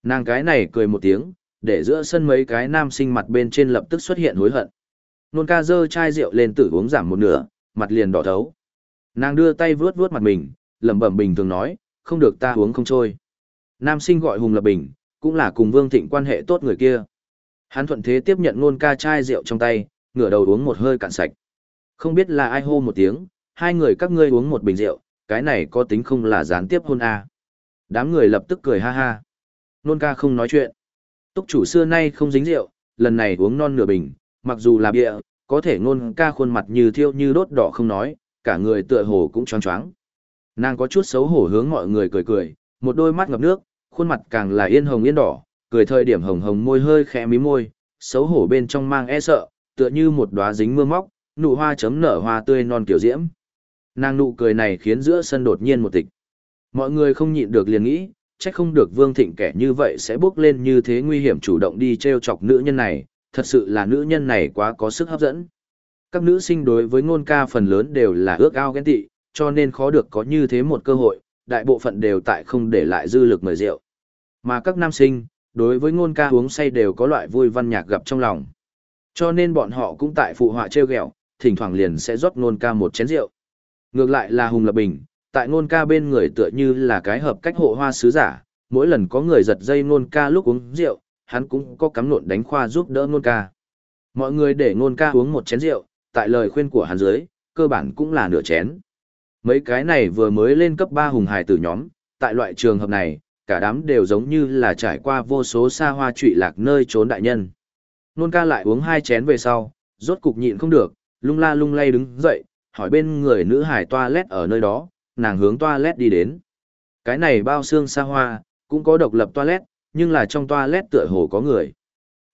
Nàng cái này cười một tiếng, để giữa sân mấy cái nam sinh mặt bên trên lập tức xuất hiện hối hận. Nôn ca dơ chai rượu lên tử uống giảm một nửa, mặt liền đỏ thấu. Nàng đưa tay vuốt vuốt mặt mình, lẩm bẩm bình thường nói, không được ta uống không trôi. Nam sinh gọi Hùng Lập Bình, cũng là cùng Vương Thịnh quan hệ tốt người kia. Hắn thuận thế tiếp nhận nôn ca chai rượu trong tay, ngửa đầu uống một hơi cạn sạch. Không biết là ai hô một tiếng, hai người các ngươi uống một bình rượu, cái này có tính không là gián tiếp hôn à. Đám người lập tức cười ha ha. Nôn ca không nói chuyện. Túc chủ xưa nay không dính rượu, lần này uống non nửa bình, mặc dù là bia, có thể nôn ca khuôn mặt như thiêu như đốt đỏ không nói, cả người tựa hồ cũng choáng choáng. Nàng có chút xấu hổ hướng mọi người cười cười, một đôi mắt ngập nước, khuôn mặt càng là yên hồng yên đỏ, cười thời điểm hồng hồng môi hơi khẽ mí môi, xấu hổ bên trong mang e sợ, tựa như một đóa dính mưa móc, nụ hoa chấm nở hoa tươi non kiểu diễm. Nàng nụ cười này khiến giữa sân đột nhiên một tịch. Mọi người không nhịn được liền nghĩ, chắc không được Vương Thịnh kẻ như vậy sẽ bước lên như thế nguy hiểm chủ động đi treo chọc nữ nhân này, thật sự là nữ nhân này quá có sức hấp dẫn. Các nữ sinh đối với ngôn ca phần lớn đều là ước ao ghen tị, cho nên khó được có như thế một cơ hội, đại bộ phận đều tại không để lại dư lực mời rượu. Mà các nam sinh, đối với ngôn ca uống say đều có loại vui văn nhạc gặp trong lòng. Cho nên bọn họ cũng tại phụ họa treo ghẹo, thỉnh thoảng liền sẽ rót ngôn ca một chén rượu. Ngược lại là Hùng Lập Bình, tại ngôn ca bên người tựa như là cái hợp cách hộ hoa sứ giả, mỗi lần có người giật dây ngôn ca lúc uống rượu, hắn cũng có cắm nộn đánh khoa giúp đỡ ngôn ca. Mọi người để ngôn ca uống một chén rượu, tại lời khuyên của hắn dưới, cơ bản cũng là nửa chén. Mấy cái này vừa mới lên cấp 3 hùng hài tử nhóm, tại loại trường hợp này, cả đám đều giống như là trải qua vô số xa hoa trụy lạc nơi trốn đại nhân. Nôn ca lại uống hai chén về sau, rốt cục nhịn không được, lung la lung lay đứng dậy, hỏi bên người nữ hải toa lét ở nơi đó, nàng hướng toilet đi đến. Cái này bao xương xa hoa, cũng có độc lập toilet, nhưng là trong toilet tựa hồ có người.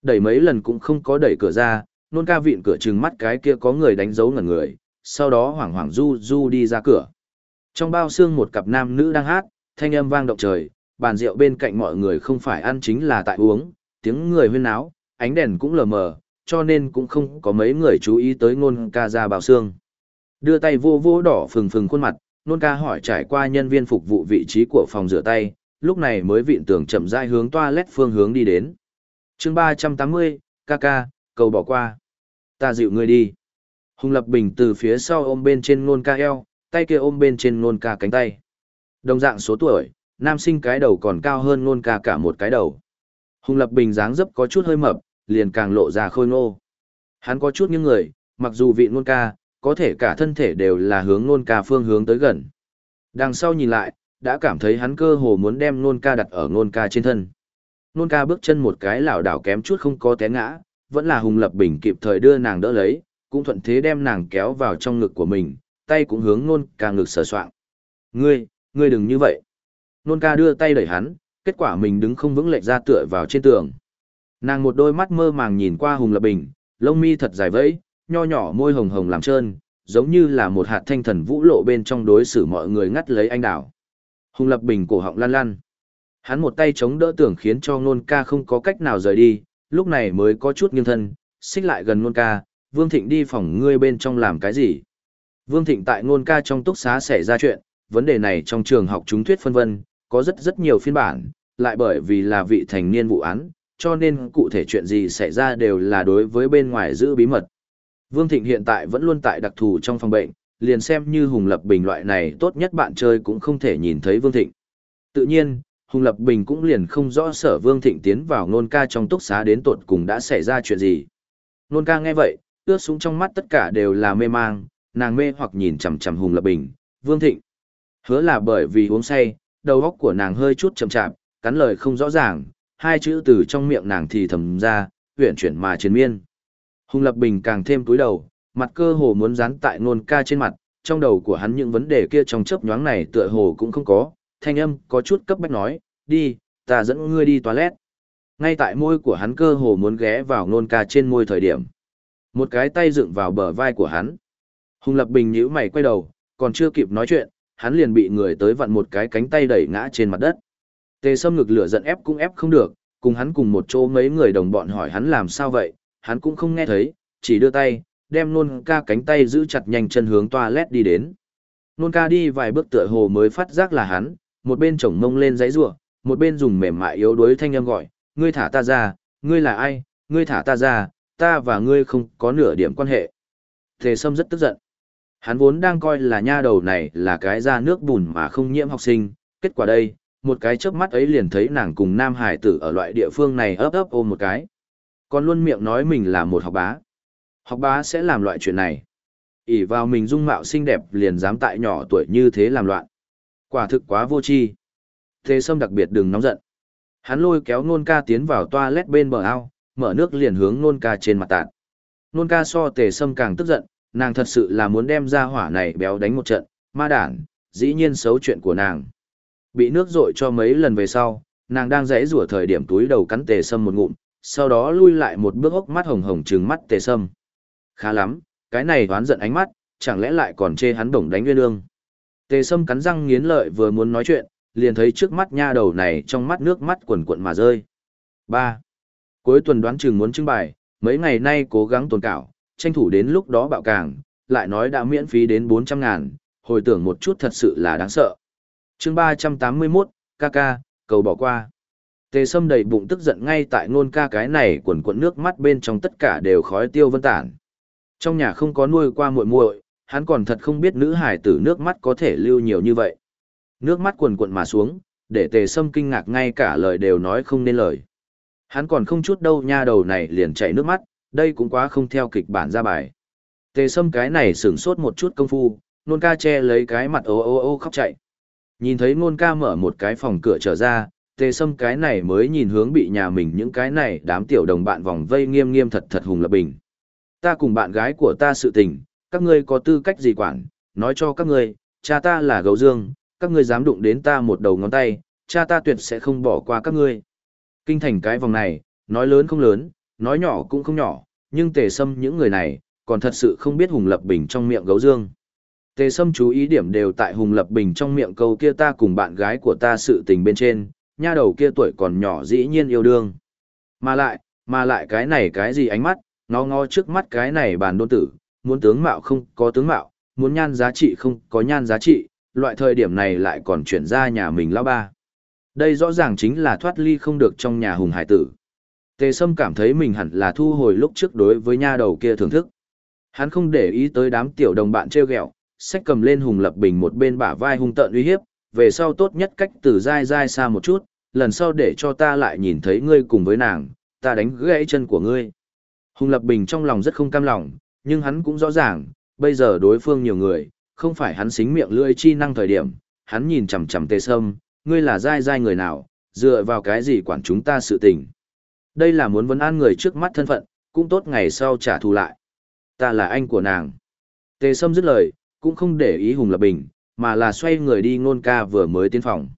Đẩy mấy lần cũng không có đẩy cửa ra, nôn ca vịn cửa trừng mắt cái kia có người đánh dấu ngẩn người, sau đó hoảng hoảng du du đi ra cửa. Trong bao xương một cặp nam nữ đang hát, thanh âm vang động trời, bàn rượu bên cạnh mọi người không phải ăn chính là tại uống, tiếng người huyên náo, ánh đèn cũng lờ mờ, cho nên cũng không có mấy người chú ý tới ngôn ca ra bao xương. Đưa tay vô vô đỏ phừng phừng khuôn mặt, nôn ca hỏi trải qua nhân viên phục vụ vị trí của phòng rửa tay, lúc này mới vịn tường chậm rãi hướng toilet phương hướng đi đến. chương 380, ca ca, cầu bỏ qua. Ta dịu người đi. Hùng Lập Bình từ phía sau ôm bên trên nôn ca eo, tay kia ôm bên trên nôn ca cánh tay. Đồng dạng số tuổi, nam sinh cái đầu còn cao hơn nôn ca cả một cái đầu. Hùng Lập Bình dáng dấp có chút hơi mập, liền càng lộ ra khôi ngô. Hắn có chút những người, mặc dù vị nôn ca, có thể cả thân thể đều là hướng nôn ca phương hướng tới gần. Đằng sau nhìn lại, đã cảm thấy hắn cơ hồ muốn đem nôn ca đặt ở nôn ca trên thân. Nôn ca bước chân một cái lảo đảo kém chút không có té ngã, vẫn là Hùng Lập Bình kịp thời đưa nàng đỡ lấy, cũng thuận thế đem nàng kéo vào trong ngực của mình, tay cũng hướng nôn ca ngực sờ soạng. Ngươi, ngươi đừng như vậy. Nôn ca đưa tay đẩy hắn, kết quả mình đứng không vững lệch ra tựa vào trên tường. Nàng một đôi mắt mơ màng nhìn qua Hùng Lập Bình, lông mi thật dài vẫy, nho nhỏ môi hồng hồng làm trơn, giống như là một hạt thanh thần vũ lộ bên trong đối xử mọi người ngắt lấy anh đảo. Hùng Lập Bình cổ họng lăn lăn. Hắn một tay chống đỡ tưởng khiến cho Nôn ca không có cách nào rời đi, lúc này mới có chút nghiêng thân, xích lại gần Nôn ca, Vương Thịnh đi phòng ngươi bên trong làm cái gì. Vương Thịnh tại Nôn ca trong túc xá xảy ra chuyện, vấn đề này trong trường học chúng thuyết phân vân, có rất rất nhiều phiên bản, lại bởi vì là vị thành niên vụ án, cho nên cụ thể chuyện gì xảy ra đều là đối với bên ngoài giữ bí mật. Vương Thịnh hiện tại vẫn luôn tại đặc thù trong phòng bệnh, liền xem như Hùng Lập Bình loại này tốt nhất bạn chơi cũng không thể nhìn thấy Vương Thịnh. Tự nhiên, Hùng Lập Bình cũng liền không rõ sở Vương Thịnh tiến vào nôn ca trong túc xá đến tột cùng đã xảy ra chuyện gì. Nôn ca nghe vậy, ướt súng trong mắt tất cả đều là mê mang, nàng mê hoặc nhìn chằm chằm Hùng Lập Bình, Vương Thịnh. Hứa là bởi vì uống say, đầu óc của nàng hơi chút chậm chạp, cắn lời không rõ ràng, hai chữ từ trong miệng nàng thì thầm ra, huyện chuyển mà chiến miên. Hùng Lập Bình càng thêm túi đầu, mặt cơ hồ muốn dán tại nôn ca trên mặt, trong đầu của hắn những vấn đề kia trong chớp nhoáng này tựa hồ cũng không có, thanh âm có chút cấp bách nói, đi, ta dẫn ngươi đi toilet. Ngay tại môi của hắn cơ hồ muốn ghé vào nôn ca trên môi thời điểm. Một cái tay dựng vào bờ vai của hắn. Hùng Lập Bình nhíu mày quay đầu, còn chưa kịp nói chuyện, hắn liền bị người tới vặn một cái cánh tay đẩy ngã trên mặt đất. Tề Sâm ngực lửa giận ép cũng ép không được, cùng hắn cùng một chỗ mấy người đồng bọn hỏi hắn làm sao vậy, hắn cũng không nghe thấy, chỉ đưa tay, đem nôn ca cánh tay giữ chặt nhanh chân hướng toilet đi đến. Nôn ca đi vài bước tựa hồ mới phát giác là hắn, một bên chổng mông lên giấy rủa một bên dùng mềm mại yếu đuối thanh âm gọi, ngươi thả ta ra, ngươi là ai, ngươi thả ta ra, ta và ngươi không có nửa điểm quan hệ. Tề Sâm rất tức giận. Hắn vốn đang coi là nha đầu này là cái da nước bùn mà không nhiễm học sinh, kết quả đây, một cái chớp mắt ấy liền thấy nàng cùng nam hải tử ở loại địa phương này ấp ấp ôm một cái. Còn luôn miệng nói mình là một học bá. Học bá sẽ làm loại chuyện này. ỉ vào mình dung mạo xinh đẹp liền dám tại nhỏ tuổi như thế làm loạn. Quả thực quá vô tri. Thế Sâm đặc biệt đừng nóng giận. Hắn lôi kéo nôn ca tiến vào toilet bên bờ ao, mở nước liền hướng nôn ca trên mặt tạt. Nôn ca so tề sâm càng tức giận, nàng thật sự là muốn đem ra hỏa này béo đánh một trận, ma đản, dĩ nhiên xấu chuyện của nàng. Bị nước rội cho mấy lần về sau, nàng đang rẽ rủa thời điểm túi đầu cắn tề sâm một ngụm, sau đó lui lại một bước ốc mắt hồng hồng trừng mắt tề sâm. Khá lắm, cái này đoán giận ánh mắt, chẳng lẽ lại còn chê hắn đồng đánh nguyên lương. Tề sâm cắn răng nghiến lợi vừa muốn nói chuyện, liền thấy trước mắt nha đầu này trong mắt nước mắt quần cuộn mà rơi. 3. Cuối tuần đoán chừng muốn trưng bài, mấy ngày nay cố gắng tồn cảo, tranh thủ đến lúc đó bạo càng, lại nói đã miễn phí đến 400 ngàn, hồi tưởng một chút thật sự là đáng sợ. chương 381, ca ca, cầu bỏ qua. Tề sâm đầy bụng tức giận ngay tại nôn ca cái này quần cuộn nước mắt bên trong tất cả đều khói tiêu vân tản. Trong nhà không có nuôi qua muội muội, hắn còn thật không biết nữ hải tử nước mắt có thể lưu nhiều như vậy. Nước mắt quần cuộn mà xuống, để tề sâm kinh ngạc ngay cả lời đều nói không nên lời. Hắn còn không chút đâu nha đầu này liền chảy nước mắt, đây cũng quá không theo kịch bản ra bài. Tề sâm cái này sửng sốt một chút công phu, nôn ca che lấy cái mặt ô ô ô khóc chạy. Nhìn thấy nôn ca mở một cái phòng cửa trở ra, tề sâm cái này mới nhìn hướng bị nhà mình những cái này đám tiểu đồng bạn vòng vây nghiêm nghiêm thật thật hùng lập bình. Ta cùng bạn gái của ta sự tình, các ngươi có tư cách gì quản, nói cho các ngươi, cha ta là gấu dương, các ngươi dám đụng đến ta một đầu ngón tay, cha ta tuyệt sẽ không bỏ qua các ngươi. Kinh thành cái vòng này, nói lớn không lớn, nói nhỏ cũng không nhỏ, nhưng tề sâm những người này, còn thật sự không biết Hùng Lập Bình trong miệng gấu dương. Tề sâm chú ý điểm đều tại Hùng Lập Bình trong miệng câu kia ta cùng bạn gái của ta sự tình bên trên, nha đầu kia tuổi còn nhỏ dĩ nhiên yêu đương. Mà lại, mà lại cái này cái gì ánh mắt, ngó ngó trước mắt cái này bàn đôn tử, muốn tướng mạo không có tướng mạo, muốn nhan giá trị không có nhan giá trị, loại thời điểm này lại còn chuyển ra nhà mình lão ba. Đây rõ ràng chính là thoát ly không được trong nhà hùng hải tử. Tề Sâm cảm thấy mình hẳn là thu hồi lúc trước đối với nha đầu kia thưởng thức. Hắn không để ý tới đám tiểu đồng bạn treo ghẹo, sách cầm lên hùng lập bình một bên bả vai hung tợn uy hiếp, về sau tốt nhất cách từ dai dai xa một chút, lần sau để cho ta lại nhìn thấy ngươi cùng với nàng, ta đánh gãy chân của ngươi. Hùng lập bình trong lòng rất không cam lòng, nhưng hắn cũng rõ ràng, bây giờ đối phương nhiều người, không phải hắn xính miệng lưỡi chi năng thời điểm, hắn nhìn chằm chằm tề sâm, ngươi là dai dai người nào, dựa vào cái gì quản chúng ta sự tình. Đây là muốn vấn an người trước mắt thân phận, cũng tốt ngày sau trả thù lại. Ta là anh của nàng. Tề sâm dứt lời, cũng không để ý Hùng Lập Bình, mà là xoay người đi ngôn ca vừa mới tiến phòng.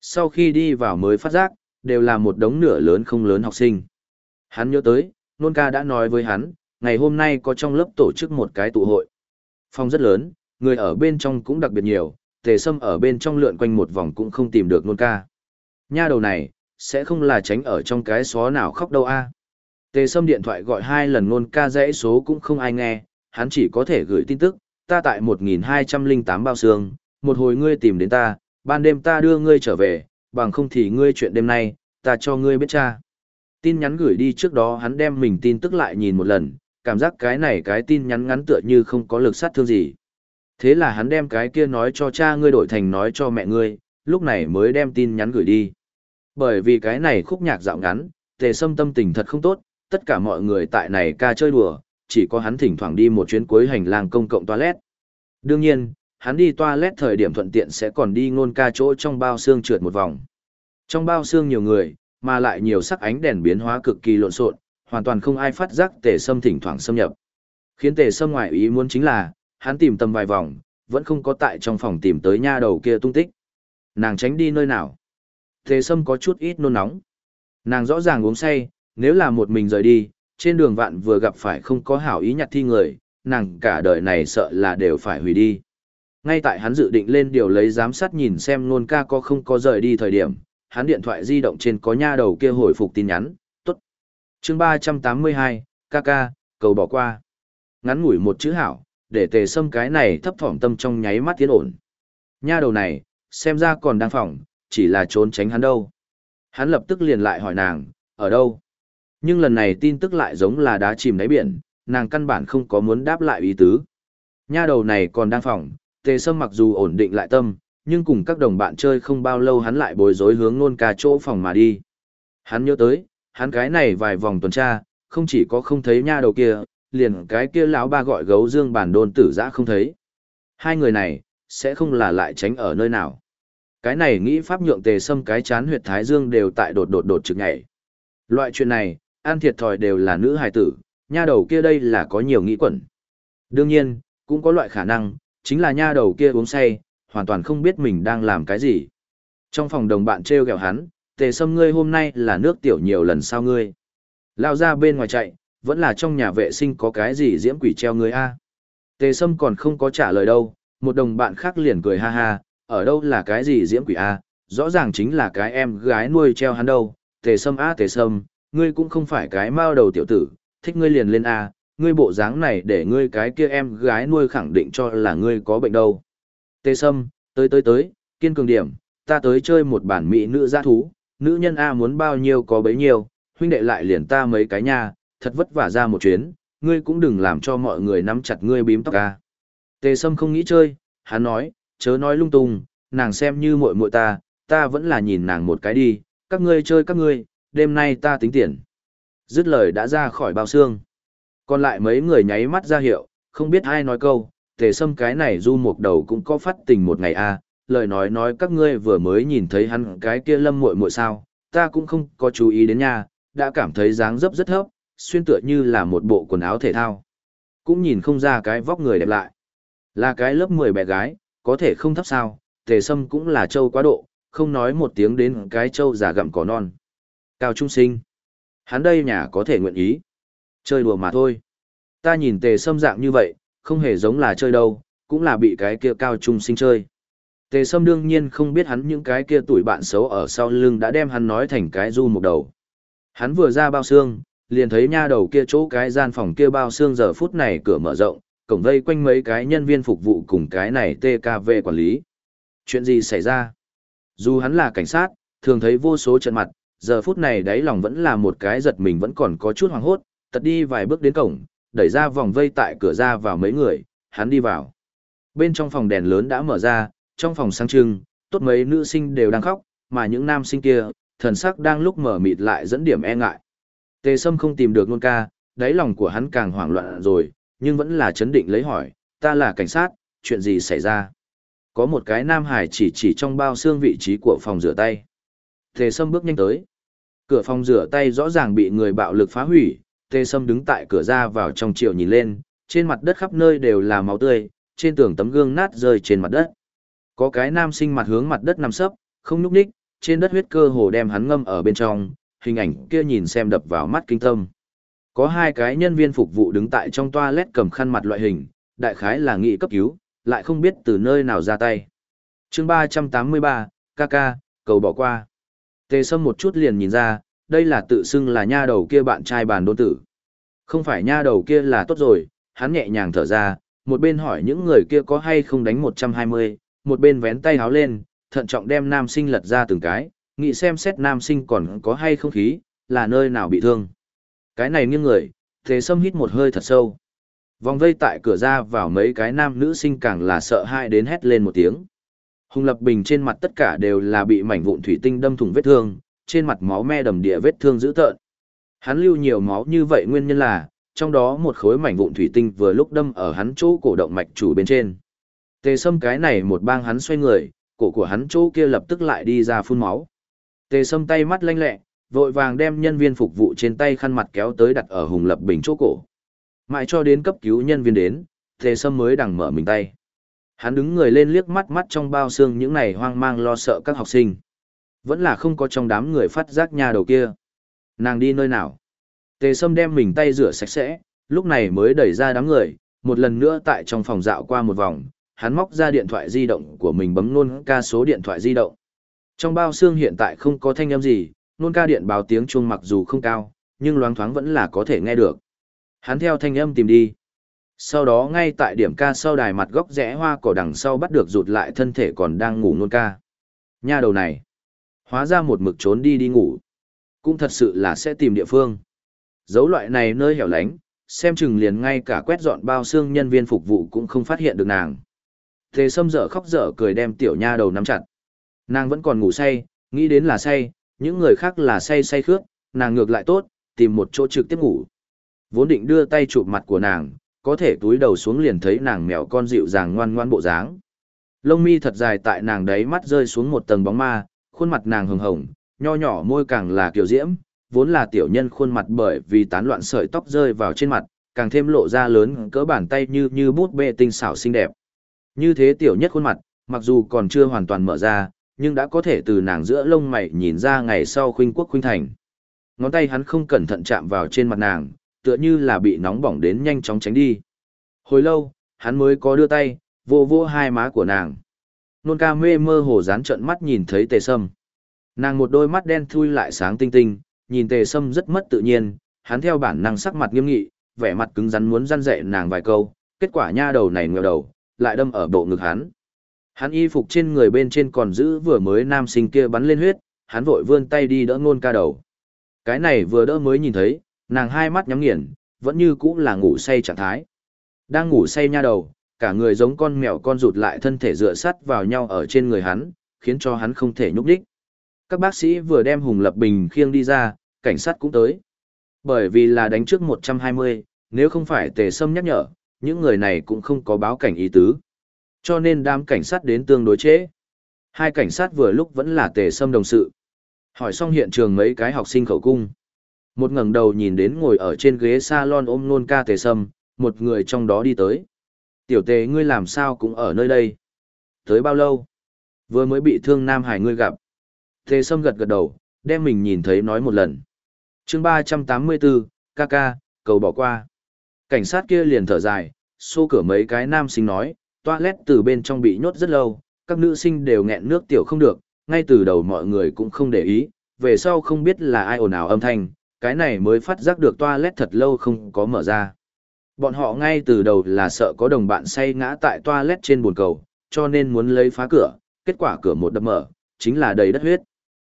Sau khi đi vào mới phát giác, đều là một đống nửa lớn không lớn học sinh. Hắn nhớ tới, ngôn ca đã nói với hắn, ngày hôm nay có trong lớp tổ chức một cái tụ hội. Phòng rất lớn, người ở bên trong cũng đặc biệt nhiều, tề sâm ở bên trong lượn quanh một vòng cũng không tìm được ngôn ca. Nha đầu này, sẽ không là tránh ở trong cái xó nào khóc đâu a. Tề sâm điện thoại gọi hai lần ngôn ca dãy số cũng không ai nghe, hắn chỉ có thể gửi tin tức, ta tại 1208 bao xương, một hồi ngươi tìm đến ta, ban đêm ta đưa ngươi trở về, bằng không thì ngươi chuyện đêm nay, ta cho ngươi biết cha. Tin nhắn gửi đi trước đó hắn đem mình tin tức lại nhìn một lần, cảm giác cái này cái tin nhắn ngắn tựa như không có lực sát thương gì. Thế là hắn đem cái kia nói cho cha ngươi đổi thành nói cho mẹ ngươi, lúc này mới đem tin nhắn gửi đi. Bởi vì cái này khúc nhạc dạo ngắn, tề sâm tâm tình thật không tốt, tất cả mọi người tại này ca chơi đùa, chỉ có hắn thỉnh thoảng đi một chuyến cuối hành lang công cộng toilet. Đương nhiên, hắn đi toilet thời điểm thuận tiện sẽ còn đi ngôn ca chỗ trong bao xương trượt một vòng. Trong bao xương nhiều người, mà lại nhiều sắc ánh đèn biến hóa cực kỳ lộn xộn, hoàn toàn không ai phát giác tề sâm thỉnh thoảng xâm nhập. Khiến tề sâm ngoại ý muốn chính là, hắn tìm tầm vài vòng, vẫn không có tại trong phòng tìm tới nha đầu kia tung tích. Nàng tránh đi nơi nào? Tề sâm có chút ít nôn nóng. Nàng rõ ràng uống say, nếu là một mình rời đi, trên đường vạn vừa gặp phải không có hảo ý nhặt thi người, nàng cả đời này sợ là đều phải hủy đi. Ngay tại hắn dự định lên điều lấy giám sát nhìn xem nôn ca có không có rời đi thời điểm, hắn điện thoại di động trên có nha đầu kia hồi phục tin nhắn, tốt. chương 382, ca ca, cầu bỏ qua. Ngắn ngủi một chữ hảo, để tề sâm cái này thấp thỏm tâm trong nháy mắt tiến ổn. Nha đầu này, xem ra còn đang phòng, chỉ là trốn tránh hắn đâu. Hắn lập tức liền lại hỏi nàng, ở đâu? Nhưng lần này tin tức lại giống là đá chìm đáy biển, nàng căn bản không có muốn đáp lại ý tứ. Nha đầu này còn đang phòng, tề sâm mặc dù ổn định lại tâm, nhưng cùng các đồng bạn chơi không bao lâu hắn lại bối rối hướng nôn ca chỗ phòng mà đi. Hắn nhớ tới, hắn cái này vài vòng tuần tra, không chỉ có không thấy nha đầu kia, liền cái kia lão ba gọi gấu dương bản đôn tử giã không thấy. Hai người này, sẽ không là lại tránh ở nơi nào. Cái này nghĩ pháp nhượng tề sâm cái chán huyệt thái dương đều tại đột đột đột trực nhảy. Loại chuyện này, ăn thiệt thòi đều là nữ hài tử, nha đầu kia đây là có nhiều nghĩ quẩn. Đương nhiên, cũng có loại khả năng, chính là nha đầu kia uống say, hoàn toàn không biết mình đang làm cái gì. Trong phòng đồng bạn treo gẹo hắn, tề sâm ngươi hôm nay là nước tiểu nhiều lần sao ngươi. Lao ra bên ngoài chạy, vẫn là trong nhà vệ sinh có cái gì diễm quỷ treo ngươi a Tề sâm còn không có trả lời đâu, một đồng bạn khác liền cười ha ha, ở đâu là cái gì diễm quỷ a rõ ràng chính là cái em gái nuôi treo hắn đâu. Tề sâm a tề sâm, ngươi cũng không phải cái mao đầu tiểu tử, thích ngươi liền lên a ngươi bộ dáng này để ngươi cái kia em gái nuôi khẳng định cho là ngươi có bệnh đâu. Tề Sâm, tới tới tới, kiên cường điểm, ta tới chơi một bản mỹ nữ giã thú, nữ nhân A muốn bao nhiêu có bấy nhiêu, huynh đệ lại liền ta mấy cái nha, thật vất vả ra một chuyến, ngươi cũng đừng làm cho mọi người nắm chặt ngươi bím tóc A. Tề Sâm không nghĩ chơi, hắn nói, chớ nói lung tung, nàng xem như muội muội ta, ta vẫn là nhìn nàng một cái đi, các ngươi chơi các ngươi, đêm nay ta tính tiền. Dứt lời đã ra khỏi bao xương. Còn lại mấy người nháy mắt ra hiệu, không biết ai nói câu, tề sâm cái này du một đầu cũng có phát tình một ngày a à, lời nói nói các ngươi vừa mới nhìn thấy hắn cái kia lâm muội muội sao, ta cũng không có chú ý đến nha, đã cảm thấy dáng dấp rất thấp, xuyên tựa như là một bộ quần áo thể thao. Cũng nhìn không ra cái vóc người đẹp lại. Là cái lớp 10 bé gái, có thể không thấp sao, tề sâm cũng là châu quá độ, không nói một tiếng đến cái châu giả gặm cỏ non. Cao trung sinh. Hắn đây nhà có thể nguyện ý. Chơi đùa mà thôi. Ta nhìn tề sâm dạng như vậy, không hề giống là chơi đâu, cũng là bị cái kia cao trung sinh chơi. Tề Sâm đương nhiên không biết hắn những cái kia tuổi bạn xấu ở sau lưng đã đem hắn nói thành cái du một đầu. Hắn vừa ra bao xương, liền thấy nha đầu kia chỗ cái gian phòng kia bao xương giờ phút này cửa mở rộng, cổng vây quanh mấy cái nhân viên phục vụ cùng cái này TKV quản lý. Chuyện gì xảy ra? Dù hắn là cảnh sát, thường thấy vô số trận mặt, giờ phút này đáy lòng vẫn là một cái giật mình vẫn còn có chút hoảng hốt, tật đi vài bước đến cổng, đẩy ra vòng vây tại cửa ra vào mấy người, hắn đi vào. Bên trong phòng đèn lớn đã mở ra, trong phòng sáng trưng, tốt mấy nữ sinh đều đang khóc, mà những nam sinh kia, thần sắc đang lúc mở mịt lại dẫn điểm e ngại. Tề Sâm không tìm được nôn ca, đáy lòng của hắn càng hoảng loạn rồi, nhưng vẫn là chấn định lấy hỏi, ta là cảnh sát, chuyện gì xảy ra? Có một cái nam hải chỉ chỉ trong bao xương vị trí của phòng rửa tay. Tề Sâm bước nhanh tới. Cửa phòng rửa tay rõ ràng bị người bạo lực phá hủy, Tê Sâm đứng tại cửa ra vào trong chiều nhìn lên, trên mặt đất khắp nơi đều là máu tươi, trên tường tấm gương nát rơi trên mặt đất. Có cái nam sinh mặt hướng mặt đất nằm sấp, không nhúc nhích, trên đất huyết cơ hồ đem hắn ngâm ở bên trong, hình ảnh kia nhìn xem đập vào mắt kinh tâm. Có hai cái nhân viên phục vụ đứng tại trong toilet cầm khăn mặt loại hình, đại khái là nghị cấp cứu, lại không biết từ nơi nào ra tay. chương 383, KK, cầu bỏ qua. Tề Sâm một chút liền nhìn ra, đây là tự xưng là nha đầu kia bạn trai bàn đôn tử. Không phải nha đầu kia là tốt rồi, hắn nhẹ nhàng thở ra, một bên hỏi những người kia có hay không đánh 120, một bên vén tay háo lên, thận trọng đem nam sinh lật ra từng cái, nghĩ xem xét nam sinh còn có hay không khí, là nơi nào bị thương. Cái này nghiêng người, Tề Sâm hít một hơi thật sâu. Vòng vây tại cửa ra vào mấy cái nam nữ sinh càng là sợ hãi đến hét lên một tiếng. Hùng Lập Bình trên mặt tất cả đều là bị mảnh vụn thủy tinh đâm thủng vết thương, trên mặt máu me đầm địa vết thương dữ tợn. Hắn lưu nhiều máu như vậy nguyên nhân là, trong đó một khối mảnh vụn thủy tinh vừa lúc đâm ở hắn chỗ cổ động mạch chủ bên trên. Tề Sâm cái này một bang hắn xoay người, cổ của hắn chỗ kia lập tức lại đi ra phun máu. Tề Sâm tay mắt lanh lẹ, vội vàng đem nhân viên phục vụ trên tay khăn mặt kéo tới đặt ở Hùng Lập Bình chỗ cổ. Mãi cho đến cấp cứu nhân viên đến, Tề Sâm mới đằng mở mình tay. Hắn đứng người lên liếc mắt mắt trong bao xương những này hoang mang lo sợ các học sinh. Vẫn là không có trong đám người phát giác nhà đầu kia. Nàng đi nơi nào? Tề Sâm đem mình tay rửa sạch sẽ, lúc này mới đẩy ra đám người, một lần nữa tại trong phòng dạo qua một vòng, hắn móc ra điện thoại di động của mình bấm nôn ca số điện thoại di động. Trong bao xương hiện tại không có thanh âm gì, nôn ca điện báo tiếng chuông mặc dù không cao, nhưng loáng thoáng vẫn là có thể nghe được. Hắn theo thanh âm tìm đi. Sau đó ngay tại điểm ca sau đài mặt góc rẽ hoa cỏ đằng sau bắt được rụt lại thân thể còn đang ngủ nôn ca. Nha đầu này. Hóa ra một mực trốn đi đi ngủ. Cũng thật sự là sẽ tìm địa phương. Dấu loại này nơi hẻo lánh, xem chừng liền ngay cả quét dọn bao xương nhân viên phục vụ cũng không phát hiện được nàng. Thế sâm dở khóc dở cười đem tiểu nha đầu nắm chặt. Nàng vẫn còn ngủ say, nghĩ đến là say, những người khác là say say khước, nàng ngược lại tốt, tìm một chỗ trực tiếp ngủ. Vốn định đưa tay chụp mặt của nàng, có thể túi đầu xuống liền thấy nàng mèo con dịu dàng ngoan ngoan bộ dáng. Lông mi thật dài tại nàng đấy mắt rơi xuống một tầng bóng ma, khuôn mặt nàng hồng hồng, nho nhỏ môi càng là kiểu diễm, vốn là tiểu nhân khuôn mặt bởi vì tán loạn sợi tóc rơi vào trên mặt, càng thêm lộ ra lớn cỡ bàn tay như như bút bê tinh xảo xinh đẹp. Như thế tiểu nhất khuôn mặt, mặc dù còn chưa hoàn toàn mở ra, nhưng đã có thể từ nàng giữa lông mày nhìn ra ngày sau khuynh quốc khuynh thành. Ngón tay hắn không cẩn thận chạm vào trên mặt nàng, tựa như là bị nóng bỏng đến nhanh chóng tránh đi. Hồi lâu, hắn mới có đưa tay, vô vô hai má của nàng. Nôn ca mê mơ hồ dán trận mắt nhìn thấy tề sâm. Nàng một đôi mắt đen thui lại sáng tinh tinh, nhìn tề sâm rất mất tự nhiên, hắn theo bản năng sắc mặt nghiêm nghị, vẻ mặt cứng rắn muốn răn dạy nàng vài câu, kết quả nha đầu này ngẹo đầu, lại đâm ở bộ ngực hắn. Hắn y phục trên người bên trên còn giữ vừa mới nam sinh kia bắn lên huyết, hắn vội vươn tay đi đỡ nôn ca đầu. Cái này vừa đỡ mới nhìn thấy, nàng hai mắt nhắm nghiền, vẫn như cũ là ngủ say trạng thái. Đang ngủ say nha đầu, cả người giống con mèo con rụt lại thân thể dựa sắt vào nhau ở trên người hắn, khiến cho hắn không thể nhúc đích. Các bác sĩ vừa đem Hùng Lập Bình khiêng đi ra, cảnh sát cũng tới. Bởi vì là đánh trước 120, nếu không phải tề sâm nhắc nhở, những người này cũng không có báo cảnh ý tứ. Cho nên đám cảnh sát đến tương đối chế. Hai cảnh sát vừa lúc vẫn là tề sâm đồng sự. Hỏi xong hiện trường mấy cái học sinh khẩu cung. Một ngẩng đầu nhìn đến ngồi ở trên ghế salon ôm nôn ca tề sâm, một người trong đó đi tới. Tiểu tề ngươi làm sao cũng ở nơi đây. Tới bao lâu? Vừa mới bị thương Nam Hải ngươi gặp. Tề sâm gật gật đầu, đem mình nhìn thấy nói một lần. chương ba trăm tám mươi bốn, ca ca, cầu bỏ qua. Cảnh sát kia liền thở dài, xô cửa mấy cái nam sinh nói, toilet từ bên trong bị nhốt rất lâu, các nữ sinh đều nghẹn nước tiểu không được, ngay từ đầu mọi người cũng không để ý, về sau không biết là ai ồn ào âm thanh, cái này mới phát giác được toilet thật lâu không có mở ra. Bọn họ ngay từ đầu là sợ có đồng bạn say ngã tại toilet trên buồn cầu, cho nên muốn lấy phá cửa, kết quả cửa một đập mở, chính là đầy đất huyết.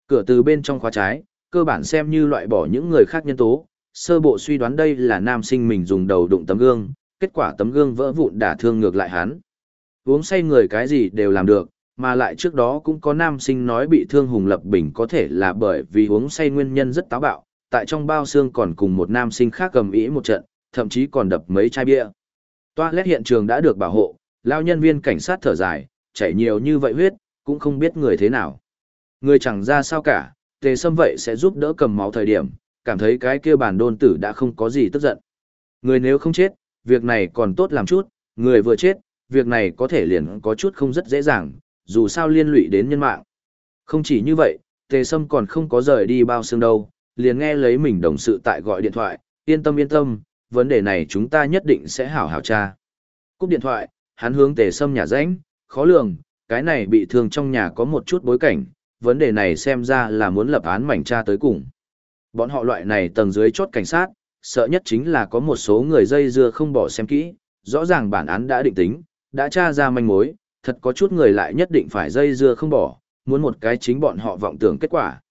Cửa từ bên trong khóa trái, cơ bản xem như loại bỏ những người khác nhân tố, sơ bộ suy đoán đây là nam sinh mình dùng đầu đụng tấm gương, kết quả tấm gương vỡ vụn đả thương ngược lại hắn. Uống say người cái gì đều làm được, mà lại trước đó cũng có nam sinh nói bị thương Hùng Lập Bình có thể là bởi vì uống say nguyên nhân rất táo bạo, tại trong bao xương còn cùng một nam sinh khác cầm ý một trận, thậm chí còn đập mấy chai bia. Toilet hiện trường đã được bảo hộ, lao nhân viên cảnh sát thở dài, chảy nhiều như vậy huyết, cũng không biết người thế nào. Người chẳng ra sao cả, tề sâm vậy sẽ giúp đỡ cầm máu thời điểm, cảm thấy cái kia bản đôn tử đã không có gì tức giận. Người nếu không chết, việc này còn tốt làm chút, người vừa chết, việc này có thể liền có chút không rất dễ dàng, dù sao liên lụy đến nhân mạng. Không chỉ như vậy, tề sâm còn không có rời đi bao xương đâu, liền nghe lấy mình đồng sự tại gọi điện thoại, yên tâm yên tâm, vấn đề này chúng ta nhất định sẽ hảo hảo tra. Cúp điện thoại, hắn hướng tề sâm nhà rãnh, khó lường, cái này bị thương trong nhà có một chút bối cảnh, vấn đề này xem ra là muốn lập án mảnh tra tới cùng. Bọn họ loại này tầng dưới chốt cảnh sát, sợ nhất chính là có một số người dây dưa không bỏ xem kỹ, rõ ràng bản án đã định tính, đã tra ra manh mối, thật có chút người lại nhất định phải dây dưa không bỏ, muốn một cái chính bọn họ vọng tưởng kết quả.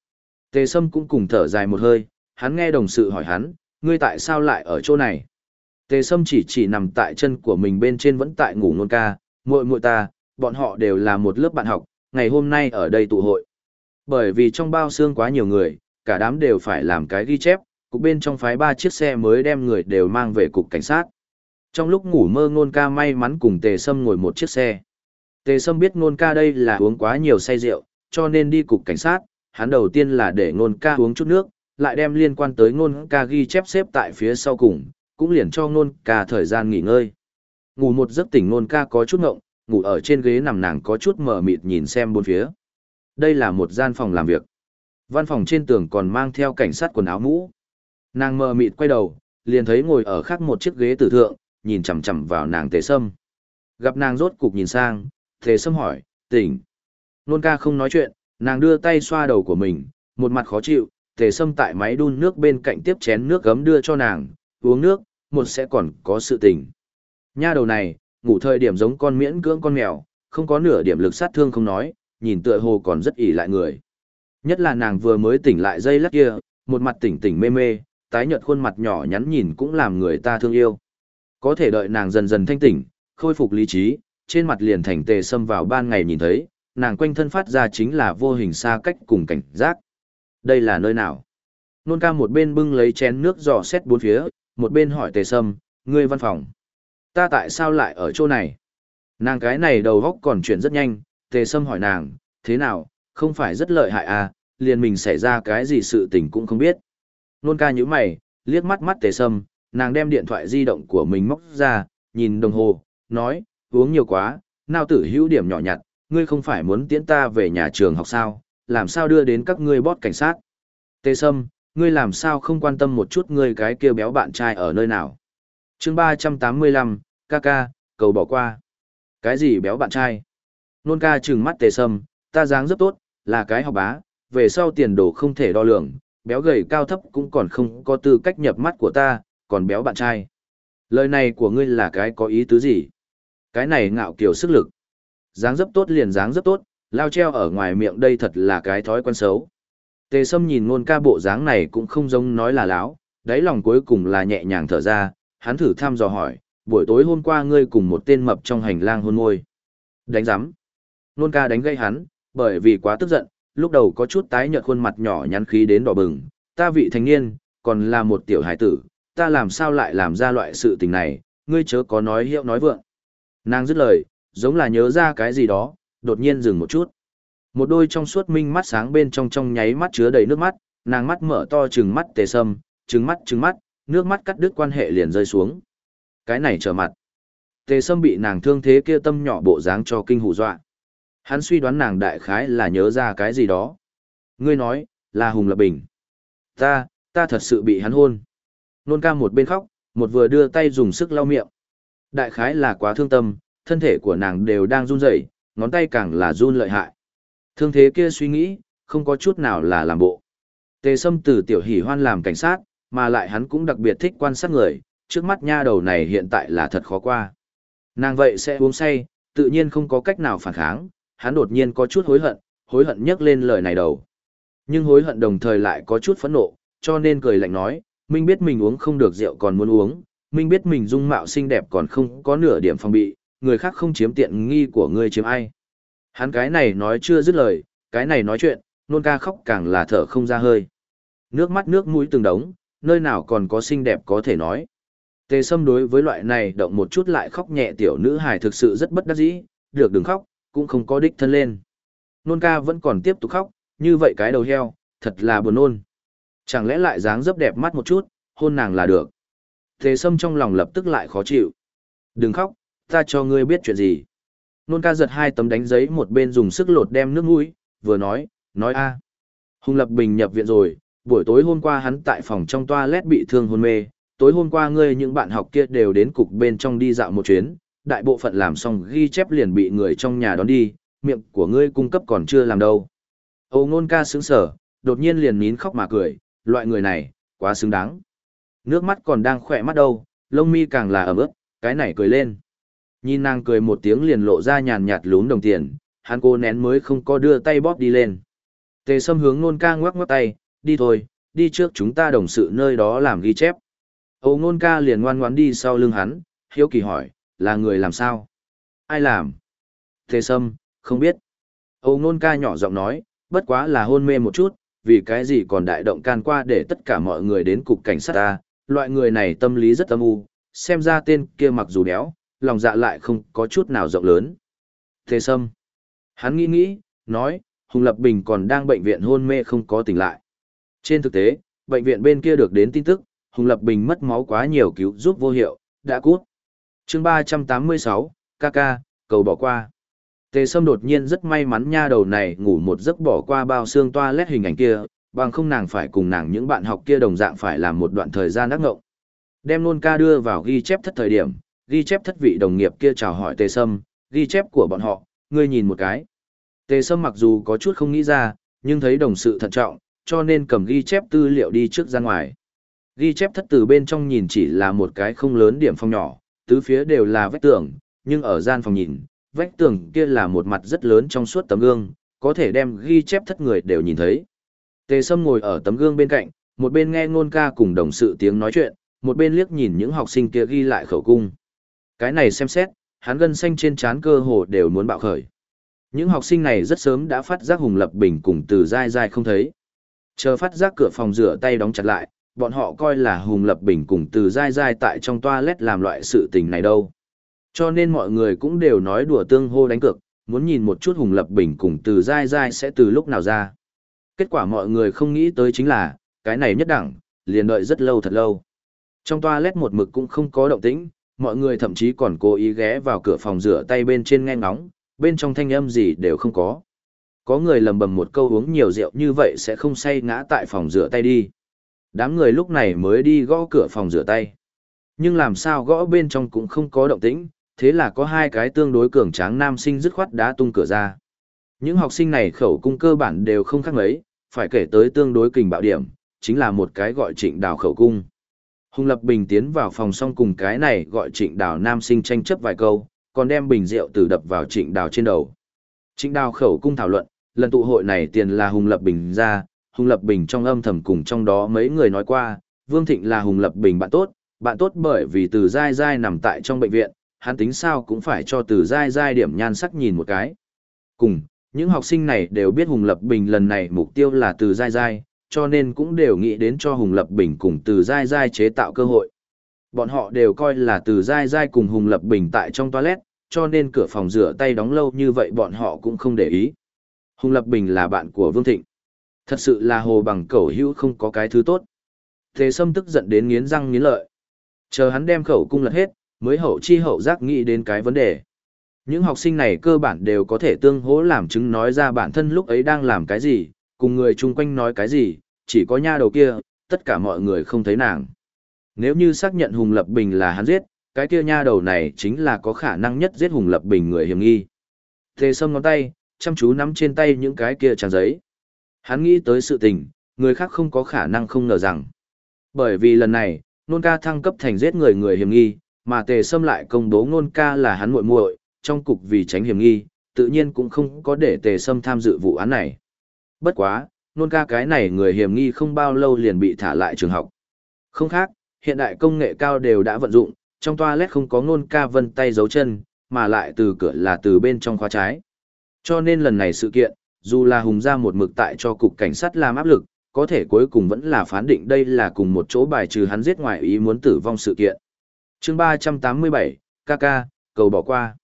Tề Sâm cũng cùng thở dài một hơi, hắn nghe đồng sự hỏi hắn, ngươi tại sao lại ở chỗ này? Tề Sâm chỉ chỉ nằm tại chân của mình bên trên vẫn tại ngủ nôn ca, muội muội ta, bọn họ đều là một lớp bạn học, ngày hôm nay ở đây tụ hội. Bởi vì trong bao xương quá nhiều người, cả đám đều phải làm cái ghi chép, cục bên trong phái ba chiếc xe mới đem người đều mang về cục cảnh sát. Trong lúc ngủ mơ ngôn ca may mắn cùng Tề Sâm ngồi một chiếc xe. Tề Sâm biết ngôn ca đây là uống quá nhiều say rượu, cho nên đi cục cảnh sát, hắn đầu tiên là để ngôn ca uống chút nước, lại đem liên quan tới ngôn ca ghi chép xếp tại phía sau cùng, cũng liền cho ngôn ca thời gian nghỉ ngơi. Ngủ một giấc tỉnh ngôn ca có chút ngộng, ngủ ở trên ghế nằm nàng có chút mờ mịt nhìn xem bốn phía. Đây là một gian phòng làm việc. Văn phòng trên tường còn mang theo cảnh sát quần áo mũ. Nàng mờ mịt quay đầu, liền thấy ngồi ở khác một chiếc ghế tử thượng, nhìn chằm chằm vào nàng tề sâm. Gặp nàng rốt cục nhìn sang, tề sâm hỏi, tỉnh. Nôn ca không nói chuyện, nàng đưa tay xoa đầu của mình, một mặt khó chịu, tề sâm tại máy đun nước bên cạnh tiếp chén nước gấm đưa cho nàng, uống nước, một sẽ còn có sự tỉnh. Nha đầu này, ngủ thời điểm giống con miễn cưỡng con mèo, không có nửa điểm lực sát thương không nói, nhìn tựa hồ còn rất ỉ lại người. Nhất là nàng vừa mới tỉnh lại dây lắc kia, một mặt tỉnh tỉnh mê mê, tái nhợt khuôn mặt nhỏ nhắn nhìn cũng làm người ta thương yêu. Có thể đợi nàng dần dần thanh tỉnh, khôi phục lý trí, trên mặt liền thành tề sâm vào ban ngày nhìn thấy, nàng quanh thân phát ra chính là vô hình xa cách cùng cảnh giác. Đây là nơi nào? Nôn ca một bên bưng lấy chén nước dò xét bốn phía, một bên hỏi tề sâm, ngươi văn phòng. Ta tại sao lại ở chỗ này? Nàng cái này đầu góc còn chuyển rất nhanh, tề sâm hỏi nàng, thế nào, không phải rất lợi hại à, liền mình xảy ra cái gì sự tình cũng không biết. Nôn ca nhíu mày, liếc mắt mắt tề sâm, nàng đem điện thoại di động của mình móc ra, nhìn đồng hồ, nói, uống nhiều quá, nào tử hữu điểm nhỏ nhặt, ngươi không phải muốn tiễn ta về nhà trường học sao, làm sao đưa đến các ngươi bót cảnh sát. Tề sâm, ngươi làm sao không quan tâm một chút ngươi cái kia béo bạn trai ở nơi nào. chương ba trăm tám mươi lăm, ca ca, cầu bỏ qua. Cái gì béo bạn trai? Nôn ca trừng mắt tề sâm, ta dáng rất tốt, là cái học bá, về sau tiền đồ không thể đo lường, béo gầy cao thấp cũng còn không có tư cách nhập mắt của ta, còn béo bạn trai. Lời này của ngươi là cái có ý tứ gì? Cái này ngạo kiều sức lực. Dáng dấp tốt liền dáng dấp tốt, lao treo ở ngoài miệng đây thật là cái thói quen xấu. Tề Sâm nhìn ngôn ca bộ dáng này cũng không giống nói là láo, đáy lòng cuối cùng là nhẹ nhàng thở ra, hắn thử thăm dò hỏi, buổi tối hôm qua ngươi cùng một tên mập trong hành lang hôn môi. Đánh giám. Ngôn ca đánh gây hắn, bởi vì quá tức giận, lúc đầu có chút tái nhợt khuôn mặt nhỏ nhắn khí đến đỏ bừng, ta vị thành niên, còn là một tiểu hải tử, ta làm sao lại làm ra loại sự tình này, ngươi chớ có nói hiệu nói vượng. Nàng dứt lời, giống là nhớ ra cái gì đó, đột nhiên dừng một chút. Một đôi trong suốt minh mắt sáng bên trong trong nháy mắt chứa đầy nước mắt, nàng mắt mở to trừng mắt tề sâm, trừng mắt trừng mắt, nước mắt cắt đứt quan hệ liền rơi xuống. Cái này trở mặt. Tề sâm bị nàng thương thế kia tâm nhỏ bộ dáng cho kinh hù dọa. Hắn suy đoán nàng đại khái là nhớ ra cái gì đó. Ngươi nói, là Hùng Lập Bình. Ta, ta thật sự bị hắn hôn. Nôn ca một bên khóc, một vừa đưa tay dùng sức lau miệng. Đại khái là quá thương tâm, thân thể của nàng đều đang run rẩy, ngón tay càng là run lợi hại. Thương thế kia suy nghĩ, không có chút nào là làm bộ. Tề Sâm từ tiểu hỉ hoan làm cảnh sát, mà lại hắn cũng đặc biệt thích quan sát người, trước mắt nha đầu này hiện tại là thật khó qua. Nàng vậy sẽ uống say, tự nhiên không có cách nào phản kháng, hắn đột nhiên có chút hối hận, hối hận nhắc lên lời này đầu. Nhưng hối hận đồng thời lại có chút phẫn nộ, cho nên cười lạnh nói, Minh biết mình uống không được rượu còn muốn uống, Minh biết mình dung mạo xinh đẹp còn không có nửa điểm phòng bị, người khác không chiếm tiện nghi của ngươi chiếm ai. Hắn cái này nói chưa dứt lời, cái này nói chuyện, nôn ca khóc càng là thở không ra hơi. Nước mắt nước mũi từng đống, nơi nào còn có xinh đẹp có thể nói. Tề Sâm đối với loại này động một chút lại khóc nhẹ tiểu nữ hài thực sự rất bất đắc dĩ, được đừng khóc, cũng không có đích thân lên. Nôn ca vẫn còn tiếp tục khóc, như vậy cái đầu heo, thật là buồn nôn. Chẳng lẽ lại dáng dấp đẹp mắt một chút, hôn nàng là được. Tề Sâm trong lòng lập tức lại khó chịu. Đừng khóc, ta cho ngươi biết chuyện gì. Nôn ca giật hai tấm đánh giấy một bên dùng sức lột đem nước mũi, vừa nói, nói a. Hùng Lập Bình nhập viện rồi, buổi tối hôm qua hắn tại phòng trong toilet bị thương hôn mê, tối hôm qua ngươi những bạn học kia đều đến cục bên trong đi dạo một chuyến, đại bộ phận làm xong ghi chép liền bị người trong nhà đón đi, miệng của ngươi cung cấp còn chưa làm đâu. Âu Nôn ca sững sở, đột nhiên liền nín khóc mà cười, loại người này, quá xứng đáng. Nước mắt còn đang khỏe mắt đâu, lông mi càng là ẩm ướt, cái này cười lên. Nhìn nàng cười một tiếng liền lộ ra nhàn nhạt lún đồng tiền, hắn cô nén mới không có đưa tay bóp đi lên. Tề sâm hướng nôn ca ngoắc ngoắc tay, đi thôi, đi trước chúng ta đồng sự nơi đó làm ghi chép. Âu Nôn ca liền ngoan ngoãn đi sau lưng hắn, hiếu kỳ hỏi, là người làm sao? Ai làm? Tề sâm, không biết. Âu Nôn ca nhỏ giọng nói, bất quá là hôn mê một chút, vì cái gì còn đại động can qua để tất cả mọi người đến cục cảnh sát ta, loại người này tâm lý rất âm u, xem ra tên kia mặc dù béo, lòng dạ lại không có chút nào rộng lớn. Tề Sâm. Hắn nghĩ nghĩ, nói, Hùng Lập Bình còn đang bệnh viện hôn mê không có tỉnh lại. Trên thực tế, bệnh viện bên kia được đến tin tức, Hùng Lập Bình mất máu quá nhiều cứu giúp vô hiệu, đã cút. chương 386, KK, cầu bỏ qua. Tề Sâm đột nhiên rất may mắn nha đầu này ngủ một giấc bỏ qua bao xương toa lét hình ảnh kia, bằng không nàng phải cùng nàng những bạn học kia đồng dạng phải làm một đoạn thời gian ác ngộng. Đem nôn ca đưa vào ghi chép thất thời điểm, ghi chép thất vị đồng nghiệp kia chào hỏi Tề Sâm, ghi chép của bọn họ, ngươi nhìn một cái. Tề Sâm mặc dù có chút không nghĩ ra, nhưng thấy đồng sự thận trọng, cho nên cầm ghi chép tư liệu đi trước ra ngoài. Ghi chép thất từ bên trong nhìn chỉ là một cái không lớn điểm phong nhỏ, tứ phía đều là vách tường, nhưng ở gian phòng nhìn, vách tường kia là một mặt rất lớn trong suốt tấm gương, có thể đem ghi chép thất người đều nhìn thấy. Tề Sâm ngồi ở tấm gương bên cạnh, một bên nghe ngôn ca cùng đồng sự tiếng nói chuyện, một bên liếc nhìn những học sinh kia ghi lại khẩu cung. Cái này xem xét, hắn gân xanh trên trán cơ hồ đều muốn bạo khởi. Những học sinh này rất sớm đã phát giác Hùng Lập Bình cùng từ dai dai không thấy. Chờ phát giác cửa phòng rửa tay đóng chặt lại, bọn họ coi là Hùng Lập Bình cùng từ dai dai tại trong toilet làm loại sự tình này đâu. Cho nên mọi người cũng đều nói đùa tương hô đánh cược, muốn nhìn một chút Hùng Lập Bình cùng từ dai dai sẽ từ lúc nào ra. Kết quả mọi người không nghĩ tới chính là, cái này nhất đẳng, liền đợi rất lâu thật lâu. Trong toilet một mực cũng không có động tĩnh, mọi người thậm chí còn cố ý ghé vào cửa phòng rửa tay bên trên nghe ngóng, bên trong thanh âm gì đều không có. Có người lầm bầm một câu uống nhiều rượu như vậy sẽ không say ngã tại phòng rửa tay đi. Đám người lúc này mới đi gõ cửa phòng rửa tay. Nhưng làm sao gõ bên trong cũng không có động tĩnh, thế là có hai cái tương đối cường tráng nam sinh dứt khoát đá tung cửa ra. Những học sinh này khẩu cung cơ bản đều không khác mấy, phải kể tới tương đối kình bạo điểm, chính là một cái gọi trịnh đào khẩu cung. Hùng Lập Bình tiến vào phòng xong cùng cái này gọi trịnh đào nam sinh tranh chấp vài câu, còn đem bình rượu từ đập vào trịnh đào trên đầu. Trịnh đào khẩu cung thảo luận, lần tụ hội này tiền là Hùng Lập Bình ra, Hùng Lập Bình trong âm thầm cùng trong đó mấy người nói qua, Vương Thịnh là Hùng Lập Bình bạn tốt, bạn tốt bởi vì từ dai dai nằm tại trong bệnh viện, hắn tính sao cũng phải cho từ dai dai điểm nhan sắc nhìn một cái. Cùng, những học sinh này đều biết Hùng Lập Bình lần này mục tiêu là từ dai dai, cho nên cũng đều nghĩ đến cho Hùng Lập Bình cùng từ Giai Giai chế tạo cơ hội. Bọn họ đều coi là từ Giai Giai cùng Hùng Lập Bình tại trong toilet, cho nên cửa phòng rửa tay đóng lâu như vậy bọn họ cũng không để ý. Hùng Lập Bình là bạn của Vương Thịnh. Thật sự là hồ bằng cẩu hữu không có cái thứ tốt. Thế Sâm tức giận đến nghiến răng nghiến lợi. Chờ hắn đem khẩu cung lật hết, mới hậu chi hậu giác nghĩ đến cái vấn đề. Những học sinh này cơ bản đều có thể tương hỗ làm chứng nói ra bản thân lúc ấy đang làm cái gì, cùng người chung quanh nói cái gì, chỉ có nha đầu kia, tất cả mọi người không thấy nàng. Nếu như xác nhận Hùng Lập Bình là hắn giết, cái kia nha đầu này chính là có khả năng nhất giết Hùng Lập Bình người hiểm nghi. Tề sâm ngón tay, chăm chú nắm trên tay những cái kia trang giấy. Hắn nghĩ tới sự tình, người khác không có khả năng không ngờ rằng. Bởi vì lần này, nôn ca thăng cấp thành giết người người hiểm nghi, mà tề sâm lại công bố nôn ca là hắn muội muội trong cục vì tránh hiểm nghi, tự nhiên cũng không có để tề sâm tham dự vụ án này. Bất quá, nôn ca cái này người hiểm nghi không bao lâu liền bị thả lại trường học. Không khác, hiện đại công nghệ cao đều đã vận dụng, trong toilet không có nôn ca vân tay dấu chân, mà lại từ cửa là từ bên trong khóa trái. Cho nên lần này sự kiện, dù là hùng ra một mực tại cho cục cảnh sát làm áp lực, có thể cuối cùng vẫn là phán định đây là cùng một chỗ bài trừ hắn giết ngoài ý muốn tử vong sự kiện. chương 387, KK, cầu bỏ qua.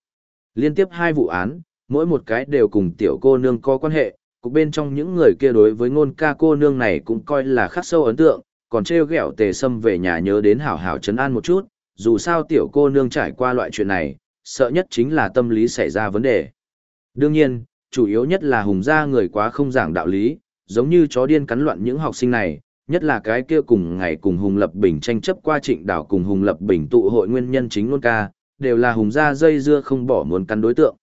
Liên tiếp hai vụ án, mỗi một cái đều cùng tiểu cô nương có quan hệ, cục bên trong những người kia đối với ngôn ca cô nương này cũng coi là khắc sâu ấn tượng, còn treo ghẹo tề sâm về nhà nhớ đến hảo hảo chấn an một chút, dù sao tiểu cô nương trải qua loại chuyện này, sợ nhất chính là tâm lý xảy ra vấn đề. Đương nhiên, chủ yếu nhất là hùng gia người quá không giảng đạo lý, giống như chó điên cắn loạn những học sinh này, nhất là cái kia cùng ngày cùng Hùng Lập Bình tranh chấp qua trịnh đảo cùng Hùng Lập Bình tụ hội nguyên nhân chính nôn ca, đều là Hùng gia dây dưa không bỏ muốn cắn đối tượng.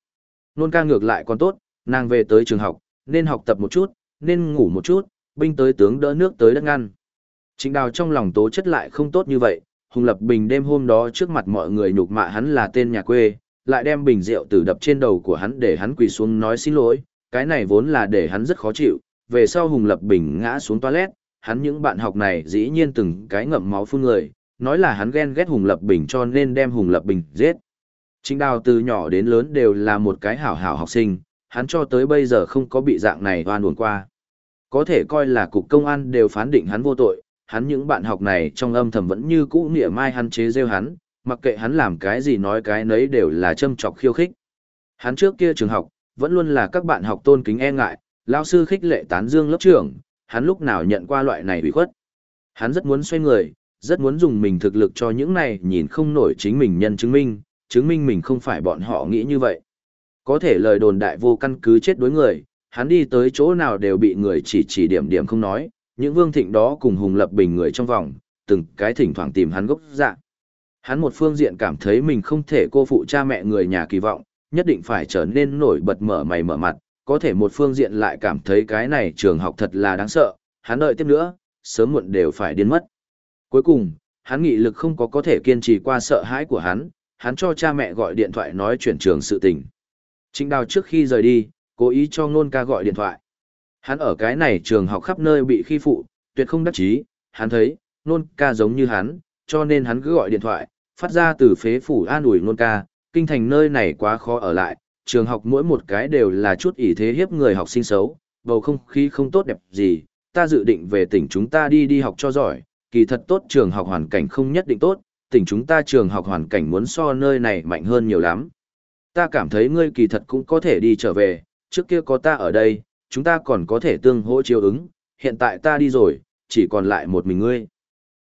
Nôn ca ngược lại còn tốt, nàng về tới trường học, nên học tập một chút, nên ngủ một chút, binh tới tướng đỡ nước tới đất ngăn. Trịnh đào trong lòng tố chất lại không tốt như vậy, Hùng Lập Bình đêm hôm đó trước mặt mọi người nhục mạ hắn là tên nhà quê, lại đem bình rượu từ đập trên đầu của hắn để hắn quỳ xuống nói xin lỗi, cái này vốn là để hắn rất khó chịu, về sau Hùng Lập Bình ngã xuống toilet, hắn những bạn học này dĩ nhiên từng cái ngậm máu phun người, nói là hắn ghen ghét Hùng Lập Bình cho nên đem Hùng Lập Bình giết. Trịnh đào từ nhỏ đến lớn đều là một cái hảo hảo học sinh, hắn cho tới bây giờ không có bị dạng này oan uổng qua. Có thể coi là cục công an đều phán định hắn vô tội, hắn những bạn học này trong âm thầm vẫn như cũ nghĩa mai hắn chế rêu hắn, mặc kệ hắn làm cái gì nói cái nấy đều là châm chọc khiêu khích. Hắn trước kia trường học, vẫn luôn là các bạn học tôn kính e ngại, lao sư khích lệ tán dương lớp trưởng, hắn lúc nào nhận qua loại này bị khuất. Hắn rất muốn xoay người, rất muốn dùng mình thực lực cho những này nhìn không nổi chính mình nhân chứng minh, chứng minh mình không phải bọn họ nghĩ như vậy. Có thể lời đồn đại vô căn cứ chết đối người, hắn đi tới chỗ nào đều bị người chỉ chỉ điểm điểm không nói, những vương thịnh đó cùng hùng lập bình người trong vòng, từng cái thỉnh thoảng tìm hắn gốc dạ. Hắn một phương diện cảm thấy mình không thể cô phụ cha mẹ người nhà kỳ vọng, nhất định phải trở nên nổi bật mở mày mở mặt, có thể một phương diện lại cảm thấy cái này trường học thật là đáng sợ, hắn đợi tiếp nữa, sớm muộn đều phải điên mất. Cuối cùng, hắn nghị lực không có có thể kiên trì qua sợ hãi của hắn, hắn cho cha mẹ gọi điện thoại nói chuyển trường sự tình. Trịnh đào trước khi rời đi, cố ý cho Nôn ca gọi điện thoại. Hắn ở cái này trường học khắp nơi bị khi phụ, tuyệt không đắc chí, hắn thấy, Nôn ca giống như hắn, cho nên hắn cứ gọi điện thoại, phát ra từ phế phủ an ủi Nôn ca, kinh thành nơi này quá khó ở lại, trường học mỗi một cái đều là chút ý thế hiếp người học sinh xấu, bầu không khí không tốt đẹp gì, ta dự định về tỉnh chúng ta đi đi học cho giỏi, kỳ thật tốt trường học hoàn cảnh không nhất định tốt, tỉnh chúng ta trường học hoàn cảnh muốn so nơi này mạnh hơn nhiều lắm. Ta cảm thấy ngươi kỳ thật cũng có thể đi trở về, trước kia có ta ở đây, chúng ta còn có thể tương hỗ chiếu ứng, hiện tại ta đi rồi, chỉ còn lại một mình ngươi.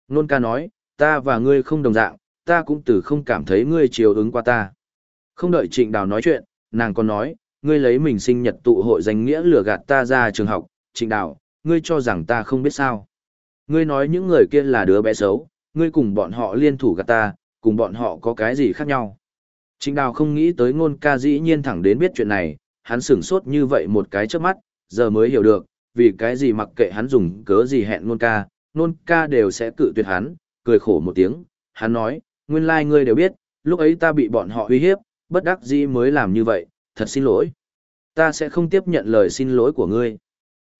Nôn ca nói, ta và ngươi không đồng dạng, ta cũng từ không cảm thấy ngươi chiếu ứng qua ta. Không đợi trịnh đào nói chuyện, nàng còn nói, ngươi lấy mình sinh nhật tụ hội danh nghĩa lừa gạt ta ra trường học, trịnh đào, ngươi cho rằng ta không biết sao. Ngươi nói những người kia là đứa bé xấu, ngươi cùng bọn họ liên thủ gạt ta, cùng bọn họ có cái gì khác nhau. Trịnh đào không nghĩ tới ngôn ca dĩ nhiên thẳng đến biết chuyện này, hắn sửng sốt như vậy một cái trước mắt, giờ mới hiểu được, vì cái gì mặc kệ hắn dùng cớ gì hẹn ngôn ca, ngôn ca đều sẽ cự tuyệt hắn, cười khổ một tiếng, hắn nói, nguyên lai like ngươi đều biết, lúc ấy ta bị bọn họ uy hiếp, bất đắc dĩ mới làm như vậy, thật xin lỗi. Ta sẽ không tiếp nhận lời xin lỗi của ngươi.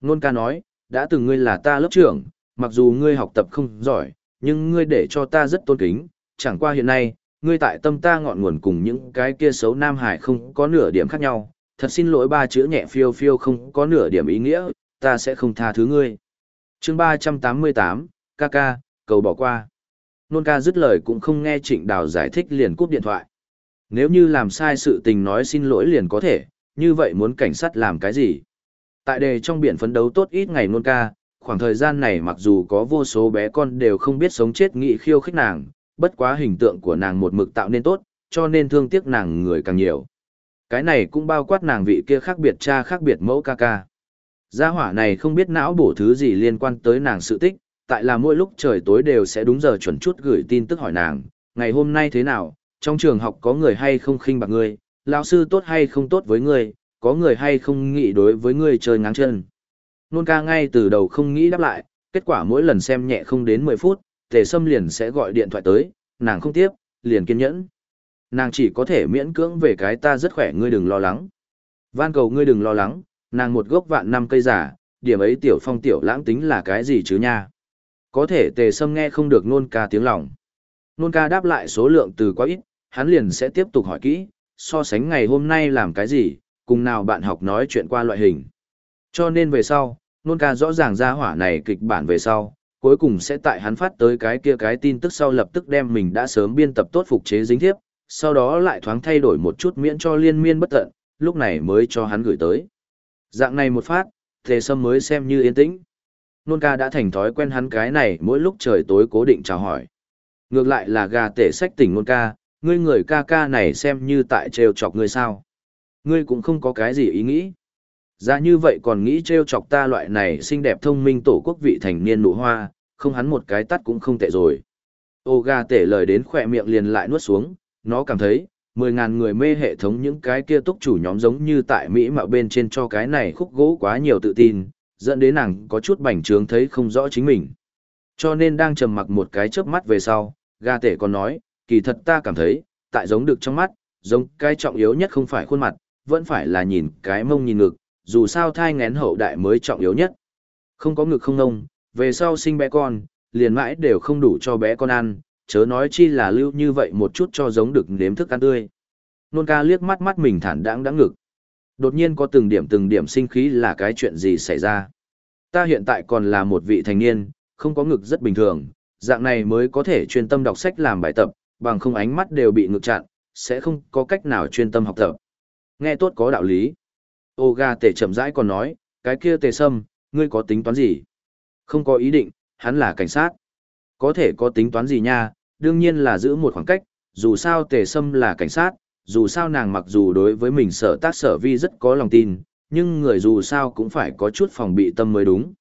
Nôn ca nói, đã từng ngươi là ta lớp trưởng, mặc dù ngươi học tập không giỏi, nhưng ngươi để cho ta rất tôn kính, chẳng qua hiện nay, ngươi tại tâm ta ngọn nguồn cùng những cái kia xấu Nam Hải không có nửa điểm khác nhau, thật xin lỗi ba chữ nhẹ phiêu phiêu không có nửa điểm ý nghĩa, ta sẽ không tha thứ ngươi. chương 388, ca ca, cầu bỏ qua. Nôn ca dứt lời cũng không nghe trịnh đào giải thích liền cúp điện thoại. Nếu như làm sai sự tình nói xin lỗi liền có thể, như vậy muốn cảnh sát làm cái gì? Tại đề trong biển phấn đấu tốt ít ngày nôn ca, khoảng thời gian này mặc dù có vô số bé con đều không biết sống chết nghị khiêu khích nàng, bất quá hình tượng của nàng một mực tạo nên tốt, cho nên thương tiếc nàng người càng nhiều. Cái này cũng bao quát nàng vị kia khác biệt cha khác biệt mẫu ca ca. Gia hỏa này không biết não bổ thứ gì liên quan tới nàng sự tích, tại là mỗi lúc trời tối đều sẽ đúng giờ chuẩn chút gửi tin tức hỏi nàng, ngày hôm nay thế nào, trong trường học có người hay không khinh bạc ngươi, lão sư tốt hay không tốt với ngươi, có người hay không nghĩ đối với ngươi chơi ngáng chân. Nôn ca ngay từ đầu không nghĩ đáp lại, kết quả mỗi lần xem nhẹ không đến 10 phút, tề sâm liền sẽ gọi điện thoại tới, nàng không tiếp, liền kiên nhẫn. Nàng chỉ có thể miễn cưỡng về cái ta rất khỏe ngươi đừng lo lắng. Van cầu ngươi đừng lo lắng, nàng một gốc vạn năm cây giả, điểm ấy tiểu phong tiểu lãng tính là cái gì chứ nha. Có thể tề sâm nghe không được nôn ca tiếng lòng. Nôn ca đáp lại số lượng từ quá ít, hắn liền sẽ tiếp tục hỏi kỹ, so sánh ngày hôm nay làm cái gì, cùng nào bạn học nói chuyện qua loại hình. Cho nên về sau, nôn ca rõ ràng ra hỏa này kịch bản về sau, cuối cùng sẽ tại hắn phát tới cái kia cái tin tức sau lập tức đem mình đã sớm biên tập tốt phục chế dính thiếp, sau đó lại thoáng thay đổi một chút miễn cho liên miên bất tận, lúc này mới cho hắn gửi tới. Dạng này một phát, Tề Sâm mới xem như yên tĩnh. Nôn ca đã thành thói quen hắn cái này mỗi lúc trời tối cố định chào hỏi. Ngược lại là gà tể sách tỉnh nôn ca, ngươi người ca ca này xem như tại trêu chọc ngươi sao. Ngươi cũng không có cái gì ý nghĩ. Ra như vậy còn nghĩ trêu chọc ta loại này xinh đẹp thông minh tổ quốc vị thành niên nụ hoa, không hắn một cái tắt cũng không tệ rồi. Ô gà tể lời đến khỏe miệng liền lại nuốt xuống, nó cảm thấy, mười ngàn người mê hệ thống những cái kia túc chủ nhóm giống như tại Mỹ mà bên trên cho cái này khúc gỗ quá nhiều tự tin, dẫn đến nàng có chút bảnh trướng thấy không rõ chính mình. Cho nên đang trầm mặc một cái chớp mắt về sau, gà tể còn nói, kỳ thật ta cảm thấy, tại giống được trong mắt, giống cái trọng yếu nhất không phải khuôn mặt, vẫn phải là nhìn cái mông nhìn ngực, dù sao thai ngén hậu đại mới trọng yếu nhất. Không có ngực không nông, về sau sinh bé con, liền mãi đều không đủ cho bé con ăn, chớ nói chi là lưu như vậy một chút cho giống được nếm thức ăn tươi. Nôn ca liếc mắt mắt mình thản đãng đã ngực. Đột nhiên có từng điểm từng điểm sinh khí là cái chuyện gì xảy ra. Ta hiện tại còn là một vị thành niên, không có ngực rất bình thường, dạng này mới có thể chuyên tâm đọc sách làm bài tập, bằng không ánh mắt đều bị ngực chặn, sẽ không có cách nào chuyên tâm học tập. Nghe tốt có đạo lý. Ô ga tề chậm rãi còn nói, cái kia tề sâm, ngươi có tính toán gì? Không có ý định, hắn là cảnh sát. Có thể có tính toán gì nha, đương nhiên là giữ một khoảng cách, dù sao tề sâm là cảnh sát, dù sao nàng mặc dù đối với mình sở tác sở vi rất có lòng tin, nhưng người dù sao cũng phải có chút phòng bị tâm mới đúng.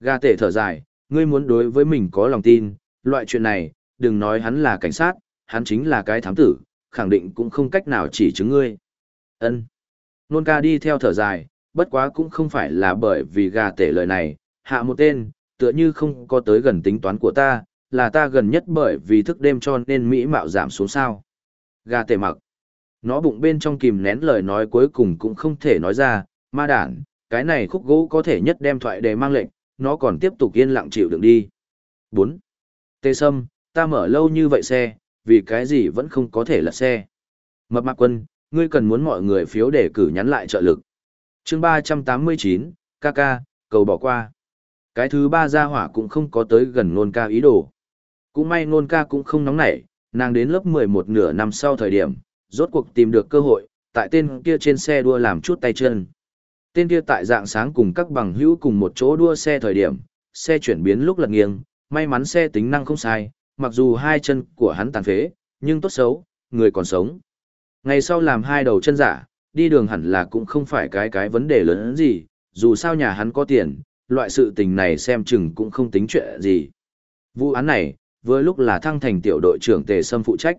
Ga tể thở dài, ngươi muốn đối với mình có lòng tin, loại chuyện này, đừng nói hắn là cảnh sát, hắn chính là cái thám tử, khẳng định cũng không cách nào chỉ chứng ngươi. Ân. Nôn ca đi theo thở dài, bất quá cũng không phải là bởi vì gà tể lời này, hạ một tên, tựa như không có tới gần tính toán của ta, là ta gần nhất bởi vì thức đêm cho nên mỹ mạo giảm xuống sao. Gà tể mặc. Nó bụng bên trong kìm nén lời nói cuối cùng cũng không thể nói ra, ma đản, cái này khúc gỗ có thể nhất đem thoại đề mang lệnh, nó còn tiếp tục yên lặng chịu đựng đi. 4. Tê Sâm, ta mở lâu như vậy xe, vì cái gì vẫn không có thể lật xe. Mập mạc quân, ngươi cần muốn mọi người phiếu để cử nhắn lại trợ lực. chương 389, KK, cầu bỏ qua. Cái thứ ba gia hỏa cũng không có tới gần nôn ca ý đồ. Cũng may nôn ca cũng không nóng nảy, nàng đến lớp 11 nửa năm sau thời điểm, rốt cuộc tìm được cơ hội, tại tên kia trên xe đua làm chút tay chân. Tên kia tại dạng sáng cùng các bằng hữu cùng một chỗ đua xe thời điểm, xe chuyển biến lúc lật nghiêng, may mắn xe tính năng không sai, mặc dù hai chân của hắn tàn phế, nhưng tốt xấu, người còn sống. Ngày sau làm hai đầu chân giả, đi đường hẳn là cũng không phải cái cái vấn đề lớn gì, dù sao nhà hắn có tiền, loại sự tình này xem chừng cũng không tính chuyện gì. Vụ án này, vừa lúc là thăng thành tiểu đội trưởng Tề Sâm phụ trách.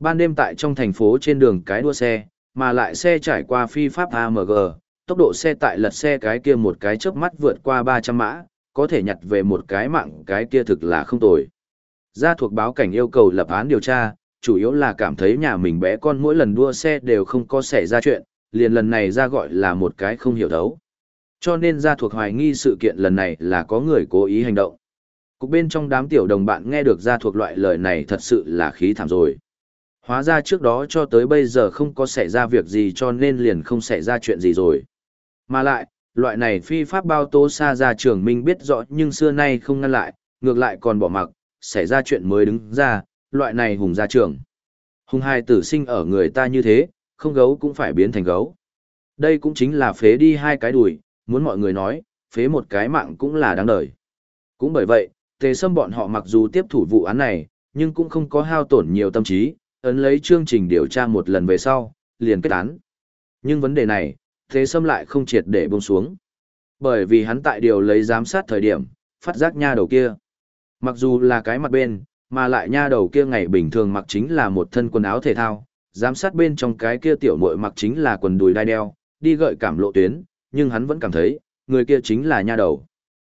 Ban đêm tại trong thành phố trên đường cái đua xe, mà lại xe trải qua phi pháp AMG, tốc độ xe tại lật xe cái kia một cái chớp mắt vượt qua 300 mã, có thể nhặt về một cái mạng cái kia thực là không tồi. Gia thuộc báo cảnh yêu cầu lập án điều tra, chủ yếu là cảm thấy nhà mình bé con mỗi lần đua xe đều không có xảy ra chuyện, liền lần này ra gọi là một cái không hiểu thấu. Cho nên gia thuộc hoài nghi sự kiện lần này là có người cố ý hành động. Cục bên trong đám tiểu đồng bạn nghe được gia thuộc loại lời này thật sự là khí thảm rồi. Hóa ra trước đó cho tới bây giờ không có xảy ra việc gì cho nên liền không xảy ra chuyện gì rồi. Mà lại, loại này phi pháp bao tố xa ra trường minh biết rõ nhưng xưa nay không ngăn lại, ngược lại còn bỏ mặc, xảy ra chuyện mới đứng ra, loại này hùng ra trường. Hùng hai tử sinh ở người ta như thế, không gấu cũng phải biến thành gấu. Đây cũng chính là phế đi hai cái đùi, muốn mọi người nói, phế một cái mạng cũng là đáng đời. Cũng bởi vậy, tề sâm bọn họ mặc dù tiếp thủ vụ án này, nhưng cũng không có hao tổn nhiều tâm trí, ấn lấy chương trình điều tra một lần về sau, liền kết án. Nhưng vấn đề này, Thế Sâm lại không triệt để buông xuống. Bởi vì hắn tại điều lấy giám sát thời điểm, phát giác nha đầu kia. Mặc dù là cái mặt bên, mà lại nha đầu kia ngày bình thường mặc chính là một thân quần áo thể thao, giám sát bên trong cái kia tiểu muội mặc chính là quần đùi đai đeo, đi gợi cảm lộ tuyến, nhưng hắn vẫn cảm thấy, người kia chính là nha đầu.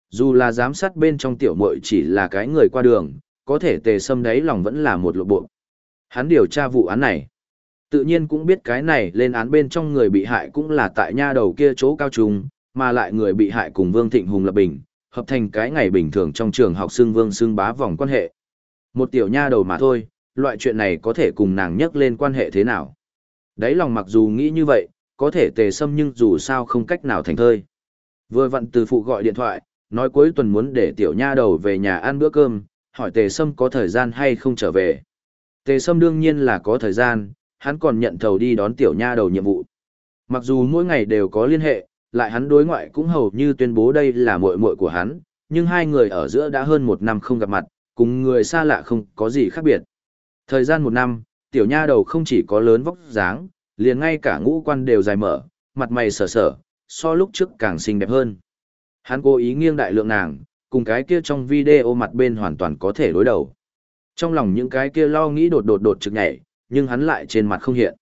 Dù là giám sát bên trong tiểu muội chỉ là cái người qua đường, có thể tề sâm đấy lòng vẫn là một lộ bộ. Hắn điều tra vụ án này. Tự nhiên cũng biết cái này lên án bên trong người bị hại cũng là tại nha đầu kia chỗ cao trùng, mà lại người bị hại cùng Vương Thịnh Hùng lập bình, hợp thành cái ngày bình thường trong trường học xương Vương xương bá vòng quan hệ. Một tiểu nha đầu mà thôi, loại chuyện này có thể cùng nàng nhắc lên quan hệ thế nào. Đấy lòng mặc dù nghĩ như vậy, có thể tề sâm nhưng dù sao không cách nào thành thơi. Vừa vặn từ phụ gọi điện thoại, Nói cuối tuần muốn để tiểu nha đầu về nhà ăn bữa cơm, hỏi tề sâm có thời gian hay không trở về. Tề sâm đương nhiên là có thời gian, hắn còn nhận thầu đi đón tiểu nha đầu nhiệm vụ. Mặc dù mỗi ngày đều có liên hệ, lại hắn đối ngoại cũng hầu như tuyên bố đây là muội muội của hắn, nhưng hai người ở giữa đã hơn một năm không gặp mặt, cùng người xa lạ không có gì khác biệt. Thời gian một năm, tiểu nha đầu không chỉ có lớn vóc dáng, liền ngay cả ngũ quan đều dài mở, mặt mày sở sở, so lúc trước càng xinh đẹp hơn. Hắn cố ý nghiêng đại lượng nàng, cùng cái kia trong video mặt bên hoàn toàn có thể đối đầu. Trong lòng những cái kia lo nghĩ đột đột đột trực nhảy, nhưng hắn lại trên mặt không hiện.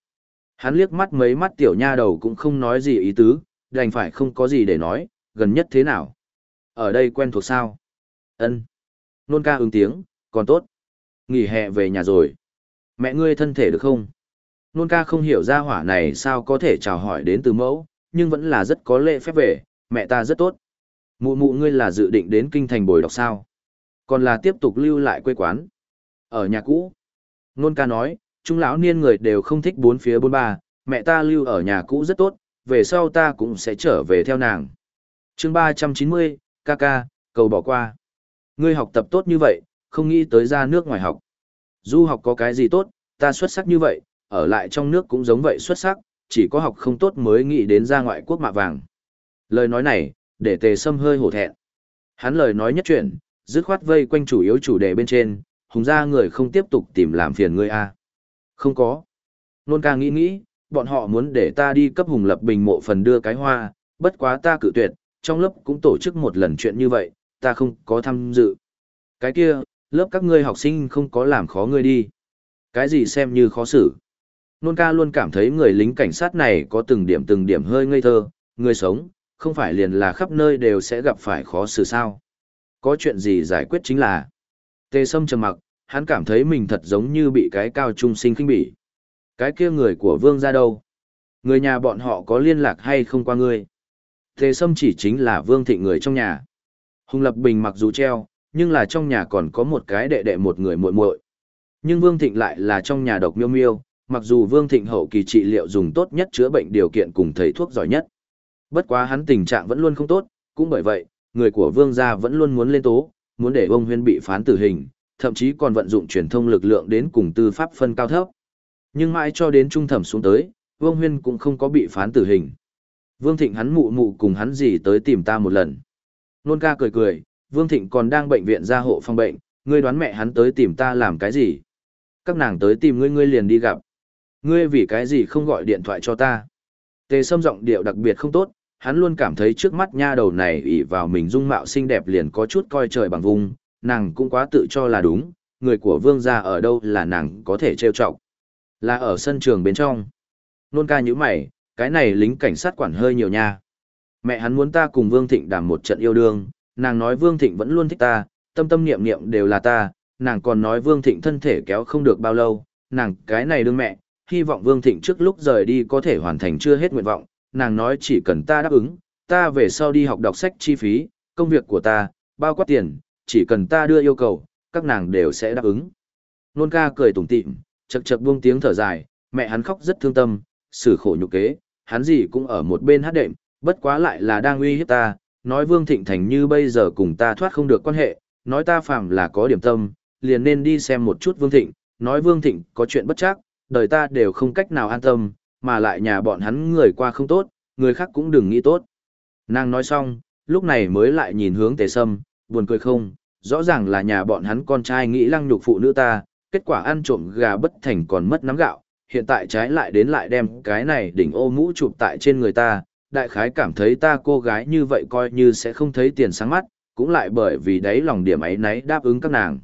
Hắn liếc mắt mấy mắt tiểu nha đầu cũng không nói gì ý tứ, đành phải không có gì để nói, gần nhất thế nào. Ở đây quen thuộc sao? ân Nôn ca ứng tiếng, còn tốt. Nghỉ hè về nhà rồi. Mẹ ngươi thân thể được không? Nôn ca không hiểu ra hỏa này sao có thể chào hỏi đến từ mẫu, nhưng vẫn là rất có lễ phép về, mẹ ta rất tốt. Mụ mụ ngươi là dự định đến kinh thành bồi đọc sao? Còn là tiếp tục lưu lại quê quán? Ở nhà cũ? Nôn ca nói, chúng lão niên người đều không thích bốn phía bốn ba, mẹ ta lưu ở nhà cũ rất tốt, về sau ta cũng sẽ trở về theo nàng. chương ba trăm chín mươi, ca ca, cầu bỏ qua. Ngươi học tập tốt như vậy, không nghĩ tới ra nước ngoài học. Du học có cái gì tốt, ta xuất sắc như vậy, ở lại trong nước cũng giống vậy xuất sắc, chỉ có học không tốt mới nghĩ đến ra ngoại quốc mạ vàng. Lời nói này, để tề sâm hơi hổ thẹn. Hắn lời nói nhất chuyện, dứt khoát vây quanh chủ yếu chủ đề bên trên, hùng ra người không tiếp tục tìm làm phiền ngươi a à. Không có. Nôn ca nghĩ nghĩ, bọn họ muốn để ta đi cấp hùng lập bình mộ phần đưa cái hoa, bất quá ta cự tuyệt, trong lớp cũng tổ chức một lần chuyện như vậy, ta không có tham dự. Cái kia, lớp các ngươi học sinh không có làm khó ngươi đi. Cái gì xem như khó xử. Nôn ca luôn cảm thấy người lính cảnh sát này có từng điểm từng điểm hơi ngây thơ, người sống, không phải liền là khắp nơi đều sẽ gặp phải khó xử sao. Có chuyện gì giải quyết chính là. Tề sâm trầm mặc, hắn cảm thấy mình thật giống như bị cái cao trung sinh khinh bỉ. Cái kia người của vương ra đâu? Người nhà bọn họ có liên lạc hay không qua ngươi? Tề sâm chỉ chính là vương thị người trong nhà. Hùng Lập Bình mặc dù treo, nhưng là trong nhà còn có một cái đệ đệ một người muội muội. Nhưng Vương Thịnh lại là trong nhà độc miêu miêu, mặc dù Vương Thịnh hậu kỳ trị liệu dùng tốt nhất chữa bệnh điều kiện cùng thầy thuốc giỏi nhất. Bất quá hắn tình trạng vẫn luôn không tốt, cũng bởi vậy, người của Vương gia vẫn luôn muốn lên tố, muốn để ông Huyên bị phán tử hình, thậm chí còn vận dụng truyền thông lực lượng đến cùng tư pháp phân cao thấp. Nhưng mãi cho đến trung thẩm xuống tới, Vương Huyên cũng không có bị phán tử hình. Vương Thịnh hắn mụ mụ cùng hắn gì tới tìm ta một lần. Nôn ca cười cười, Vương Thịnh còn đang bệnh viện gia hộ phòng bệnh, ngươi đoán mẹ hắn tới tìm ta làm cái gì? Các nàng tới tìm ngươi ngươi liền đi gặp. Ngươi vì cái gì không gọi điện thoại cho ta? Tề sâm giọng điệu đặc biệt không tốt, hắn luôn cảm thấy trước mắt nha đầu này ỷ vào mình dung mạo xinh đẹp liền có chút coi trời bằng vùng, nàng cũng quá tự cho là đúng, người của vương gia ở đâu là nàng có thể trêu chọc. Là ở sân trường bên trong. Nôn ca như mày, cái này lính cảnh sát quản hơi nhiều nha. Mẹ hắn muốn ta cùng Vương Thịnh đàm một trận yêu đương, nàng nói Vương Thịnh vẫn luôn thích ta, tâm tâm niệm niệm đều là ta, nàng còn nói Vương Thịnh thân thể kéo không được bao lâu, nàng cái này đương mẹ, hy vọng Vương Thịnh trước lúc rời đi có thể hoàn thành chưa hết nguyện vọng, nàng nói chỉ cần ta đáp ứng, ta về sau đi học đọc sách chi phí, công việc của ta, bao quát tiền, chỉ cần ta đưa yêu cầu, các nàng đều sẽ đáp ứng. Nôn ca cười tủm tỉm, chật chật buông tiếng thở dài, mẹ hắn khóc rất thương tâm, xử khổ nhục kế, hắn gì cũng ở một bên hát đệm, bất quá lại là đang uy hiếp ta, nói Vương Thịnh Thành như bây giờ cùng ta thoát không được quan hệ, nói ta phàm là có điểm tâm, liền nên đi xem một chút Vương Thịnh, nói Vương Thịnh có chuyện bất chắc, đời ta đều không cách nào an tâm, mà lại nhà bọn hắn người qua không tốt, người khác cũng đừng nghĩ tốt. Nàng nói xong, lúc này mới lại nhìn hướng tề sâm, buồn cười không, rõ ràng là nhà bọn hắn con trai nghĩ lăng nhục phụ nữ ta, kết quả ăn trộm gà bất thành còn mất nắm gạo, hiện tại trái lại đến lại đem cái này đỉnh ô mũ chụp tại trên người ta, đại khái cảm thấy ta cô gái như vậy coi như sẽ không thấy tiền sáng mắt, cũng lại bởi vì đấy lòng điểm ấy nấy đáp ứng các nàng.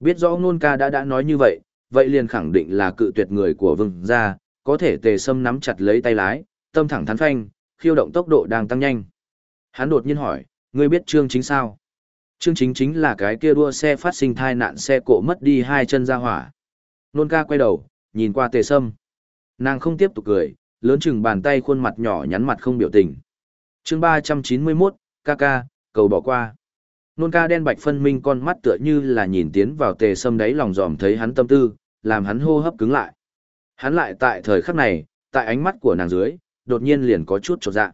Biết rõ nôn ca đã đã nói như vậy, vậy liền khẳng định là cự tuyệt người của vương gia, có thể tề sâm nắm chặt lấy tay lái, tâm thẳng thắn phanh, khiêu động tốc độ đang tăng nhanh. Hắn đột nhiên hỏi, ngươi biết trương chính sao? Trương chính chính là cái kia đua xe phát sinh thai nạn xe cộ mất đi hai chân ra hỏa. Nôn ca quay đầu, nhìn qua tề sâm. Nàng không tiếp tục cười, lớn chừng bàn tay khuôn mặt nhỏ nhắn mặt không biểu tình. chương 391, ca ca, cầu bỏ qua. Nôn ca đen bạch phân minh con mắt tựa như là nhìn tiến vào tề sâm đáy lòng dòm thấy hắn tâm tư, làm hắn hô hấp cứng lại. Hắn lại tại thời khắc này, tại ánh mắt của nàng dưới, đột nhiên liền có chút trột dạ.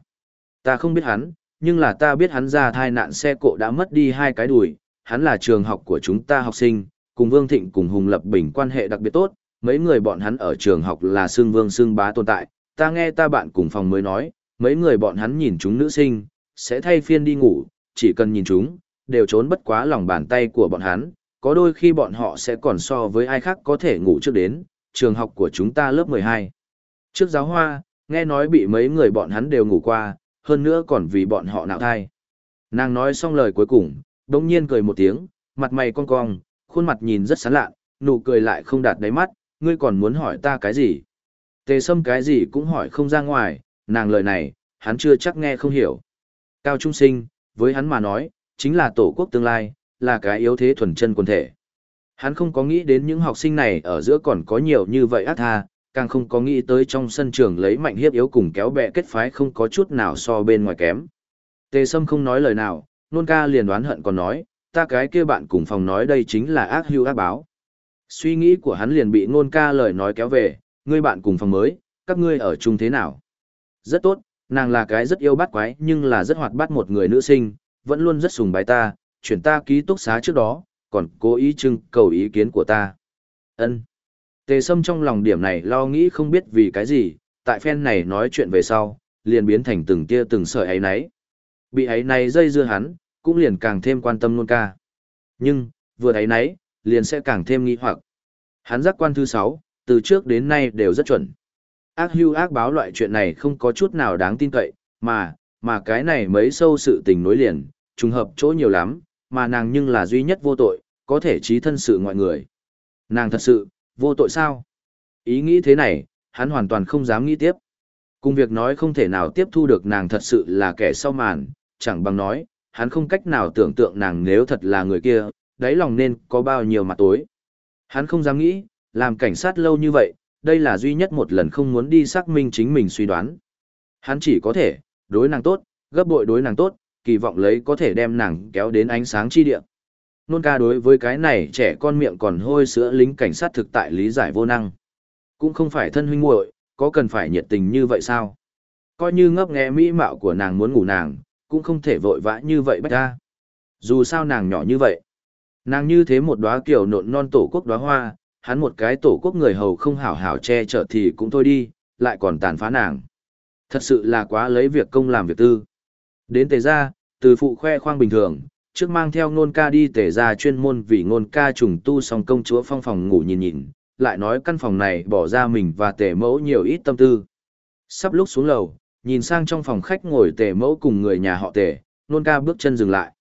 Ta không biết hắn, nhưng là ta biết hắn ra thai nạn xe cộ đã mất đi hai cái đùi, hắn là trường học của chúng ta học sinh, cùng Vương Thịnh cùng Hùng Lập Bình quan hệ đặc biệt tốt, mấy người bọn hắn ở trường học là xương vương xương bá tồn tại, ta nghe ta bạn cùng phòng mới nói, mấy người bọn hắn nhìn chúng nữ sinh, sẽ thay phiên đi ngủ, chỉ cần nhìn chúng, đều trốn bất quá lòng bàn tay của bọn hắn, có đôi khi bọn họ sẽ còn so với ai khác có thể ngủ trước đến, trường học của chúng ta lớp 12. Trước giáo hoa, nghe nói bị mấy người bọn hắn đều ngủ qua, hơn nữa còn vì bọn họ nạo thai. Nàng nói xong lời cuối cùng, đống nhiên cười một tiếng, mặt mày cong cong, khuôn mặt nhìn rất sán lạ, nụ cười lại không đạt đáy mắt, ngươi còn muốn hỏi ta cái gì? Tề sâm cái gì cũng hỏi không ra ngoài, nàng lời này, hắn chưa chắc nghe không hiểu. Cao Trung Sinh, với hắn mà nói, chính là tổ quốc tương lai, là cái yếu thế thuần chân quần thể. Hắn không có nghĩ đến những học sinh này ở giữa còn có nhiều như vậy ác tha, càng không có nghĩ tới trong sân trường lấy mạnh hiếp yếu cùng kéo bè kết phái không có chút nào so bên ngoài kém. Tề Sâm không nói lời nào, nôn ca liền đoán hận còn nói, ta cái kia bạn cùng phòng nói đây chính là ác hưu ác báo. Suy nghĩ của hắn liền bị nôn ca lời nói kéo về, ngươi bạn cùng phòng mới, các ngươi ở chung thế nào? Rất tốt, nàng là cái rất yêu bắt quái nhưng là rất hoạt bát một người nữ sinh, vẫn luôn rất sùng bái ta, chuyển ta ký túc xá trước đó, còn cố ý trưng cầu ý kiến của ta. Ân. Tề Sâm trong lòng điểm này lo nghĩ không biết vì cái gì, tại phen này nói chuyện về sau, liền biến thành từng tia từng sợi ấy nấy. Bị ấy này dây dưa hắn, cũng liền càng thêm quan tâm luôn ca. Nhưng, vừa ấy nấy, liền sẽ càng thêm nghi hoặc. Hắn giác quan thứ sáu, từ trước đến nay đều rất chuẩn. Ác hưu ác báo loại chuyện này không có chút nào đáng tin cậy, mà, mà cái này mấy sâu sự tình nối liền, trùng hợp chỗ nhiều lắm, mà nàng nhưng là duy nhất vô tội, có thể trí thân sự ngoại người. Nàng thật sự, vô tội sao? Ý nghĩ thế này, hắn hoàn toàn không dám nghĩ tiếp. Cùng việc nói không thể nào tiếp thu được nàng thật sự là kẻ sau màn, chẳng bằng nói, hắn không cách nào tưởng tượng nàng nếu thật là người kia, đáy lòng nên có bao nhiêu mặt tối. Hắn không dám nghĩ, làm cảnh sát lâu như vậy, đây là duy nhất một lần không muốn đi xác minh chính mình suy đoán. Hắn chỉ có thể, đối nàng tốt, gấp bội đối nàng tốt, kỳ vọng lấy có thể đem nàng kéo đến ánh sáng chi địa. Nôn ca đối với cái này trẻ con miệng còn hôi sữa lính cảnh sát thực tại lý giải vô năng. Cũng không phải thân huynh muội, có cần phải nhiệt tình như vậy sao? Coi như ngấp nghé mỹ mạo của nàng muốn ngủ nàng, cũng không thể vội vã như vậy bách ra. Dù sao nàng nhỏ như vậy. Nàng như thế một đóa kiểu nộn non tổ quốc đóa hoa, hắn một cái tổ quốc người hầu không hảo hảo che chở thì cũng thôi đi, lại còn tàn phá nàng. Thật sự là quá lấy việc công làm việc tư. Đến tề gia, từ phụ khoe khoang bình thường, trước mang theo ngôn ca đi tề gia chuyên môn vì ngôn ca trùng tu xong công chúa phong phòng ngủ nhìn nhìn, lại nói căn phòng này bỏ ra mình và tề mẫu nhiều ít tâm tư. Sắp lúc xuống lầu, nhìn sang trong phòng khách ngồi tề mẫu cùng người nhà họ tề, ngôn ca bước chân dừng lại.